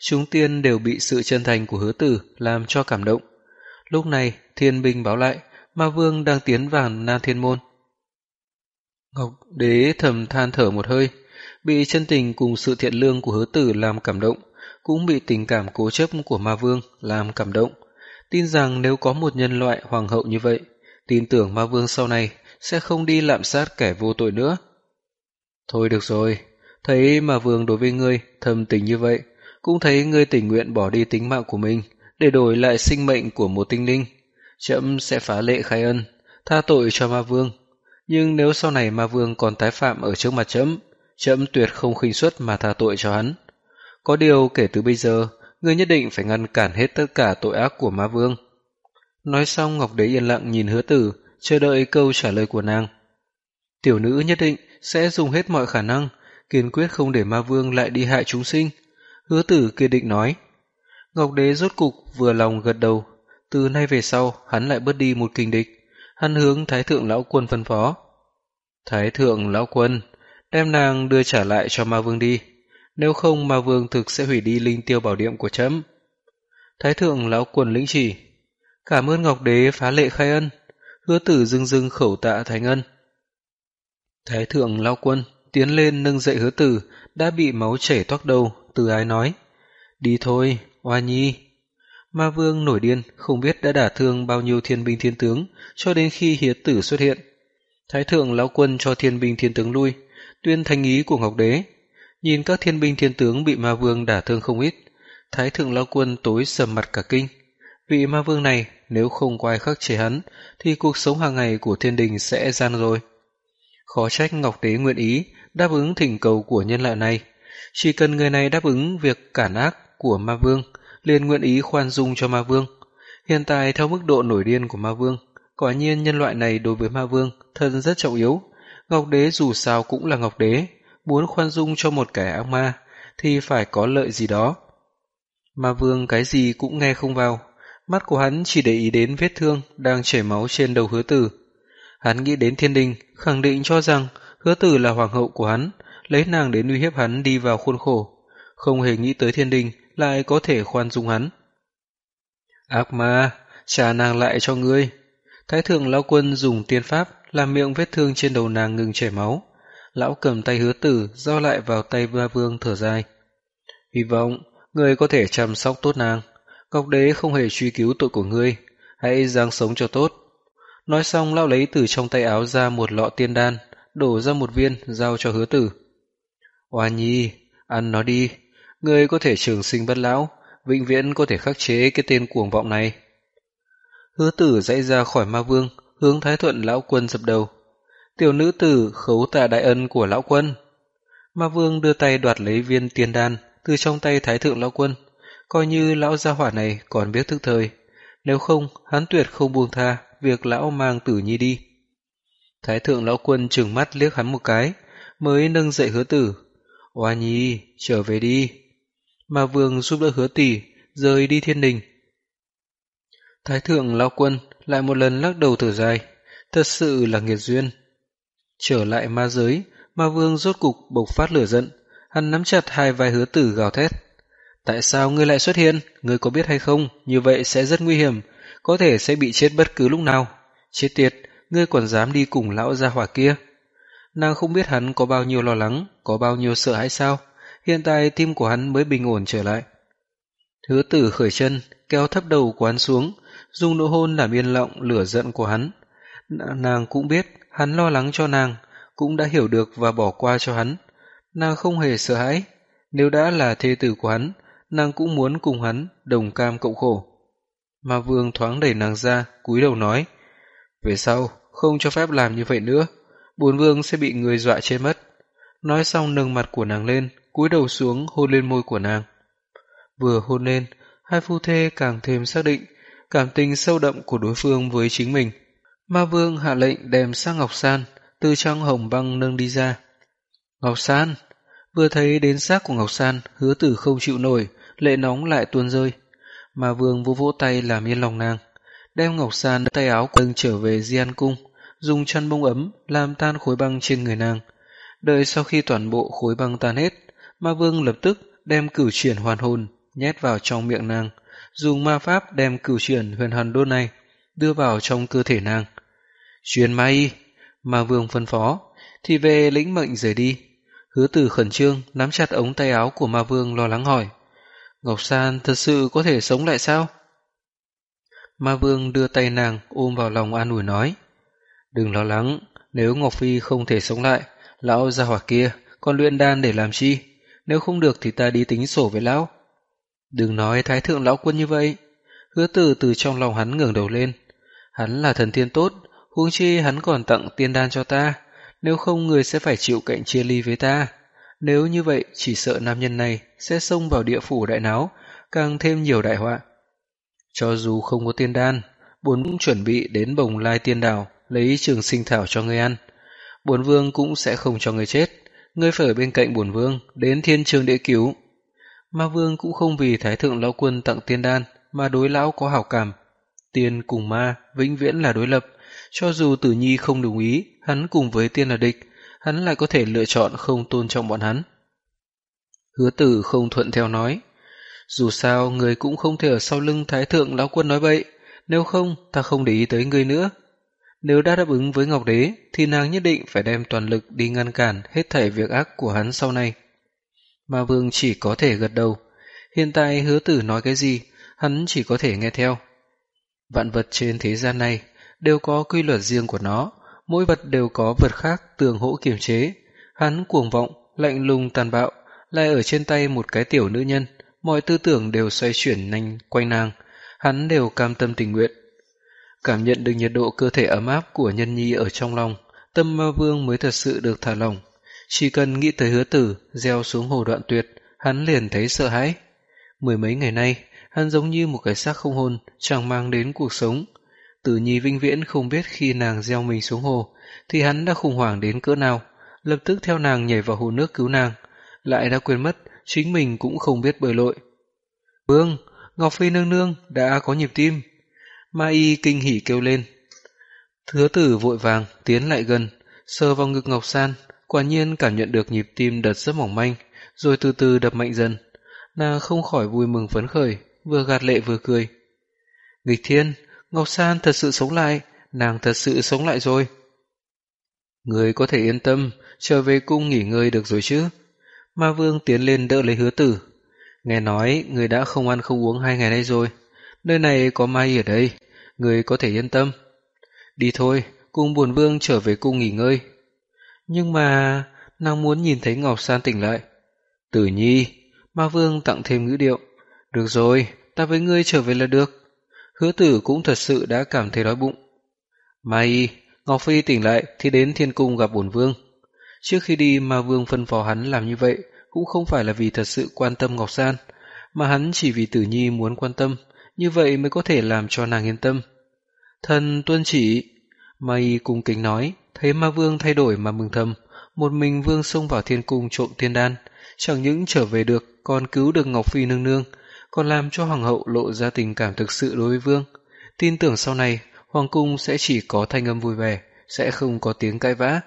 Chúng tiên đều bị sự chân thành của hứa tử làm cho cảm động. Lúc này, thiên binh báo lại, ma vương đang tiến vào Nam Thiên Môn. Ngọc đế thầm than thở một hơi, bị chân tình cùng sự thiện lương của hứa tử làm cảm động, cũng bị tình cảm cố chấp của ma vương làm cảm động. Tin rằng nếu có một nhân loại hoàng hậu như vậy, tin tưởng ma vương sau này sẽ không đi lạm sát kẻ vô tội nữa. Thôi được rồi, thấy ma vương đối với ngươi thầm tình như vậy, cũng thấy ngươi tình nguyện bỏ đi tính mạng của mình để đổi lại sinh mệnh của một tinh linh. Chậm sẽ phá lệ khai ân, tha tội cho ma vương. Nhưng nếu sau này ma vương còn tái phạm ở trước mặt chấm, trẫm tuyệt không khinh suất mà tha tội cho hắn. Có điều kể từ bây giờ, ngươi nhất định phải ngăn cản hết tất cả tội ác của ma vương. Nói xong Ngọc Đế yên lặng nhìn hứa tử, chờ đợi câu trả lời của nàng. Tiểu nữ nhất định sẽ dùng hết mọi khả năng, kiên quyết không để ma vương lại đi hại chúng sinh. Hứa tử kiên định nói. Ngọc Đế rốt cục vừa lòng gật đầu, từ nay về sau hắn lại bớt đi một kinh địch, hắn hướng Thái Thượng Lão Quân phân phó. Thái Thượng Lão Quân, đem nàng đưa trả lại cho ma vương đi, nếu không ma vương thực sẽ hủy đi linh tiêu bảo điện của chấm. Thái Thượng Lão Quân lĩnh chỉ, cảm ơn Ngọc Đế phá lệ khai ân, hứa tử dưng dưng khẩu tạ thánh ân. Thái Thượng Lão Quân tiến lên nâng dậy hứa tử, đã bị máu chảy toác đầu, từ ái nói. Đi thôi, oa Nhi. Ma Vương nổi điên, không biết đã đả thương bao nhiêu thiên binh thiên tướng, cho đến khi hiến tử xuất hiện. Thái thượng lão quân cho thiên binh thiên tướng lui, tuyên thành ý của Ngọc Đế. Nhìn các thiên binh thiên tướng bị Ma Vương đả thương không ít, Thái thượng lão quân tối sầm mặt cả kinh. Vị Ma Vương này, nếu không có ai khắc chế hắn, thì cuộc sống hàng ngày của thiên đình sẽ gian rồi. Khó trách Ngọc Đế nguyện ý đáp ứng thỉnh cầu của nhân loại này. Chỉ cần người này đáp ứng việc cản ác của ma vương, liền nguyện ý khoan dung cho ma vương. Hiện tại theo mức độ nổi điên của ma vương, quả nhiên nhân loại này đối với ma vương thân rất trọng yếu. Ngọc đế dù sao cũng là ngọc đế, muốn khoan dung cho một kẻ ác ma thì phải có lợi gì đó. Ma vương cái gì cũng nghe không vào, mắt của hắn chỉ để ý đến vết thương đang chảy máu trên đầu hứa tử. Hắn nghĩ đến thiên đình, khẳng định cho rằng hứa tử là hoàng hậu của hắn, lấy nàng đến uy hiếp hắn đi vào khuôn khổ. Không hề nghĩ tới thiên đình lại có thể khoan dung hắn. Ác ma, trả nàng lại cho ngươi. Thái thượng lão quân dùng tiên pháp làm miệng vết thương trên đầu nàng ngừng chảy máu. Lão cầm tay hứa tử giao lại vào tay ba vương thở dài. Hy vọng ngươi có thể chăm sóc tốt nàng. Ngọc đế không hề truy cứu tội của ngươi, hãy giang sống cho tốt. Nói xong lão lấy từ trong tay áo ra một lọ tiên đan, đổ ra một viên giao cho hứa tử. Hoa nhi, ăn nó đi, Ngươi có thể trường sinh bất lão, vĩnh viễn có thể khắc chế cái tên cuồng vọng này. Hứa tử dãy ra khỏi ma vương, hướng thái thuận lão quân dập đầu. Tiểu nữ tử khấu tạ đại ân của lão quân. Ma vương đưa tay đoạt lấy viên tiên đan từ trong tay thái thượng lão quân, coi như lão gia hỏa này còn biết thức thời. Nếu không, hắn tuyệt không buông tha việc lão mang tử nhi đi. Thái thượng lão quân trừng mắt liếc hắn một cái, mới nâng dậy hứa tử. Oa nhi, trở về đi mà vương giúp đỡ hứa tỷ rời đi thiên đình. Thái thượng lão quân lại một lần lắc đầu thở dài, thật sự là nghiệt duyên. Trở lại ma giới, ma vương rốt cục bộc phát lửa giận, hắn nắm chặt hai vai hứa tử gào thét. Tại sao ngươi lại xuất hiện? Ngươi có biết hay không? Như vậy sẽ rất nguy hiểm, có thể sẽ bị chết bất cứ lúc nào. Chết tiệt, ngươi còn dám đi cùng lão gia hỏa kia. Nàng không biết hắn có bao nhiêu lo lắng, có bao nhiêu sợ hãi sao? Hiện tại tim của hắn mới bình ổn trở lại. Hứa tử khởi chân, kéo thấp đầu của hắn xuống, dùng nụ hôn làm yên lặng lửa giận của hắn. Nàng cũng biết hắn lo lắng cho nàng, cũng đã hiểu được và bỏ qua cho hắn. Nàng không hề sợ hãi, nếu đã là thê tử của hắn, nàng cũng muốn cùng hắn đồng cam cộng khổ. Mà vương thoáng đẩy nàng ra, cúi đầu nói, về sau, không cho phép làm như vậy nữa, bốn vương sẽ bị người dọa chết mất. Nói xong nâng mặt của nàng lên, cúi đầu xuống hôn lên môi của nàng. Vừa hôn lên, hai phu thê càng thêm xác định cảm tình sâu đậm của đối phương với chính mình. Ma Vương hạ lệnh đem sang Ngọc San, từ trong hồng băng nâng đi ra. Ngọc San! Vừa thấy đến xác của Ngọc San, hứa tử không chịu nổi, lệ nóng lại tuôn rơi. Ma Vương vô vỗ tay làm yên lòng nàng, đem Ngọc San tay áo quần trở về Di An Cung, dùng chăn bông ấm làm tan khối băng trên người nàng. Đợi sau khi toàn bộ khối băng tan hết, ma vương lập tức đem cửu chuyển hoàn hồn nhét vào trong miệng nàng, dùng ma pháp đem cửu chuyển huyền hàn đôn này đưa vào trong cơ thể nàng. Truyền ma y, ma vương phân phó, thì về lĩnh mệnh rời đi. Hứa tử khẩn trương nắm chặt ống tay áo của ma vương lo lắng hỏi. Ngọc San thật sự có thể sống lại sao? Ma vương đưa tay nàng ôm vào lòng an ủi nói. Đừng lo lắng, nếu Ngọc Phi không thể sống lại, lão ra hỏa kia còn luyện đan để làm chi? nếu không được thì ta đi tính sổ với lão. Đừng nói thái thượng lão quân như vậy. Hứa tử từ trong lòng hắn ngẩng đầu lên. Hắn là thần tiên tốt, huống chi hắn còn tặng tiên đan cho ta, nếu không người sẽ phải chịu cạnh chia ly với ta. Nếu như vậy, chỉ sợ nam nhân này sẽ xông vào địa phủ đại náo, càng thêm nhiều đại họa. Cho dù không có tiên đan, bổn cũng chuẩn bị đến bồng lai tiên đảo lấy trường sinh thảo cho ngươi ăn. Bổn vương cũng sẽ không cho ngươi chết, ngươi phải ở bên cạnh bổn vương, đến thiên trường địa cứu. Ma vương cũng không vì thái thượng lão quân tặng tiên đan mà đối lão có hảo cảm. Tiên cùng ma vĩnh viễn là đối lập, cho dù tử nhi không đồng ý, hắn cùng với tiên là địch, hắn lại có thể lựa chọn không tôn trọng bọn hắn. Hứa tử không thuận theo nói, dù sao người cũng không thể ở sau lưng thái thượng lão quân nói bậy, nếu không ta không để ý tới người nữa. Nếu đã đáp ứng với Ngọc Đế thì nàng nhất định phải đem toàn lực đi ngăn cản hết thảy việc ác của hắn sau này ma vương chỉ có thể gật đầu. Hiện tại hứa tử nói cái gì, hắn chỉ có thể nghe theo. Vạn vật trên thế gian này đều có quy luật riêng của nó, mỗi vật đều có vật khác tường hỗ kiềm chế. Hắn cuồng vọng, lạnh lùng tàn bạo, lại ở trên tay một cái tiểu nữ nhân, mọi tư tưởng đều xoay chuyển nhanh quanh nàng, hắn đều cam tâm tình nguyện. Cảm nhận được nhiệt độ cơ thể ấm áp của nhân nhi ở trong lòng, tâm ma vương mới thật sự được thả lỏng. Chỉ cần nghĩ tới hứa tử, gieo xuống hồ đoạn tuyệt, hắn liền thấy sợ hãi. Mười mấy ngày nay, hắn giống như một cái xác không hồn, chẳng mang đến cuộc sống. Tử nhi vinh viễn không biết khi nàng gieo mình xuống hồ, thì hắn đã khủng hoảng đến cỡ nào, lập tức theo nàng nhảy vào hồ nước cứu nàng, lại đã quên mất chính mình cũng không biết bơi lội. Vương, Ngọc Phi nương nương đã có nhịp tim. Ma y kinh hỉ kêu lên. Thứ tử vội vàng tiến lại gần, sờ vào ngực Ngọc San, quả nhiên cảm nhận được nhịp tim đập rất mỏng manh, rồi từ từ đập mạnh dần. Nàng không khỏi vui mừng phấn khởi, vừa gạt lệ vừa cười. Nghịch thiên, Ngọc San thật sự sống lại, nàng thật sự sống lại rồi. Người có thể yên tâm, trở về cung nghỉ ngơi được rồi chứ. Ma Vương tiến lên đỡ lấy hứa tử. Nghe nói người đã không ăn không uống hai ngày nay rồi. Nơi này có mai ở đây, người có thể yên tâm. Đi thôi, cùng buồn vương trở về cung nghỉ ngơi. Nhưng mà, nàng muốn nhìn thấy Ngọc San tỉnh lại. Tử nhi, ma vương tặng thêm ngữ điệu. Được rồi, ta với ngươi trở về là được. Hứa tử cũng thật sự đã cảm thấy đói bụng. Mai, Ngọc Phi tỉnh lại thì đến thiên cung gặp bổn vương. Trước khi đi ma vương phân phó hắn làm như vậy cũng không phải là vì thật sự quan tâm Ngọc San, mà hắn chỉ vì tử nhi muốn quan tâm, như vậy mới có thể làm cho nàng yên tâm. Thần tuân chỉ, Mai cung kính nói, thấy ma vương thay đổi mà mừng thầm, một mình vương xông vào thiên cung trộm tiên đan, chẳng những trở về được, còn cứu được Ngọc Phi nương nương, còn làm cho hoàng hậu lộ ra tình cảm thực sự đối với vương. Tin tưởng sau này, hoàng cung sẽ chỉ có thanh âm vui vẻ, sẽ không có tiếng cãi vã.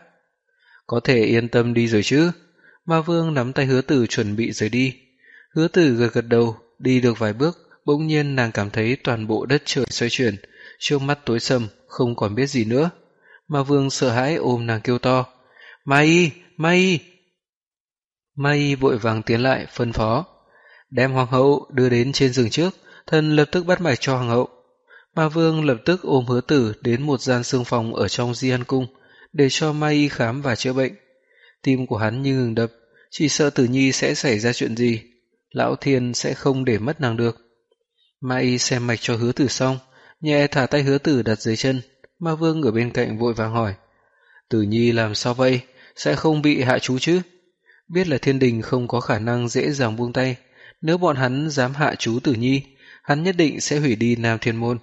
Có thể yên tâm đi rồi chứ? Ma vương nắm tay hứa tử chuẩn bị rời đi. Hứa tử gật gật đầu, đi được vài bước, bỗng nhiên nàng cảm thấy toàn bộ đất trời xoay chuyển, trước mắt tối sầm, không còn biết gì nữa. Ma vương sợ hãi ôm nàng kêu to. Mai, Mai! Mai vội vàng tiến lại, phân phó. Đem hoàng hậu đưa đến trên giường trước, thần lập tức bắt mạch cho hoàng hậu. Ma vương lập tức ôm hứa tử đến một gian xương phòng ở trong di an cung, để cho Mai khám và chữa bệnh. Tim của hắn như ngừng đập, chỉ sợ tử nhi sẽ xảy ra chuyện gì. Lão thiên sẽ không để mất nàng được. Mai xem mạch cho hứa tử xong, nhẹ thả tay hứa tử đặt dưới chân, ma vương ở bên cạnh vội vàng hỏi. Tử nhi làm sao vậy? Sẽ không bị hạ chú chứ? Biết là thiên đình không có khả năng dễ dàng buông tay. Nếu bọn hắn dám hạ chú tử nhi, hắn nhất định sẽ hủy đi Nam Thiên Môn.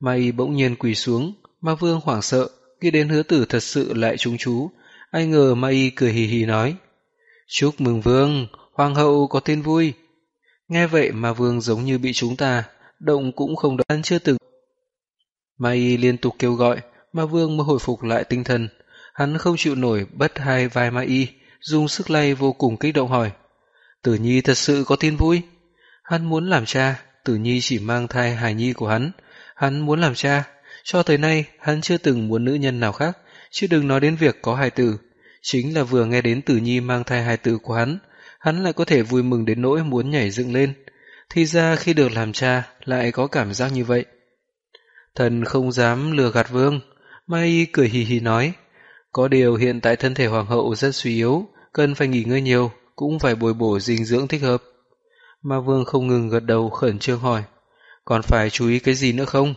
Mai bỗng nhiên quỳ xuống, ma vương hoảng sợ, nghĩ đến hứa tử thật sự lại trúng chú. Ai ngờ Mai cười hì hì nói. Chúc mừng vương, hoàng hậu có tin vui. Nghe vậy mà vương giống như bị chúng ta, động cũng không đoán chưa từng. Mai liên tục kêu gọi, ma vương mới hồi phục lại tinh thần. Hắn không chịu nổi bất hai vai Mai dùng sức lay vô cùng kích động hỏi. Tử Nhi thật sự có tin vui. Hắn muốn làm cha, Tử Nhi chỉ mang thai hài nhi của hắn. Hắn muốn làm cha, cho tới nay hắn chưa từng muốn nữ nhân nào khác, chứ đừng nói đến việc có hài tử. Chính là vừa nghe đến Tử Nhi mang thai hài tử của hắn, hắn lại có thể vui mừng đến nỗi muốn nhảy dựng lên. Thì ra khi được làm cha lại có cảm giác như vậy. Thần không dám lừa gạt vương, Mai cười hì hì nói. Có điều hiện tại thân thể hoàng hậu rất suy yếu, cần phải nghỉ ngơi nhiều, cũng phải bồi bổ dinh dưỡng thích hợp. Ma vương không ngừng gật đầu khẩn trương hỏi, còn phải chú ý cái gì nữa không?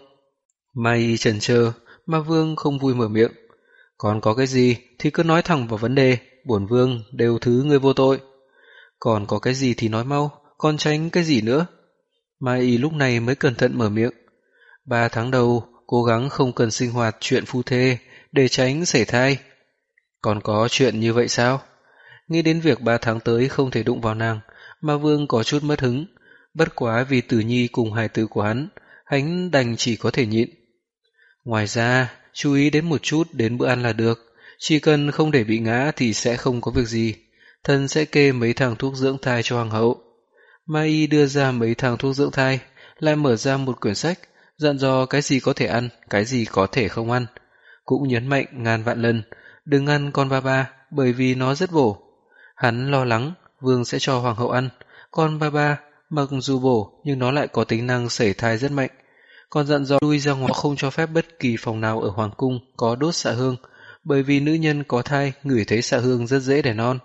Mai chần chờ, Ma Vương không vui mở miệng. Còn có cái gì thì cứ nói thẳng vào vấn đề, bổn Vương đều thứ người vô tội. Còn có cái gì thì nói mau, còn tránh cái gì nữa. Mai Y lúc này mới cẩn thận mở miệng. Ba tháng đầu, cố gắng không cần sinh hoạt chuyện phu thê, để tránh xảy thai. Còn có chuyện như vậy sao? Nghĩ đến việc ba tháng tới không thể đụng vào nàng, Ma Vương có chút mất hứng. Bất quá vì tử nhi cùng hài tử của hắn, hắn đành chỉ có thể nhịn. Ngoài ra, chú ý đến một chút đến bữa ăn là được. Chỉ cần không để bị ngã thì sẽ không có việc gì. Thân sẽ kê mấy thằng thuốc dưỡng thai cho hoàng hậu. Mai đưa ra mấy thằng thuốc dưỡng thai, lại mở ra một quyển sách, dặn dò cái gì có thể ăn, cái gì có thể không ăn. Cũng nhấn mạnh ngàn vạn lần, đừng ăn con ba ba, bởi vì nó rất bổ. Hắn lo lắng, vương sẽ cho hoàng hậu ăn, con ba ba, mặc dù bổ nhưng nó lại có tính năng sẩy thai rất mạnh. Còn dặn dò lui ra ngoài không cho phép bất kỳ phòng nào ở hoàng cung có đốt xạ hương, bởi vì nữ nhân có thai ngửi thấy xạ hương rất dễ đẻ non.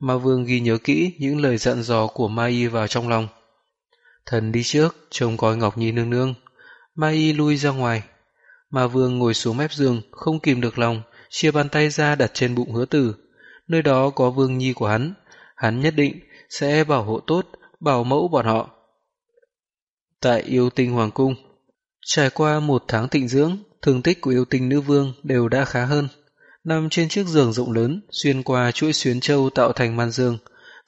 Ma Vương ghi nhớ kỹ những lời dặn dò của mai Y vào trong lòng. Thần đi trước, trông coi Ngọc Nhi nương nương mai Y lui ra ngoài. mà Vương ngồi xuống mép giường, không kìm được lòng, chia bàn tay ra đặt trên bụng hứa tử. Nơi đó có Vương Nhi của hắn. Hắn nhất định sẽ bảo hộ tốt, bảo mẫu bọn họ. Tại yêu tinh Hoàng Cung Trải qua một tháng tịnh dưỡng, thương tích của yêu tinh nữ vương đều đã khá hơn. Nằm trên chiếc giường rộng lớn, xuyên qua chuỗi xuyến châu tạo thành màn giường,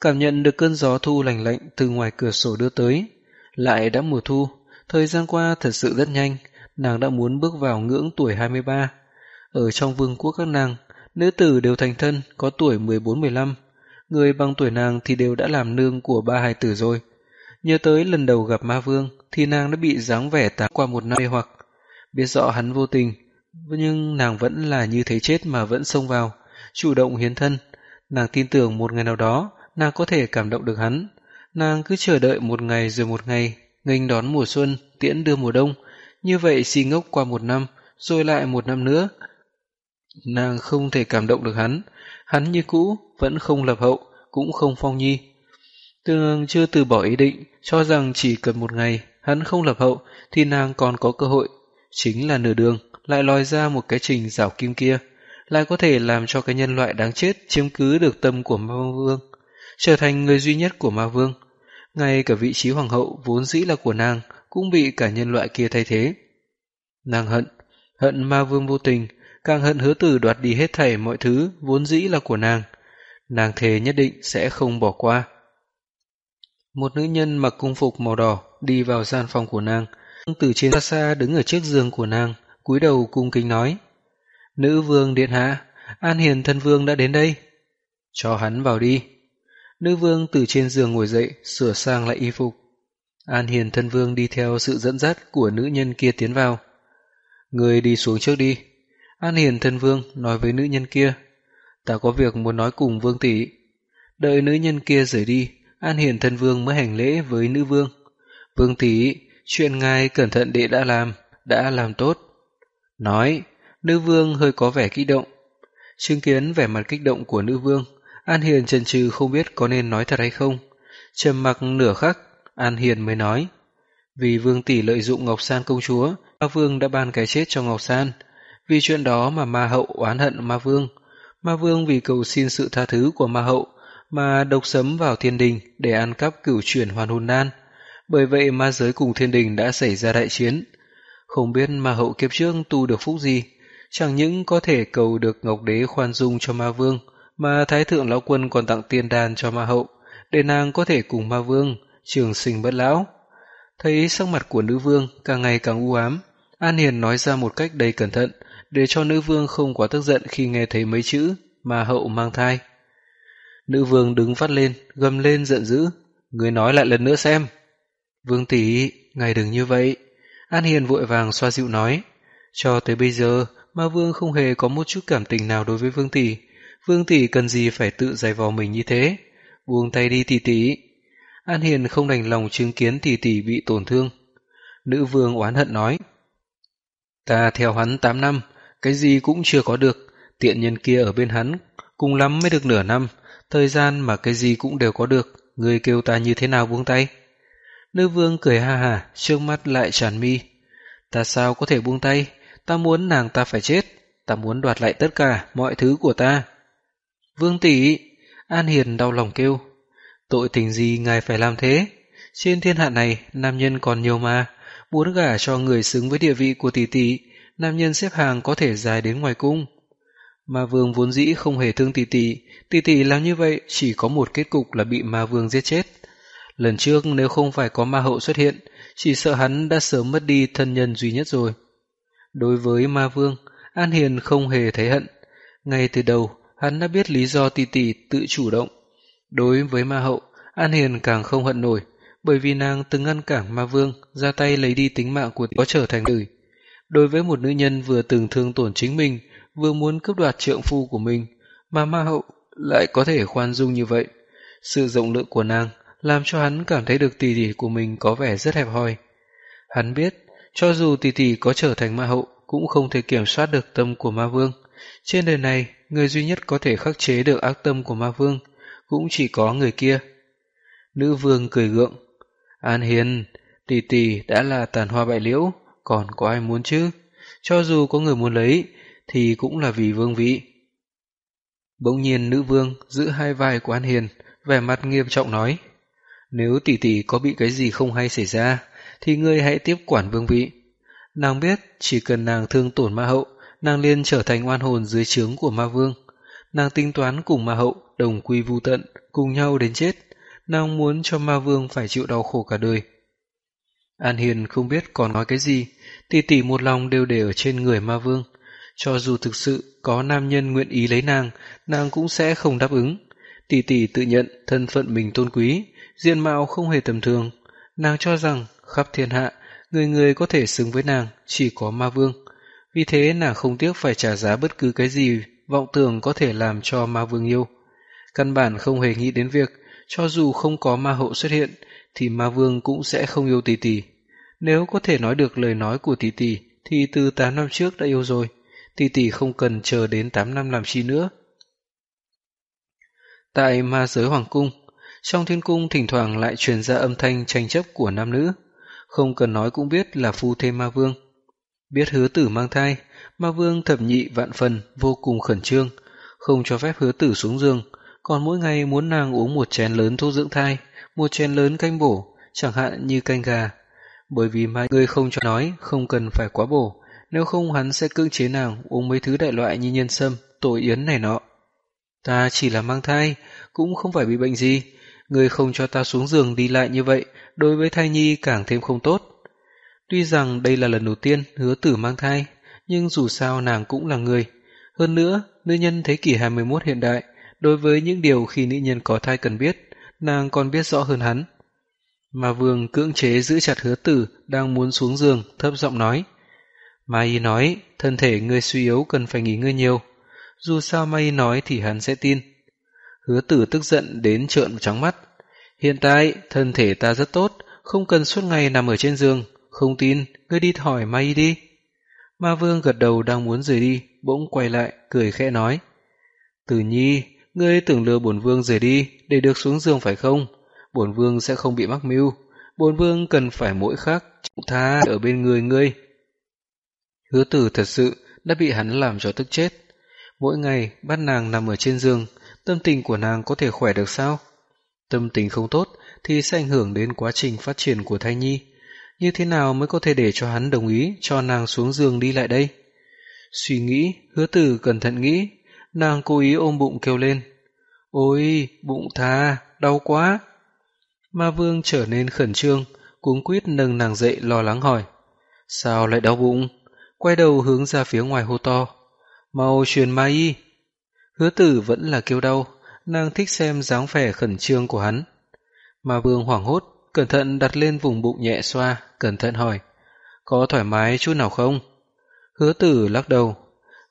cảm nhận được cơn gió thu lành lạnh từ ngoài cửa sổ đưa tới. Lại đã mùa thu, thời gian qua thật sự rất nhanh, nàng đã muốn bước vào ngưỡng tuổi 23. Ở trong vương quốc các nàng, nữ tử đều thành thân, có tuổi 14-15. Người bằng tuổi nàng thì đều đã làm nương của ba hài tử rồi. Nhớ tới lần đầu gặp ma vương, thì nàng đã bị dáng vẻ tám qua một năm mê hoặc. Biết rõ hắn vô tình, nhưng nàng vẫn là như thế chết mà vẫn xông vào, chủ động hiến thân. Nàng tin tưởng một ngày nào đó, nàng có thể cảm động được hắn. Nàng cứ chờ đợi một ngày rồi một ngày, nghênh đón mùa xuân, tiễn đưa mùa đông. Như vậy si ngốc qua một năm, rồi lại một năm nữa. Nàng không thể cảm động được hắn. Hắn như cũ, vẫn không lập hậu, cũng không phong nhi. Tường chưa từ bỏ ý định, cho rằng chỉ cần một ngày, hắn không lập hậu, thì nàng còn có cơ hội. Chính là nửa đường lại lòi ra một cái trình rào kim kia, lại có thể làm cho cái nhân loại đáng chết chiếm cứ được tâm của ma vương, trở thành người duy nhất của ma vương. Ngay cả vị trí hoàng hậu vốn dĩ là của nàng cũng bị cả nhân loại kia thay thế. Nàng hận, hận ma vương vô tình, càng hận hứa tử đoạt đi hết thảy mọi thứ vốn dĩ là của nàng. Nàng thề nhất định sẽ không bỏ qua. Một nữ nhân mặc cung phục màu đỏ đi vào gian phòng của nàng, từ trên xa xa đứng ở trước giường của nàng, cúi đầu cung kính nói. Nữ vương điện hạ, An Hiền thân vương đã đến đây. Cho hắn vào đi. Nữ vương từ trên giường ngồi dậy, sửa sang lại y phục. An Hiền thân vương đi theo sự dẫn dắt của nữ nhân kia tiến vào. Người đi xuống trước đi. An Hiền thân vương nói với nữ nhân kia. Ta có việc muốn nói cùng vương tỷ. Đợi nữ nhân kia rời đi, An Hiền thân vương mới hành lễ với nữ vương. Vương tỷ, chuyện ngài cẩn thận đệ đã làm, đã làm tốt. Nói, nữ vương hơi có vẻ kích động. Chứng kiến vẻ mặt kích động của nữ vương, An Hiền chần chừ không biết có nên nói thật hay không. Trầm mặc nửa khắc, An Hiền mới nói. Vì vương tỷ lợi dụng Ngọc San công chúa, ma vương đã ban cái chết cho Ngọc San. Vì chuyện đó mà ma hậu oán hận ma vương. Ma vương vì cầu xin sự tha thứ của ma hậu mà độc sấm vào thiên đình để ăn cắp cửu chuyển hoàn hồn đan. Bởi vậy ma giới cùng thiên đình đã xảy ra đại chiến. Không biết ma hậu kiếp trước tu được phúc gì, chẳng những có thể cầu được Ngọc Đế khoan dung cho ma vương, mà Thái Thượng Lão Quân còn tặng tiên đan cho ma hậu, để nàng có thể cùng ma vương, trường sinh bất lão. Thấy sắc mặt của nữ vương càng ngày càng u ám, An Hiền nói ra một cách đầy cẩn thận, để cho nữ vương không quá tức giận khi nghe thấy mấy chữ ma hậu mang thai. Nữ vương đứng phát lên, gầm lên giận dữ, người nói lại lần nữa xem. Vương tỷ, ngài đừng như vậy. An Hiền vội vàng xoa dịu nói. Cho tới bây giờ, ma vương không hề có một chút cảm tình nào đối với vương tỷ. Vương tỷ cần gì phải tự giày vò mình như thế? Buông tay đi tỷ tỷ. An Hiền không đành lòng chứng kiến tỷ tỷ bị tổn thương. Nữ vương oán hận nói. Ta theo hắn 8 năm, cái gì cũng chưa có được. Tiện nhân kia ở bên hắn, cùng lắm mới được nửa năm. Thời gian mà cái gì cũng đều có được, người kêu ta như thế nào buông tay? Nữ vương cười ha hà, trước mắt lại tràn mi. Ta sao có thể buông tay? ta muốn nàng ta phải chết, ta muốn đoạt lại tất cả mọi thứ của ta. Vương tỷ, An Hiền đau lòng kêu, tội tình gì ngài phải làm thế? Trên thiên hạ này, nam nhân còn nhiều mà, muốn gả cho người xứng với địa vị của tỷ tỷ, nam nhân xếp hàng có thể dài đến ngoài cung. Ma vương vốn dĩ không hề thương tỷ tỷ, tỷ tỷ làm như vậy chỉ có một kết cục là bị ma vương giết chết. Lần trước nếu không phải có ma hậu xuất hiện, chỉ sợ hắn đã sớm mất đi thân nhân duy nhất rồi. Đối với ma vương, An Hiền không hề thấy hận. Ngay từ đầu, hắn đã biết lý do tỷ tỷ tự chủ động. Đối với ma hậu, An Hiền càng không hận nổi, bởi vì nàng từng ngăn cản ma vương ra tay lấy đi tính mạng của có trở thành người. Đối với một nữ nhân vừa từng thương tổn chính mình, vừa muốn cướp đoạt trượng phu của mình, mà ma hậu lại có thể khoan dung như vậy. Sự rộng lượng của nàng làm cho hắn cảm thấy được tỷ tỷ của mình có vẻ rất hẹp hòi. Hắn biết, cho dù tỷ tỷ có trở thành ma hậu, cũng không thể kiểm soát được tâm của ma vương. Trên đời này, người duy nhất có thể khắc chế được ác tâm của ma vương, cũng chỉ có người kia. Nữ vương cười gượng. An Hiền, tỷ tỷ đã là tàn hoa bại liễu, còn có ai muốn chứ? Cho dù có người muốn lấy, thì cũng là vì vương vị. Bỗng nhiên nữ vương giữ hai vai của An Hiền, vẻ mặt nghiêm trọng nói. Nếu tỷ tỷ có bị cái gì không hay xảy ra, thì ngươi hãy tiếp quản vương vị. Nàng biết chỉ cần nàng thương tổn ma hậu, nàng liền trở thành oan hồn dưới trướng của ma vương. Nàng tính toán cùng ma hậu đồng quy vu tận, cùng nhau đến chết. Nàng muốn cho ma vương phải chịu đau khổ cả đời. An Hiền không biết còn nói cái gì, tỷ tỷ một lòng đều để ở trên người ma vương. Cho dù thực sự có nam nhân nguyện ý lấy nàng, nàng cũng sẽ không đáp ứng. Tỷ tỷ tự nhận thân phận mình tôn quý, diện mạo không hề tầm thường. Nàng cho rằng khắp thiên hạ, người người có thể xứng với nàng chỉ có ma vương. Vì thế nàng không tiếc phải trả giá bất cứ cái gì vọng tưởng có thể làm cho ma vương yêu. Căn bản không hề nghĩ đến việc, cho dù không có ma hậu xuất hiện, thì ma vương cũng sẽ không yêu tỷ tỷ. Nếu có thể nói được lời nói của tỷ tỷ, thì từ 8 năm trước đã yêu rồi. Tỷ tỷ không cần chờ đến 8 năm làm chi nữa. Tại ma giới hoàng cung, trong thiên cung thỉnh thoảng lại truyền ra âm thanh tranh chấp của nam nữ, không cần nói cũng biết là phu thêm ma vương. Biết hứa tử mang thai, ma vương thập nhị vạn phần vô cùng khẩn trương, không cho phép hứa tử xuống giường, còn mỗi ngày muốn nàng uống một chén lớn thuốc dưỡng thai, một chén lớn canh bổ, chẳng hạn như canh gà. Bởi vì mai người không cho nói, không cần phải quá bổ, nếu không hắn sẽ cưỡng chế nàng uống mấy thứ đại loại như nhân sâm, tổ yến này nọ. Ta chỉ là mang thai, cũng không phải bị bệnh gì, người không cho ta xuống giường đi lại như vậy, đối với thai nhi càng thêm không tốt. Tuy rằng đây là lần đầu tiên hứa tử mang thai, nhưng dù sao nàng cũng là người. Hơn nữa, nữ nhân thế kỷ 21 hiện đại, đối với những điều khi nữ nhân có thai cần biết, nàng còn biết rõ hơn hắn. Mà vương cưỡng chế giữ chặt hứa tử đang muốn xuống giường, thấp giọng nói. Mai nói, thân thể ngươi suy yếu cần phải nghỉ ngơi nhiều. Dù sao Mai nói thì hắn sẽ tin. Hứa tử tức giận đến trợn trắng mắt. Hiện tại, thân thể ta rất tốt, không cần suốt ngày nằm ở trên giường. Không tin, ngươi đi hỏi Mai đi. Ma vương gật đầu đang muốn rời đi, bỗng quay lại, cười khẽ nói. Tử nhi, ngươi tưởng lừa bổn vương rời đi để được xuống giường phải không? Bổn vương sẽ không bị mắc mưu. Bổn vương cần phải mỗi khắc tha ở bên người ngươi. Hứa tử thật sự đã bị hắn làm cho tức chết. Mỗi ngày bắt nàng nằm ở trên giường, tâm tình của nàng có thể khỏe được sao? Tâm tình không tốt thì sẽ ảnh hưởng đến quá trình phát triển của thai nhi. Như thế nào mới có thể để cho hắn đồng ý cho nàng xuống giường đi lại đây? Suy nghĩ, hứa tử cẩn thận nghĩ, nàng cố ý ôm bụng kêu lên. Ôi, bụng tha, đau quá. Ma vương trở nên khẩn trương, cuống quýt nâng nàng dậy lo lắng hỏi. Sao lại đau bụng? Quay đầu hướng ra phía ngoài hô to. Mau truyền ma y. Hứa tử vẫn là kêu đau, nàng thích xem dáng vẻ khẩn trương của hắn. Ma vương hoảng hốt, cẩn thận đặt lên vùng bụng nhẹ xoa, cẩn thận hỏi. Có thoải mái chút nào không? Hứa tử lắc đầu.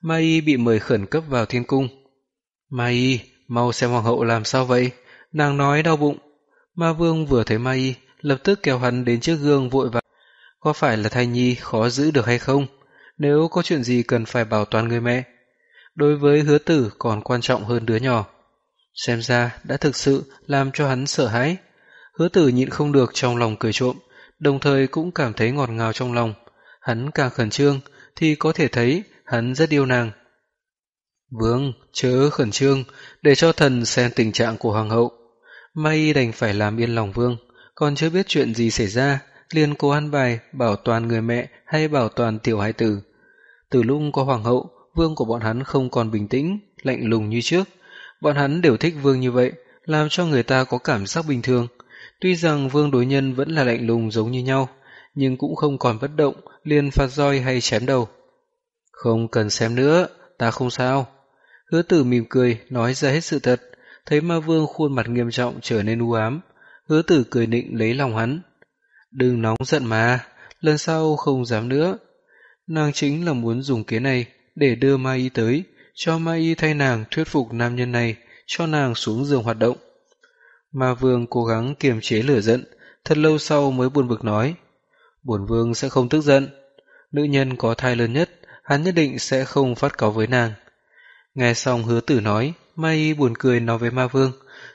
Mai bị mời khẩn cấp vào thiên cung. Mai mau xem hoàng hậu làm sao vậy? Nàng nói đau bụng. Ma vương vừa thấy Mai lập tức kéo hắn đến trước gương vội vàng. Có phải là thai nhi khó giữ được hay không? Nếu có chuyện gì cần phải bảo toàn người mẹ. Đối với hứa tử còn quan trọng hơn đứa nhỏ. Xem ra đã thực sự làm cho hắn sợ hãi. Hứa tử nhịn không được trong lòng cười trộm, đồng thời cũng cảm thấy ngọt ngào trong lòng. Hắn càng khẩn trương, thì có thể thấy hắn rất yêu nàng. Vương, chớ khẩn trương, để cho thần xem tình trạng của hoàng hậu. May đành phải làm yên lòng vương, còn chưa biết chuyện gì xảy ra, liền cố ăn bài bảo toàn người mẹ hay bảo toàn tiểu hài tử. Từ lúc có hoàng hậu, vương của bọn hắn không còn bình tĩnh, lạnh lùng như trước. Bọn hắn đều thích vương như vậy, làm cho người ta có cảm giác bình thường. Tuy rằng vương đối nhân vẫn là lạnh lùng giống như nhau, nhưng cũng không còn bất động, liền phạt roi hay chém đầu. Không cần xem nữa, ta không sao. Hứa tử mỉm cười, nói ra hết sự thật, thấy ma vương khuôn mặt nghiêm trọng trở nên u ám. Hứa tử cười nịnh lấy lòng hắn. Đừng nóng giận mà, lần sau không dám nữa. Nàng chính là muốn dùng kế này để đưa Mai Y tới, cho Mai Y thay nàng thuyết phục nam nhân này, cho nàng xuống giường hoạt động. Ma vương cố gắng kiềm chế lửa giận, thật lâu sau mới buồn bực nói. Bổn vương sẽ không tức giận. Nữ nhân có thai lớn nhất, hắn nhất định sẽ không phát cáo với nàng. Nghe xong hứa tử nói, Mai Y buồn cười nói với ma vương,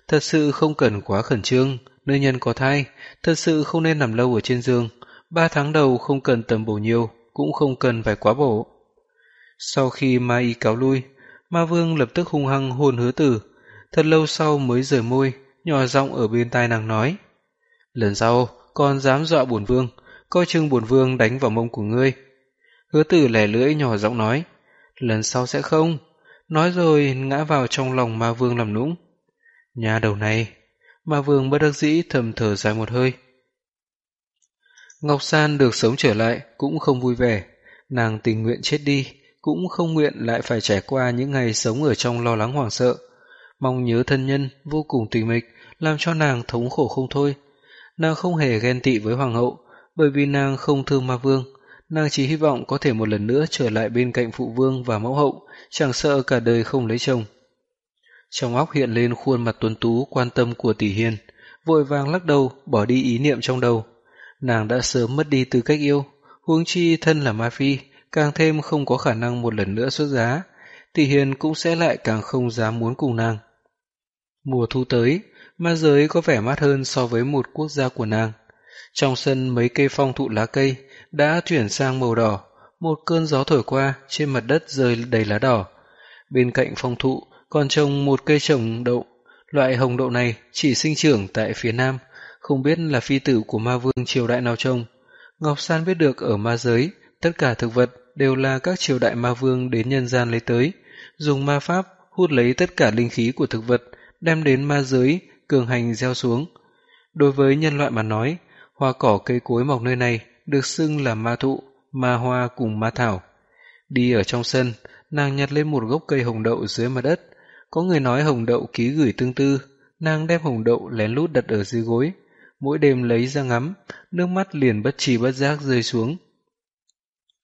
thật sự không cần quá khẩn trương, nữ nhân có thai, thật sự không nên nằm lâu ở trên giường, ba tháng đầu không cần tầm bổ nhiều, cũng không cần phải quá bổ. Sau khi ma y cáo lui, ma vương lập tức hung hăng hôn hứa tử, thật lâu sau mới rời môi, nhỏ giọng ở bên tai nàng nói. Lần sau, con dám dọa bổn vương, coi chừng bổn vương đánh vào mông của ngươi. Hứa tử lẻ lưỡi nhỏ giọng nói, lần sau sẽ không. Nói rồi ngã vào trong lòng ma vương làm nũng. Nhà đầu này, ma vương bất đắc dĩ thầm thở dài một hơi. Ngọc San được sống trở lại cũng không vui vẻ, nàng tình nguyện chết đi, cũng không nguyện lại phải trải qua những ngày sống ở trong lo lắng hoảng sợ. Mong nhớ thân nhân vô cùng tùy mịch, làm cho nàng thống khổ không thôi. Nàng không hề ghen tị với hoàng hậu, bởi vì nàng không thương ma vương. Nàng chỉ hy vọng có thể một lần nữa trở lại bên cạnh phụ vương và mẫu hậu, chẳng sợ cả đời không lấy chồng. Trong óc hiện lên khuôn mặt tuấn tú quan tâm của tỷ hiền, vội vàng lắc đầu, bỏ đi ý niệm trong đầu. Nàng đã sớm mất đi tư cách yêu, huống chi thân là ma phi, càng thêm không có khả năng một lần nữa xuất giá, tỷ hiền cũng sẽ lại càng không dám muốn cùng nàng. Mùa thu tới, ma giới có vẻ mát hơn so với một quốc gia của nàng. Trong sân mấy cây phong thụ lá cây đã chuyển sang màu đỏ, một cơn gió thổi qua, trên mặt đất rơi đầy lá đỏ. Bên cạnh phong thụ còn trồng một cây trồng đậu, loại hồng đậu này chỉ sinh trưởng tại phía nam, không biết là phi tử của ma vương triều đại nào trông. Ngọc San biết được ở ma giới, tất cả thực vật đều là các triều đại ma vương đến nhân gian lấy tới, dùng ma pháp hút lấy tất cả linh khí của thực vật, đem đến ma giới, cường hành gieo xuống. Đối với nhân loại mà nói, hoa cỏ cây cối mọc nơi này được xưng là ma thụ, ma hoa cùng ma thảo. Đi ở trong sân, nàng nhặt lên một gốc cây hồng đậu dưới mặt đất. Có người nói hồng đậu ký gửi tương tư, nàng đem hồng đậu lén lút đặt ở dưới gối, mỗi đêm lấy ra ngắm, nước mắt liền bất trì bất giác rơi xuống.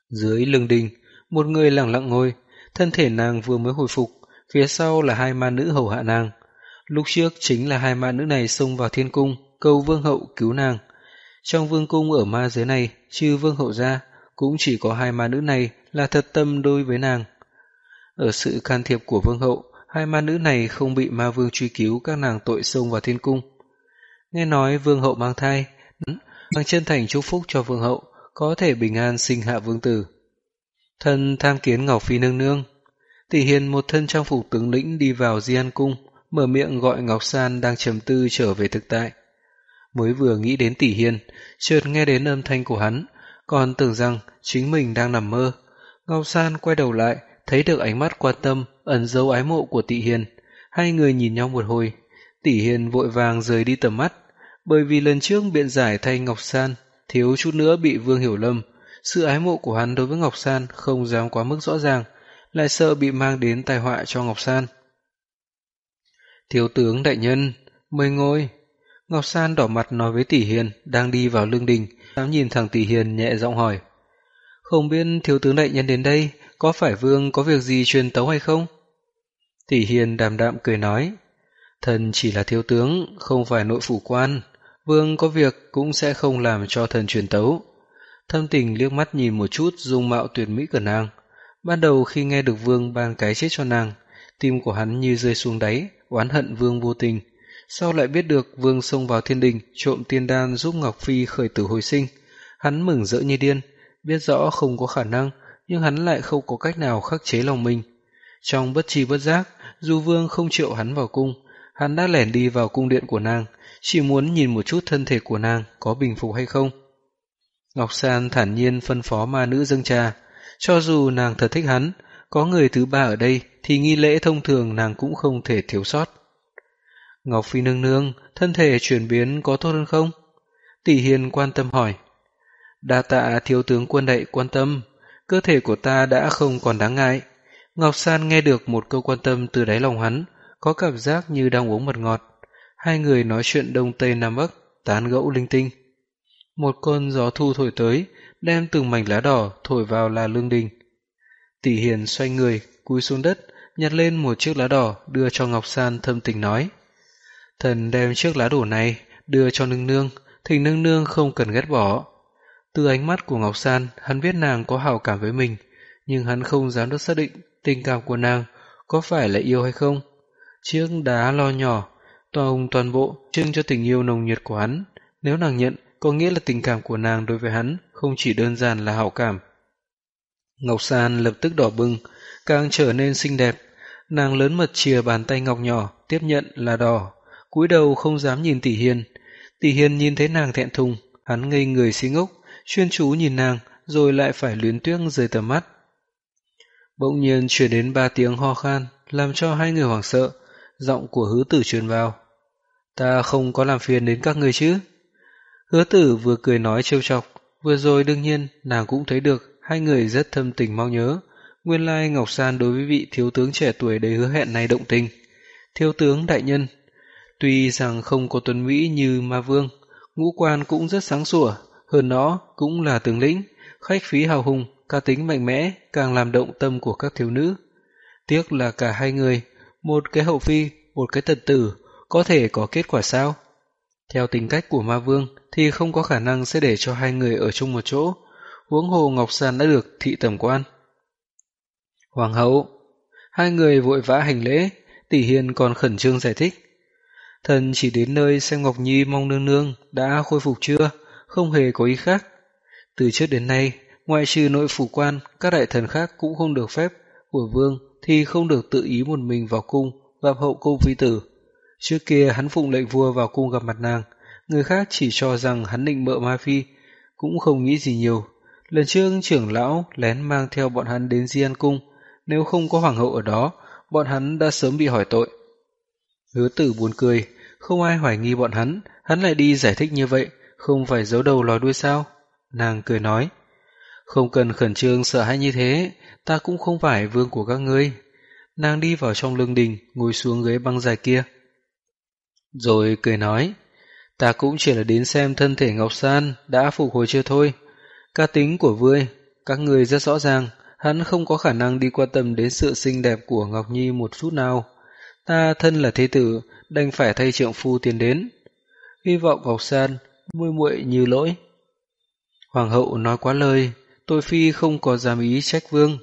Dưới lưng đình, một người lặng lặng ngồi, thân thể nàng vừa mới hồi phục, phía sau là hai ma nữ hầu hạ nàng. Lúc trước chính là hai ma nữ này xông vào thiên cung, cầu vương hậu cứu nàng. Trong vương cung ở ma giới này, trừ vương hậu ra, cũng chỉ có hai ma nữ này là thật tâm đôi với nàng. Ở sự can thiệp của vương hậu, hai ma nữ này không bị ma vương truy cứu các nàng tội xông vào thiên cung. Nghe nói vương hậu mang thai, bằng chân thành chúc phúc cho vương hậu, có thể bình an sinh hạ vương tử. Thân tham kiến Ngọc Phi nương nương. Tỷ hiền một thân trang phục tướng lĩnh đi vào di an cung, mở miệng gọi Ngọc San đang trầm tư trở về thực tại. Mới vừa nghĩ đến tỷ hiền, chợt nghe đến âm thanh của hắn, còn tưởng rằng chính mình đang nằm mơ. Ngọc San quay đầu lại, thấy được ánh mắt quan tâm, ẩn dấu ái mộ của tỷ hiền. Hai người nhìn nhau một hồi, tỷ hiền vội vàng rời đi tầm mắt, bởi vì lần trước biện giải thay Ngọc San, thiếu chút nữa bị Vương Hiểu Lâm. Sự ái mộ của hắn đối với Ngọc San không dám quá mức rõ ràng, lại sợ bị mang đến tai họa cho Ngọc San. Thiếu tướng đại nhân, mời ngồi. Ngọc San đỏ mặt nói với Tỷ Hiền đang đi vào lương đình, dám nhìn thằng Tỷ Hiền nhẹ giọng hỏi. Không biết thiếu tướng đại nhân đến đây, có phải Vương có việc gì truyền tấu hay không? Tỷ Hiền đàm đạm cười nói, thần chỉ là thiếu tướng, không phải nội phủ quan. Vương có việc cũng sẽ không làm cho thần truyền tấu. Thâm tình liếc mắt nhìn một chút dung mạo tuyệt mỹ của nàng. Ban đầu khi nghe được Vương ban cái chết cho nàng, tim của hắn như rơi xuống đáy, oán hận Vương vô tình. Sau lại biết được Vương xông vào thiên đình trộm tiên đan giúp Ngọc Phi khởi tử hồi sinh. Hắn mừng rỡ như điên, biết rõ không có khả năng, nhưng hắn lại không có cách nào khắc chế lòng mình. Trong bất tri bất giác, Du Vương không chịu hắn vào cung, hắn đã lẻn đi vào cung điện của nàng, chỉ muốn nhìn một chút thân thể của nàng có bình phục hay không. Ngọc San thản nhiên phân phó ma nữ dâng trà, cho dù nàng thật thích hắn, có người thứ ba ở đây thì nghi lễ thông thường nàng cũng không thể thiếu sót. Ngọc Phi nương nương, thân thể chuyển biến có tốt hơn không? Tỷ Hiền quan tâm hỏi. Đa tạ thiếu tướng quân đại quan tâm, cơ thể của ta đã không còn đáng ngại. Ngọc San nghe được một câu quan tâm từ đáy lòng hắn, có cảm giác như đang uống mật ngọt. Hai người nói chuyện đông tây nam bắc, tán gẫu linh tinh. Một cơn gió thu thổi tới, đem từng mảnh lá đỏ thổi vào là lương đình. Tỷ Hiền xoay người, cúi xuống đất, nhặt lên một chiếc lá đỏ đưa cho Ngọc San thâm tình nói. Thần đem chiếc lá đổ này đưa cho nương nương, thỉnh nương nương không cần ghét bỏ. Từ ánh mắt của Ngọc San, hắn biết nàng có hào cảm với mình, nhưng hắn không dám được xác định tình cảm của nàng có phải là yêu hay không. Chiếc đá lo nhỏ, toàn toàn bộ trưng cho tình yêu nồng nhiệt của hắn. Nếu nàng nhận, có nghĩa là tình cảm của nàng đối với hắn không chỉ đơn giản là hảo cảm. Ngọc San lập tức đỏ bừng, càng trở nên xinh đẹp. Nàng lớn mật chìa bàn tay ngọc nhỏ, tiếp nhận là đỏ, cúi đầu không dám nhìn tỷ hiền. Tỷ hiền nhìn thấy nàng thẹn thùng, hắn ngây người xí ngốc, chuyên chú nhìn nàng, rồi lại phải luyến tiếc rời tầm mắt. Bỗng nhiên chuyển đến ba tiếng ho khan, làm cho hai người hoảng sợ, giọng của hứa tử truyền vào. Ta không có làm phiền đến các người chứ? Hứa tử vừa cười nói trêu chọc, vừa rồi đương nhiên nàng cũng thấy được hai người rất thâm tình mau nhớ. Nguyên lai Ngọc San đối với vị thiếu tướng trẻ tuổi đầy hứa hẹn này động tình. Thiếu tướng đại nhân, tuy rằng không có tuấn Mỹ như ma vương, ngũ quan cũng rất sáng sủa, hơn nó cũng là tướng lĩnh, khách phí hào hùng, ca tính mạnh mẽ, càng làm động tâm của các thiếu nữ. Tiếc là cả hai người, một cái hậu phi, một cái tật tử, có thể có kết quả sao? Theo tính cách của ma vương thì không có khả năng sẽ để cho hai người ở chung một chỗ, huống hồ Ngọc San đã được thị tầm quan. Hoàng hậu, hai người vội vã hành lễ, tỷ hiền còn khẩn trương giải thích. Thần chỉ đến nơi xem Ngọc Nhi mong nương nương đã khôi phục chưa, không hề có ý khác. Từ trước đến nay, ngoại trừ nội phủ quan, các đại thần khác cũng không được phép của vương thì không được tự ý một mình vào cung gặp hậu cung phi tử. Trước kia hắn phụng lệnh vua vào cung gặp mặt nàng, người khác chỉ cho rằng hắn định mợ ma phi, cũng không nghĩ gì nhiều. Lần trước trưởng lão lén mang theo bọn hắn đến Di An Cung, nếu không có hoàng hậu ở đó, bọn hắn đã sớm bị hỏi tội. Hứa tử buồn cười, không ai hoài nghi bọn hắn, hắn lại đi giải thích như vậy, không phải giấu đầu lòi đuôi sao? Nàng cười nói, không cần khẩn trương sợ hãi như thế, ta cũng không phải vương của các ngươi. Nàng đi vào trong lương đình, ngồi xuống ghế băng dài kia. Rồi cười nói, ta cũng chỉ là đến xem thân thể Ngọc San đã phục hồi chưa thôi. Cá tính của Vươi, các người rất rõ ràng, hắn không có khả năng đi quan tâm đến sự xinh đẹp của Ngọc Nhi một chút nào. Ta thân là thế tử, đành phải thay trượng phu tiến đến. Hy vọng Ngọc San muội muội như lỗi. Hoàng hậu nói quá lời, tôi phi không có dám ý trách vương.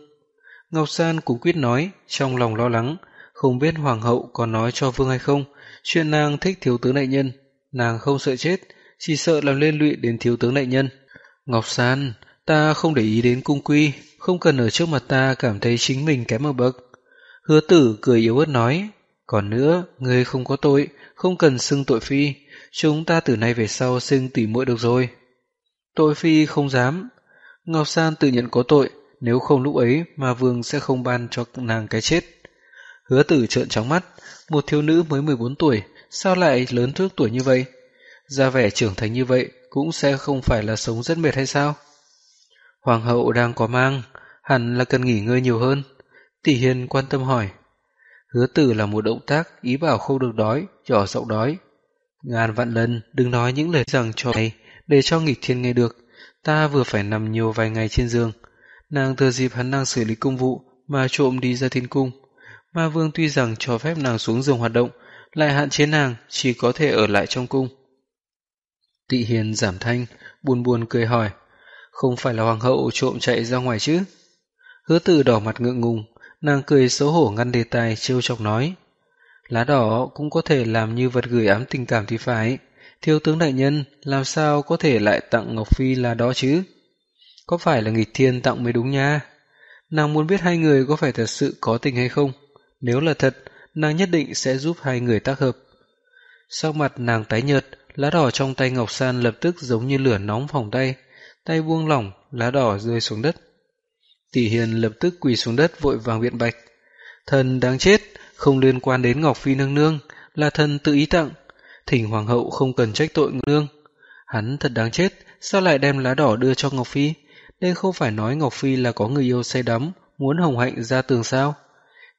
Ngọc San cũng quyết nói, trong lòng lo lắng, không biết hoàng hậu có nói cho vương hay không, chuyện nàng thích thiếu tướng đại nhân, nàng không sợ chết, chỉ sợ làm liên lụy đến thiếu tướng đại nhân. Ngọc San, ta không để ý đến cung quy, không cần ở trước mặt ta cảm thấy chính mình kém một bậc. Hứa tử cười yếu ớt nói, còn nữa, ngươi không có tội, không cần xưng tội phi, chúng ta từ nay về sau xưng tỉ muội được rồi. Tội phi không dám. Ngọc San tự nhận có tội, nếu không lúc ấy mà vương sẽ không ban cho nàng cái chết. Hứa tử trợn trắng mắt, một thiếu nữ mới 14 tuổi, sao lại lớn thước tuổi như vậy? Ra vẻ trưởng thành như vậy cũng sẽ không phải là sống rất mệt hay sao? Hoàng hậu đang có mang, hẳn là cần nghỉ ngơi nhiều hơn. Tỷ Hiền quan tâm hỏi. Hứa tử là một động tác ý bảo không được đói, nhỏ giọng đói. Ngàn vạn lần đừng nói những lời rằng cho này để cho nghịch thiên nghe được. Ta vừa phải nằm nhiều vài ngày trên giường. Nàng thừa dịp hắn đang xử lý công vụ mà trộm đi ra thiên cung. Ma vương tuy rằng cho phép nàng xuống giường hoạt động, lại hạn chế nàng chỉ có thể ở lại trong cung. Tị hiền giảm thanh, buồn buồn cười hỏi, không phải là hoàng hậu trộm chạy ra ngoài chứ? Hứa tử đỏ mặt ngượng ngùng, nàng cười xấu hổ ngăn đề tài trêu chọc nói. Lá đỏ cũng có thể làm như vật gửi ám tình cảm thì phải. Thiếu tướng đại nhân làm sao có thể lại tặng Ngọc Phi là đó chứ? Có phải là nghịch thiên tặng mới đúng nha? Nàng muốn biết hai người có phải thật sự có tình hay không. Nếu là thật, nàng nhất định sẽ giúp hai người tác hợp. Sau mặt nàng tái nhợt, lá đỏ trong tay Ngọc San lập tức giống như lửa nóng phòng tay. Tay buông lỏng, lá đỏ rơi xuống đất. Tỷ Hiền lập tức quỳ xuống đất vội vàng biện bạch. Thần đáng chết, không liên quan đến Ngọc Phi nương nương, là thần tự ý tặng. Thỉnh Hoàng hậu không cần trách tội nương. Hắn thật đáng chết, sao lại đem lá đỏ đưa cho Ngọc Phi? Nên không phải nói Ngọc Phi là có người yêu say đắm, muốn hồng hạnh ra tường sao?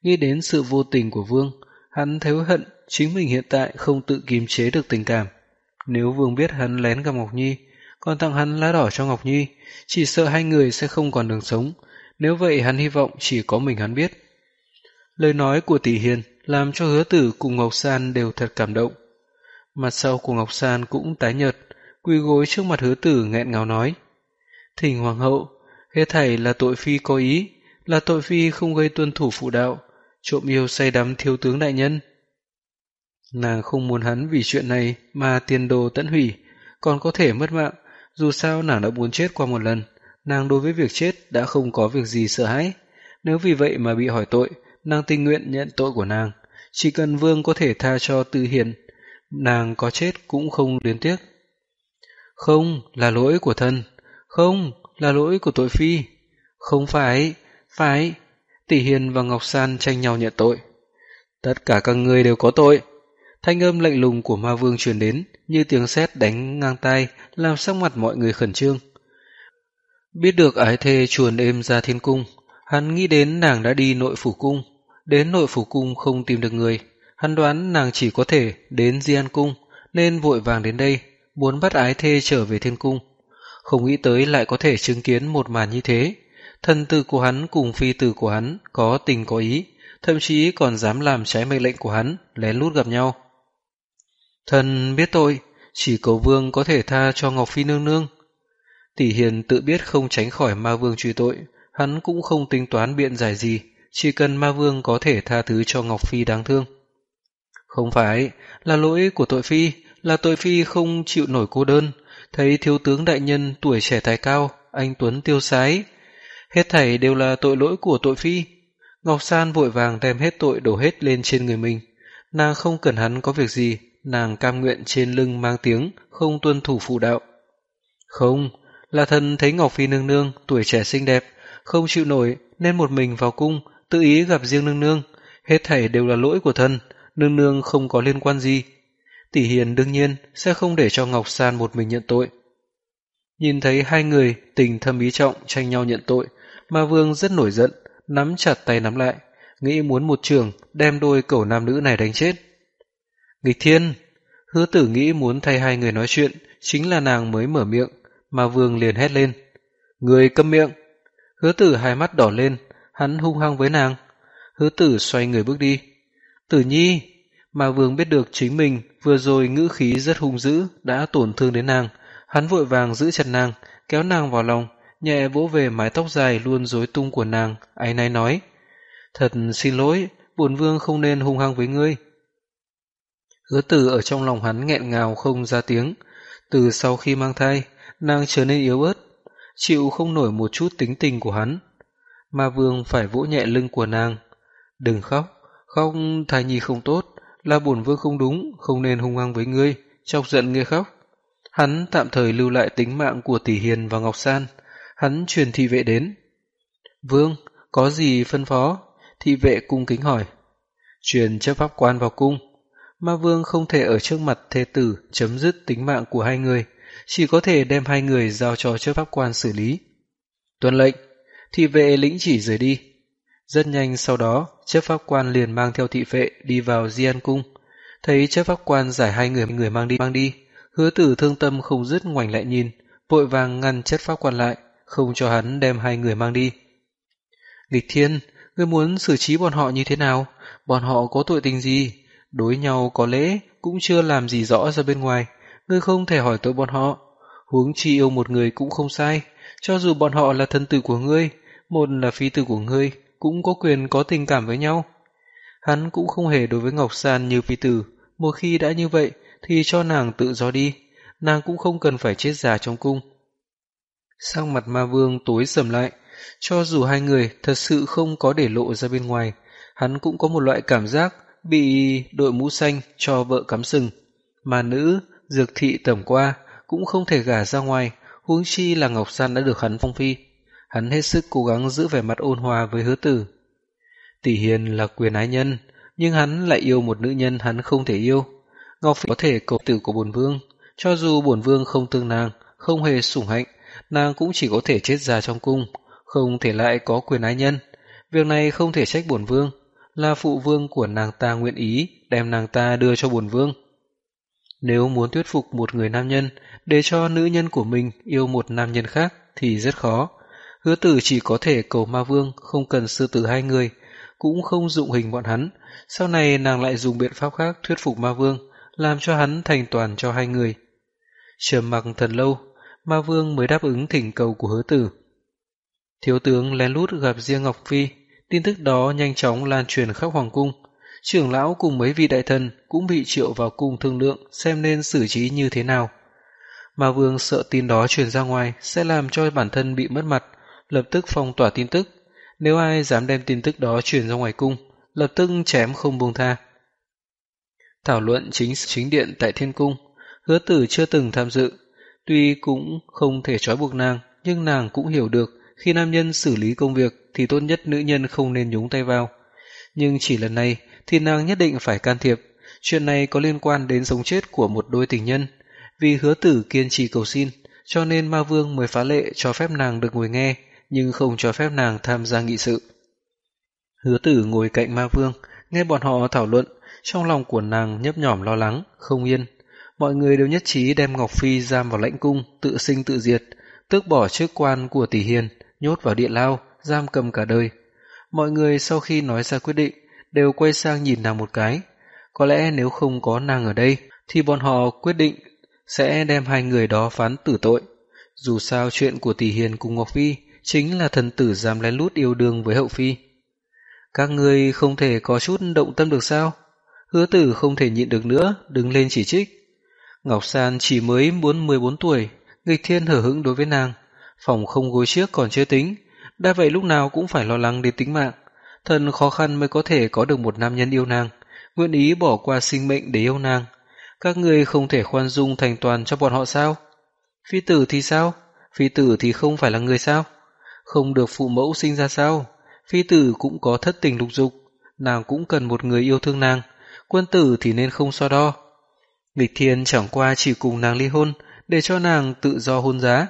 Nghĩ đến sự vô tình của Vương, hắn thấy hận chính mình hiện tại không tự kiềm chế được tình cảm. Nếu Vương biết hắn lén gặp Ngọc Nhi, còn tặng hắn lá đỏ cho Ngọc Nhi, chỉ sợ hai người sẽ không còn đường sống. Nếu vậy hắn hy vọng chỉ có mình hắn biết. Lời nói của tỷ hiền làm cho hứa tử cùng Ngọc San đều thật cảm động. Mặt sau của Ngọc San cũng tái nhợt, quỳ gối trước mặt hứa tử nghẹn ngào nói. Thỉnh Hoàng hậu, hết thảy là tội phi có ý, là tội phi không gây tuân thủ phụ đạo, trộm yêu say đắm thiếu tướng đại nhân. Nàng không muốn hắn vì chuyện này mà tiền đồ tận hủy, còn có thể mất mạng, dù sao nàng đã muốn chết qua một lần, nàng đối với việc chết đã không có việc gì sợ hãi. Nếu vì vậy mà bị hỏi tội, nàng tình nguyện nhận tội của nàng. Chỉ cần vương có thể tha cho tư hiền, nàng có chết cũng không liên tiếc. Không, là lỗi của thân. Không, là lỗi của tội phi. Không phải, phải. Tỷ Hiền và Ngọc San tranh nhau nhận tội. Tất cả các người đều có tội. Thanh âm lạnh lùng của ma vương truyền đến, như tiếng sét đánh ngang tai, làm sắc mặt mọi người khẩn trương. Biết được ái thê chuồn êm ra thiên cung, hắn nghĩ đến nàng đã đi nội phủ cung, đến nội phủ cung không tìm được người. Hắn đoán nàng chỉ có thể đến Di An Cung, nên vội vàng đến đây, muốn bắt ái thê trở về thiên cung. Không nghĩ tới lại có thể chứng kiến một màn như thế. Thân tử của hắn cùng phi tử của hắn có tình có ý, thậm chí còn dám làm trái mệnh lệnh của hắn, lén lút gặp nhau. Thần biết tội, chỉ cầu vương có thể tha cho Ngọc Phi nương nương. Tỷ Hiền tự biết không tránh khỏi ma vương truy tội, hắn cũng không tính toán biện giải gì, chỉ cần ma vương có thể tha thứ cho Ngọc Phi đáng thương. Không phải, là lỗi của tội phi, là tội phi không chịu nổi cô đơn, thấy thiếu tướng đại nhân tuổi trẻ tài cao, anh Tuấn tiêu sái. Hết thảy đều là tội lỗi của tội phi. Ngọc San vội vàng đem hết tội đổ hết lên trên người mình. Nàng không cần hắn có việc gì, nàng cam nguyện trên lưng mang tiếng, không tuân thủ phụ đạo. Không, là thân thấy Ngọc Phi nương nương, tuổi trẻ xinh đẹp, không chịu nổi nên một mình vào cung, tự ý gặp riêng nương nương. Hết thảy đều là lỗi của thân, nương nương không có liên quan gì. Tỷ Hiền đương nhiên sẽ không để cho Ngọc San một mình nhận tội. Nhìn thấy hai người tình thâm ý trọng tranh nhau nhận tội, mà Vương rất nổi giận, nắm chặt tay nắm lại, nghĩ muốn một trường đem đôi cẩu nam nữ này đánh chết. Nghịch thiên! Hứa tử nghĩ muốn thay hai người nói chuyện, chính là nàng mới mở miệng, mà Vương liền hét lên. Người câm miệng! Hứa tử hai mắt đỏ lên, hắn hung hăng với nàng. Hứa tử xoay người bước đi. Tử nhi! Mà Vương biết được chính mình vừa rồi ngữ khí rất hung dữ đã tổn thương đến nàng. Hắn vội vàng giữ chặt nàng, kéo nàng vào lòng, nhẹ vỗ về mái tóc dài luôn rối tung của nàng, ái náy nói. Thật xin lỗi, bổn vương không nên hung hăng với ngươi. Hứa tử ở trong lòng hắn nghẹn ngào không ra tiếng. Từ sau khi mang thai, nàng trở nên yếu ớt, chịu không nổi một chút tính tình của hắn. Ma vương phải vỗ nhẹ lưng của nàng. Đừng khóc, khóc thai nhi không tốt, là bổn vương không đúng, không nên hung hăng với ngươi, chọc giận ngươi khóc. Hắn tạm thời lưu lại tính mạng của tỷ hiền và Ngọc San. Hắn truyền thị vệ đến. Vương, có gì phân phó? Thị vệ cung kính hỏi. Truyền chấp pháp quan vào cung. Ma vương không thể ở trước mặt thê tử chấm dứt tính mạng của hai người, chỉ có thể đem hai người giao cho chấp pháp quan xử lý. Tuân lệnh, thị vệ lĩnh chỉ rời đi. Rất nhanh sau đó, chấp pháp quan liền mang theo thị vệ đi vào Di An Cung. Thấy chấp pháp quan giải hai người người mang đi mang đi, hứa tử thương tâm không dứt ngoảnh lại nhìn, vội vàng ngăn chấp pháp quan lại, không cho hắn đem hai người mang đi. Nghịch thiên, ngươi muốn xử trí bọn họ như thế nào? Bọn họ có tội tình gì? Đối nhau có lẽ cũng chưa làm gì rõ ra bên ngoài, ngươi không thể hỏi tội bọn họ. Huống chi yêu một người cũng không sai, cho dù bọn họ là thân tử của ngươi, một là phi tử của ngươi, cũng có quyền có tình cảm với nhau. Hắn cũng không hề đối với Ngọc San như phi tử, một khi đã như vậy thì cho nàng tự do đi, nàng cũng không cần phải chết già trong cung. Sang mặt ma vương tối sầm lại, cho dù hai người thật sự không có để lộ ra bên ngoài, hắn cũng có một loại cảm giác bị đội mũ xanh cho vợ cắm sừng. Mà nữ, dược thị tầm qua, cũng không thể gả ra ngoài, huống chi là Ngọc San đã được hắn phong phi. Hắn hết sức cố gắng giữ vẻ mặt ôn hòa với hứa tử. Tỷ Hiền là quyền ái nhân, nhưng hắn lại yêu một nữ nhân hắn không thể yêu. Ngọc Phi có thể cầu tử của bổn vương, cho dù bổn vương không tương nàng, không hề sủng hạnh, nàng cũng chỉ có thể chết già trong cung, không thể lại có quyền ái nhân. Việc này không thể trách bổn vương, là phụ vương của nàng ta nguyện ý đem nàng ta đưa cho bổn vương. Nếu muốn thuyết phục một người nam nhân để cho nữ nhân của mình yêu một nam nhân khác thì rất khó. Hứa tử chỉ có thể cầu ma vương không cần sư tử hai người, cũng không dụng hình bọn hắn. Sau này nàng lại dùng biện pháp khác thuyết phục ma vương, làm cho hắn thành toàn cho hai người. Trầm mặc thần lâu, ma vương mới đáp ứng thỉnh cầu của hứa tử. Thiếu tướng lén lút gặp riêng Ngọc Phi, tin tức đó nhanh chóng lan truyền khắp hoàng cung. Trưởng lão cùng mấy vị đại thần cũng bị triệu vào cung thương lượng xem nên xử trí như thế nào. Ma vương sợ tin đó truyền ra ngoài sẽ làm cho bản thân bị mất mặt, lập tức phong tỏa tin tức. Nếu ai dám đem tin tức đó truyền ra ngoài cung, lập tức chém không buông tha. Thảo luận chính chính điện tại thiên cung, hứa tử chưa từng tham dự, tuy cũng không thể trói buộc nàng, nhưng nàng cũng hiểu được khi nam nhân xử lý công việc thì tốt nhất nữ nhân không nên nhúng tay vào. Nhưng chỉ lần này thì nàng nhất định phải can thiệp, chuyện này có liên quan đến sống chết của một đôi tình nhân. Vì hứa tử kiên trì cầu xin, cho nên ma vương mới phá lệ cho phép nàng được ngồi nghe, nhưng không cho phép nàng tham gia nghị sự. Hứa tử ngồi cạnh ma vương, nghe bọn họ thảo luận, trong lòng của nàng nhấp nhỏm lo lắng, không yên. Mọi người đều nhất trí đem Ngọc Phi giam vào lãnh cung, tự sinh tự diệt, tước bỏ chức quan của tỷ hiền, nhốt vào địa lao, giam cầm cả đời. Mọi người sau khi nói ra quyết định, đều quay sang nhìn nàng một cái. Có lẽ nếu không có nàng ở đây, thì bọn họ quyết định sẽ đem hai người đó phán tử tội. Dù sao chuyện của tỷ hiền cùng Ngọc Phi chính là thần tử dám lén lút yêu đương với hậu phi. Các người không thể có chút động tâm được sao? Hứa tử không thể nhịn được nữa, đứng lên chỉ trích. Ngọc San chỉ mới muốn 14 tuổi, nghịch thiên hở hững đối với nàng. Phòng không gối chiếc còn chưa tính, đã vậy lúc nào cũng phải lo lắng đến tính mạng. Thần khó khăn mới có thể có được một nam nhân yêu nàng, nguyện ý bỏ qua sinh mệnh để yêu nàng. Các người không thể khoan dung thành toàn cho bọn họ sao? Phi tử thì sao? Phi tử thì không phải là người sao? Không được phụ mẫu sinh ra sao? Phi tử cũng có thất tình lục dục, nàng cũng cần một người yêu thương nàng, quân tử thì nên không so đo. Nghịch thiên chẳng qua chỉ cùng nàng ly hôn, để cho nàng tự do hôn giá.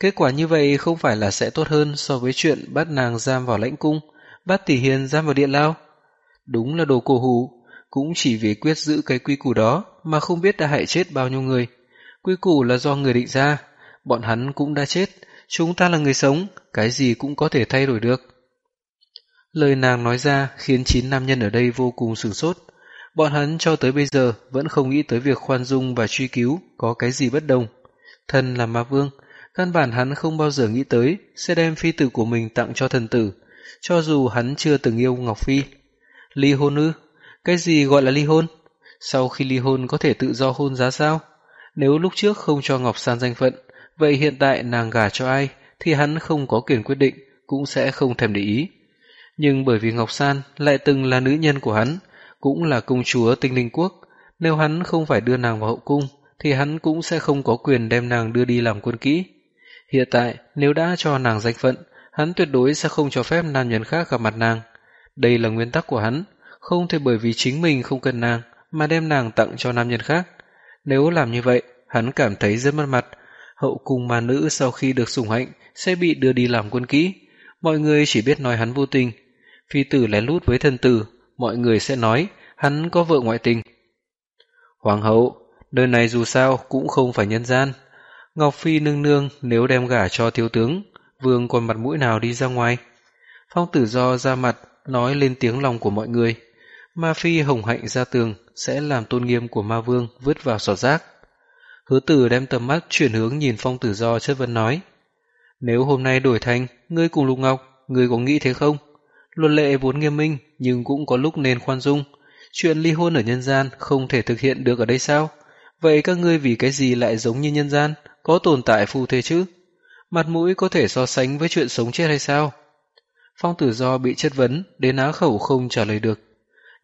Kết quả như vậy không phải là sẽ tốt hơn so với chuyện bắt nàng giam vào lãnh cung, bắt tỷ hiền giam vào điện lao. Đúng là đồ cổ hủ, cũng chỉ vì quyết giữ cái quy củ đó mà không biết đã hại chết bao nhiêu người. Quy củ là do người định ra, bọn hắn cũng đã chết, chúng ta là người sống, cái gì cũng có thể thay đổi được. Lời nàng nói ra khiến chín nam nhân ở đây vô cùng sửng sốt. Bọn hắn cho tới bây giờ vẫn không nghĩ tới việc khoan dung và truy cứu có cái gì bất đồng. Thân là ma vương, căn bản hắn không bao giờ nghĩ tới sẽ đem phi tử của mình tặng cho thần tử, cho dù hắn chưa từng yêu Ngọc Phi. Ly hôn ư? Cái gì gọi là ly hôn? Sau khi ly hôn có thể tự do hôn giá sao? Nếu lúc trước không cho Ngọc San danh phận, vậy hiện tại nàng gả cho ai thì hắn không có quyền quyết định, cũng sẽ không thèm để ý. Nhưng bởi vì Ngọc San lại từng là nữ nhân của hắn, cũng là công chúa tinh linh quốc, nếu hắn không phải đưa nàng vào hậu cung, thì hắn cũng sẽ không có quyền đem nàng đưa đi làm quân kỹ. Hiện tại, nếu đã cho nàng danh phận, hắn tuyệt đối sẽ không cho phép nam nhân khác gặp mặt nàng. Đây là nguyên tắc của hắn, không thể bởi vì chính mình không cần nàng mà đem nàng tặng cho nam nhân khác. Nếu làm như vậy, hắn cảm thấy rất mất mặt. Hậu cung ma nữ sau khi được sủng hạnh sẽ bị đưa đi làm quân kỹ. Mọi người chỉ biết nói hắn vô tình. Phi tử lén lút với thân tử, mọi người sẽ nói hắn có vợ ngoại tình. Hoàng hậu, nơi này dù sao cũng không phải nhân gian. Ngọc Phi nương nương nếu đem gả cho thiếu tướng, vương còn mặt mũi nào đi ra ngoài. Phong tử do ra mặt, nói lên tiếng lòng của mọi người. Ma Phi hồng hạnh ra tường sẽ làm tôn nghiêm của ma vương vứt vào sọt rác. Hứa tử đem tầm mắt chuyển hướng nhìn phong tử do chất vấn nói. Nếu hôm nay đổi thành, ngươi cùng Lục Ngọc, ngươi có nghĩ thế không? Luật lệ vốn nghiêm minh, nhưng cũng có lúc nên khoan dung. Chuyện ly hôn ở nhân gian không thể thực hiện được ở đây sao? Vậy các ngươi vì cái gì lại giống như nhân gian, có tồn tại phù thế chứ? Mặt mũi có thể so sánh với chuyện sống chết hay sao? Phong tử do bị chất vấn, đến á khẩu không trả lời được.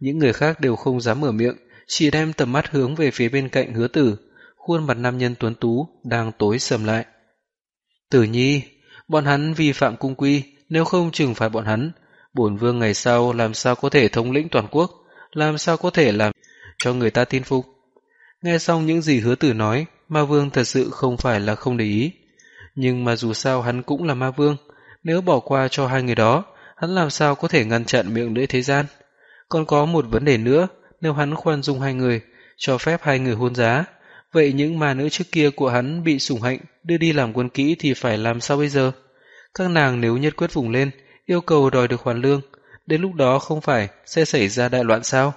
Những người khác đều không dám mở miệng, chỉ đem tầm mắt hướng về phía bên cạnh hứa tử, khuôn mặt nam nhân tuấn tú đang tối sầm lại. Tử nhi, bọn hắn vi phạm cung quy, nếu không trừng phạt bọn hắn, bổn vương ngày sau làm sao có thể thống lĩnh toàn quốc, làm sao có thể làm cho người ta tin phục. Nghe xong những gì hứa tử nói, ma vương thật sự không phải là không để ý. Nhưng mà dù sao hắn cũng là ma vương, nếu bỏ qua cho hai người đó, hắn làm sao có thể ngăn chặn miệng lưỡi thế gian. Còn có một vấn đề nữa, nếu hắn khoan dung hai người, cho phép hai người hôn giá, vậy những ma nữ trước kia của hắn bị sủng hạnh đưa đi làm quân kỹ thì phải làm sao bây giờ? Các nàng nếu nhất quyết vùng lên, yêu cầu đòi được hoàn lương, đến lúc đó không phải sẽ xảy ra đại loạn sao?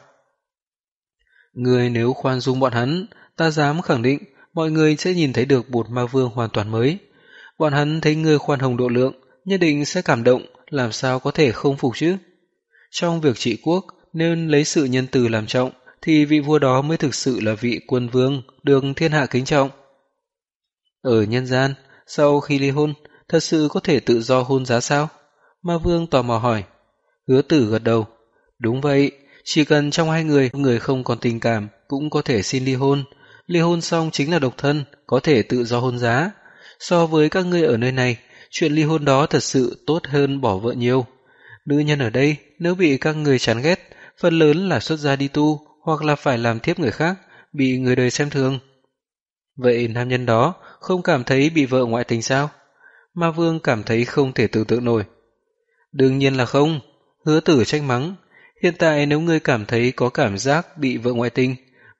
Người nếu khoan dung bọn hắn, ta dám khẳng định mọi người sẽ nhìn thấy được một ma vương hoàn toàn mới. Bọn hắn thấy ngươi khoan hồng độ lượng, nhất định sẽ cảm động, làm sao có thể không phục chứ? Trong việc trị quốc, nên lấy sự nhân từ làm trọng, thì vị vua đó mới thực sự là vị quân vương, được thiên hạ kính trọng. Ở nhân gian, sau khi ly hôn, thật sự có thể tự do hôn giá sao? Ma vương tò mò hỏi. Hứa tử gật đầu. Đúng vậy, chỉ cần trong hai người, người không còn tình cảm, cũng có thể xin ly hôn. Ly hôn xong chính là độc thân, có thể tự do hôn giá. So với các ngươi ở nơi này, chuyện ly hôn đó thật sự tốt hơn bỏ vợ nhiều. Nữ nhân ở đây, nếu bị các người chán ghét, phần lớn là xuất gia đi tu, hoặc là phải làm thiếp người khác, bị người đời xem thường. Vậy nam nhân đó không cảm thấy bị vợ ngoại tình sao? Ma Vương cảm thấy không thể tưởng tượng nổi. Đương nhiên là không, hứa tử trách mắng. Hiện tại nếu ngươi cảm thấy có cảm giác bị vợ ngoại tình,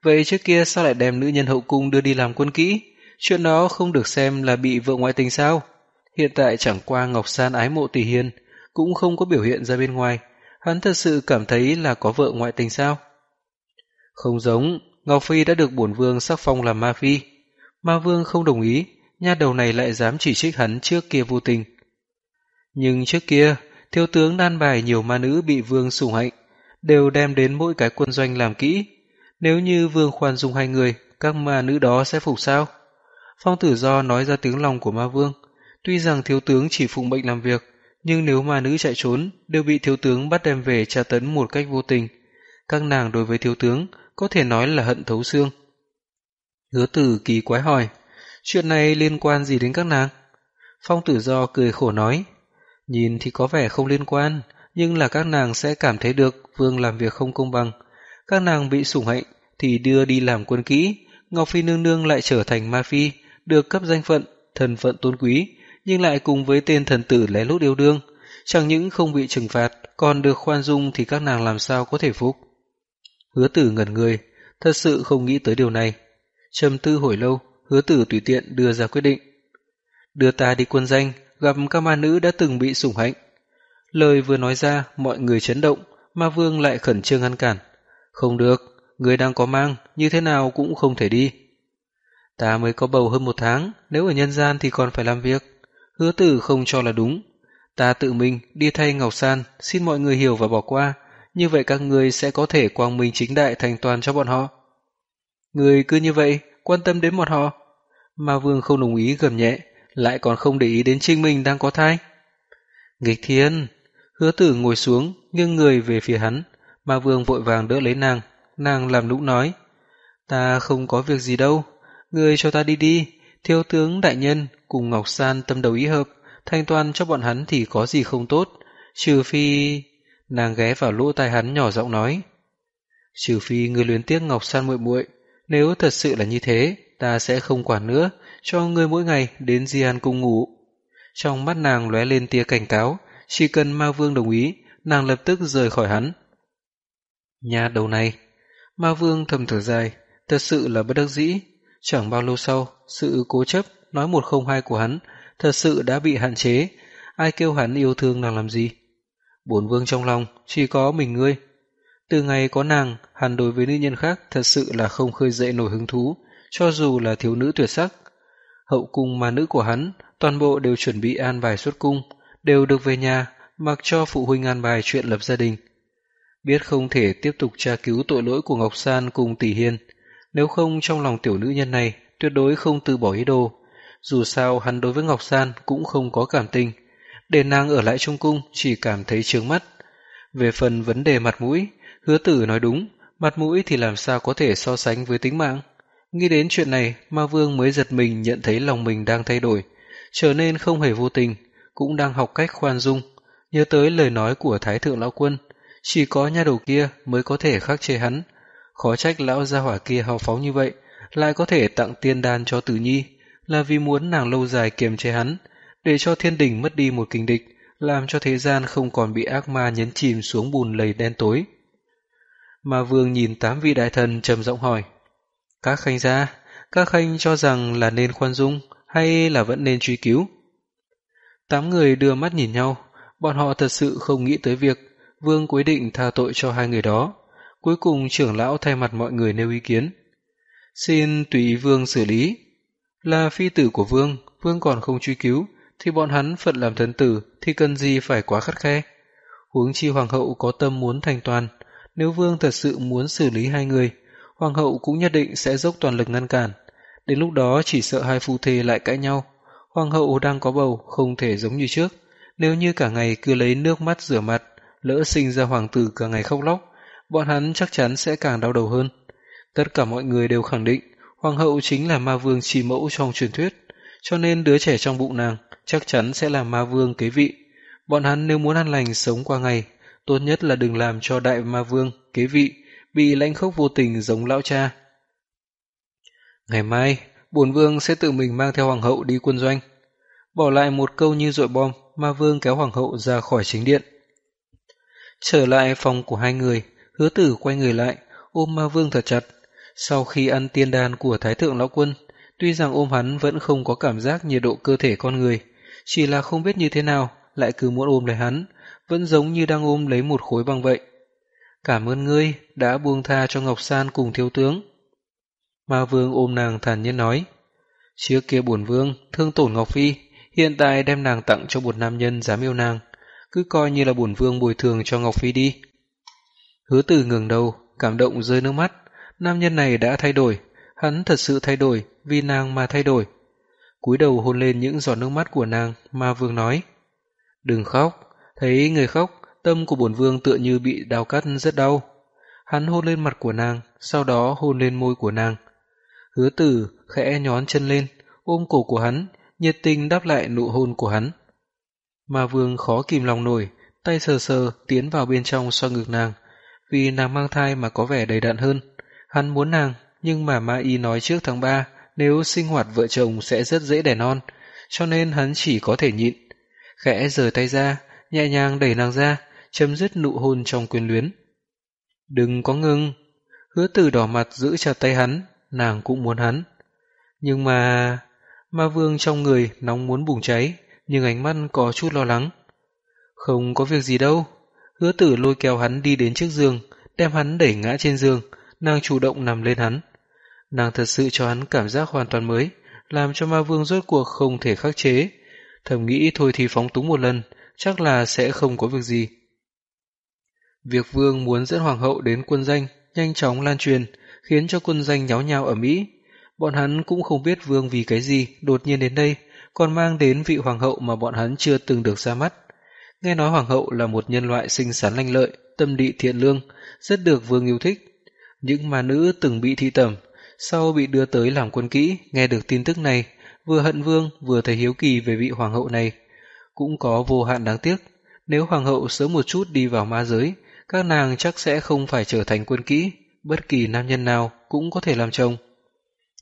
vậy trước kia sao lại đem nữ nhân hậu cung đưa đi làm quân kỹ? Chuyện đó không được xem là bị vợ ngoại tình sao? Hiện tại chẳng qua Ngọc San ái mộ tỷ hiền, cũng không có biểu hiện ra bên ngoài. Hắn thật sự cảm thấy là có vợ ngoại tình sao? Không giống, Ngọc Phi đã được bổn vương sắc phong làm ma phi. Ma vương không đồng ý, nha đầu này lại dám chỉ trích hắn trước kia vô tình. Nhưng trước kia, thiếu tướng đan bài nhiều ma nữ bị vương sủng hạnh, đều đem đến mỗi cái quân doanh làm kỹ. Nếu như vương khoan dung hai người, các ma nữ đó sẽ phục sao? Phong tử do nói ra tiếng lòng của ma vương. Tuy rằng thiếu tướng chỉ phụng mệnh làm việc, nhưng nếu ma nữ chạy trốn, đều bị thiếu tướng bắt đem về tra tấn một cách vô tình. Các nàng đối với thiếu tướng có thể nói là hận thấu xương. Hứa tử kỳ quái hỏi, chuyện này liên quan gì đến các nàng? Phong tử do cười khổ nói, nhìn thì có vẻ không liên quan, nhưng là các nàng sẽ cảm thấy được vương làm việc không công bằng. Các nàng bị sủng hạnh thì đưa đi làm quân kỹ, Ngọc Phi nương nương lại trở thành ma phi, được cấp danh phận, thân phận tôn quý, nhưng lại cùng với tên thần tử lén lút yêu đương. Chẳng những không bị trừng phạt, còn được khoan dung thì các nàng làm sao có thể phục. Hứa tử ngẩn người, thật sự không nghĩ tới điều này. Trầm tư hồi lâu, hứa tử tùy tiện đưa ra quyết định. Đưa ta đi quân danh, gặp các ma nữ đã từng bị sủng hạnh. Lời vừa nói ra, mọi người chấn động, ma vương lại khẩn trương ngăn cản. Không được, người đang có mang, như thế nào cũng không thể đi. Ta mới có bầu hơn một tháng, nếu ở nhân gian thì còn phải làm việc. Hứa tử không cho là đúng. Ta tự mình đi thay Ngọc San, xin mọi người hiểu và bỏ qua, như vậy các người sẽ có thể quang minh chính đại thành toàn cho bọn họ. Người cứ như vậy, quan tâm đến bọn họ. Ma Vương không đồng ý gầm nhẹ, lại còn không để ý đến Trinh Minh đang có thai. Nghịch thiên! Hứa tử ngồi xuống, nghiêng người về phía hắn. Ma Vương vội vàng đỡ lấy nàng, nàng làm nũng nói. Ta không có việc gì đâu, người cho ta đi đi, thiếu tướng đại nhân cùng Ngọc San tâm đầu ý hợp, thanh toàn cho bọn hắn thì có gì không tốt, trừ phi... Nàng ghé vào lỗ tai hắn nhỏ giọng nói. Trừ phi ngươi luyến tiếc Ngọc San muội muội, nếu thật sự là như thế, ta sẽ không quản nữa, cho ngươi mỗi ngày đến Di An cung ngủ. Trong mắt nàng lóe lên tia cảnh cáo, chỉ cần Ma Vương đồng ý, nàng lập tức rời khỏi hắn. Nhà đầu này, Ma Vương thầm thở dài, thật sự là bất đắc dĩ. Chẳng bao lâu sau, sự cố chấp nói một không hai của hắn thật sự đã bị hạn chế. Ai kêu hắn yêu thương nàng làm gì? Bốn vương trong lòng, chỉ có mình ngươi. Từ ngày có nàng, hắn đối với nữ nhân khác thật sự là không khơi dậy nổi hứng thú, cho dù là thiếu nữ tuyệt sắc. Hậu cung mà nữ của hắn, toàn bộ đều chuẩn bị an bài xuất cung, đều được về nhà, mặc cho phụ huynh an bài chuyện lập gia đình. Biết không thể tiếp tục tra cứu tội lỗi của Ngọc San cùng Tỷ Hiên, nếu không trong lòng tiểu nữ nhân này tuyệt đối không từ bỏ ý đồ. Dù sao hắn đối với Ngọc San cũng không có cảm tình, để nàng ở lại trong cung chỉ cảm thấy chướng mắt. Về phần vấn đề mặt mũi, hứa tử nói đúng, mặt mũi thì làm sao có thể so sánh với tính mạng. Nghĩ đến chuyện này, Ma Vương mới giật mình nhận thấy lòng mình đang thay đổi, trở nên không hề vô tình, cũng đang học cách khoan dung. Nhớ tới lời nói của Thái Thượng Lão Quân, chỉ có nha đầu kia mới có thể khắc chế hắn. Khó trách lão gia hỏa kia hào phóng như vậy, lại có thể tặng tiên đan cho Tử Nhi, là vì muốn nàng lâu dài kiềm chế hắn, để cho thiên đình mất đi một kình địch, làm cho thế gian không còn bị ác ma nhấn chìm xuống bùn lầy đen tối. Ma Vương nhìn tám vị đại thần trầm giọng hỏi, các khanh gia, các khanh cho rằng là nên khoan dung hay là vẫn nên truy cứu? Tám người đưa mắt nhìn nhau, bọn họ thật sự không nghĩ tới việc Vương quyết định tha tội cho hai người đó. Cuối cùng trưởng lão thay mặt mọi người nêu ý kiến. Xin tùy Vương xử lý. Là phi tử của Vương, Vương còn không truy cứu, thì bọn hắn phận làm thần tử thì cần gì phải quá khắt khe. Huống chi hoàng hậu có tâm muốn thành toàn, nếu Vương thật sự muốn xử lý hai người, hoàng hậu cũng nhất định sẽ dốc toàn lực ngăn cản. Đến lúc đó chỉ sợ hai phu thê lại cãi nhau. Hoàng hậu đang có bầu, không thể giống như trước. Nếu như cả ngày cứ lấy nước mắt rửa mặt, lỡ sinh ra hoàng tử cả ngày khóc lóc, bọn hắn chắc chắn sẽ càng đau đầu hơn. Tất cả mọi người đều khẳng định hoàng hậu chính là ma vương trì mẫu trong truyền thuyết, cho nên đứa trẻ trong bụng nàng chắc chắn sẽ là ma vương kế vị. Bọn hắn nếu muốn an lành sống qua ngày, tốt nhất là đừng làm cho đại ma vương kế vị bị lãnh khốc vô tình giống lão cha. Ngày mai, bổn vương sẽ tự mình mang theo hoàng hậu đi quân doanh. Bỏ lại một câu như dội bom, ma vương kéo hoàng hậu ra khỏi chính điện. Trở lại phòng của hai người, hứa tử quay người lại, ôm ma vương thật chặt. Sau khi ăn tiên đan của Thái Thượng Lão Quân, tuy rằng ôm hắn vẫn không có cảm giác nhiệt độ cơ thể con người, chỉ là không biết như thế nào, lại cứ muốn ôm lấy hắn, vẫn giống như đang ôm lấy một khối băng vậy. Cảm ơn ngươi đã buông tha cho Ngọc San cùng thiếu tướng. Ma Vương ôm nàng thản nhiên nói, Trước kia buồn vương thương tổn Ngọc Phi, hiện tại đem nàng tặng cho một nam nhân dám yêu nàng, cứ coi như là bổn vương bồi thường cho Ngọc Phi đi. Hứa tử ngừng đầu, cảm động rơi nước mắt, nam nhân này đã thay đổi, hắn thật sự thay đổi, vì nàng mà thay đổi. cúi đầu hôn lên những giọt nước mắt của nàng, Ma Vương nói, Đừng khóc, thấy người khóc, tâm của bổn vương tựa như bị đào cắt rất đau. Hắn hôn lên mặt của nàng, sau đó hôn lên môi của nàng. Hứa tử khẽ nhón chân lên, ôm cổ của hắn, nhiệt tình đáp lại nụ hôn của hắn. Ma vương khó kìm lòng nổi, tay sờ sờ tiến vào bên trong xoa ngực nàng, vì nàng mang thai mà có vẻ đầy đặn hơn. Hắn muốn nàng, nhưng mà Ma Y nói trước tháng 3, nếu sinh hoạt vợ chồng sẽ rất dễ đẻ non, cho nên hắn chỉ có thể nhịn. Khẽ rời tay ra, nhẹ nhàng đẩy nàng ra, chấm dứt nụ hôn trong quyền luyến. Đừng có ngưng, hứa tử đỏ mặt giữ chặt tay hắn, nàng cũng muốn hắn. Nhưng mà... Ma vương trong người nóng muốn bùng cháy, nhưng ánh mắt có chút lo lắng. Không có việc gì đâu. Hứa tử lôi kéo hắn đi đến trước giường, đem hắn đẩy ngã trên giường, nàng chủ động nằm lên hắn. Nàng thật sự cho hắn cảm giác hoàn toàn mới, làm cho ma vương rốt cuộc không thể khắc chế. Thầm nghĩ thôi thì phóng túng một lần, chắc là sẽ không có việc gì. Việc vương muốn dẫn hoàng hậu đến quân danh nhanh chóng lan truyền, khiến cho quân danh nháo nhào ở Mỹ. Bọn hắn cũng không biết vương vì cái gì đột nhiên đến đây, còn mang đến vị hoàng hậu mà bọn hắn chưa từng được ra mắt. Nghe nói hoàng hậu là một nhân loại xinh xắn lanh lợi, tâm địa thiện lương, rất được vương yêu thích. Những mà nữ từng bị thị tẩm, sau bị đưa tới làm quân kỹ, nghe được tin tức này, vừa hận vương vừa thấy hiếu kỳ về vị hoàng hậu này. Cũng có vô hạn đáng tiếc, nếu hoàng hậu sớm một chút đi vào ma giới, các nàng chắc sẽ không phải trở thành quân kỹ, bất kỳ nam nhân nào cũng có thể làm chồng.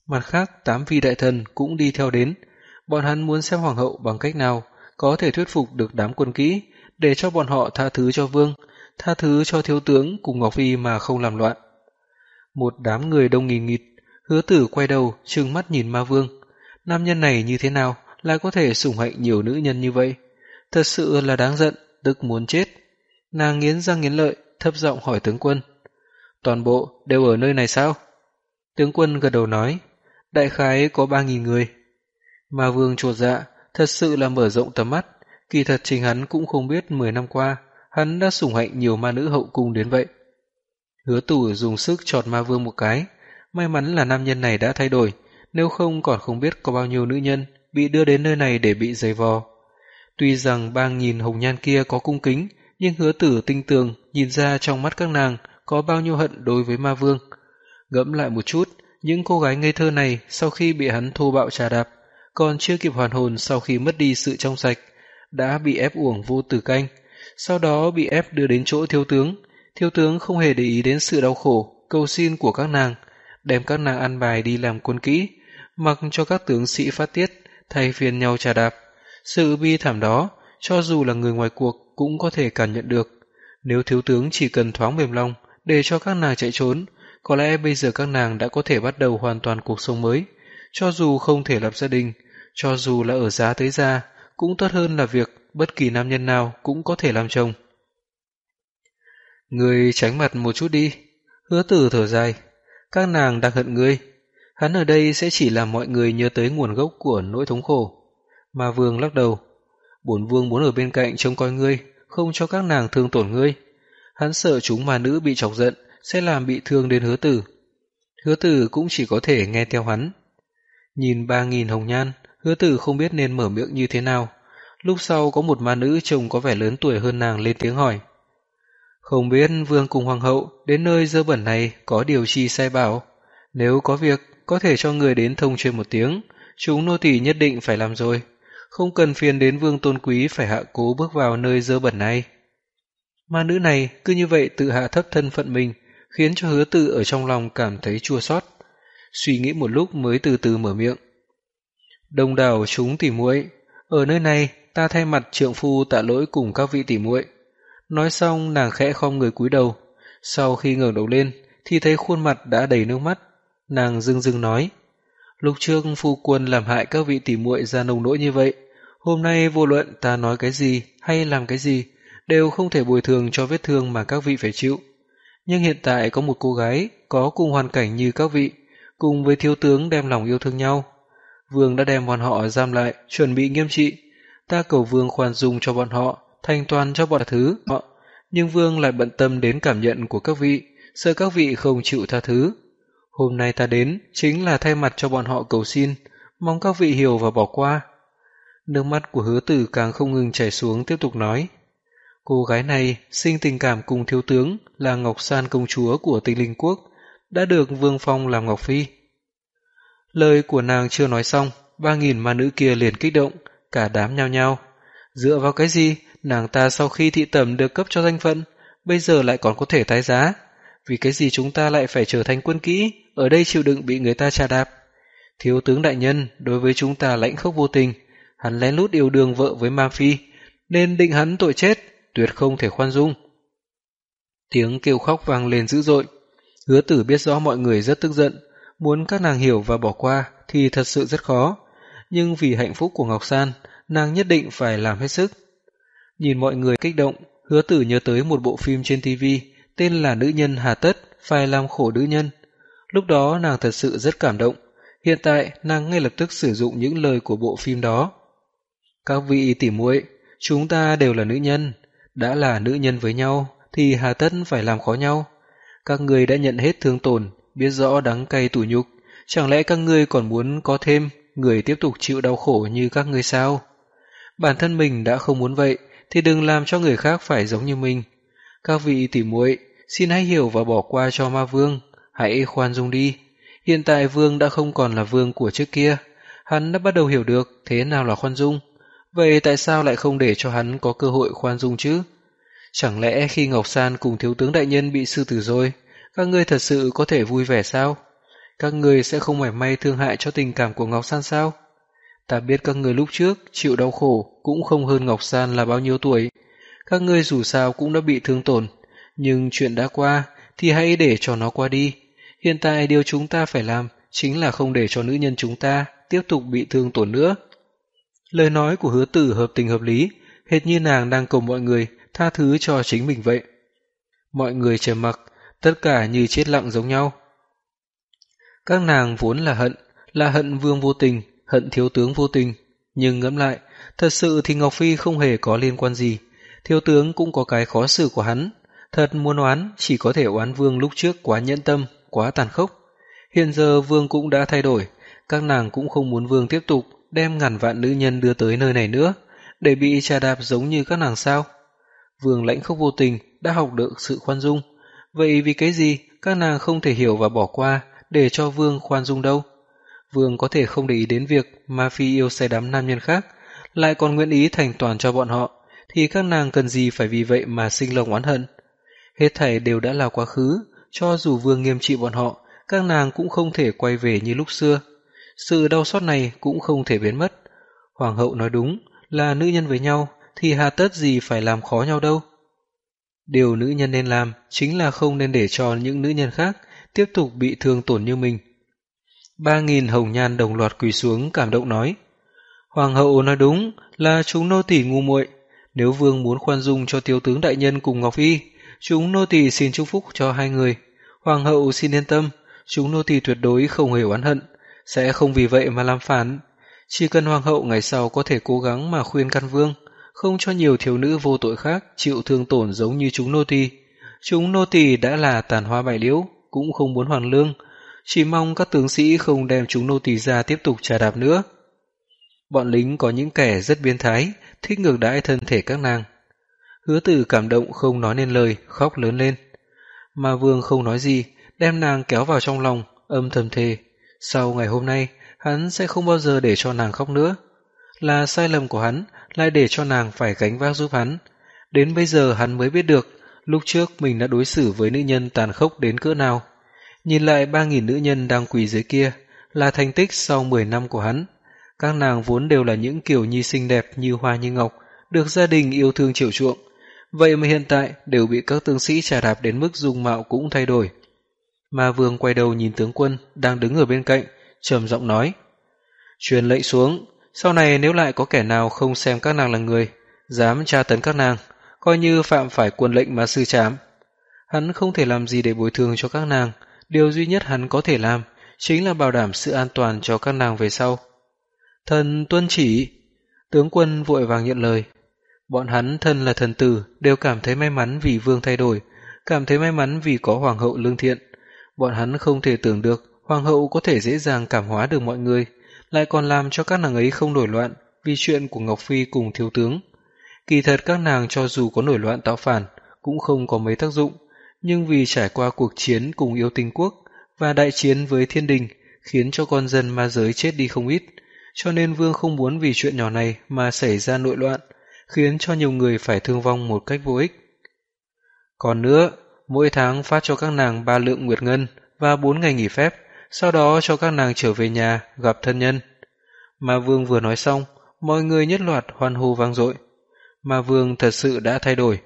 Mặt khác, tám vị đại thần cũng đi theo đến, Bọn hắn muốn xem hoàng hậu bằng cách nào có thể thuyết phục được đám quân kỹ để cho bọn họ tha thứ cho vương, tha thứ cho thiếu tướng cùng Ngọc Phi mà không làm loạn. Một đám người đông nghìn nghịt, hứa tử quay đầu trừng mắt nhìn ma vương. Nam nhân này như thế nào lại có thể sủng hạnh nhiều nữ nhân như vậy? Thật sự là đáng giận, tức muốn chết. Nàng nghiến răng nghiến lợi, thấp giọng hỏi tướng quân. Toàn bộ đều ở nơi này sao? Tướng quân gật đầu nói, đại khái có ba nghìn người. Ma vương chuột dạ, thật sự là mở rộng tầm mắt, kỳ thật chính hắn cũng không biết 10 năm qua, hắn đã sủng hạnh nhiều ma nữ hậu cung đến vậy. Hứa tủ dùng sức chọt ma vương một cái, may mắn là nam nhân này đã thay đổi, nếu không còn không biết có bao nhiêu nữ nhân bị đưa đến nơi này để bị giày vò. Tuy rằng bang nhìn hồng nhan kia có cung kính, nhưng hứa tử tinh tường nhìn ra trong mắt các nàng có bao nhiêu hận đối với ma vương. Ngẫm lại một chút, những cô gái ngây thơ này sau khi bị hắn thô bạo trà đạp, còn chưa kịp hoàn hồn sau khi mất đi sự trong sạch, đã bị ép uổng vô tử canh, sau đó bị ép đưa đến chỗ thiếu tướng. Thiếu tướng không hề để ý đến sự đau khổ, cầu xin của các nàng, đem các nàng ăn bài đi làm quân kỹ, mặc cho các tướng sĩ phát tiết, thay phiên nhau trà đạp. Sự bi thảm đó, cho dù là người ngoài cuộc cũng có thể cảm nhận được. Nếu thiếu tướng chỉ cần thoáng mềm lòng để cho các nàng chạy trốn, có lẽ bây giờ các nàng đã có thể bắt đầu hoàn toàn cuộc sống mới. Cho dù không thể lập gia đình, cho dù là ở giá tới ra cũng tốt hơn là việc bất kỳ nam nhân nào cũng có thể làm chồng. Người tránh mặt một chút đi, hứa tử thở dài, các nàng đang hận ngươi, hắn ở đây sẽ chỉ làm mọi người nhớ tới nguồn gốc của nỗi thống khổ. Mà vương lắc đầu, bổn vương muốn ở bên cạnh trông coi ngươi, không cho các nàng thương tổn ngươi. Hắn sợ chúng mà nữ bị chọc giận, sẽ làm bị thương đến hứa tử. Hứa tử cũng chỉ có thể nghe theo hắn. Nhìn ba nghìn hồng nhan, hứa tử không biết nên mở miệng như thế nào. Lúc sau có một ma nữ trông có vẻ lớn tuổi hơn nàng lên tiếng hỏi. Không biết vương cùng hoàng hậu đến nơi dơ bẩn này có điều chi sai bảo. Nếu có việc, có thể cho người đến thông truyền một tiếng, chúng nô tỳ nhất định phải làm rồi. Không cần phiền đến vương tôn quý phải hạ cố bước vào nơi dơ bẩn này. Ma nữ này cứ như vậy tự hạ thấp thân phận mình, khiến cho hứa tự ở trong lòng cảm thấy chua xót. Suy nghĩ một lúc mới từ từ mở miệng. Đông đảo chúng tỉ muội, ở nơi này ta thay mặt trượng phu tạ lỗi cùng các vị tỉ muội. Nói xong nàng khẽ khom người cúi đầu, sau khi ngẩng đầu lên thì thấy khuôn mặt đã đầy nước mắt, nàng dưng dưng nói: "Lúc trước phu quân làm hại các vị tỉ muội ra nông nỗi như vậy, hôm nay vô luận ta nói cái gì hay làm cái gì đều không thể bồi thường cho vết thương mà các vị phải chịu." Nhưng hiện tại có một cô gái có cùng hoàn cảnh như các vị, cùng với thiếu tướng đem lòng yêu thương nhau. Vương đã đem bọn họ giam lại, chuẩn bị nghiêm trị. Ta cầu Vương khoan dung cho bọn họ, thanh toàn cho bọn thứ họ. Nhưng Vương lại bận tâm đến cảm nhận của các vị, sợ các vị không chịu tha thứ. Hôm nay ta đến chính là thay mặt cho bọn họ cầu xin, mong các vị hiểu và bỏ qua. Nước mắt của hứa tử càng không ngừng chảy xuống tiếp tục nói. Cô gái này sinh tình cảm cùng thiếu tướng là Ngọc San công chúa của tinh linh quốc, đã được Vương Phong làm Ngọc Phi. Lời của nàng chưa nói xong, ba nghìn ma nữ kia liền kích động, cả đám nhao nhao. Dựa vào cái gì, nàng ta sau khi thị tẩm được cấp cho danh phận, bây giờ lại còn có thể tái giá. Vì cái gì chúng ta lại phải trở thành quân kỹ, ở đây chịu đựng bị người ta trà đạp. Thiếu tướng đại nhân, đối với chúng ta lãnh khốc vô tình, hắn lén lút yêu đương vợ với Ma Phi, nên định hắn tội chết, tuyệt không thể khoan dung. Tiếng kêu khóc vang lên dữ dội. Hứa tử biết rõ mọi người rất tức giận, muốn các nàng hiểu và bỏ qua thì thật sự rất khó. Nhưng vì hạnh phúc của Ngọc San, nàng nhất định phải làm hết sức. Nhìn mọi người kích động, hứa tử nhớ tới một bộ phim trên TV tên là Nữ nhân Hà Tất phải làm khổ nữ nhân. Lúc đó nàng thật sự rất cảm động. Hiện tại nàng ngay lập tức sử dụng những lời của bộ phim đó. Các vị tỉ muội, chúng ta đều là nữ nhân, đã là nữ nhân với nhau thì hà tất phải làm khó nhau. Các người đã nhận hết thương tổn, biết rõ đắng cay tủi nhục, chẳng lẽ các ngươi còn muốn có thêm người tiếp tục chịu đau khổ như các ngươi sao? Bản thân mình đã không muốn vậy, thì đừng làm cho người khác phải giống như mình. Các vị tỉ muội, xin hãy hiểu và bỏ qua cho ma vương, hãy khoan dung đi. Hiện tại vương đã không còn là vương của trước kia, hắn đã bắt đầu hiểu được thế nào là khoan dung. Vậy tại sao lại không để cho hắn có cơ hội khoan dung chứ? Chẳng lẽ khi Ngọc San cùng thiếu tướng đại nhân bị sư tử rồi, các ngươi thật sự có thể vui vẻ sao? Các ngươi sẽ không mảy may thương hại cho tình cảm của Ngọc San sao? Ta biết các ngươi lúc trước chịu đau khổ cũng không hơn Ngọc San là bao nhiêu tuổi. Các ngươi dù sao cũng đã bị thương tổn, nhưng chuyện đã qua thì hãy để cho nó qua đi. Hiện tại điều chúng ta phải làm chính là không để cho nữ nhân chúng ta tiếp tục bị thương tổn nữa. Lời nói của hứa tử hợp tình hợp lý, hệt như nàng đang cầu mọi người tha thứ cho chính mình vậy. Mọi người trầm mặc, tất cả như chết lặng giống nhau. Các nàng vốn là hận, là hận vương vô tình, hận thiếu tướng vô tình. Nhưng ngẫm lại, thật sự thì Ngọc Phi không hề có liên quan gì. Thiếu tướng cũng có cái khó xử của hắn. Thật muốn oán, chỉ có thể oán vương lúc trước quá nhẫn tâm, quá tàn khốc. Hiện giờ vương cũng đã thay đổi, các nàng cũng không muốn vương tiếp tục đem ngàn vạn nữ nhân đưa tới nơi này nữa, để bị trà đạp giống như các nàng sao? Vương lãnh không vô tình đã học được sự khoan dung. Vậy vì cái gì các nàng không thể hiểu và bỏ qua để cho Vương khoan dung đâu? Vương có thể không để ý đến việc Ma Phi yêu say đắm nam nhân khác, lại còn nguyện ý thành toàn cho bọn họ, thì các nàng cần gì phải vì vậy mà sinh lòng oán hận. Hết thảy đều đã là quá khứ, cho dù Vương nghiêm trị bọn họ, các nàng cũng không thể quay về như lúc xưa. Sự đau xót này cũng không thể biến mất. Hoàng hậu nói đúng, là nữ nhân với nhau, thì hà tất gì phải làm khó nhau đâu. Điều nữ nhân nên làm chính là không nên để cho những nữ nhân khác tiếp tục bị thương tổn như mình. Ba nghìn hồng nhan đồng loạt quỳ xuống cảm động nói. Hoàng hậu nói đúng là chúng nô tỳ ngu muội. Nếu vương muốn khoan dung cho thiếu tướng đại nhân cùng Ngọc Y, chúng nô tỳ xin chúc phúc cho hai người. Hoàng hậu xin yên tâm, chúng nô tỳ tuyệt đối không hề oán hận, sẽ không vì vậy mà làm phản. Chỉ cần hoàng hậu ngày sau có thể cố gắng mà khuyên căn vương, không cho nhiều thiếu nữ vô tội khác chịu thương tổn giống như chúng nô tỳ. Chúng nô tỳ đã là tàn hoa bại liễu, cũng không muốn hoàn lương, chỉ mong các tướng sĩ không đem chúng nô tỳ ra tiếp tục trà đạp nữa. Bọn lính có những kẻ rất biến thái, thích ngược đãi thân thể các nàng. Hứa tử cảm động không nói nên lời, khóc lớn lên. Mà vương không nói gì, đem nàng kéo vào trong lòng, âm thầm thề. Sau ngày hôm nay, hắn sẽ không bao giờ để cho nàng khóc nữa. Là sai lầm của hắn, lại để cho nàng phải gánh vác giúp hắn. Đến bây giờ hắn mới biết được, lúc trước mình đã đối xử với nữ nhân tàn khốc đến cỡ nào. Nhìn lại ba nghìn nữ nhân đang quỳ dưới kia, là thành tích sau 10 năm của hắn. Các nàng vốn đều là những kiểu nhi xinh đẹp như hoa như ngọc, được gia đình yêu thương chiều chuộng. Vậy mà hiện tại đều bị các tướng sĩ trà đạp đến mức dung mạo cũng thay đổi. Ma vương quay đầu nhìn tướng quân đang đứng ở bên cạnh, trầm giọng nói. Truyền lệnh xuống, sau này nếu lại có kẻ nào không xem các nàng là người, dám tra tấn các nàng, coi như phạm phải quân lệnh mà sư chám, Hắn không thể làm gì để bồi thường cho các nàng, điều duy nhất hắn có thể làm chính là bảo đảm sự an toàn cho các nàng về sau. Thần tuân chỉ, tướng quân vội vàng nhận lời. Bọn hắn thân là thần tử đều cảm thấy may mắn vì vương thay đổi, cảm thấy may mắn vì có hoàng hậu lương thiện. Bọn hắn không thể tưởng được hoàng hậu có thể dễ dàng cảm hóa được mọi người, lại còn làm cho các nàng ấy không nổi loạn vì chuyện của Ngọc Phi cùng thiếu tướng. Kỳ thật các nàng cho dù có nổi loạn tạo phản cũng không có mấy tác dụng, nhưng vì trải qua cuộc chiến cùng yêu tinh quốc và đại chiến với thiên đình khiến cho con dân ma giới chết đi không ít, cho nên vương không muốn vì chuyện nhỏ này mà xảy ra nội loạn, khiến cho nhiều người phải thương vong một cách vô ích. Còn nữa, mỗi tháng phát cho các nàng ba lượng nguyệt ngân và bốn ngày nghỉ phép, sau đó cho các nàng trở về nhà gặp thân nhân. Mà vương vừa nói xong, mọi người nhất loạt hoan hô vang dội. Mà vương thật sự đã thay đổi.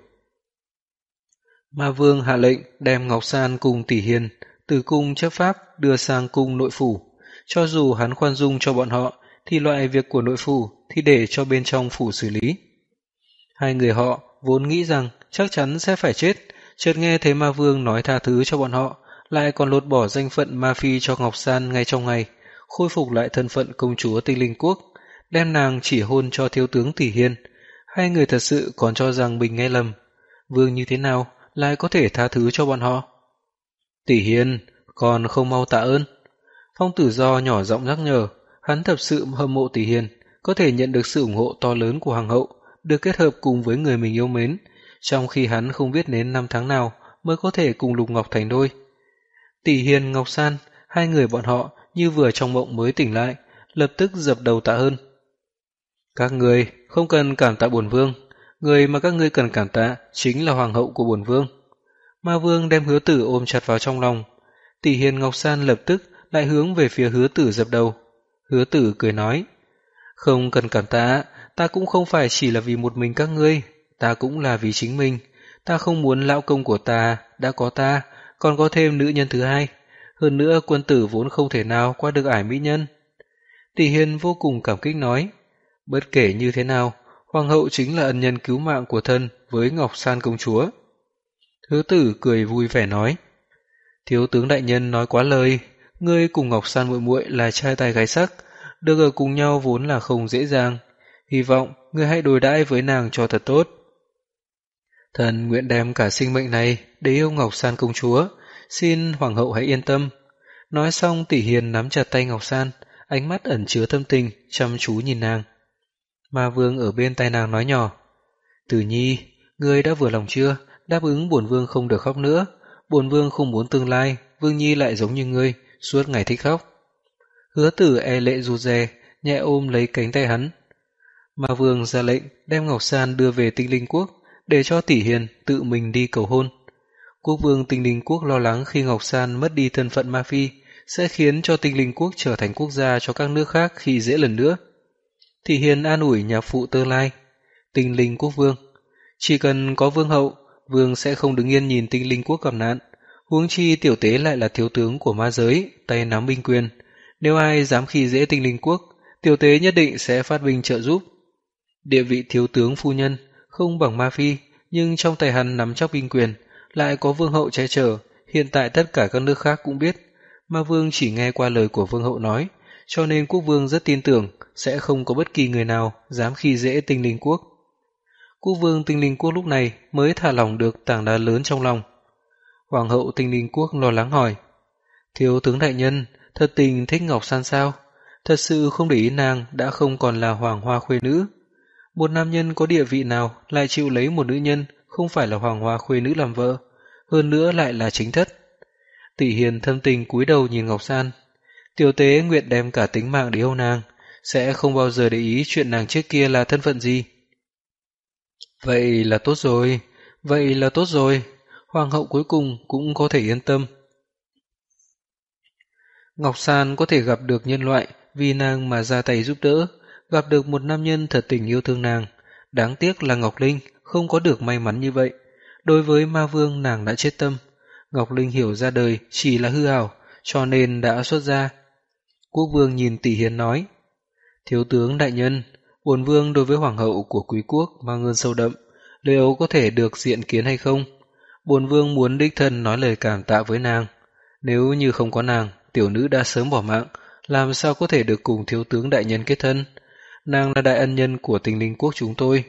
Ma vương hạ lệnh đem Ngọc San cùng tỷ hiền từ cung chấp pháp đưa sang cung nội phủ. Cho dù hắn khoan dung cho bọn họ, thì loại việc của nội phủ thì để cho bên trong phủ xử lý. Hai người họ vốn nghĩ rằng chắc chắn sẽ phải chết, chợt nghe thấy ma vương nói tha thứ cho bọn họ, lại còn lột bỏ danh phận ma phi cho Ngọc San ngay trong ngày, khôi phục lại thân phận công chúa tinh linh quốc, đem nàng chỉ hôn cho thiếu tướng tỷ hiên. Hai người thật sự còn cho rằng mình nghe lầm. Vương như thế nào lại có thể tha thứ cho bọn họ? Tỷ hiên, còn không mau tạ ơn. Phong tử do nhỏ giọng nhắc nhở, hắn thật sự hâm mộ tỷ hiên, có thể nhận được sự ủng hộ to lớn của hoàng hậu, được kết hợp cùng với người mình yêu mến, trong khi hắn không biết đến năm tháng nào mới có thể cùng Lục Ngọc thành đôi. Tỷ Hiền Ngọc San, hai người bọn họ như vừa trong mộng mới tỉnh lại, lập tức dập đầu tạ ơn. Các người không cần cảm tạ bổn vương, người mà các ngươi cần cảm tạ chính là hoàng hậu của bổn vương. Ma vương đem hứa tử ôm chặt vào trong lòng. Tỷ Hiền Ngọc San lập tức lại hướng về phía hứa tử dập đầu. Hứa tử cười nói, không cần cảm tạ, ta cũng không phải chỉ là vì một mình các ngươi, ta cũng là vì chính mình. Ta không muốn lão công của ta đã có ta, còn có thêm nữ nhân thứ hai. Hơn nữa quân tử vốn không thể nào qua được ải mỹ nhân. Tỷ Hiền vô cùng cảm kích nói, bất kể như thế nào, hoàng hậu chính là ân nhân cứu mạng của thân với Ngọc San công chúa. Hứa tử cười vui vẻ nói, thiếu tướng đại nhân nói quá lời, ngươi cùng Ngọc San muội muội là trai tài gái sắc, được ở cùng nhau vốn là không dễ dàng. Hy vọng ngươi hãy đối đãi với nàng cho thật tốt. Thần nguyện đem cả sinh mệnh này để yêu Ngọc San công chúa, xin Hoàng hậu hãy yên tâm. Nói xong tỷ hiền nắm chặt tay Ngọc San, ánh mắt ẩn chứa thâm tình, chăm chú nhìn nàng. Ma vương ở bên tai nàng nói nhỏ, Tử nhi, ngươi đã vừa lòng chưa, đáp ứng bổn vương không được khóc nữa, bổn vương không muốn tương lai, vương nhi lại giống như ngươi, suốt ngày thích khóc. Hứa tử e lệ rụt rè, nhẹ ôm lấy cánh tay hắn. Ma vương ra lệnh đem Ngọc San đưa về tinh linh quốc, để cho tỷ hiền tự mình đi cầu hôn. Quốc vương tinh linh quốc lo lắng khi Ngọc San mất đi thân phận ma phi, sẽ khiến cho tinh linh quốc trở thành quốc gia cho các nước khác khi dễ lần nữa. Tỷ hiền an ủi nhà phụ tương lai, tinh linh quốc vương. Chỉ cần có vương hậu, vương sẽ không đứng yên nhìn tinh linh quốc gặp nạn. Huống chi tiểu tế lại là thiếu tướng của ma giới, tay nắm binh quyền. Nếu ai dám khi dễ tinh linh quốc, tiểu tế nhất định sẽ phát binh trợ giúp. Địa vị thiếu tướng phu nhân không bằng ma phi, nhưng trong tay hắn nắm chắc binh quyền, lại có vương hậu che chở, hiện tại tất cả các nước khác cũng biết. Ma vương chỉ nghe qua lời của vương hậu nói, cho nên quốc vương rất tin tưởng sẽ không có bất kỳ người nào dám khi dễ tinh linh quốc. Quốc vương tinh linh quốc lúc này mới thả lỏng được tảng đá lớn trong lòng. Hoàng hậu tinh linh quốc lo lắng hỏi, Thiếu tướng đại nhân, thật tình thích Ngọc San sao? Thật sự không để ý nàng đã không còn là hoàng hoa khuê nữ. Một nam nhân có địa vị nào lại chịu lấy một nữ nhân không phải là hoàng hoa khuê nữ làm vợ, hơn nữa lại là chính thất. Tỷ hiền thâm tình cúi đầu nhìn Ngọc San. Tiểu tế nguyện đem cả tính mạng để yêu nàng, sẽ không bao giờ để ý chuyện nàng trước kia là thân phận gì. Vậy là tốt rồi, vậy là tốt rồi, hoàng hậu cuối cùng cũng có thể yên tâm. Ngọc San có thể gặp được nhân loại vì nàng mà ra tay giúp đỡ, gặp được một nam nhân thật tình yêu thương nàng. Đáng tiếc là Ngọc Linh không có được may mắn như vậy. Đối với ma vương nàng đã chết tâm. Ngọc Linh hiểu ra đời chỉ là hư ảo, cho nên đã xuất ra. Quốc vương nhìn tỷ hiền nói, Thiếu tướng đại nhân, bổn vương đối với hoàng hậu của quý quốc mang ơn sâu đậm, liệu có thể được diện kiến hay không? Bổn vương muốn đích thân nói lời cảm tạ với nàng. Nếu như không có nàng, tiểu nữ đã sớm bỏ mạng, làm sao có thể được cùng thiếu tướng đại nhân kết thân? Nàng là đại ân nhân của tình linh quốc chúng tôi.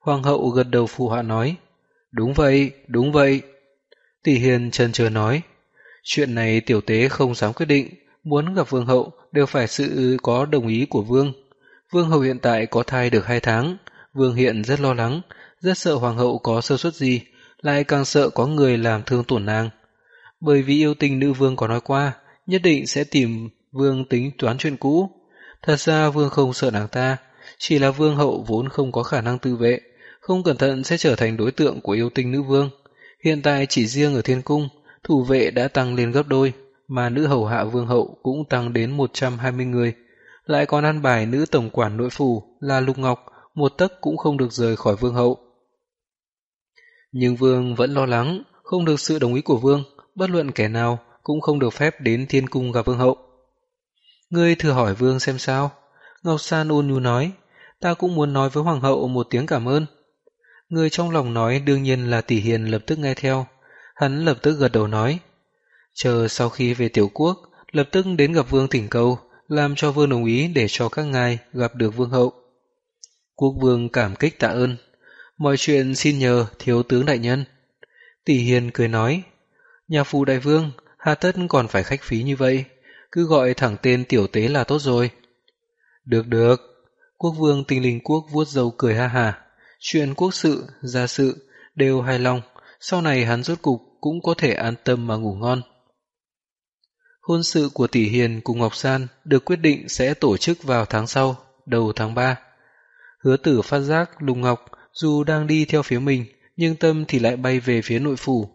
Hoàng hậu gật đầu phụ họa nói, đúng vậy, đúng vậy. Tỷ hiền chân chờ nói, chuyện này tiểu tế không dám quyết định, muốn gặp vương hậu đều phải sự có đồng ý của vương. Vương hậu hiện tại có thai được hai tháng, vương hiện rất lo lắng, rất sợ hoàng hậu có sơ suất gì, lại càng sợ có người làm thương tổn nàng. Bởi vì yêu tình nữ vương có nói qua, nhất định sẽ tìm vương tính toán chuyện cũ. Thật ra vương không sợ nàng ta, chỉ là vương hậu vốn không có khả năng tự vệ, không cẩn thận sẽ trở thành đối tượng của yêu tinh nữ vương. Hiện tại chỉ riêng ở thiên cung, thủ vệ đã tăng lên gấp đôi, mà nữ hầu hạ vương hậu cũng tăng đến 120 người. Lại còn ăn bài nữ tổng quản nội phủ là Lục Ngọc, một tấc cũng không được rời khỏi vương hậu. Nhưng vương vẫn lo lắng, không được sự đồng ý của vương, bất luận kẻ nào cũng không được phép đến thiên cung gặp vương hậu. Ngươi thử hỏi vương xem sao. Ngọc San ôn nhu nói, ta cũng muốn nói với hoàng hậu một tiếng cảm ơn. Người trong lòng nói đương nhiên là tỷ hiền lập tức nghe theo. Hắn lập tức gật đầu nói, chờ sau khi về tiểu quốc, lập tức đến gặp vương thỉnh cầu, làm cho vương đồng ý để cho các ngài gặp được vương hậu. Quốc vương cảm kích tạ ơn, mọi chuyện xin nhờ thiếu tướng đại nhân. Tỷ hiền cười nói, nhà phụ đại vương, hà tất còn phải khách phí như vậy, cứ gọi thẳng tên tiểu tế là tốt rồi. Được được, quốc vương tinh linh quốc vuốt dầu cười ha hà, chuyện quốc sự, gia sự đều hài lòng, sau này hắn rốt cục cũng có thể an tâm mà ngủ ngon. Hôn sự của tỷ hiền cùng Ngọc San được quyết định sẽ tổ chức vào tháng sau, đầu tháng 3. Hứa tử phát giác Lục Ngọc dù đang đi theo phía mình, nhưng tâm thì lại bay về phía nội phủ.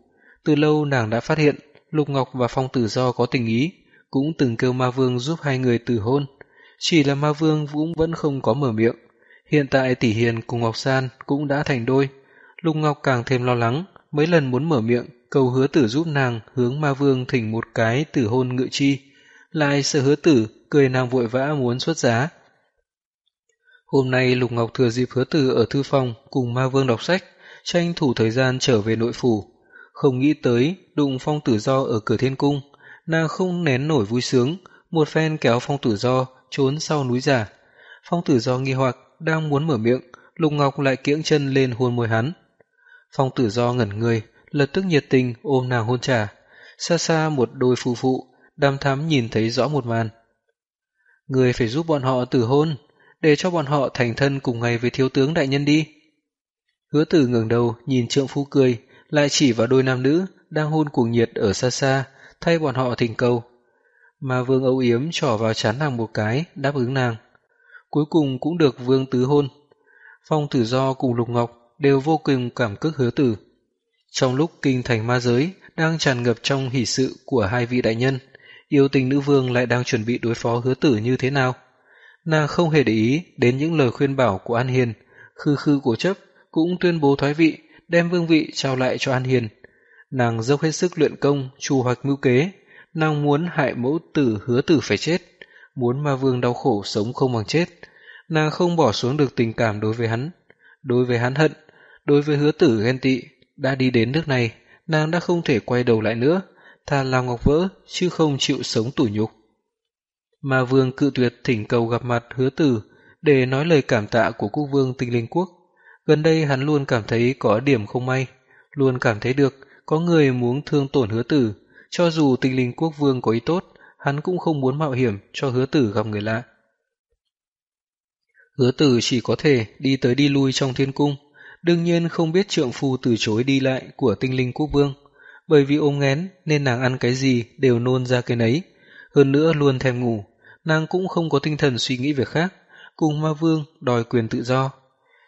Từ lâu nàng đã phát hiện Lục Ngọc và Phong Tử Do có tình ý, cũng từng kêu Ma Vương giúp hai người từ hôn. Chỉ là Ma Vương cũng vẫn không có mở miệng. Hiện tại Tỷ Hiền cùng Ngọc San cũng đã thành đôi. Lục Ngọc càng thêm lo lắng, mấy lần muốn mở miệng, cầu hứa tử giúp nàng hướng Ma Vương thỉnh một cái tử hôn ngự chi. Lại sợ hứa tử, cười nàng vội vã muốn xuất giá. Hôm nay Lục Ngọc thừa dịp hứa tử ở thư phòng cùng Ma Vương đọc sách, tranh thủ thời gian trở về nội phủ. Không nghĩ tới đụng phong tử do ở cửa thiên cung, nàng không nén nổi vui sướng, một phen kéo phong tử do trốn sau núi giả. Phong tử do nghi hoặc, đang muốn mở miệng, Lục Ngọc lại kiễng chân lên hôn môi hắn. Phong tử do ngẩn người, lập tức nhiệt tình ôm nàng hôn trả. Xa xa một đôi phu phụ, đam thắm nhìn thấy rõ một màn. Người phải giúp bọn họ tử hôn, để cho bọn họ thành thân cùng ngày với thiếu tướng đại nhân đi. Hứa tử ngẩng đầu nhìn trượng phu cười, lại chỉ vào đôi nam nữ đang hôn cuồng nhiệt ở xa xa, thay bọn họ thỉnh cầu. Mà vương âu yếm trỏ vào chán nàng một cái, đáp ứng nàng. Cuối cùng cũng được vương tứ hôn. Phong tử do cùng Lục Ngọc đều vô cùng cảm kích hứa tử. Trong lúc kinh thành ma giới đang tràn ngập trong hỷ sự của hai vị đại nhân, yêu tình nữ vương lại đang chuẩn bị đối phó hứa tử như thế nào. Nàng không hề để ý đến những lời khuyên bảo của An Hiền, khư khư cố chấp cũng tuyên bố thoái vị, đem vương vị trao lại cho An Hiền. Nàng dốc hết sức luyện công, trù hoạch mưu kế, nàng muốn hại mẫu tử hứa tử phải chết, muốn ma vương đau khổ sống không bằng chết. Nàng không bỏ xuống được tình cảm đối với hắn, đối với hắn hận, đối với hứa tử ghen tị, đã đi đến nước này, nàng đã không thể quay đầu lại nữa, thà làm ngọc vỡ, chứ không chịu sống tủi nhục. Ma vương cự tuyệt thỉnh cầu gặp mặt hứa tử để nói lời cảm tạ của quốc vương tinh linh quốc. Gần đây hắn luôn cảm thấy có điểm không may, luôn cảm thấy được có người muốn thương tổn hứa tử, cho dù tinh linh quốc vương có ý tốt, hắn cũng không muốn mạo hiểm cho hứa tử gặp người lạ. Hứa tử chỉ có thể đi tới đi lui trong thiên cung, đương nhiên không biết trượng phu từ chối đi lại của tinh linh quốc vương, bởi vì ôm ngén nên nàng ăn cái gì đều nôn ra cái nấy, hơn nữa luôn thèm ngủ, nàng cũng không có tinh thần suy nghĩ việc khác, cùng ma vương đòi quyền tự do.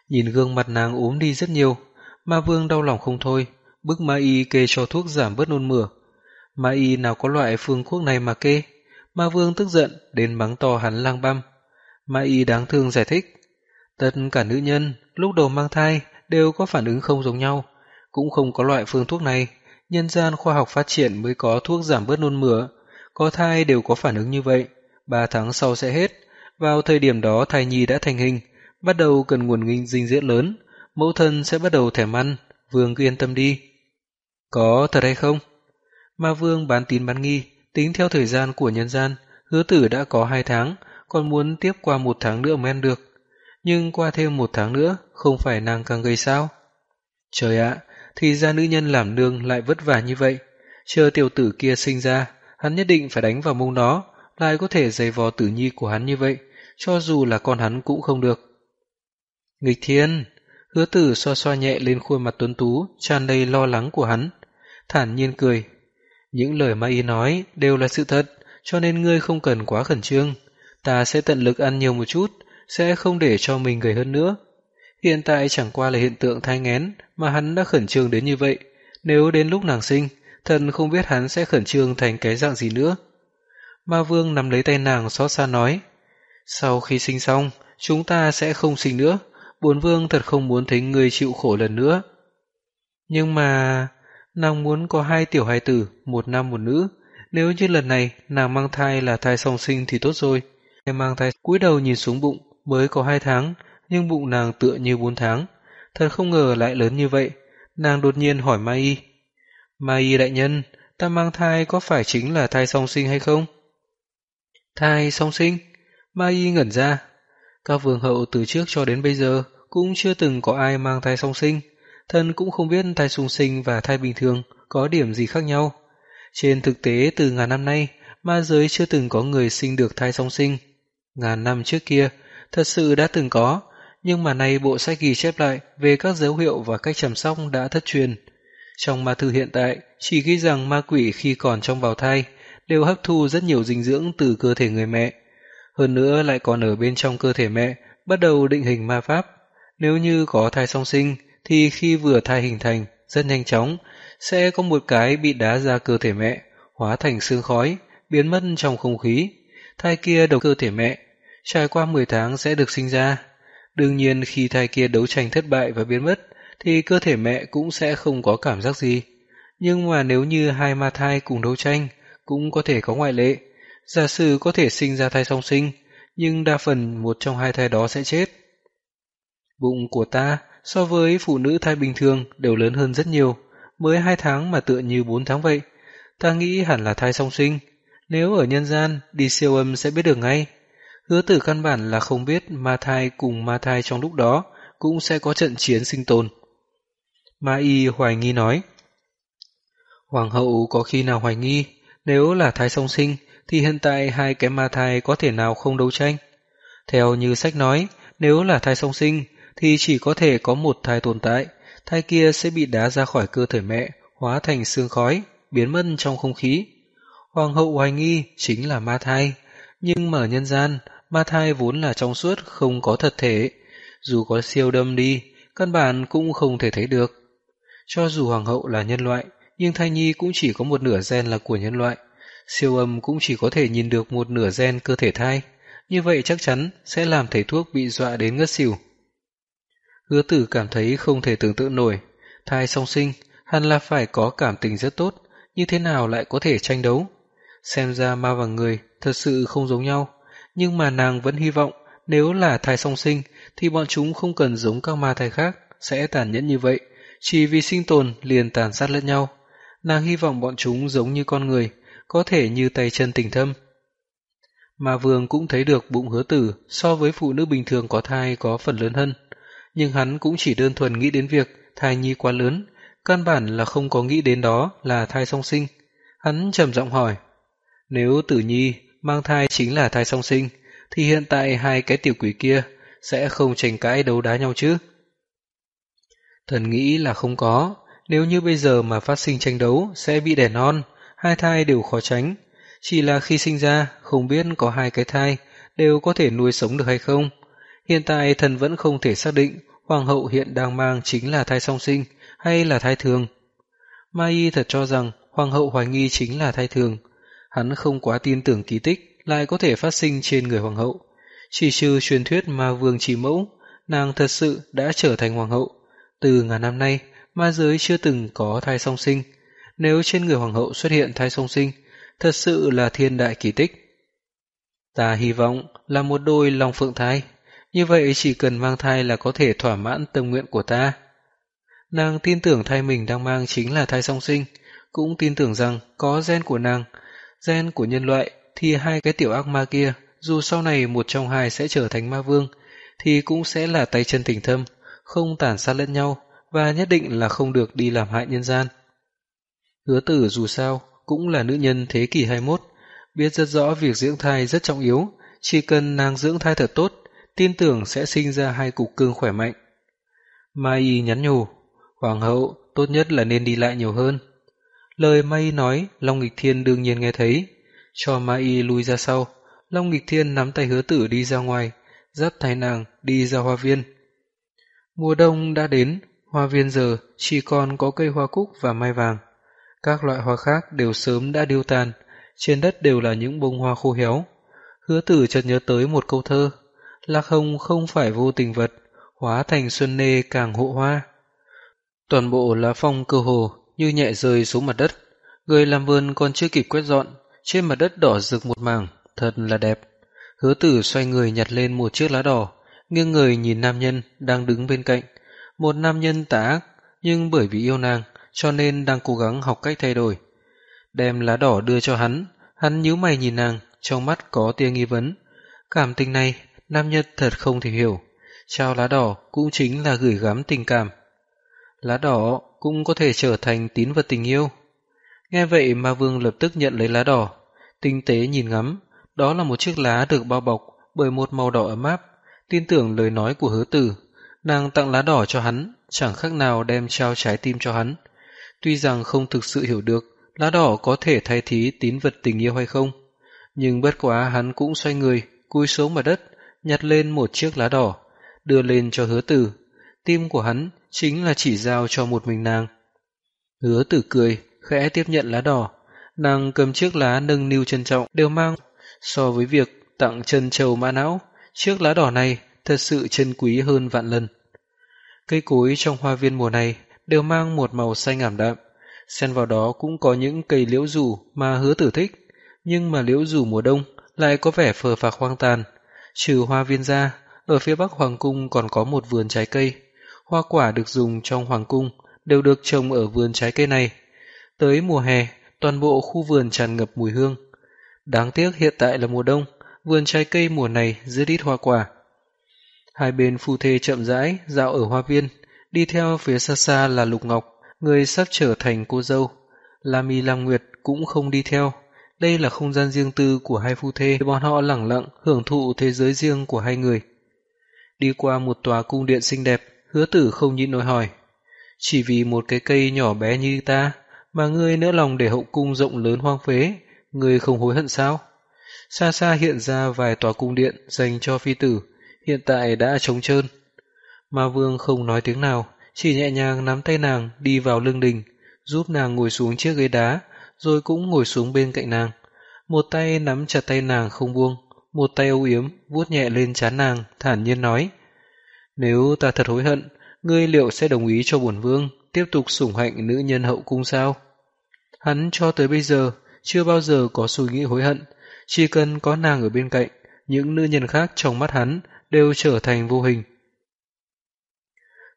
Nhìn gương mặt nàng ốm đi rất nhiều, ma vương đau lòng không thôi, bức ma y kê cho thuốc giảm bớt nôn mửa. Ma y nào có loại phương thuốc này mà kê, ma vương tức giận đến mắng to hắn lang băm. Ma y đáng thương giải thích, tất cả nữ nhân lúc đầu mang thai đều có phản ứng không giống nhau, cũng không có loại phương thuốc này, nhân gian khoa học phát triển mới có thuốc giảm bớt nôn mửa, có thai đều có phản ứng như vậy, ba tháng sau sẽ hết, vào thời điểm đó thai nhi đã thành hình, bắt đầu cần nguồn nghinh dinh dưỡng lớn, mẫu thân sẽ bắt đầu thèm ăn, vương cứ yên tâm đi. Có thật hay không? Ma vương bán tín bán nghi, tính theo thời gian của nhân gian, hứa tử đã có hai tháng, còn muốn tiếp qua một tháng nữa mới ăn được. Nhưng qua thêm một tháng nữa, không phải nàng càng gây sao? Trời ạ, thì ra nữ nhân làm nương lại vất vả như vậy. Chờ tiểu tử kia sinh ra, hắn nhất định phải đánh vào mông nó, lại có thể giày vò tử nhi của hắn như vậy, cho dù là con hắn cũng không được. Nghịch thiên! Hứa tử xoa xoa nhẹ lên khuôn mặt tuấn tú, tràn đầy lo lắng của hắn. Thản nhiên cười. Những lời mà y nói đều là sự thật, cho nên ngươi không cần quá khẩn trương. Ta sẽ tận lực ăn nhiều một chút, sẽ không để cho mình gầy hơn nữa. Hiện tại chẳng qua là hiện tượng thai ngén mà hắn đã khẩn trương đến như vậy. Nếu đến lúc nàng sinh, thần không biết hắn sẽ khẩn trương thành cái dạng gì nữa. Ma vương nắm lấy tay nàng xót xa nói. Sau khi sinh xong, chúng ta sẽ không sinh nữa. bốn vương thật không muốn thấy người chịu khổ lần nữa. Nhưng mà... Nàng muốn có hai tiểu hài tử, một nam một nữ. Nếu như lần này nàng mang thai là thai song sinh thì tốt rồi. Em mang thai cúi đầu nhìn xuống bụng, mới có hai tháng, nhưng bụng nàng tựa như bốn tháng. Thật không ngờ lại lớn như vậy. Nàng đột nhiên hỏi Mai Y. Mai Y đại nhân, ta mang thai có phải chính là thai song sinh hay không? Thai song sinh? Mai Y ngẩn ra. Các vương hậu từ trước cho đến bây giờ cũng chưa từng có ai mang thai song sinh. Thân cũng không biết thai song sinh và thai bình thường có điểm gì khác nhau. Trên thực tế từ ngàn năm nay, ma giới chưa từng có người sinh được thai song sinh. Ngàn năm trước kia, thật sự đã từng có, nhưng mà nay bộ sách ghi chép lại về các dấu hiệu và cách chăm sóc đã thất truyền. Trong ma thư hiện tại, chỉ ghi rằng ma quỷ khi còn trong bào thai đều hấp thu rất nhiều dinh dưỡng từ cơ thể người mẹ. Hơn nữa lại còn ở bên trong cơ thể mẹ, bắt đầu định hình ma pháp. Nếu như có thai song sinh, thì khi vừa thai hình thành, rất nhanh chóng, sẽ có một cái bị đá ra cơ thể mẹ, hóa thành sương khói, biến mất trong không khí. Thai kia đầu cơ thể mẹ, trải qua 10 tháng sẽ được sinh ra. Đương nhiên khi thai kia đấu tranh thất bại và biến mất, thì cơ thể mẹ cũng sẽ không có cảm giác gì. Nhưng mà nếu như hai ma thai cùng đấu tranh, cũng có thể có ngoại lệ. Giả sử có thể sinh ra thai song sinh, nhưng đa phần một trong hai thai đó sẽ chết. Bụng của ta so với phụ nữ thai bình thường đều lớn hơn rất nhiều, mới hai tháng mà tựa như bốn tháng vậy. Ta nghĩ hẳn là thai song sinh, nếu ở nhân gian đi siêu âm sẽ biết được ngay. Hứa tử căn bản là không biết ma thai cùng ma thai trong lúc đó cũng sẽ có trận chiến sinh tồn. Ma y hoài nghi nói. Hoàng hậu có khi nào hoài nghi, nếu là thai song sinh thì hiện tại hai cái ma thai có thể nào không đấu tranh? Theo như sách nói, nếu là thai song sinh thì chỉ có thể có một thai tồn tại, thai kia sẽ bị đá ra khỏi cơ thể mẹ, hóa thành xương khói, biến mất trong không khí. Hoàng hậu hoài nghi chính là ma thai, nhưng mở nhân gian, ma thai vốn là trong suốt không có thật thể, dù có siêu đâm đi, căn bản cũng không thể thấy được. Cho dù hoàng hậu là nhân loại, nhưng thai nhi cũng chỉ có một nửa gen là của nhân loại, siêu âm cũng chỉ có thể nhìn được một nửa gen cơ thể thai, như vậy chắc chắn sẽ làm thầy thuốc bị dọa đến ngất xỉu. Hứa tử cảm thấy không thể tưởng tượng nổi, thai song sinh hẳn là phải có cảm tình rất tốt, như thế nào lại có thể tranh đấu. Xem ra ma và người thật sự không giống nhau, nhưng mà nàng vẫn hy vọng nếu là thai song sinh thì bọn chúng không cần giống các ma thai khác sẽ tàn nhẫn như vậy, chỉ vì sinh tồn liền tàn sát lẫn nhau. Nàng hy vọng bọn chúng giống như con người, có thể như tay chân tình thâm. Ma vương cũng thấy được bụng hứa tử so với phụ nữ bình thường có thai có phần lớn hơn, nhưng hắn cũng chỉ đơn thuần nghĩ đến việc thai nhi quá lớn, căn bản là không có nghĩ đến đó là thai song sinh. Hắn trầm giọng hỏi, nếu tử nhi mang thai chính là thai song sinh, thì hiện tại hai cái tiểu quỷ kia sẽ không tranh cãi đấu đá nhau chứ? Thần nghĩ là không có, nếu như bây giờ mà phát sinh tranh đấu sẽ bị đẻ non, hai thai đều khó tránh. Chỉ là khi sinh ra, không biết có hai cái thai đều có thể nuôi sống được hay không. Hiện tại thần vẫn không thể xác định hoàng hậu hiện đang mang chính là thai song sinh hay là thai thường. Mai thật cho rằng hoàng hậu hoài nghi chính là thai thường. Hắn không quá tin tưởng kỳ tích lại có thể phát sinh trên người hoàng hậu. Chỉ trừ truyền thuyết ma vương chỉ mẫu, nàng thật sự đã trở thành hoàng hậu. Từ ngàn năm nay, ma giới chưa từng có thai song sinh. Nếu trên người hoàng hậu xuất hiện thai song sinh, thật sự là thiên đại kỳ tích. Ta hy vọng là một đôi lòng phượng thai, như vậy chỉ cần mang thai là có thể thỏa mãn tâm nguyện của ta. Nàng tin tưởng thai mình đang mang chính là thai song sinh, cũng tin tưởng rằng có gen của nàng, gen của nhân loại thì hai cái tiểu ác ma kia, dù sau này một trong hai sẽ trở thành ma vương, thì cũng sẽ là tay chân tình thâm, không tàn sát lẫn nhau và nhất định là không được đi làm hại nhân gian. Hứa tử dù sao cũng là nữ nhân thế kỷ 21, biết rất rõ việc dưỡng thai rất trọng yếu, chỉ cần nàng dưỡng thai thật tốt, tin tưởng sẽ sinh ra hai cục cưng khỏe mạnh. Mai Y nhắn nhủ, Hoàng hậu tốt nhất là nên đi lại nhiều hơn. Lời Mai y nói, Long Nghịch Thiên đương nhiên nghe thấy, cho Mai Y lui ra sau. Long Nghịch Thiên nắm tay hứa tử đi ra ngoài, dắt thái nàng đi ra hoa viên. Mùa đông đã đến, hoa viên giờ chỉ còn có cây hoa cúc và mai vàng. Các loại hoa khác đều sớm đã điêu tàn, trên đất đều là những bông hoa khô héo. Hứa tử chợt nhớ tới một câu thơ, Lạc Hồng không phải vô tình vật, hóa thành xuân nê càng hộ hoa. Toàn bộ lá phong cơ hồ như nhẹ rơi xuống mặt đất, người làm vườn còn chưa kịp quét dọn, trên mặt đất đỏ rực một mảng, thật là đẹp. Hứa tử xoay người nhặt lên một chiếc lá đỏ, nghiêng người nhìn nam nhân đang đứng bên cạnh. Một nam nhân tà ác, nhưng bởi vì yêu nàng, cho nên đang cố gắng học cách thay đổi. Đem lá đỏ đưa cho hắn, hắn nhíu mày nhìn nàng, trong mắt có tia nghi vấn. Cảm tình này, nam nhân thật không thể hiểu. Trao lá đỏ cũng chính là gửi gắm tình cảm. Lá đỏ cũng có thể trở thành tín vật tình yêu. Nghe vậy mà vương lập tức nhận lấy lá đỏ, tinh tế nhìn ngắm, đó là một chiếc lá được bao bọc bởi một màu đỏ ấm áp, tin tưởng lời nói của hứa tử. Nàng tặng lá đỏ cho hắn, chẳng khác nào đem trao trái tim cho hắn. Tuy rằng không thực sự hiểu được lá đỏ có thể thay thế tín vật tình yêu hay không, nhưng bất quá hắn cũng xoay người, cúi xuống mặt đất, nhặt lên một chiếc lá đỏ, đưa lên cho hứa tử. Tim của hắn chính là chỉ giao cho một mình nàng. Hứa tử cười, khẽ tiếp nhận lá đỏ. Nàng cầm chiếc lá nâng niu trân trọng đều mang so với việc tặng chân châu mã não, chiếc lá đỏ này thật sự chân quý hơn vạn lần. Cây cối trong hoa viên mùa này đều mang một màu xanh ảm đạm, xen vào đó cũng có những cây liễu rủ mà hứa tử thích, nhưng mà liễu rủ mùa đông lại có vẻ phờ phạc hoang tàn. Trừ hoa viên ra, ở phía bắc hoàng cung còn có một vườn trái cây. Hoa quả được dùng trong hoàng cung đều được trồng ở vườn trái cây này. Tới mùa hè, toàn bộ khu vườn tràn ngập mùi hương. Đáng tiếc hiện tại là mùa đông, vườn trái cây mùa này rất ít hoa quả. Hai bên phu thê chậm rãi dạo ở hoa viên, đi theo phía xa xa là Lục Ngọc, người sắp trở thành cô dâu. Lam Y Lam Nguyệt cũng không đi theo, đây là không gian riêng tư của hai phu thê, bọn họ lẳng lặng hưởng thụ thế giới riêng của hai người. Đi qua một tòa cung điện xinh đẹp, hứa tử không nhịn nổi hỏi. Chỉ vì một cái cây nhỏ bé như ta, mà ngươi nỡ lòng để hậu cung rộng lớn hoang phế, ngươi không hối hận sao? Xa xa hiện ra vài tòa cung điện dành cho phi tử, hiện tại đã trống trơn. Ma vương không nói tiếng nào, chỉ nhẹ nhàng nắm tay nàng đi vào lưng đình, giúp nàng ngồi xuống chiếc ghế đá, rồi cũng ngồi xuống bên cạnh nàng. Một tay nắm chặt tay nàng không buông, một tay âu yếm vuốt nhẹ lên trán nàng, thản nhiên nói: "Nếu ta thật hối hận, ngươi liệu sẽ đồng ý cho bổn vương tiếp tục sủng hạnh nữ nhân hậu cung sao?" Hắn cho tới bây giờ chưa bao giờ có suy nghĩ hối hận, chỉ cần có nàng ở bên cạnh, những nữ nhân khác trong mắt hắn đều trở thành vô hình.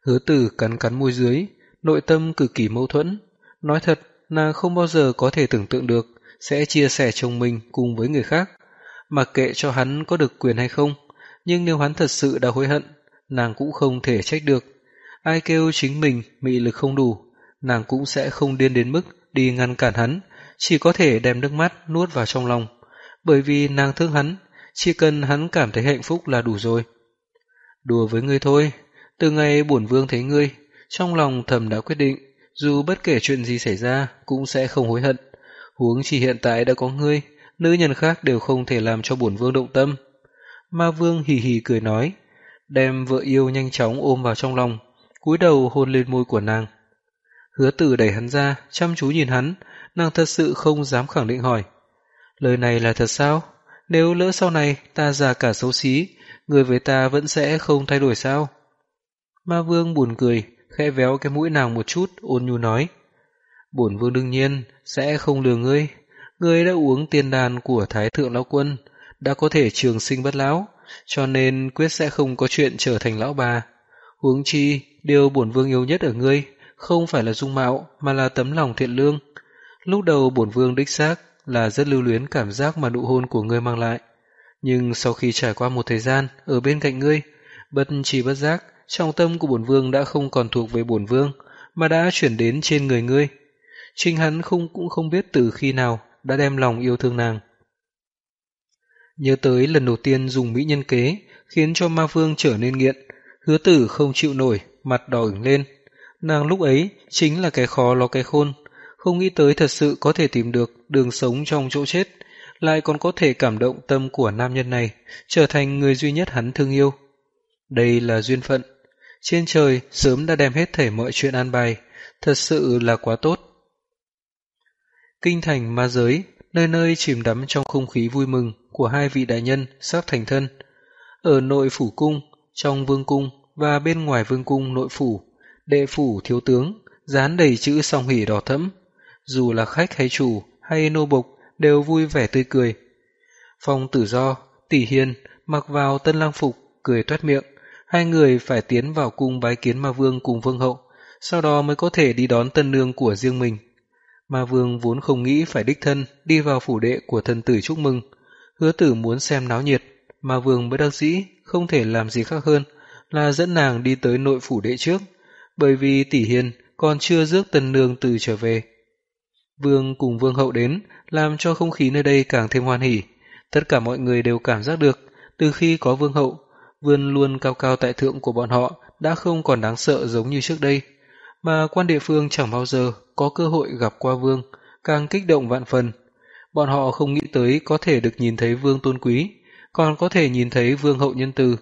Hứa tử cắn cắn môi dưới, nội tâm cực kỳ mâu thuẫn. Nói thật, nàng không bao giờ có thể tưởng tượng được sẽ chia sẻ chồng mình cùng với người khác. Mặc kệ cho hắn có được quyền hay không, nhưng nếu hắn thật sự đã hối hận, nàng cũng không thể trách được. Ai kêu chính mình mị lực không đủ, nàng cũng sẽ không điên đến mức đi ngăn cản hắn, chỉ có thể đem nước mắt nuốt vào trong lòng. Bởi vì nàng thương hắn, chỉ cần hắn cảm thấy hạnh phúc là đủ rồi. Đùa với ngươi thôi, từ ngày bổn vương thấy ngươi, trong lòng thầm đã quyết định, dù bất kể chuyện gì xảy ra cũng sẽ không hối hận. Huống chỉ hiện tại đã có ngươi, nữ nhân khác đều không thể làm cho bổn vương động tâm. Ma vương hì hì cười nói, đem vợ yêu nhanh chóng ôm vào trong lòng, cúi đầu hôn lên môi của nàng. Hứa tử đẩy hắn ra, chăm chú nhìn hắn, nàng thật sự không dám khẳng định hỏi. Lời này là thật sao? Nếu lỡ sau này ta già cả xấu xí, người với ta vẫn sẽ không thay đổi sao? Ma vương buồn cười, khẽ véo cái mũi nàng một chút, ôn nhu nói. Bổn vương đương nhiên sẽ không lừa ngươi. Ngươi đã uống tiền đàn của Thái Thượng Lão Quân, đã có thể trường sinh bất lão, cho nên quyết sẽ không có chuyện trở thành lão bà. Huống chi, điều bổn vương yêu nhất ở ngươi, không phải là dung mạo, mà là tấm lòng thiện lương. Lúc đầu bổn vương đích xác là rất lưu luyến cảm giác mà nụ hôn của ngươi mang lại. Nhưng sau khi trải qua một thời gian ở bên cạnh ngươi, bất chỉ bất giác, trong tâm của bổn vương đã không còn thuộc về bổn vương, mà đã chuyển đến trên người ngươi. Trình hắn không cũng không biết từ khi nào đã đem lòng yêu thương nàng. Nhớ tới lần đầu tiên dùng mỹ nhân kế, khiến cho ma vương trở nên nghiện, hứa tử không chịu nổi, mặt đỏ ửng lên. Nàng lúc ấy chính là cái khó lo cái khôn, không nghĩ tới thật sự có thể tìm được đường sống trong chỗ chết, lại còn có thể cảm động tâm của nam nhân này, trở thành người duy nhất hắn thương yêu. Đây là duyên phận. Trên trời sớm đã đem hết thể mọi chuyện an bài, thật sự là quá tốt. Kinh thành ma giới, nơi nơi chìm đắm trong không khí vui mừng của hai vị đại nhân sắp thành thân. Ở nội phủ cung, trong vương cung và bên ngoài vương cung nội phủ, đệ phủ thiếu tướng, dán đầy chữ song hỷ đỏ thẫm. Dù là khách hay chủ hay nô bộc đều vui vẻ tươi cười. Phong tử do, tỷ hiền, mặc vào tân lang phục, cười toét miệng. Hai người phải tiến vào cung bái kiến ma vương cùng vương hậu, sau đó mới có thể đi đón tân nương của riêng mình. Ma vương vốn không nghĩ phải đích thân đi vào phủ đệ của thần tử chúc mừng. Hứa tử muốn xem náo nhiệt, ma vương mới đắc dĩ không thể làm gì khác hơn là dẫn nàng đi tới nội phủ đệ trước, bởi vì tỷ hiền còn chưa rước tân nương từ trở về. Vương cùng vương hậu đến, làm cho không khí nơi đây càng thêm hoan hỉ. Tất cả mọi người đều cảm giác được, từ khi có vương hậu, vươn luôn cao cao tại thượng của bọn họ đã không còn đáng sợ giống như trước đây. Mà quan địa phương chẳng bao giờ có cơ hội gặp qua vương, càng kích động vạn phần. Bọn họ không nghĩ tới có thể được nhìn thấy vương tôn quý, còn có thể nhìn thấy vương hậu nhân từ.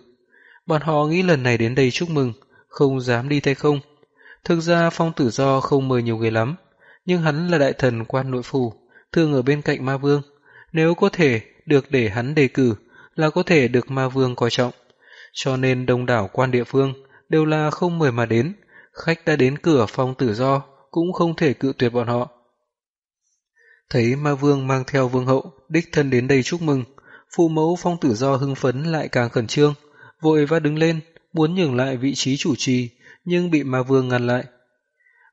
Bọn họ nghĩ lần này đến đây chúc mừng, không dám đi tay không. Thực ra phong tử do không mời nhiều người lắm, nhưng hắn là đại thần quan nội phủ, thường ở bên cạnh ma vương. Nếu có thể được để hắn đề cử, là có thể được ma vương coi trọng. Cho nên đông đảo quan địa phương đều là không mời mà đến, khách đã đến cửa phong tử do, cũng không thể cự tuyệt bọn họ. Thấy ma vương mang theo vương hậu, đích thân đến đây chúc mừng, phụ mẫu phong tử do hưng phấn lại càng khẩn trương, vội vã đứng lên, muốn nhường lại vị trí chủ trì, nhưng bị ma vương ngăn lại.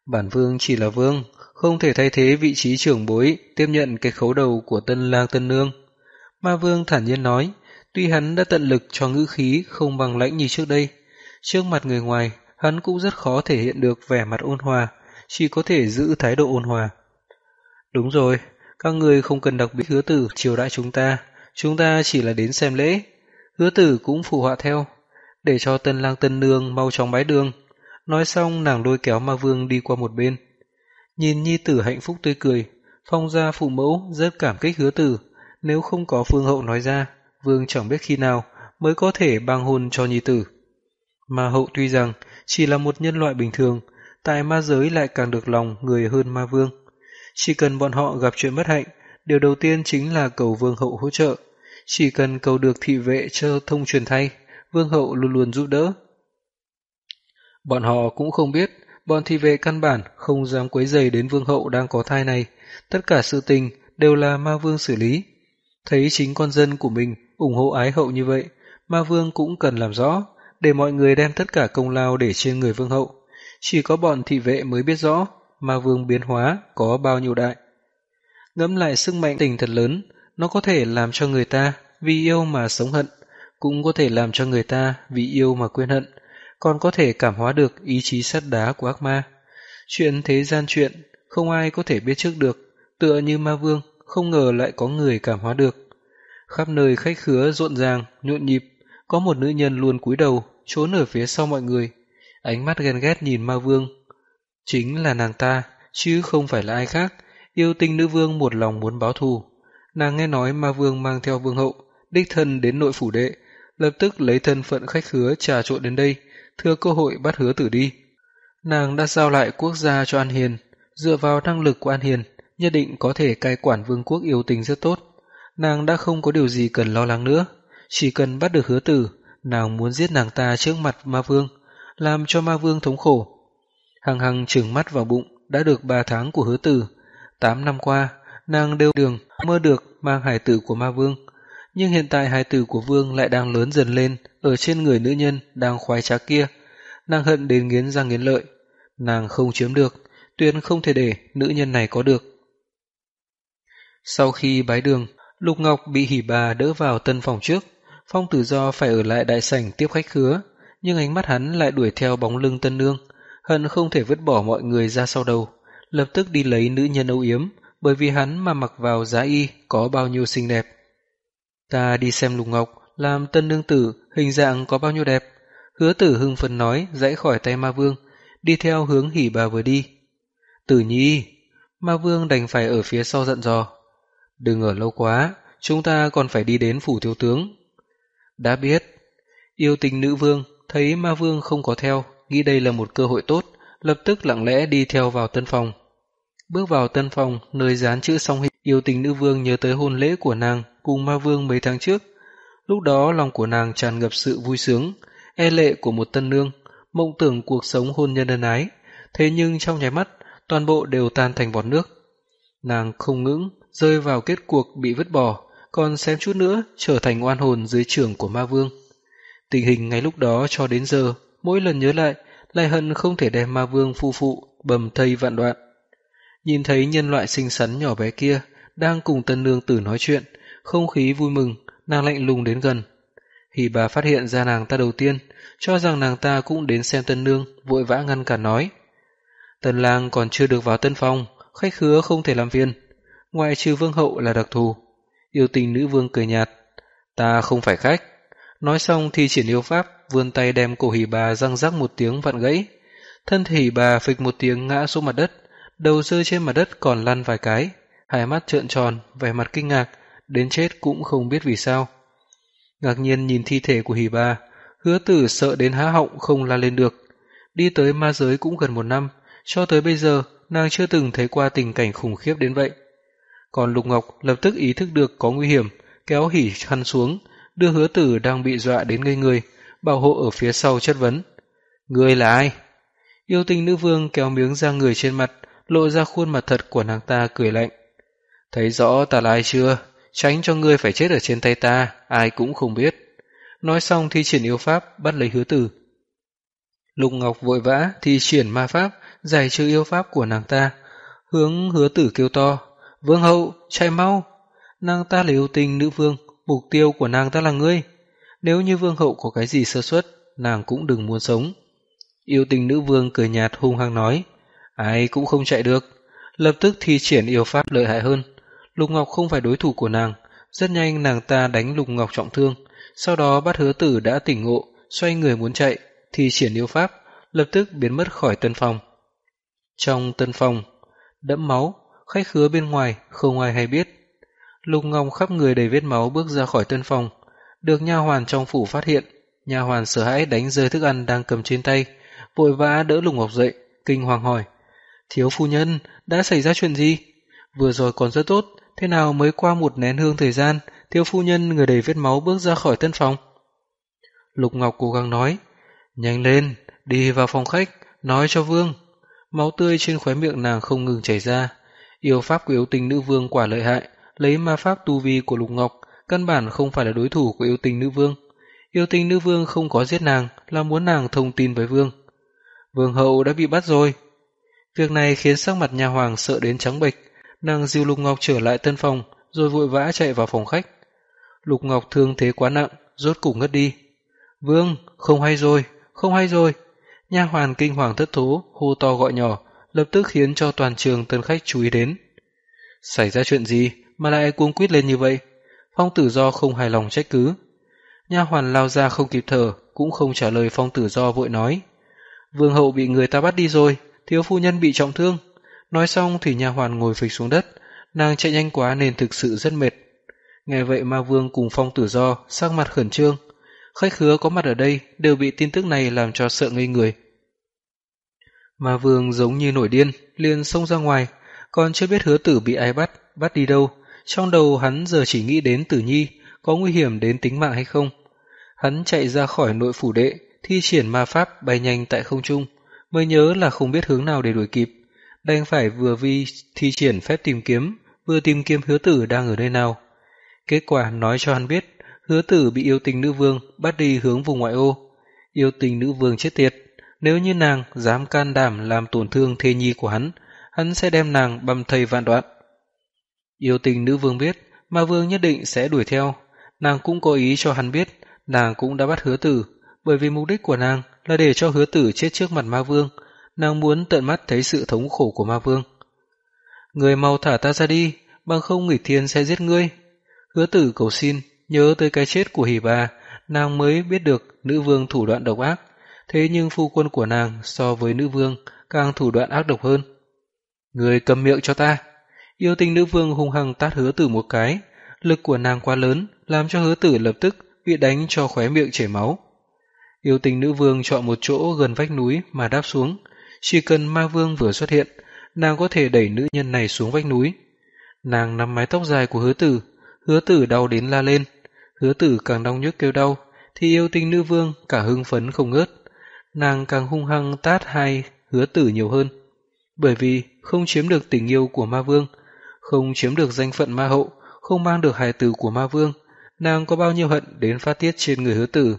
Bản vương chỉ là vương, không thể thay thế vị trí trưởng bối tiếp nhận cái khấu đầu của tân lang tân nương. Ma vương thản nhiên nói, tuy hắn đã tận lực cho ngữ khí không bằng lãnh như trước đây, trước mặt người ngoài hắn cũng rất khó thể hiện được vẻ mặt ôn hòa, chỉ có thể giữ thái độ ôn hòa. Đúng rồi, các người không cần đặc biệt hứa tử chiều đại chúng ta, chúng ta chỉ là đến xem lễ. Hứa tử cũng phụ họa theo, để cho tân lang tân nương mau chóng bái đường. Nói xong nàng lôi kéo ma vương đi qua một bên. Nhìn nhi tử hạnh phúc tươi cười, phong gia phụ mẫu rất cảm kích hứa tử, nếu không có phương hậu nói ra, vương chẳng biết khi nào mới có thể bang hôn cho nhi tử. Ma hậu tuy rằng chỉ là một nhân loại bình thường, tại ma giới lại càng được lòng người hơn ma vương. Chỉ cần bọn họ gặp chuyện bất hạnh, điều đầu tiên chính là cầu vương hậu hỗ trợ. Chỉ cần cầu được thị vệ cho thông truyền thay, vương hậu luôn luôn giúp đỡ. Bọn họ cũng không biết, bọn thị vệ căn bản không dám quấy rầy đến vương hậu đang có thai này. Tất cả sự tình đều là ma vương xử lý. Thấy chính con dân của mình ủng hộ ái hậu như vậy, ma vương cũng cần làm rõ, để mọi người đem tất cả công lao để trên người vương hậu. Chỉ có bọn thị vệ mới biết rõ ma vương biến hóa có bao nhiêu đại. Ngẫm lại sức mạnh tình thật lớn, nó có thể làm cho người ta vì yêu mà sống hận, cũng có thể làm cho người ta vì yêu mà quên hận, còn có thể cảm hóa được ý chí sắt đá của ác ma. Chuyện thế gian chuyện, không ai có thể biết trước được, tựa như ma vương, không ngờ lại có người cảm hóa được. Khắp nơi khách khứa rộn ràng, nhộn nhịp, có một nữ nhân luôn cúi đầu, trốn ở phía sau mọi người. Ánh mắt ghen ghét nhìn ma vương. Chính là nàng ta, chứ không phải là ai khác. Yêu tinh nữ vương một lòng muốn báo thù. Nàng nghe nói ma vương mang theo vương hậu, đích thân đến nội phủ đệ, lập tức lấy thân phận khách khứa trà trộn đến đây, thưa cơ hội bắt hứa tử đi. Nàng đã giao lại quốc gia cho An Hiền, dựa vào năng lực của An Hiền, nhất định có thể cai quản vương quốc yêu tình rất tốt. Nàng đã không có điều gì cần lo lắng nữa, chỉ cần bắt được hứa tử, nàng muốn giết nàng ta trước mặt ma vương, làm cho ma vương thống khổ. Hằng hằng trừng mắt vào bụng, đã được ba tháng của hứa tử. Tám năm qua, nàng đều đường mơ được mang hải tử của ma vương. Nhưng hiện tại hải tử của vương lại đang lớn dần lên ở trên người nữ nhân đang khoái trá kia. Nàng hận đến nghiến răng nghiến lợi. Nàng không chiếm được, tuyên không thể để nữ nhân này có được. Sau khi bái đường, Lục Ngọc bị hỉ bà đỡ vào tân phòng trước. Phong tử do phải ở lại đại sảnh tiếp khách khứa, nhưng ánh mắt hắn lại đuổi theo bóng lưng tân nương, hận không thể vứt bỏ mọi người ra sau đầu, lập tức đi lấy nữ nhân âu yếm, bởi vì hắn mà mặc vào giá y có bao nhiêu xinh đẹp. Ta đi xem Lục Ngọc, làm tân nương tử, hình dạng có bao nhiêu đẹp. Hứa tử hưng phấn nói, dãy khỏi tay ma vương, đi theo hướng hỉ bà vừa đi. Tử nhi, ma vương đành phải ở phía sau giận dò. Đừng ở lâu quá, chúng ta còn phải đi đến phủ thiếu tướng. Đã biết, yêu tình nữ vương thấy ma vương không có theo, nghĩ đây là một cơ hội tốt, lập tức lặng lẽ đi theo vào tân phòng. Bước vào tân phòng, nơi dán chữ song hình, yêu tình nữ vương nhớ tới hôn lễ của nàng cùng ma vương mấy tháng trước. Lúc đó lòng của nàng tràn ngập sự vui sướng, e lệ của một tân nương, mộng tưởng cuộc sống hôn nhân ân ái. Thế nhưng trong nháy mắt, toàn bộ đều tan thành bọt nước. Nàng không ngững, rơi vào kết cuộc bị vứt bỏ, còn xem chút nữa trở thành oan hồn dưới trường của ma vương. Tình hình ngay lúc đó cho đến giờ, mỗi lần nhớ lại, lại hận không thể đem ma vương phu phụ bầm thây vạn đoạn. Nhìn thấy nhân loại xinh xắn nhỏ bé kia đang cùng tân nương tử nói chuyện, không khí vui mừng, nàng lạnh lùng đến gần. Hỉ bà phát hiện ra nàng ta đầu tiên, cho rằng nàng ta cũng đến xem tân nương, vội vã ngăn cản nói. Tân lang còn chưa được vào tân phòng, khách khứa không thể làm phiền, ngoại trừ vương hậu là đặc thù. Yêu tình nữ vương cười nhạt, ta không phải khách. Nói xong thì triển yêu pháp, vươn tay đem cổ hỉ bà răng rắc một tiếng vặn gãy. Thân thể hỉ bà phịch một tiếng ngã xuống mặt đất, đầu rơi trên mặt đất còn lăn vài cái, hai mắt trợn tròn, vẻ mặt kinh ngạc, đến chết cũng không biết vì sao. Ngạc nhiên nhìn thi thể của hỉ bà, hứa tử sợ đến há họng không la lên được. Đi tới ma giới cũng gần một năm, cho tới bây giờ nàng chưa từng thấy qua tình cảnh khủng khiếp đến vậy. Còn Lục Ngọc lập tức ý thức được có nguy hiểm, kéo hỉ khăn xuống, đưa hứa tử đang bị dọa đến ngây người, bảo hộ ở phía sau chất vấn. Người là ai? Yêu tinh nữ vương kéo miếng ra người trên mặt, lộ ra khuôn mặt thật của nàng ta cười lạnh. Thấy rõ ta là ai chưa? Tránh cho ngươi phải chết ở trên tay ta, ai cũng không biết. Nói xong thi triển yêu pháp, bắt lấy hứa tử. Lục Ngọc vội vã thi triển ma pháp, giải trừ yêu pháp của nàng ta, hướng hứa tử kêu to. Vương hậu, chạy mau! Nàng ta là yêu tình nữ vương, mục tiêu của nàng ta là ngươi. Nếu như vương hậu có cái gì sơ suất, nàng cũng đừng muốn sống. Yêu tình nữ vương cười nhạt hung hăng nói, ai cũng không chạy được. Lập tức thi triển yêu pháp lợi hại hơn. Lục Ngọc không phải đối thủ của nàng, rất nhanh nàng ta đánh Lục Ngọc trọng thương, sau đó bắt hứa tử đã tỉnh ngộ, xoay người muốn chạy, thì triển yêu pháp, lập tức biến mất khỏi tân phòng. Trong tân phòng, đẫm máu, khách khứa bên ngoài, không ai hay biết. Lục Ngọc khắp người đầy vết máu bước ra khỏi tân phòng, được nha hoàn trong phủ phát hiện, nha hoàn sợ hãi đánh rơi thức ăn đang cầm trên tay, vội vã đỡ Lục Ngọc dậy, kinh hoàng hỏi: "Thiếu phu nhân, đã xảy ra chuyện gì? Vừa rồi còn rất tốt, thế nào mới qua một nén hương thời gian, thiếu phu nhân người đầy vết máu bước ra khỏi tân phòng?" Lục Ngọc cố gắng nói: "Nhanh lên, đi vào phòng khách, nói cho vương." Máu tươi trên khóe miệng nàng không ngừng chảy ra. Yêu pháp của yêu tình nữ vương quả lợi hại, lấy ma pháp tu vi của Lục Ngọc, căn bản không phải là đối thủ của yêu tình nữ vương. Yêu tình nữ vương không có giết nàng, là muốn nàng thông tin với vương. Vương hậu đã bị bắt rồi. Việc này khiến sắc mặt nhà hoàng sợ đến trắng bệch, nàng dìu Lục Ngọc trở lại tân phòng, rồi vội vã chạy vào phòng khách. Lục Ngọc thương thế quá nặng, rốt cục ngất đi. Vương, không hay rồi, không hay rồi. Nha hoàn kinh hoàng thất thố, hô to gọi nhỏ, lập tức khiến cho toàn trường tân khách chú ý đến. Xảy ra chuyện gì mà lại cuống quýt lên như vậy? Phong tử do không hài lòng trách cứ. Nha hoàn lao ra không kịp thở, cũng không trả lời phong tử do vội nói. Vương hậu bị người ta bắt đi rồi, thiếu phu nhân bị trọng thương. Nói xong thì nha hoàn ngồi phịch xuống đất, nàng chạy nhanh quá nên thực sự rất mệt. Nghe vậy ma vương cùng phong tử do sắc mặt khẩn trương. Khách khứa có mặt ở đây đều bị tin tức này làm cho sợ ngây người. Ma vương giống như nổi điên, liền xông ra ngoài, còn chưa biết hứa tử bị ai bắt, bắt đi đâu. Trong đầu hắn giờ chỉ nghĩ đến tử nhi, có nguy hiểm đến tính mạng hay không. Hắn chạy ra khỏi nội phủ đệ, thi triển ma pháp bay nhanh tại không trung, mới nhớ là không biết hướng nào để đuổi kịp. Đành phải vừa vi thi triển phép tìm kiếm, vừa tìm kiếm hứa tử đang ở nơi nào. Kết quả nói cho hắn biết, hứa tử bị yêu tình nữ vương bắt đi hướng vùng ngoại ô. Yêu tình nữ vương chết tiệt, nếu như nàng dám can đảm làm tổn thương thê nhi của hắn, hắn sẽ đem nàng băm thây vạn đoạn. Yêu tình nữ vương biết, ma vương nhất định sẽ đuổi theo. Nàng cũng có ý cho hắn biết, nàng cũng đã bắt hứa tử, bởi vì mục đích của nàng là để cho hứa tử chết trước mặt ma vương. Nàng muốn tận mắt thấy sự thống khổ của ma vương. Người mau thả ta ra đi, bằng không nghỉ thiên sẽ giết ngươi. Hứa tử cầu xin, nhớ tới cái chết của hỉ bà, nàng mới biết được nữ vương thủ đoạn độc ác. Thế nhưng phu quân của nàng so với nữ vương càng thủ đoạn ác độc hơn. Người cầm miệng cho ta. Yêu tình nữ vương hung hăng tát hứa tử một cái. Lực của nàng quá lớn, làm cho hứa tử lập tức bị đánh cho khóe miệng chảy máu. Yêu tình nữ vương chọn một chỗ gần vách núi mà đáp xuống. Chỉ cần ma vương vừa xuất hiện, nàng có thể đẩy nữ nhân này xuống vách núi. Nàng nắm mái tóc dài của hứa tử, hứa tử đau đến la lên. Hứa tử càng đau nhức kêu đau, thì yêu tình nữ vương cả hưng phấn không ngớt. Nàng càng hung hăng tát hai hứa tử nhiều hơn. Bởi vì không chiếm được tình yêu của ma vương, không chiếm được danh phận ma hậu, không mang được hài tử của ma vương, nàng có bao nhiêu hận đến phát tiết trên người hứa tử.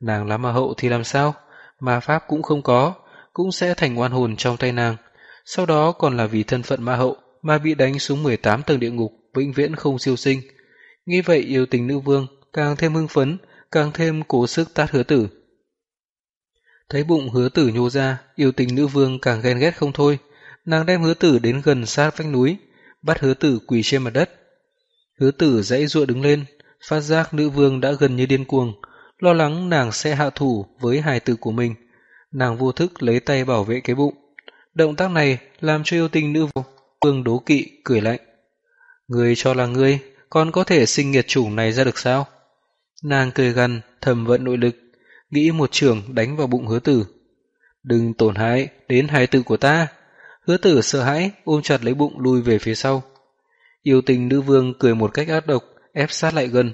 Nàng là ma hậu thì làm sao? Ma pháp cũng không có, cũng sẽ thành oan hồn trong tay nàng. Sau đó còn là vì thân phận ma hậu mà bị đánh xuống 18 tầng địa ngục, vĩnh viễn không siêu sinh. Nghĩ vậy yêu tình nữ vương càng thêm hưng phấn, càng thêm cố sức tát hứa tử. Thấy bụng hứa tử nhô ra, yêu tình nữ vương càng ghen ghét không thôi. Nàng đem hứa tử đến gần sát vách núi, bắt hứa tử quỳ trên mặt đất. Hứa tử dãy ruộng đứng lên, phát giác nữ vương đã gần như điên cuồng, lo lắng nàng sẽ hạ thủ với hài tử của mình. Nàng vô thức lấy tay bảo vệ cái bụng. Động tác này làm cho yêu tình nữ vương đố kỵ, cười lạnh. Người cho là ngươi, còn có thể sinh nghiệt chủng này ra được sao? Nàng cười gần, thầm vận nội lực, nghĩ một trường đánh vào bụng hứa tử. Đừng tổn hại đến hài tử của ta. Hứa tử sợ hãi, ôm chặt lấy bụng lui về phía sau. Yêu tình nữ vương cười một cách ác độc, ép sát lại gần.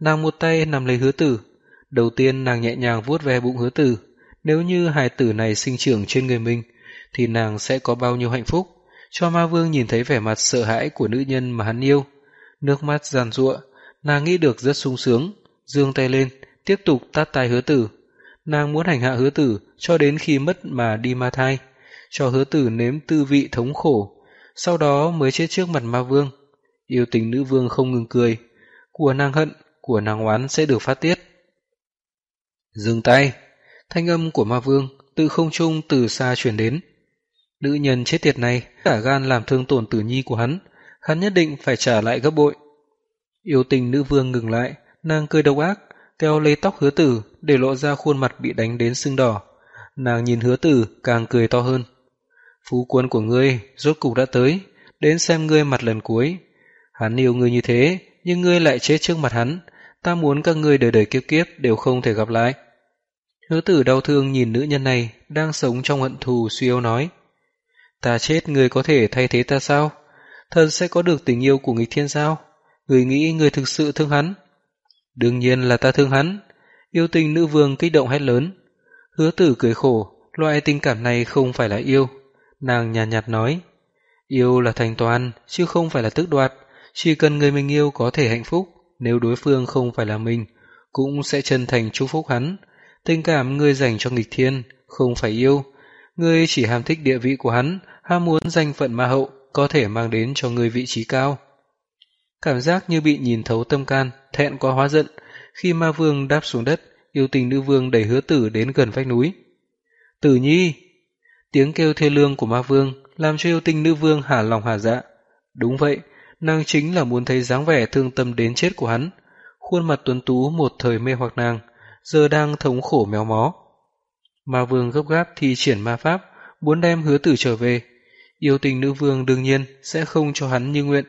Nàng một tay nằm lấy hứa tử. Đầu tiên nàng nhẹ nhàng vuốt ve bụng hứa tử. Nếu như hài tử này sinh trưởng trên người mình, thì nàng sẽ có bao nhiêu hạnh phúc. Cho ma vương nhìn thấy vẻ mặt sợ hãi của nữ nhân mà hắn yêu. Nước mắt giàn ruộng, nàng nghĩ được rất sung sướng, dương tay lên, tiếp tục tát tai hứa tử. Nàng muốn hành hạ hứa tử cho đến khi mất mà đi ma thai, cho hứa tử nếm tư vị thống khổ, sau đó mới chết trước mặt ma vương. Yêu tình nữ vương không ngừng cười, của nàng hận, của nàng oán sẽ được phát tiết. Dừng tay, thanh âm của ma vương từ không trung từ xa truyền đến. Nữ nhân chết tiệt này, cả gan làm thương tổn tử nhi của hắn, hắn nhất định phải trả lại gấp bội. Yêu tình nữ vương ngừng lại, nàng cười độc ác, kéo lấy tóc hứa tử để lộ ra khuôn mặt bị đánh đến sưng đỏ. Nàng nhìn hứa tử càng cười to hơn. Phú quân của ngươi rốt cục đã tới, đến xem ngươi mặt lần cuối. Hắn yêu ngươi như thế, nhưng ngươi lại chết trước mặt hắn. Ta muốn các ngươi đời đời kiếp kiếp đều không thể gặp lại. Hứa tử đau thương nhìn nữ nhân này đang sống trong hận thù suy yếu nói. Ta chết ngươi có thể thay thế ta sao? Thần sẽ có được tình yêu của nghịch thiên sao? Người nghĩ người thực sự thương hắn? Đương nhiên là ta thương hắn. Yêu tình nữ vương kích động hét lớn. Hứa tử cười khổ, loại tình cảm này không phải là yêu. Nàng nhàn nhạt, nhạt nói. Yêu là thành toàn, chứ không phải là tức đoạt. Chỉ cần người mình yêu có thể hạnh phúc, nếu đối phương không phải là mình, cũng sẽ chân thành chúc phúc hắn. Tình cảm người dành cho nghịch thiên, không phải yêu. Người chỉ ham thích địa vị của hắn, ham muốn danh phận ma hậu, có thể mang đến cho người vị trí cao. Cảm giác như bị nhìn thấu tâm can, thẹn quá hóa giận. Khi ma vương đáp xuống đất, yêu tình nữ vương đẩy hứa tử đến gần vách núi. Tử nhi! Tiếng kêu thê lương của ma vương làm cho yêu tình nữ vương hả lòng hả dạ. Đúng vậy, nàng chính là muốn thấy dáng vẻ thương tâm đến chết của hắn. Khuôn mặt tuấn tú một thời mê hoặc nàng, giờ đang thống khổ méo mó. Ma vương gấp gáp thi triển ma pháp, muốn đem hứa tử trở về. Yêu tình nữ vương đương nhiên sẽ không cho hắn như nguyện,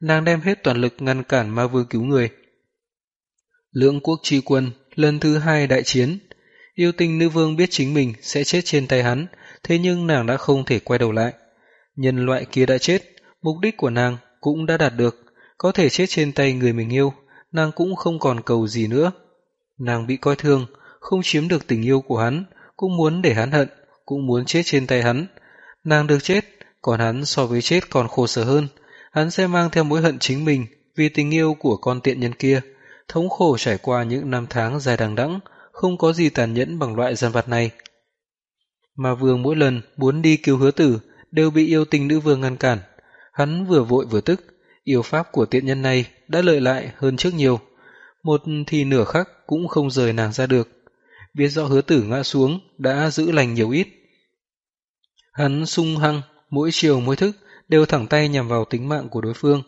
nàng đem hết toàn lực ngăn cản ma vương cứu người. Lưỡng quốc tri quân, lần thứ hai đại chiến. Yêu tình nữ vương biết chính mình sẽ chết trên tay hắn, thế nhưng nàng đã không thể quay đầu lại. Nhân loại kia đã chết, mục đích của nàng cũng đã đạt được, có thể chết trên tay người mình yêu, nàng cũng không còn cầu gì nữa. Nàng bị coi thương, không chiếm được tình yêu của hắn, cũng muốn để hắn hận, cũng muốn chết trên tay hắn. Nàng được chết, còn hắn so với chết còn khổ sở hơn, hắn sẽ mang theo mối hận chính mình vì tình yêu của con tiện nhân kia, thống khổ trải qua những năm tháng dài đằng đẵng, không có gì tàn nhẫn bằng loại gian vật này. Mà vương mỗi lần muốn đi cứu hứa tử đều bị yêu tình nữ vương ngăn cản. Hắn vừa vội vừa tức, yêu pháp của tiện nhân này đã lợi lại hơn trước nhiều. Một thì nửa khắc cũng không rời nàng ra được. Biết rõ hứa tử ngã xuống đã giữ lành nhiều ít. Hắn sung hăng, mỗi chiều mỗi thức đều thẳng tay nhằm vào tính mạng của đối phương.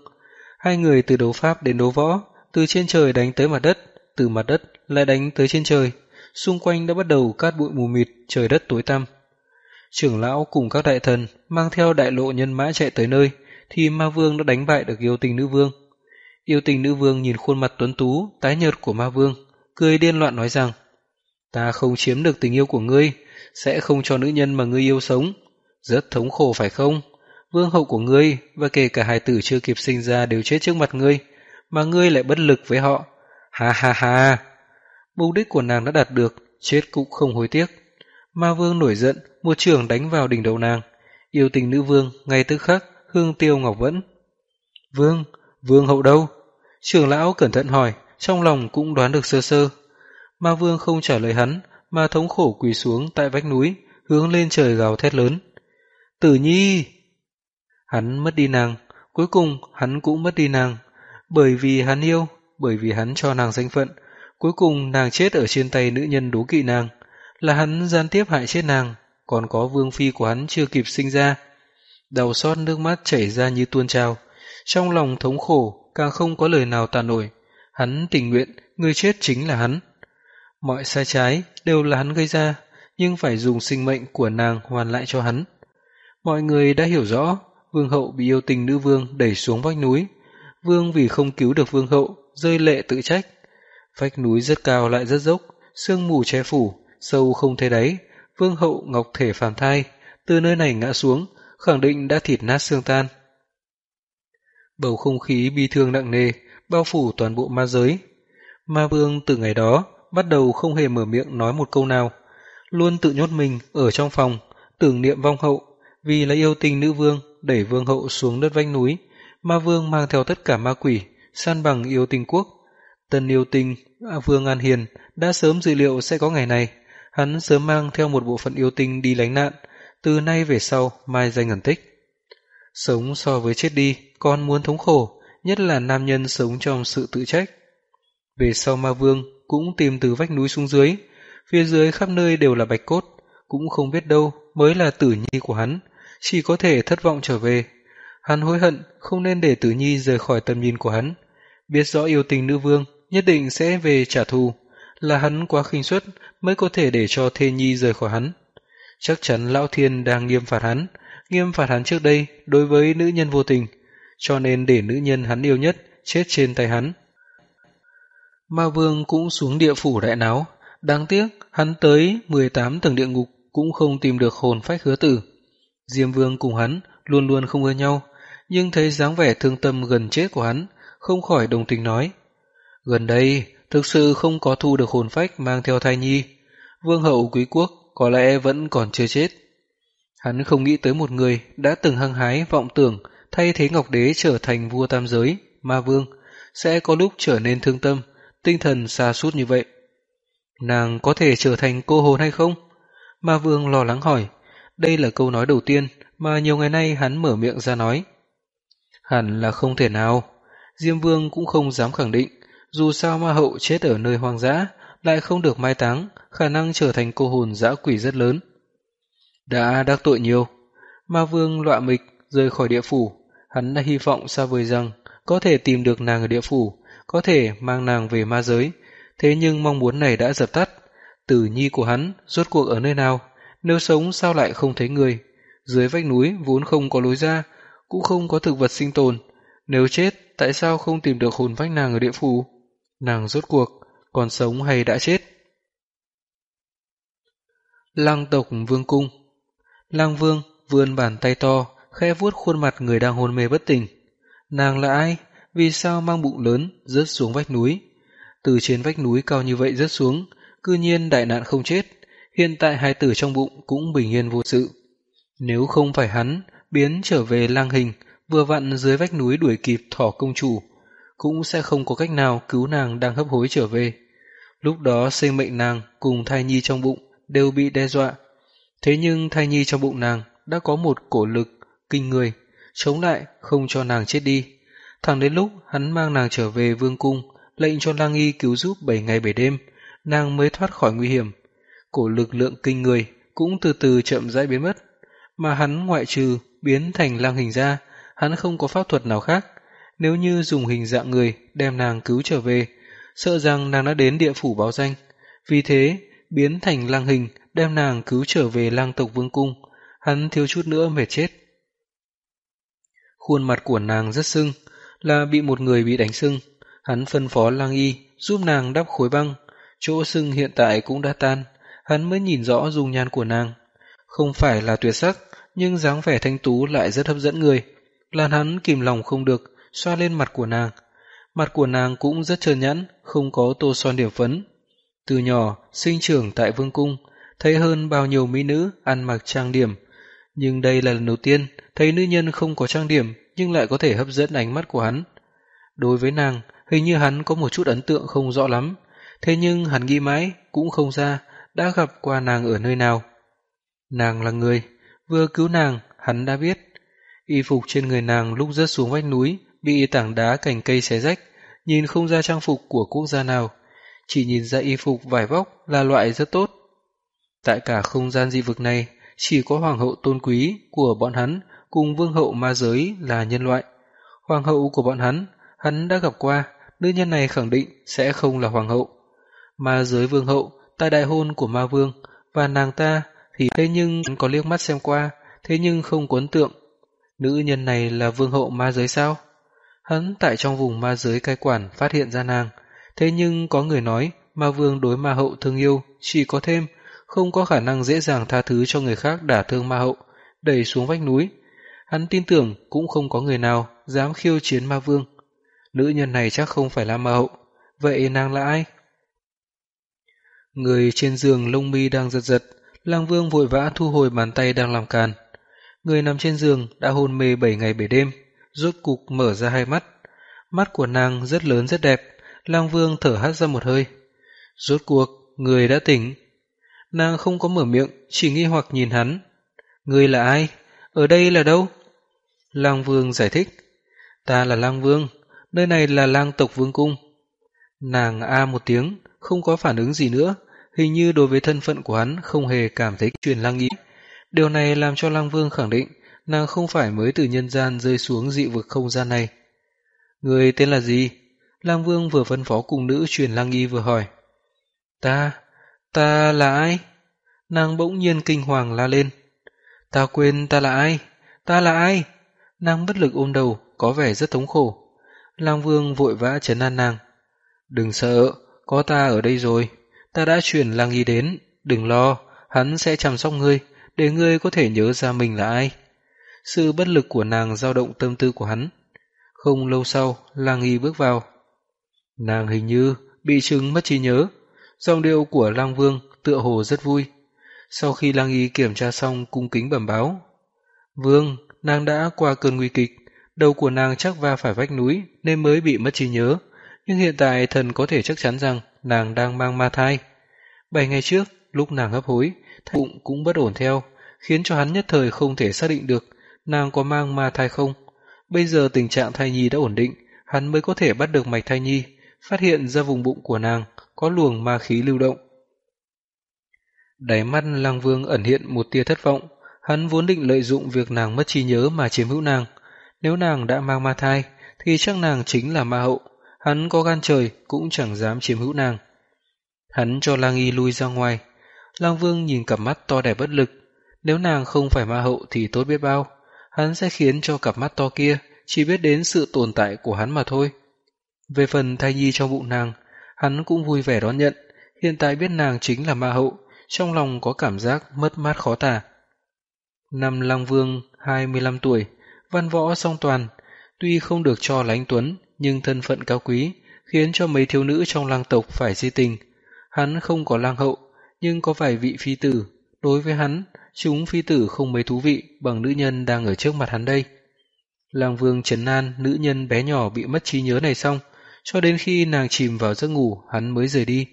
Hai người từ đấu pháp đến đấu võ, từ trên trời đánh tới mặt đất, từ mặt đất lại đánh tới trên trời. Xung quanh đã bắt đầu cát bụi mù mịt, trời đất tối tăm. Trưởng lão cùng các đại thần mang theo đại lộ nhân mã chạy tới nơi, thì ma vương đã đánh bại được yêu tình nữ vương. Yêu tình nữ vương nhìn khuôn mặt tuấn tú, tái nhợt của ma vương, cười điên loạn nói rằng Ta không chiếm được tình yêu của ngươi, sẽ không cho nữ nhân mà ngươi yêu sống. Rất thống khổ phải không? Vương hậu của ngươi và kể cả hài tử chưa kịp sinh ra đều chết trước mặt ngươi, mà ngươi lại bất lực với họ. Ha ha ha! Mục đích của nàng đã đạt được, chết cũng không hối tiếc. Ma vương nổi giận, một trường đánh vào đỉnh đầu nàng. Yêu tình nữ vương, ngay tức khắc, hương tiêu ngọc vẫn. Vương, vương hậu đâu? Trường lão cẩn thận hỏi, trong lòng cũng đoán được sơ sơ. Ma vương không trả lời hắn, mà thống khổ quỳ xuống tại vách núi, hướng lên trời gào thét lớn. Tử nhi! Hắn mất đi nàng, cuối cùng hắn cũng mất đi nàng. Bởi vì hắn yêu, bởi vì hắn cho nàng danh phận, cuối cùng nàng chết ở trên tay nữ nhân đố kỵ nàng. Là hắn gián tiếp hại chết nàng, còn có vương phi của hắn chưa kịp sinh ra. Đầu xót nước mắt chảy ra như tuôn trào. Trong lòng thống khổ, càng không có lời nào tả nổi. Hắn tình nguyện, người chết chính là hắn. Mọi sai trái đều là hắn gây ra, nhưng phải dùng sinh mệnh của nàng hoàn lại cho hắn. Mọi người đã hiểu rõ, vương hậu bị yêu tình nữ vương đẩy xuống vách núi. Vương vì không cứu được vương hậu, rơi lệ tự trách. Vách núi rất cao lại rất dốc, sương mù che phủ, sâu không thấy đáy. Vương hậu ngọc thể phàm thai, từ nơi này ngã xuống, khẳng định đã thịt nát xương tan. Bầu không khí bi thương nặng nề, bao phủ toàn bộ ma giới. Ma vương từ ngày đó, bắt đầu không hề mở miệng nói một câu nào, luôn tự nhốt mình ở trong phòng, tưởng niệm vong hậu, vì là yêu tình nữ vương, đẩy vương hậu xuống đất vách núi, ma vương mang theo tất cả ma quỷ, san bằng yêu tinh quốc. Tân yêu tinh à, vương An Hiền đã sớm dự liệu sẽ có ngày này, hắn sớm mang theo một bộ phận yêu tinh đi lánh nạn, từ nay về sau mai danh ẩn tích. Sống so với chết đi, con muốn thống khổ, nhất là nam nhân sống trong sự tự trách. Về sau ma vương cũng tìm từ vách núi xuống dưới, phía dưới khắp nơi đều là bạch cốt, cũng không biết đâu mới là tử nhi của hắn, chỉ có thể thất vọng trở về. Hắn hối hận không nên để Tử Nhi rời khỏi tầm nhìn của hắn. Biết rõ yêu tình nữ vương, nhất định sẽ về trả thù. Là hắn quá khinh suất mới có thể để cho Thê Nhi rời khỏi hắn. Chắc chắn Lão Thiên đang nghiêm phạt hắn, nghiêm phạt hắn trước đây đối với nữ nhân vô tình, cho nên để nữ nhân hắn yêu nhất chết trên tay hắn. Ma Vương cũng xuống địa phủ đại náo, đáng tiếc hắn tới 18 tầng địa ngục cũng không tìm được hồn phách hứa tử. Diêm Vương cùng hắn luôn luôn không ưa nhau, nhưng thấy dáng vẻ thương tâm gần chết của hắn, không khỏi đồng tình nói. Gần đây, thực sự không có thu được hồn phách mang theo thai nhi. Vương hậu quý quốc có lẽ vẫn còn chưa chết. Hắn không nghĩ tới một người đã từng hăng hái vọng tưởng thay thế Ngọc Đế trở thành vua tam giới, ma vương, sẽ có lúc trở nên thương tâm, tinh thần xa sút như vậy. Nàng có thể trở thành cô hồn hay không? Ma vương lo lắng hỏi. Đây là câu nói đầu tiên mà nhiều ngày nay hắn mở miệng ra nói. Hẳn là không thể nào. Diêm vương cũng không dám khẳng định, dù sao ma hậu chết ở nơi hoang dã, lại không được mai táng, khả năng trở thành cô hồn dã quỷ rất lớn. Đã đắc tội nhiều, ma vương loạ mịch rời khỏi địa phủ, hắn đã hy vọng xa vời rằng có thể tìm được nàng ở địa phủ, có thể mang nàng về ma giới, thế nhưng mong muốn này đã dập tắt. Tử nhi của hắn rốt cuộc ở nơi nào, nếu sống sao lại không thấy người, dưới vách núi vốn không có lối ra, cũng không có thực vật sinh tồn, nếu chết tại sao không tìm được hồn phách nàng ở địa phủ? Nàng rốt cuộc còn sống hay đã chết? Lăng tộc vương cung Lăng vương vươn bàn tay to, khẽ vuốt khuôn mặt người đang hôn mê bất tỉnh. Nàng là ai? Vì sao mang bụng lớn, rớt xuống vách núi? Từ trên vách núi cao như vậy rớt xuống, cư nhiên đại nạn không chết, hiện tại hai tử trong bụng cũng bình yên vô sự. Nếu không phải hắn, biến trở về lang hình, vừa vặn dưới vách núi đuổi kịp thỏ công chủ, cũng sẽ không có cách nào cứu nàng đang hấp hối trở về. Lúc đó sinh mệnh nàng cùng thai nhi trong bụng đều bị đe dọa. Thế nhưng thai nhi trong bụng nàng đã có một cổ lực kinh người, chống lại không cho nàng chết đi. Thẳng đến lúc hắn mang nàng trở về vương cung, lệnh cho lang y cứu giúp 7 ngày 7 đêm, nàng mới thoát khỏi nguy hiểm của lực lượng kinh người cũng từ từ chậm rãi biến mất, mà hắn ngoại trừ biến thành lang hình ra, hắn không có pháp thuật nào khác. Nếu như dùng hình dạng người đem nàng cứu trở về, sợ rằng nàng đã đến địa phủ báo danh. Vì thế, biến thành lang hình đem nàng cứu trở về lang tộc vương cung, hắn thiếu chút nữa mệt chết. Khuôn mặt của nàng rất sưng, là bị một người bị đánh sưng. Hắn phân phó lang y giúp nàng đắp khối băng, chỗ sưng hiện tại cũng đã tan, hắn mới nhìn rõ dung nhan của nàng. Không phải là tuyệt sắc, nhưng dáng vẻ thanh tú lại rất hấp dẫn người. Lan hắn kìm lòng không được, xoa lên mặt của nàng. Mặt của nàng cũng rất trơn nhẵn, không có tô son điểm phấn. Từ nhỏ, sinh trưởng tại vương cung, thấy hơn bao nhiêu mỹ nữ ăn mặc trang điểm. Nhưng đây là lần đầu tiên thấy nữ nhân không có trang điểm nhưng lại có thể hấp dẫn ánh mắt của hắn. Đối với nàng, hình như hắn có một chút ấn tượng không rõ lắm, thế nhưng hắn nghĩ mãi cũng không ra đã gặp qua nàng ở nơi nào. Nàng là người, vừa cứu nàng, hắn đã biết. Y phục trên người nàng lúc rớt xuống vách núi, bị tảng đá cành cây xé rách, nhìn không ra trang phục của quốc gia nào, chỉ nhìn ra y phục vải vóc là loại rất tốt. Tại cả không gian di vực này, chỉ có hoàng hậu tôn quý của bọn hắn cùng vương hậu ma giới là nhân loại. Hoàng hậu của bọn hắn, hắn đã gặp qua, nữ nhân này khẳng định sẽ không là hoàng hậu. Ma giới vương hậu, tại đại hôn của ma vương, và nàng ta thì thế nhưng hắn có liếc mắt xem qua, thế nhưng không có ấn tượng. Nữ nhân này là vương hậu ma giới sao? Hắn tại trong vùng ma giới cai quản phát hiện ra nàng, thế nhưng có người nói ma vương đối ma hậu thương yêu chỉ có thêm, không có khả năng dễ dàng tha thứ cho người khác đả thương ma hậu, đẩy xuống vách núi. Hắn tin tưởng cũng không có người nào dám khiêu chiến ma vương. Nữ nhân này chắc không phải là ma hậu, vậy nàng là ai? Người trên giường lông mi đang giật giật, lang vương vội vã thu hồi bàn tay đang làm càn. Người nằm trên giường đã hôn mê 7 ngày 7 đêm, rốt cục mở ra hai mắt. Mắt của nàng rất lớn rất đẹp, lang vương thở hắt ra một hơi. Rốt cuộc, người đã tỉnh. Nàng không có mở miệng, chỉ nghi hoặc nhìn hắn. Người là ai? Ở đây là đâu? Lang vương giải thích. Ta là lang vương, nơi này là lang tộc vương cung. Nàng a một tiếng, không có phản ứng gì nữa, hình như đối với thân phận của hắn không hề cảm thấy truyền lang ý. Điều này làm cho lang vương khẳng định nàng không phải mới từ nhân gian rơi xuống dị vực không gian này. Người tên là gì? Lang Vương vừa phân phó cùng nữ truyền lang y vừa hỏi. Ta, ta là ai? Nàng bỗng nhiên kinh hoàng la lên. Ta quên ta là ai? Ta là ai? Nàng bất lực ôm đầu, có vẻ rất thống khổ. Lang Vương vội vã trấn an nàng. Đừng sợ, có ta ở đây rồi. Ta đã chuyển lang y đến, đừng lo, hắn sẽ chăm sóc ngươi, để ngươi có thể nhớ ra mình là ai. Sự bất lực của nàng dao động tâm tư của hắn. Không lâu sau, lang y bước vào. Nàng hình như bị chứng mất trí nhớ. Dòng điệu của lang vương tựa hồ rất vui. Sau khi lang y kiểm tra xong cung kính bẩm báo. Vương, nàng đã qua cơn nguy kịch. Đầu của nàng chắc va phải vách núi nên mới bị mất trí nhớ. Nhưng hiện tại thần có thể chắc chắn rằng nàng đang mang ma thai. Bảy ngày trước, lúc nàng hấp hối, bụng cũng bất ổn theo, khiến cho hắn nhất thời không thể xác định được nàng có mang ma thai không. Bây giờ tình trạng thai nhi đã ổn định, hắn mới có thể bắt được mạch thai nhi, phát hiện ra vùng bụng của nàng có luồng ma khí lưu động. Đáy mắt lang vương ẩn hiện một tia thất vọng, hắn vốn định lợi dụng việc nàng mất trí nhớ mà chiếm hữu nàng. Nếu nàng đã mang ma thai, thì chắc nàng chính là ma hậu, hắn có gan trời cũng chẳng dám chiếm hữu nàng. Hắn cho lang y lui ra ngoài, lang vương nhìn cặp mắt to đẹp bất lực, nếu nàng không phải ma hậu thì tốt biết bao, hắn sẽ khiến cho cặp mắt to kia chỉ biết đến sự tồn tại của hắn mà thôi. Về phần thai nhi trong bụng nàng, hắn cũng vui vẻ đón nhận, hiện tại biết nàng chính là ma hậu, trong lòng có cảm giác mất mát khó tả. Năm Lăng Vương, 25 tuổi, văn võ song toàn, tuy không được cho là anh Tuấn, nhưng thân phận cao quý, khiến cho mấy thiếu nữ trong lang tộc phải di tình. Hắn không có lang hậu, nhưng có vài vị phi tử. Đối với hắn, chúng phi tử không mấy thú vị bằng nữ nhân đang ở trước mặt hắn đây. Lang Vương trấn an nữ nhân bé nhỏ bị mất trí nhớ này xong, cho đến khi nàng chìm vào giấc ngủ hắn mới rời đi.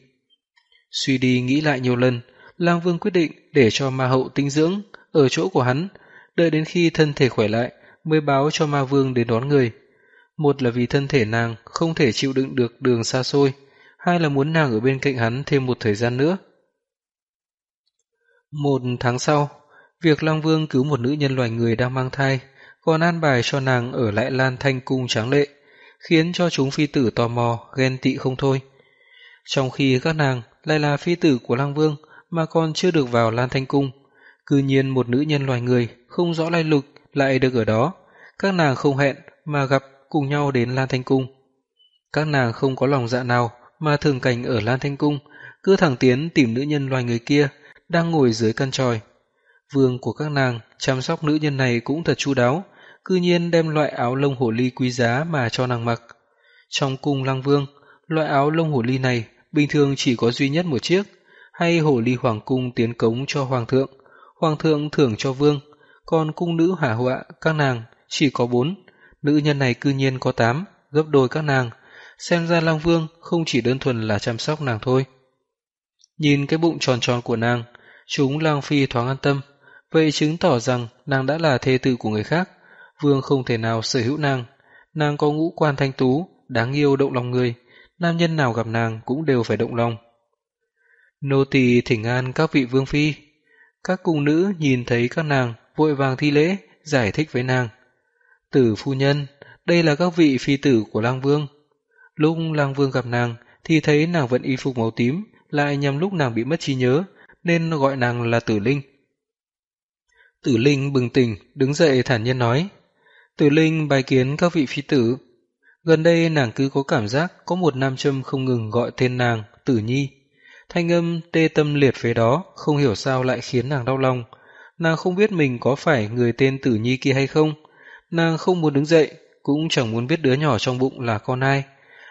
Suy đi nghĩ lại nhiều lần, Lang Vương quyết định để cho ma hậu tinh dưỡng ở chỗ của hắn, đợi đến khi thân thể khỏe lại mới báo cho ma vương đến đón người. Một là vì thân thể nàng không thể chịu đựng được đường xa xôi, hai là muốn nàng ở bên cạnh hắn thêm một thời gian nữa. Một tháng sau, việc Lang Vương cứu một nữ nhân loài người đang mang thai, còn an bài cho nàng ở lại Lan Thanh Cung tráng lệ, khiến cho chúng phi tử tò mò, ghen tị không thôi. Trong khi các nàng lại là phi tử của Lang Vương mà còn chưa được vào Lan Thanh Cung, cư nhiên một nữ nhân loài người không rõ lai lịch lại được ở đó, các nàng không hẹn mà gặp cùng nhau đến Lan Thanh Cung. Các nàng không có lòng dạ nào mà thường cảnh ở Lan Thanh Cung, cứ thẳng tiến tìm nữ nhân loài người kia đang ngồi dưới căn tròi. Vương của các nàng chăm sóc nữ nhân này cũng thật chu đáo, cư nhiên đem loại áo lông hổ ly quý giá mà cho nàng mặc. Trong cung lăng vương, loại áo lông hổ ly này bình thường chỉ có duy nhất một chiếc, hay hổ ly hoàng cung tiến cống cho hoàng thượng, hoàng thượng thưởng cho vương, còn cung nữ hả họa các nàng chỉ có bốn, nữ nhân này cư nhiên có tám, gấp đôi các nàng, xem ra lang vương không chỉ đơn thuần là chăm sóc nàng thôi. Nhìn cái bụng tròn tròn của nàng, chúng lang phi thoáng an tâm, vậy chứng tỏ rằng nàng đã là thê tử của người khác, vương không thể nào sở hữu nàng. Nàng có ngũ quan thanh tú, đáng yêu động lòng người, nam nhân nào gặp nàng cũng đều phải động lòng. Nô tỳ thỉnh an các vị vương phi. Các cung nữ nhìn thấy các nàng, vội vàng thi lễ, giải thích với nàng. Tử phu nhân, đây là các vị phi tử của lang vương. Lúc lang vương gặp nàng, thì thấy nàng vẫn y phục màu tím, lại nhằm lúc nàng bị mất trí nhớ, nên gọi nàng là tử linh. Tử linh bừng tỉnh, đứng dậy thản nhiên nói. Tử Linh bài kiến các vị phi tử. Gần đây nàng cứ có cảm giác có một nam châm không ngừng gọi tên nàng, Tử Nhi. Thanh âm tê tâm liệt phế đó, không hiểu sao lại khiến nàng đau lòng. Nàng không biết mình có phải người tên Tử Nhi kia hay không. Nàng không muốn đứng dậy, cũng chẳng muốn biết đứa nhỏ trong bụng là con ai.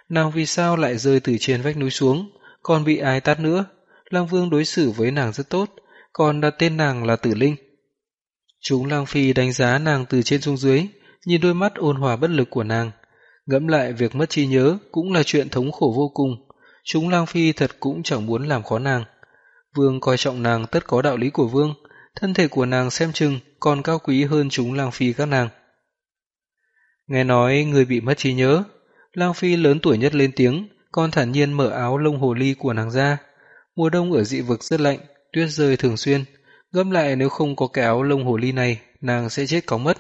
Nàng vì sao lại rơi từ trên vách núi xuống, còn bị ai tát nữa. Lang Vương đối xử với nàng rất tốt, còn đặt tên nàng là Tử Linh. Chúng Lang Phi đánh giá nàng từ trên xuống dưới, nhìn đôi mắt ôn hòa bất lực của nàng. Ngẫm lại việc mất trí nhớ cũng là chuyện thống khổ vô cùng. Chúng lang phi thật cũng chẳng muốn làm khó nàng. Vương coi trọng nàng tất có đạo lý của vương, thân thể của nàng xem chừng còn cao quý hơn chúng lang phi các nàng. Nghe nói người bị mất trí nhớ, lang phi lớn tuổi nhất lên tiếng, con thản nhiên mở áo lông hồ ly của nàng ra. Mùa đông ở dị vực rất lạnh, tuyết rơi thường xuyên, gấp lại nếu không có cái áo lông hồ ly này, nàng sẽ chết cóng mất.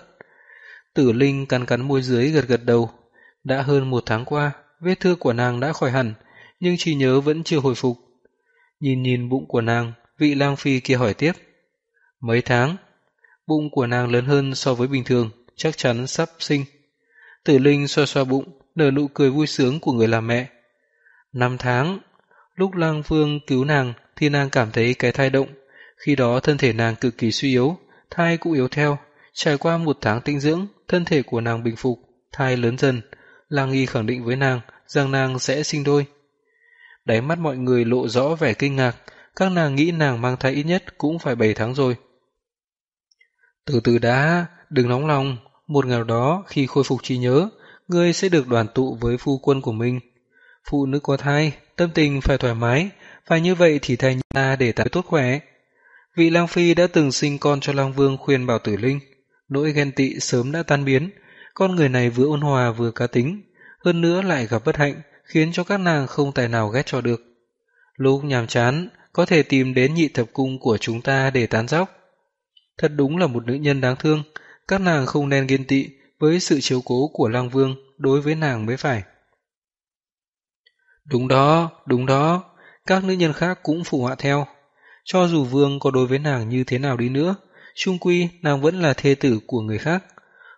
Tử Linh cắn cắn môi dưới gật gật đầu. Đã hơn một tháng qua, vết thương của nàng đã khỏi hẳn, nhưng trí nhớ vẫn chưa hồi phục. Nhìn nhìn bụng của nàng, vị lang phi kia hỏi tiếp. Mấy tháng? Bụng của nàng lớn hơn so với bình thường, chắc chắn sắp sinh. Tử Linh xoa xoa bụng, nở nụ cười vui sướng của người làm mẹ. Năm tháng, lúc lang vương cứu nàng thì nàng cảm thấy cái thai động. Khi đó thân thể nàng cực kỳ suy yếu, thai cũng yếu theo. Trải qua một tháng tinh dưỡng, thân thể của nàng bình phục, thai lớn dần. Lang nghi khẳng định với nàng rằng nàng sẽ sinh đôi. Đáy mắt mọi người lộ rõ vẻ kinh ngạc, các nàng nghĩ nàng mang thai ít nhất cũng phải 7 tháng rồi. Từ từ đã, đừng nóng lòng, một ngày đó khi khôi phục trí nhớ, ngươi sẽ được đoàn tụ với phu quân của mình. Phụ nữ có thai, tâm tình phải thoải mái, phải như vậy thì thai ta để ta tốt khỏe. Vị lang phi đã từng sinh con cho lang vương khuyên bảo tử linh, nỗi ghen tị sớm đã tan biến, con người này vừa ôn hòa vừa cá tính, hơn nữa lại gặp bất hạnh, khiến cho các nàng không tài nào ghét cho được. Lúc nhàm chán, có thể tìm đến nhị thập cung của chúng ta để tán dóc. Thật đúng là một nữ nhân đáng thương, các nàng không nên ghen tị với sự chiếu cố của lang vương đối với nàng mới phải. Đúng đó, đúng đó, các nữ nhân khác cũng phụ họa theo. Cho dù vương có đối với nàng như thế nào đi nữa, chung quy nàng vẫn là thê tử của người khác.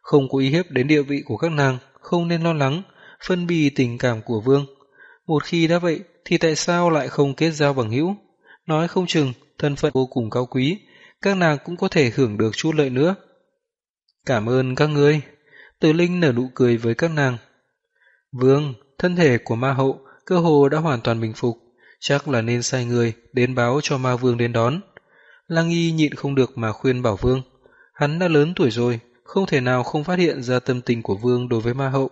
Không có ý hiếp đến địa vị của các nàng, không nên lo lắng, phân bì tình cảm của vương. Một khi đã vậy, thì tại sao lại không kết giao bằng hữu? Nói không chừng, thân phận vô cùng cao quý, các nàng cũng có thể hưởng được chút lợi nữa. Cảm ơn các ngươi. Tử Linh nở nụ cười với các nàng. Vương, thân thể của ma hậu cơ hồ đã hoàn toàn bình phục, chắc là nên sai người đến báo cho ma vương đến đón. Lang Y nhịn không được mà khuyên bảo vương. Hắn đã lớn tuổi rồi, không thể nào không phát hiện ra tâm tình của vương đối với ma hậu.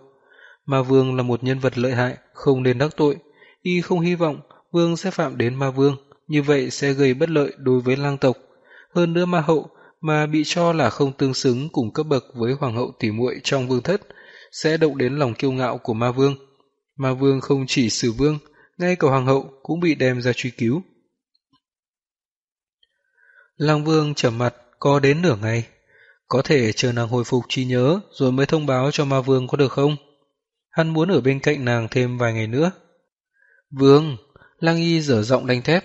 Ma vương là một nhân vật lợi hại, không nên đắc tội. Y không hy vọng vương sẽ phạm đến ma vương, như vậy sẽ gây bất lợi đối với lang tộc. Hơn nữa ma hậu mà bị cho là không tương xứng cùng cấp bậc với hoàng hậu tỷ muội trong vương thất, sẽ động đến lòng kiêu ngạo của ma vương. Ma vương không chỉ xử vương, ngay cả hoàng hậu cũng bị đem ra truy cứu. Lăng vương trầm mặt có đến nửa ngày, có thể chờ nàng hồi phục trí nhớ rồi mới thông báo cho ma vương có được không? Hắn muốn ở bên cạnh nàng thêm vài ngày nữa. Vương, Lăng y dở giọng đánh thép.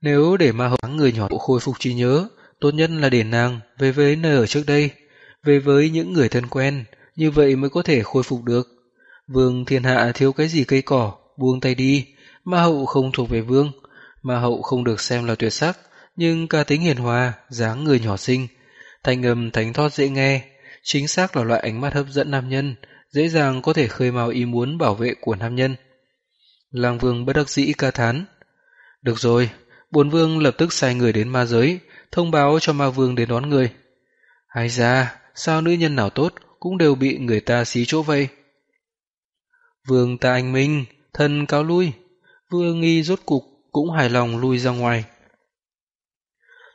Nếu để ma hậu người nhỏ khôi phục trí nhớ, tốt nhất là để nàng về với nơi ở trước đây, về với những người thân quen, như vậy mới có thể khôi phục được. Vương thiên hạ thiếu cái gì cây cỏ, buông tay đi, ma hậu không thuộc về vương, ma hậu không được xem là tuyệt sắc, nhưng ca tính hiền hòa, dáng người nhỏ xinh, thanh âm thánh thót dễ nghe, chính xác là loại ánh mắt hấp dẫn nam nhân, dễ dàng có thể khơi mào ý muốn bảo vệ của nam nhân. Lang vương bất đắc dĩ ca thán. Được rồi, bốn vương lập tức sai người đến ma giới, thông báo cho ma vương đến đón người. Hay ra, sao nữ nhân nào tốt cũng đều bị người ta xí chỗ vây. Vương ta anh minh, thân cáo lui. Vương nghi rốt cục cũng hài lòng lui ra ngoài.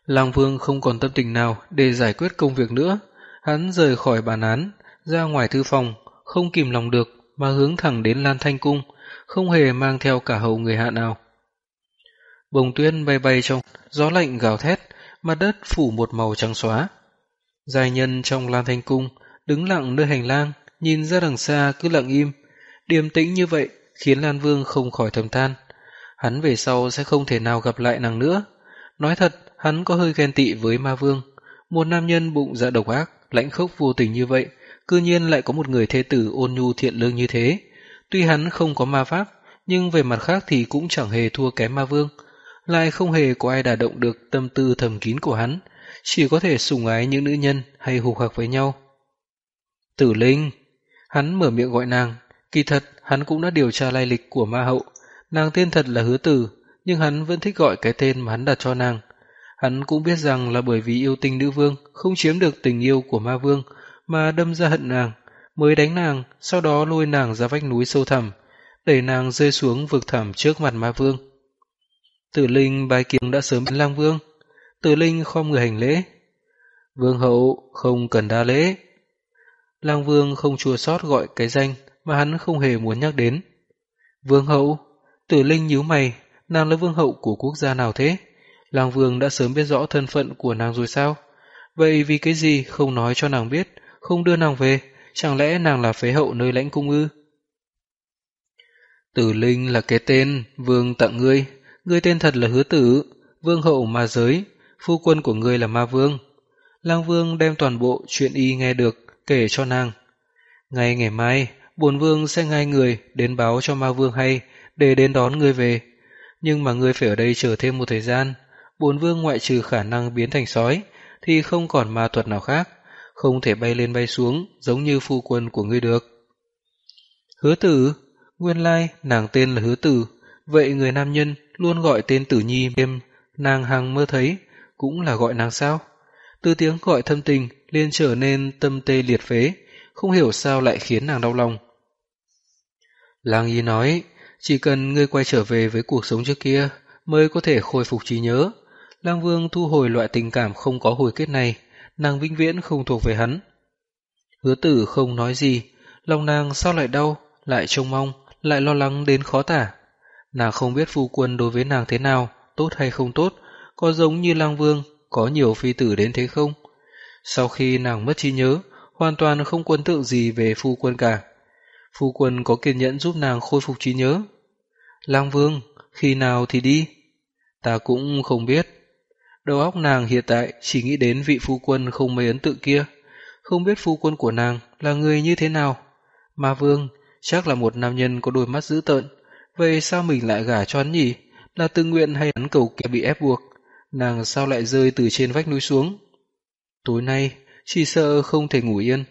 Lăng vương không còn tâm tình nào để giải quyết công việc nữa. Hắn rời khỏi bàn án, ra ngoài thư phòng, không kìm lòng được mà hướng thẳng đến Lan Thanh Cung, không hề mang theo cả hầu người hạ nào. Bồng tuyên bay bay trong, gió lạnh gào thét, mặt đất phủ một màu trắng xóa. Giai nhân trong Lan Thanh Cung, đứng lặng nơi hành lang, nhìn ra đằng xa cứ lặng im, điềm tĩnh như vậy khiến Lan Vương không khỏi thầm than. Hắn về sau sẽ không thể nào gặp lại nàng nữa. Nói thật, hắn có hơi ghen tị với ma vương. Một nam nhân bụng dạ độc ác, lãnh khốc vô tình như vậy, cư nhiên lại có một người thế tử ôn nhu thiện lương như thế. Tuy hắn không có ma pháp, nhưng về mặt khác thì cũng chẳng hề thua kém ma vương. Lại không hề có ai đả động được tâm tư thầm kín của hắn, chỉ có thể sủng ái những nữ nhân hay hù hạc với nhau. Tử Linh! Hắn mở miệng gọi nàng, kỳ thật hắn cũng đã điều tra lai lịch của ma hậu. Nàng tên thật là hứa tử, nhưng hắn vẫn thích gọi cái tên mà hắn đặt cho nàng. Hắn cũng biết rằng là bởi vì yêu tình nữ vương không chiếm được tình yêu của ma vương mà đâm ra hận nàng, mới đánh nàng, sau đó lôi nàng ra vách núi sâu thẳm, đẩy nàng rơi xuống vực thẳm trước mặt ma vương. Tử Linh bài kiến đã sớm lang vương. Tử Linh khom người hành lễ. Vương hậu không cần đa lễ. Lang vương không chua sót gọi cái danh mà hắn không hề muốn nhắc đến. Vương hậu, Tử Linh nhíu mày, nàng là vương hậu của quốc gia nào thế? Lang vương đã sớm biết rõ thân phận của nàng rồi sao? Vậy vì cái gì không nói cho nàng biết, không đưa nàng về, chẳng lẽ nàng là phế hậu nơi lãnh cung ư? Tử Linh là cái tên, vương tặng ngươi, ngươi tên thật là hứa tử, vương hậu ma giới, phu quân của ngươi là ma vương. Lang vương đem toàn bộ chuyện y nghe được, kể cho nàng. Ngày ngày mai, bổn vương sẽ ngay người đến báo cho ma vương hay, để đến đón ngươi về. Nhưng mà ngươi phải ở đây chờ thêm một thời gian, bổn vương ngoại trừ khả năng biến thành sói, thì không còn ma thuật nào khác, không thể bay lên bay xuống giống như phu quân của ngươi được. Hứa tử, nguyên lai nàng tên là hứa tử, vậy người nam nhân luôn gọi tên tử nhi êm, nàng hằng mơ thấy, cũng là gọi nàng sao? Từ tiếng gọi thâm tình liền trở nên tâm tê liệt phế, không hiểu sao lại khiến nàng đau lòng. Lang Y nói, chỉ cần ngươi quay trở về với cuộc sống trước kia mới có thể khôi phục trí nhớ. Lang Vương thu hồi loại tình cảm không có hồi kết này, nàng vĩnh viễn không thuộc về hắn. Hứa tử không nói gì, lòng nàng sao lại đau, lại trông mong, lại lo lắng đến khó tả. Nàng không biết phu quân đối với nàng thế nào, tốt hay không tốt, có giống như lang vương, có nhiều phi tử đến thế không? Sau khi nàng mất trí nhớ, hoàn toàn không quân tượng gì về phu quân cả. Phu quân có kiên nhẫn giúp nàng khôi phục trí nhớ. Lang vương, khi nào thì đi? Ta cũng không biết. Đầu óc nàng hiện tại chỉ nghĩ đến vị phu quân không mấy ấn tượng kia. Không biết phu quân của nàng là người như thế nào. Ma vương, chắc là một nam nhân có đôi mắt dữ tợn. Vậy sao mình lại gả cho hắn nhỉ? Là tự nguyện hay hắn cầu kẻ bị ép buộc? Nàng sao lại rơi từ trên vách núi xuống? Tối nay, chỉ sợ không thể ngủ yên.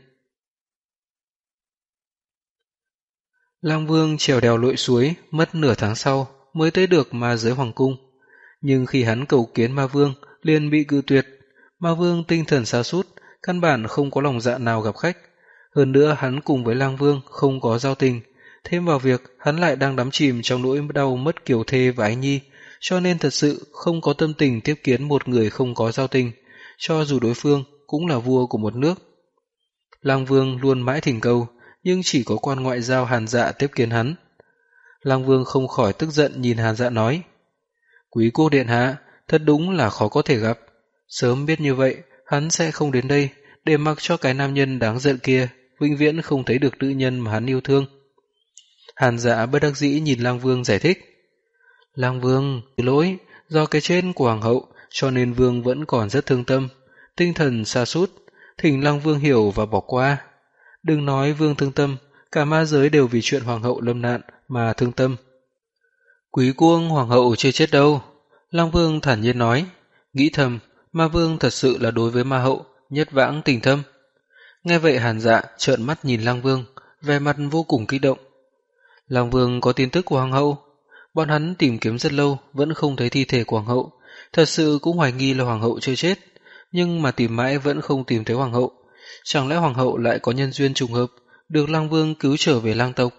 Lang Vương trèo đèo lội suối, mất nửa tháng sau mới tới được ma giới hoàng cung. Nhưng khi hắn cầu kiến ma vương, liền bị cự tuyệt. Ma vương tinh thần xa sút căn bản không có lòng dạ nào gặp khách. Hơn nữa hắn cùng với Lang Vương không có giao tình. Thêm vào việc hắn lại đang đắm chìm trong nỗi đau mất kiều thê và ái nhi, cho nên thật sự không có tâm tình tiếp kiến một người không có giao tình, cho dù đối phương cũng là vua của một nước. Lang Vương luôn mãi thỉnh cầu, nhưng chỉ có quan ngoại giao hàn dạ tiếp kiến hắn. Lang Vương không khỏi tức giận nhìn hàn dạ nói, Quý cô điện hạ, thật đúng là khó có thể gặp. Sớm biết như vậy, hắn sẽ không đến đây, để mặc cho cái nam nhân đáng giận kia, vĩnh viễn không thấy được nữ nhân mà hắn yêu thương. Hàn dạ bất đắc dĩ nhìn Lang Vương giải thích. Lang Vương, lỗi, do cái chết của Hoàng hậu, cho nên Vương vẫn còn rất thương tâm, tinh thần xa sút thỉnh Lang Vương hiểu và bỏ qua. Đừng nói Vương thương tâm, cả ma giới đều vì chuyện Hoàng hậu lâm nạn mà thương tâm. Quý cuông Hoàng hậu chưa chết đâu, Lang Vương thản nhiên nói, nghĩ thầm, ma Vương thật sự là đối với ma hậu, nhất vãng tình thâm. Nghe vậy hàn dạ trợn mắt nhìn Lang Vương, vẻ mặt vô cùng kích động. Lang Vương có tin tức của Hoàng hậu, bọn hắn tìm kiếm rất lâu vẫn không thấy thi thể của Hoàng hậu, thật sự cũng hoài nghi là Hoàng hậu chưa chết, nhưng mà tìm mãi vẫn không tìm thấy Hoàng hậu. Chẳng lẽ Hoàng hậu lại có nhân duyên trùng hợp, được Lang Vương cứu trở về lang tộc,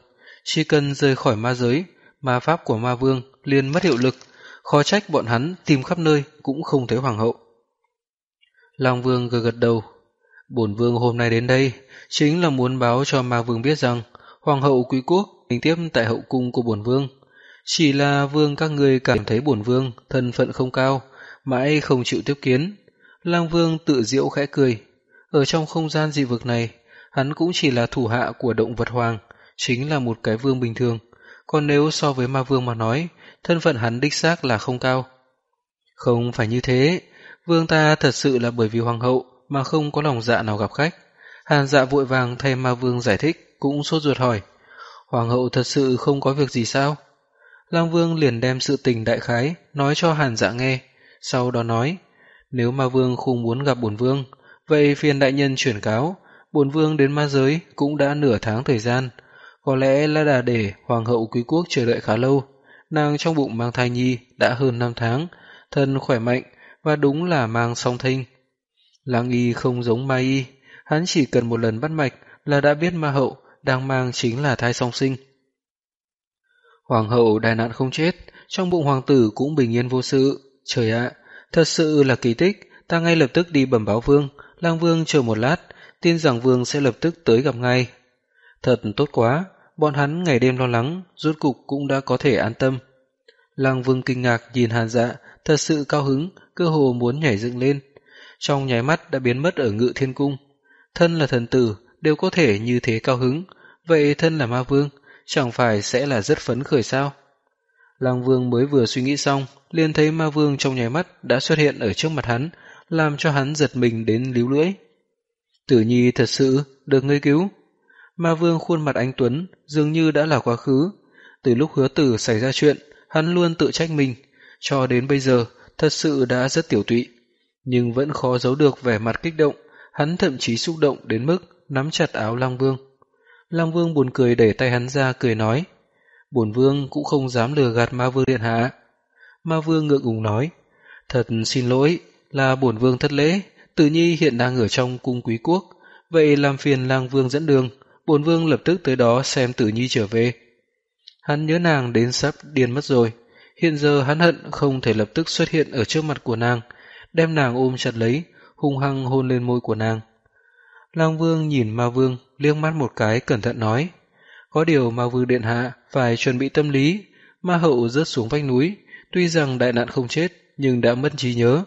chỉ cần rời khỏi ma giới, ma pháp của ma vương liền mất hiệu lực, khó trách bọn hắn tìm khắp nơi cũng không thấy Hoàng hậu. Lang Vương gật gật đầu, bổn vương hôm nay đến đây chính là muốn báo cho ma vương biết rằng Hoàng hậu quý quốc bình tiếp tại hậu cung của bổn vương. Chỉ là vương các người cảm thấy bổn vương thân phận không cao, mãi không chịu tiếp kiến. Lang vương tự diễu khẽ cười. Ở trong không gian dị vực này, hắn cũng chỉ là thủ hạ của động vật hoàng, chính là một cái vương bình thường. Còn nếu so với ma vương mà nói, thân phận hắn đích xác là không cao. Không phải như thế, vương ta thật sự là bởi vì hoàng hậu mà không có lòng dạ nào gặp khách. Hàn dạ vội vàng thay ma vương giải thích, cũng sốt ruột hỏi. Hoàng hậu thật sự không có việc gì sao? Lang Vương liền đem sự tình đại khái nói cho Hàn Dạ nghe, sau đó nói, nếu ma vương không muốn gặp bổn vương, vậy phiền đại nhân chuyển cáo, bổn vương đến ma giới cũng đã nửa tháng thời gian, có lẽ là đã để hoàng hậu quý quốc chờ đợi khá lâu, nàng trong bụng mang thai nhi đã hơn năm tháng, thân khỏe mạnh và đúng là mang song thinh. Lang y không giống ma y, hắn chỉ cần một lần bắt mạch là đã biết ma hậu đang mang chính là thai song sinh. Hoàng hậu đại nạn không chết, trong bụng hoàng tử cũng bình yên vô sự. Trời ạ, thật sự là kỳ tích, ta ngay lập tức đi bẩm báo vương, lang vương chờ một lát, tin rằng vương sẽ lập tức tới gặp ngay. Thật tốt quá, bọn hắn ngày đêm lo lắng, rốt cục cũng đã có thể an tâm. Lang vương kinh ngạc nhìn hàn dạ, thật sự cao hứng, cơ hồ muốn nhảy dựng lên. trong nháy mắt đã biến mất ở ngự thiên cung. Thân là thần tử, đều có thể như thế cao hứng, vậy thân là ma vương, chẳng phải sẽ là rất phấn khởi sao? Lăng vương mới vừa suy nghĩ xong, liền thấy ma vương trong nháy mắt đã xuất hiện ở trước mặt hắn, làm cho hắn giật mình đến líu lưỡi. Tử nhi thật sự, được ngươi cứu. Ma vương khuôn mặt anh Tuấn dường như đã là quá khứ. Từ lúc hứa tử xảy ra chuyện, hắn luôn tự trách mình, cho đến bây giờ thật sự đã rất tiểu tụy. Nhưng vẫn khó giấu được vẻ mặt kích động, hắn thậm chí xúc động đến mức nắm chặt áo Long Vương. Long Vương buồn cười đẩy tay hắn ra cười nói, bổn vương cũng không dám lừa gạt ma vương điện hạ. Ma vương ngượng ngùng nói, thật xin lỗi, là bổn vương thất lễ, tử nhi hiện đang ở trong cung quý quốc, vậy làm phiền lang vương dẫn đường, bổn vương lập tức tới đó xem tử nhi trở về. Hắn nhớ nàng đến sắp điên mất rồi, hiện giờ hắn hận không thể lập tức xuất hiện ở trước mặt của nàng, đem nàng ôm chặt lấy, hung hăng hôn lên môi của nàng. Lang vương nhìn ma vương, liếc mắt một cái cẩn thận nói, có điều ma vương điện hạ phải chuẩn bị tâm lý, ma hậu rớt xuống vách núi, tuy rằng đại nạn không chết, nhưng đã mất trí nhớ.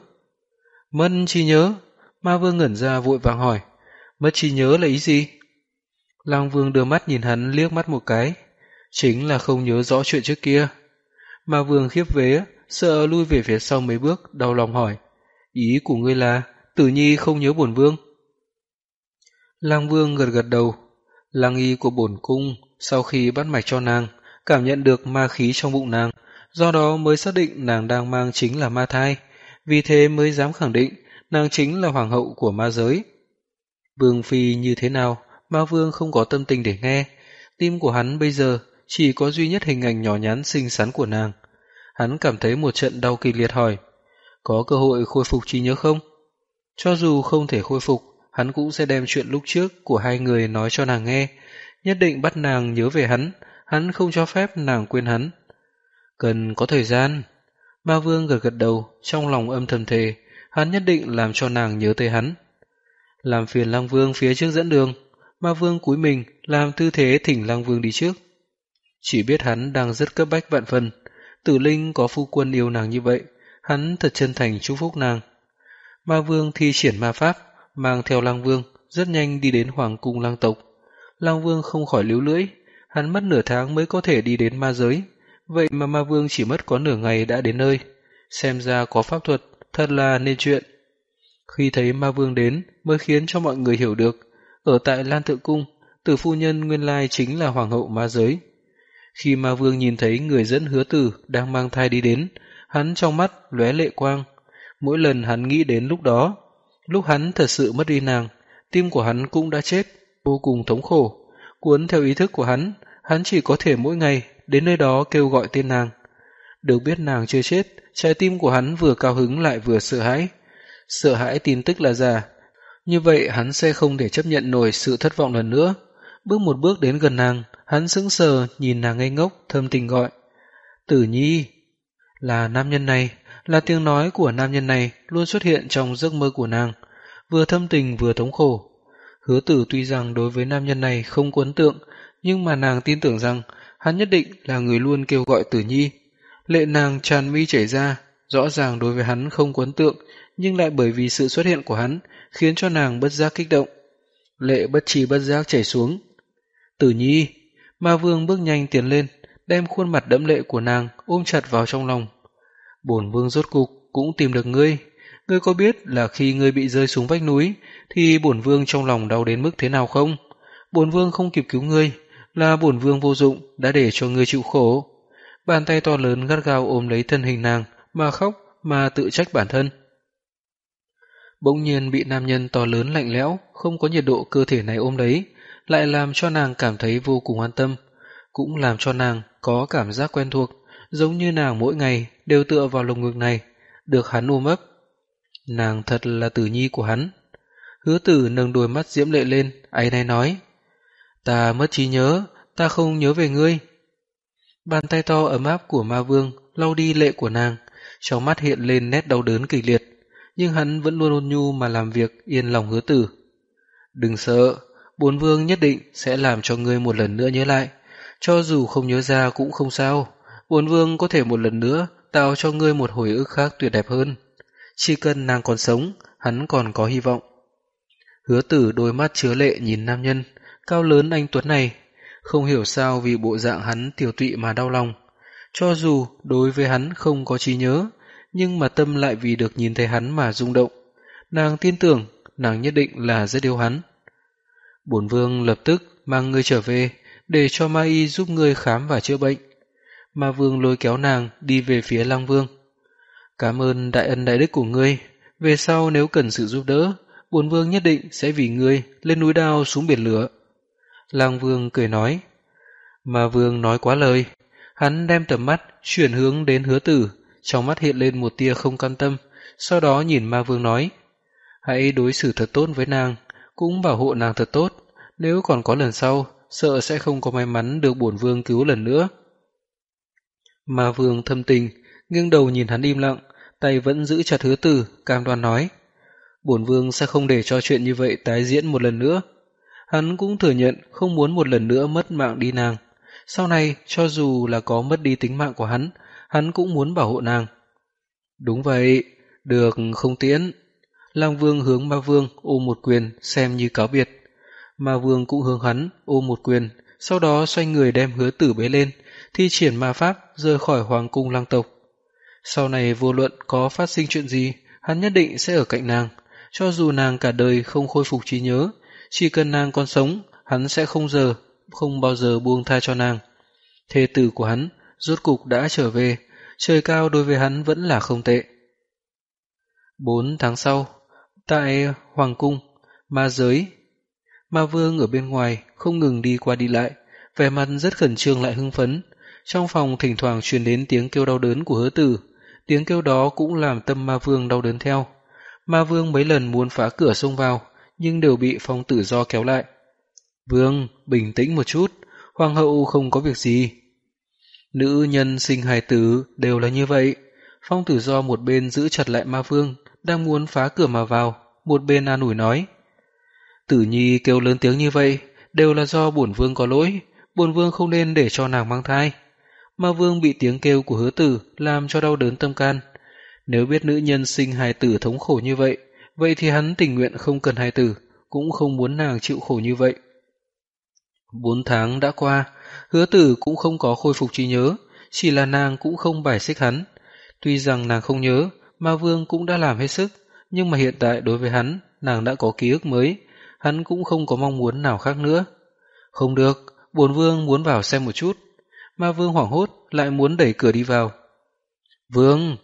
Mất trí nhớ? Ma vương ngẩn ra vội vàng hỏi, mất trí nhớ là ý gì? Lang vương đưa mắt nhìn hắn liếc mắt một cái, chính là không nhớ rõ chuyện trước kia. Ma vương khiếp vế, sợ lui về phía sau mấy bước, đau lòng hỏi, ý của ngươi là tử nhi không nhớ bổn vương? Lang vương gật gật đầu, lang y của bổn cung sau khi bắt mạch cho nàng, cảm nhận được ma khí trong bụng nàng, do đó mới xác định nàng đang mang chính là ma thai, vì thế mới dám khẳng định nàng chính là hoàng hậu của ma giới. Vương Phi như thế nào, ma vương không có tâm tình để nghe, tim của hắn bây giờ chỉ có duy nhất hình ảnh nhỏ nhắn xinh xắn của nàng. Hắn cảm thấy một trận đau kịch liệt hỏi, có cơ hội khôi phục trí nhớ không? Cho dù không thể khôi phục, hắn cũng sẽ đem chuyện lúc trước của hai người nói cho nàng nghe, nhất định bắt nàng nhớ về hắn, hắn không cho phép nàng quên hắn. Cần có thời gian. Ma Vương gật gật đầu, trong lòng âm thầm thề, hắn nhất định làm cho nàng nhớ tới hắn. Làm phiền Lăng Vương phía trước dẫn đường, Ma Vương cúi mình, làm tư thế thỉnh Lăng Vương đi trước. Chỉ biết hắn đang rất cấp bách vạn phần, tử linh có phu quân yêu nàng như vậy, hắn thật chân thành chúc phúc nàng. Ma Vương thi triển ma pháp, mang theo Lang Vương, rất nhanh đi đến Hoàng cung Lang tộc. Lang Vương không khỏi líu lưỡi, hắn mất nửa tháng mới có thể đi đến ma giới, vậy mà ma vương chỉ mất có nửa ngày đã đến nơi. Xem ra có pháp thuật, thật là nên chuyện. Khi thấy ma vương đến mới khiến cho mọi người hiểu được, ở tại Lan Tự Cung, tử phu nhân nguyên lai chính là hoàng hậu ma giới. Khi ma vương nhìn thấy người dẫn hứa tử đang mang thai đi đến, hắn trong mắt lóe lệ quang. Mỗi lần hắn nghĩ đến lúc đó, lúc hắn thật sự mất đi nàng, tim của hắn cũng đã chết, vô cùng thống khổ. Cuốn theo ý thức của hắn, hắn chỉ có thể mỗi ngày đến nơi đó kêu gọi tên nàng. Được biết nàng chưa chết, trái tim của hắn vừa cao hứng lại vừa sợ hãi. Sợ hãi tin tức là giả. Như vậy hắn sẽ không thể chấp nhận nổi sự thất vọng lần nữa. Bước một bước đến gần nàng, hắn sững sờ nhìn nàng ngây ngốc, thâm tình gọi. Tử nhi! Là nam nhân này, là tiếng nói của nam nhân này luôn xuất hiện trong giấc mơ của nàng, vừa thâm tình vừa thống khổ. Hứa tử tuy rằng đối với nam nhân này không có ấn tượng, nhưng mà nàng tin tưởng rằng hắn nhất định là người luôn kêu gọi tử nhi. Lệ nàng tràn mi chảy ra, rõ ràng đối với hắn không có ấn tượng, nhưng lại bởi vì sự xuất hiện của hắn khiến cho nàng bất giác kích động. Lệ bất trì bất giác chảy xuống. Tử nhi, ma vương bước nhanh tiến lên, đem khuôn mặt đẫm lệ của nàng ôm chặt vào trong lòng. Bổn vương rốt cục cũng tìm được ngươi. Ngươi có biết là khi ngươi bị rơi xuống vách núi thì bổn vương trong lòng đau đến mức thế nào không? Bổn vương không kịp cứu ngươi, là bổn vương vô dụng đã để cho ngươi chịu khổ. Bàn tay to lớn gắt gao ôm lấy thân hình nàng, mà khóc, mà tự trách bản thân. Bỗng nhiên bị nam nhân to lớn lạnh lẽo, không có nhiệt độ cơ thể này ôm lấy, lại làm cho nàng cảm thấy vô cùng an tâm, cũng làm cho nàng có cảm giác quen thuộc, giống như nàng mỗi ngày đều tựa vào lồng ngực này, được hắn ôm ấp. Nàng thật là tử nhi của hắn. Hứa tử nâng đôi mắt diễm lệ lên, ấy này nói, Ta mất trí nhớ, ta không nhớ về ngươi. Bàn tay to ấm áp của ma vương lau đi lệ của nàng, trong mắt hiện lên nét đau đớn kịch liệt, nhưng hắn vẫn luôn ôn nhu mà làm việc yên lòng hứa tử. Đừng sợ, bốn vương nhất định sẽ làm cho ngươi một lần nữa nhớ lại, cho dù không nhớ ra cũng không sao, bốn vương có thể một lần nữa tạo cho ngươi một hồi ức khác tuyệt đẹp hơn. Chỉ cần nàng còn sống, hắn còn có hy vọng. Hứa tử đôi mắt chứa lệ nhìn nam nhân, cao lớn anh Tuấn này, không hiểu sao vì bộ dạng hắn tiểu tụy mà đau lòng. Cho dù đối với hắn không có trí nhớ, nhưng mà tâm lại vì được nhìn thấy hắn mà rung động. Nàng tin tưởng, nàng nhất định là rất yêu hắn. Bổn vương lập tức mang ngươi trở về, để cho Ma Y giúp ngươi khám và chữa bệnh. Ma Vương lôi kéo nàng đi về phía Lăng Vương. Cảm ơn đại ân đại đức của ngươi, về sau nếu cần sự giúp đỡ, bổn vương nhất định sẽ vì ngươi lên núi đao xuống biển lửa. Lang Vương cười nói. mà Vương nói quá lời, hắn đem tầm mắt chuyển hướng đến hứa tử, trong mắt hiện lên một tia không cam tâm, sau đó nhìn Ma Vương nói. Hãy đối xử thật tốt với nàng, cũng bảo hộ nàng thật tốt, nếu còn có lần sau, sợ sẽ không có may mắn được bổn vương cứu lần nữa. Ma vương thâm tình, nghiêng đầu nhìn hắn im lặng, tay vẫn giữ chặt hứa tử, cam đoan nói. Bổn vương sẽ không để cho chuyện như vậy tái diễn một lần nữa. Hắn cũng thừa nhận không muốn một lần nữa mất mạng đi nàng. Sau này, cho dù là có mất đi tính mạng của hắn, hắn cũng muốn bảo hộ nàng. Đúng vậy, được không tiễn. Lang vương hướng ma vương ôm một quyền xem như cáo biệt. Ma vương cũng hướng hắn ôm một quyền, sau đó xoay người đem hứa tử bế lên, thi triển ma pháp rời khỏi hoàng cung lang tộc. Sau này vô luận có phát sinh chuyện gì, hắn nhất định sẽ ở cạnh nàng. Cho dù nàng cả đời không khôi phục trí nhớ, chỉ cần nàng còn sống, hắn sẽ không giờ, không bao giờ buông tha cho nàng. Thê tử của hắn, rốt cục đã trở về, trời cao đối với hắn vẫn là không tệ. Bốn tháng sau, tại Hoàng Cung, ma giới, ma vương ở bên ngoài không ngừng đi qua đi lại, vẻ mặt rất khẩn trương lại hưng phấn, trong phòng thỉnh thoảng truyền đến tiếng kêu đau đớn của hứa tử, tiếng kêu đó cũng làm tâm ma vương đau đớn theo. Ma vương mấy lần muốn phá cửa xông vào, nhưng đều bị phong tử do kéo lại. Vương, bình tĩnh một chút, hoàng hậu không có việc gì. Nữ nhân sinh hài tử đều là như vậy. Phong tử do một bên giữ chặt lại ma vương, đang muốn phá cửa mà vào, một bên an ủi nói. Tử nhi kêu lớn tiếng như vậy, đều là do bổn vương có lỗi, bổn vương không nên để cho nàng mang thai. Ma vương bị tiếng kêu của hứa tử làm cho đau đớn tâm can. Nếu biết nữ nhân sinh hài tử thống khổ như vậy, vậy thì hắn tình nguyện không cần hài tử, cũng không muốn nàng chịu khổ như vậy. Bốn tháng đã qua, hứa tử cũng không có khôi phục trí nhớ, chỉ là nàng cũng không bài xích hắn. Tuy rằng nàng không nhớ, ma vương cũng đã làm hết sức, nhưng mà hiện tại đối với hắn, nàng đã có ký ức mới, hắn cũng không có mong muốn nào khác nữa. Không được, bồn vương muốn vào xem một chút. Ma vương hoảng hốt, lại muốn đẩy cửa đi vào. Vương!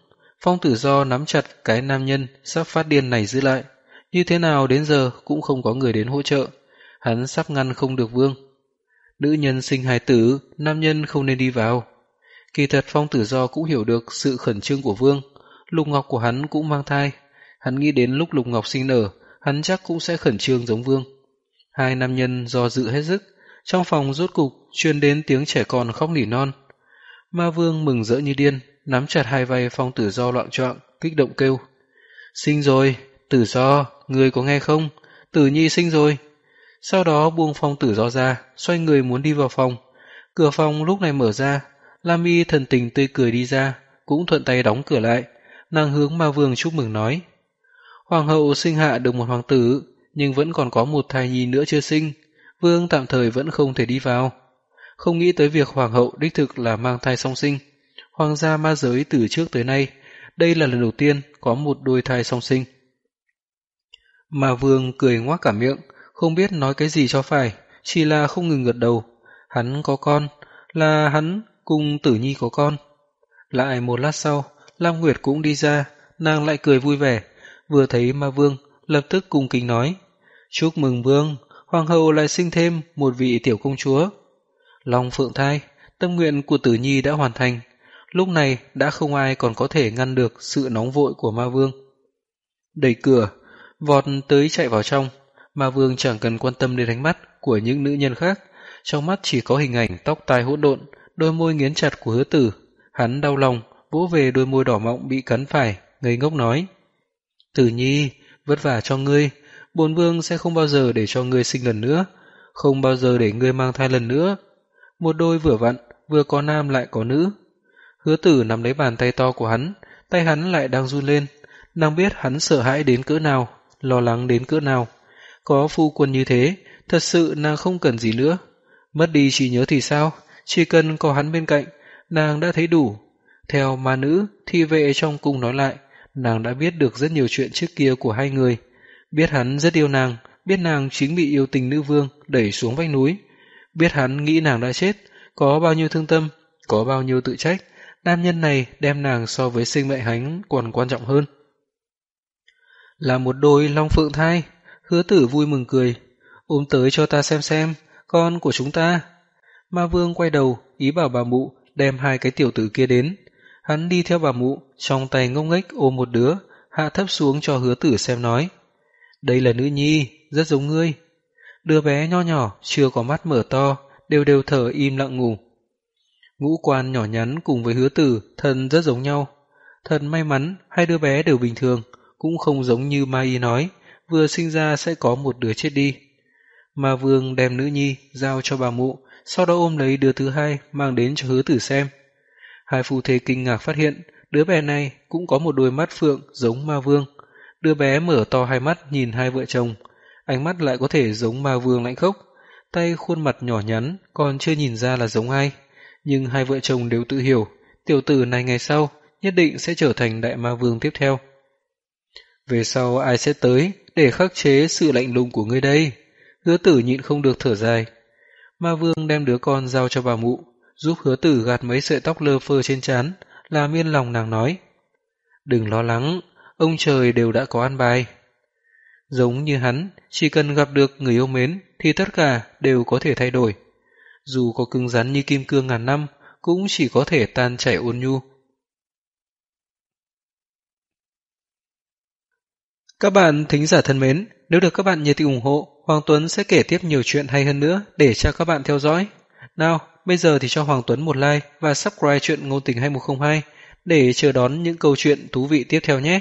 Phong tử do nắm chặt cái nam nhân sắp phát điên này giữ lại. Như thế nào đến giờ cũng không có người đến hỗ trợ. Hắn sắp ngăn không được vương. Nữ nhân sinh hài tử, nam nhân không nên đi vào. Kỳ thật phong tử do cũng hiểu được sự khẩn trương của vương. Lục ngọc của hắn cũng mang thai. Hắn nghĩ đến lúc lục ngọc sinh nở, hắn chắc cũng sẽ khẩn trương giống vương. Hai nam nhân do dự hết sức, trong phòng rốt cục truyền đến tiếng trẻ con khóc nỉ non. Ma vương mừng rỡ như điên, nắm chặt hai vai phong tử do loạn choạng, kích động kêu. Sinh rồi, tử do, người có nghe không? Tử nhi sinh rồi. Sau đó buông phong tử do ra, xoay người muốn đi vào phòng. Cửa phòng lúc này mở ra, Lam y thần tình tươi cười đi ra, cũng thuận tay đóng cửa lại. Nàng hướng ma vương chúc mừng nói. Hoàng hậu sinh hạ được một hoàng tử, nhưng vẫn còn có một thai nhi nữa chưa sinh. Vương tạm thời vẫn không thể đi vào. Không nghĩ tới việc hoàng hậu đích thực là mang thai song sinh. Hoàng gia ma giới từ trước tới nay, đây là lần đầu tiên có một đôi thai song sinh. Mà vương cười ngoác cả miệng, không biết nói cái gì cho phải, chỉ là không ngừng gật đầu. Hắn có con, là hắn cùng tử nhi có con. Lại một lát sau, Lam Nguyệt cũng đi ra, nàng lại cười vui vẻ, vừa thấy ma vương, lập tức cung kính nói, chúc mừng vương, hoàng hậu lại sinh thêm một vị tiểu công chúa. Long phượng thai, tâm nguyện của tử nhi đã hoàn thành, lúc này đã không ai còn có thể ngăn được sự nóng vội của ma vương. Đẩy cửa, vọt tới chạy vào trong, ma vương chẳng cần quan tâm đến ánh mắt của những nữ nhân khác, trong mắt chỉ có hình ảnh tóc tai hỗn độn, đôi môi nghiến chặt của hứa tử. Hắn đau lòng, vỗ về đôi môi đỏ mọng bị cắn phải, ngây ngốc nói. Tử nhi, vất vả cho ngươi, Bốn vương sẽ không bao giờ để cho ngươi sinh lần nữa, không bao giờ để ngươi mang thai lần nữa. Một đôi vừa vặn, vừa có nam lại có nữ. Hứa tử nắm lấy bàn tay to của hắn, tay hắn lại đang run lên. Nàng biết hắn sợ hãi đến cỡ nào, lo lắng đến cỡ nào. Có phu quân như thế, thật sự nàng không cần gì nữa. Mất đi chỉ nhớ thì sao, chỉ cần có hắn bên cạnh, nàng đã thấy đủ. Theo ma nữ, thi vệ trong cung nói lại, nàng đã biết được rất nhiều chuyện trước kia của hai người. Biết hắn rất yêu nàng, biết nàng chính bị yêu tình nữ vương đẩy xuống vách núi. Biết hắn nghĩ nàng đã chết, có bao nhiêu thương tâm, có bao nhiêu tự trách, nam nhân này đem nàng so với sinh mệnh hắn còn quan trọng hơn. Là một đôi long phượng thai, hứa tử vui mừng cười, ôm tới cho ta xem xem, con của chúng ta. Ma vương quay đầu, ý bảo bà mụ đem hai cái tiểu tử kia đến. Hắn đi theo bà mụ, trong tay ngông nghếch ôm một đứa, hạ thấp xuống cho hứa tử xem nói. Đây là nữ nhi, rất giống ngươi. Đứa bé nho nhỏ, chưa có mắt mở to, đều đều thở im lặng ngủ. Ngũ quan nhỏ nhắn cùng với hứa tử, thân rất giống nhau. Thật may mắn, hai đứa bé đều bình thường, cũng không giống như Ma Y nói, vừa sinh ra sẽ có một đứa chết đi. Ma Vương đem nữ nhi giao cho bà mụ, sau đó ôm lấy đứa thứ hai mang đến cho hứa tử xem. Hai phù thề kinh ngạc phát hiện, đứa bé này cũng có một đôi mắt phượng giống Ma Vương. Đứa bé mở to hai mắt nhìn hai vợ chồng, ánh mắt lại có thể giống Ma Vương lạnh khốc, tay khuôn mặt nhỏ nhắn còn chưa nhìn ra là giống ai. Nhưng hai vợ chồng đều tự hiểu, tiểu tử này ngày sau nhất định sẽ trở thành đại ma vương tiếp theo. Về sau ai sẽ tới để khắc chế sự lạnh lùng của ngươi đây? Hứa tử nhịn không được thở dài. Ma vương đem đứa con giao cho bà mụ, giúp hứa tử gạt mấy sợi tóc lơ phơ trên trán, làm yên lòng nàng nói. Đừng lo lắng, ông trời đều đã có an bài. Giống như hắn, chỉ cần gặp được người yêu mến thì tất cả đều có thể thay đổi. Dù có cứng rắn như kim cương ngàn năm, cũng chỉ có thể tan chảy ôn nhu. Các bạn thính giả thân mến, nếu được các bạn nhiệt tình ủng hộ, Hoàng Tuấn sẽ kể tiếp nhiều chuyện hay hơn nữa để cho các bạn theo dõi. Nào, bây giờ thì cho Hoàng Tuấn một like và subscribe chuyện ngôn tình 2102 để chờ đón những câu chuyện thú vị tiếp theo nhé.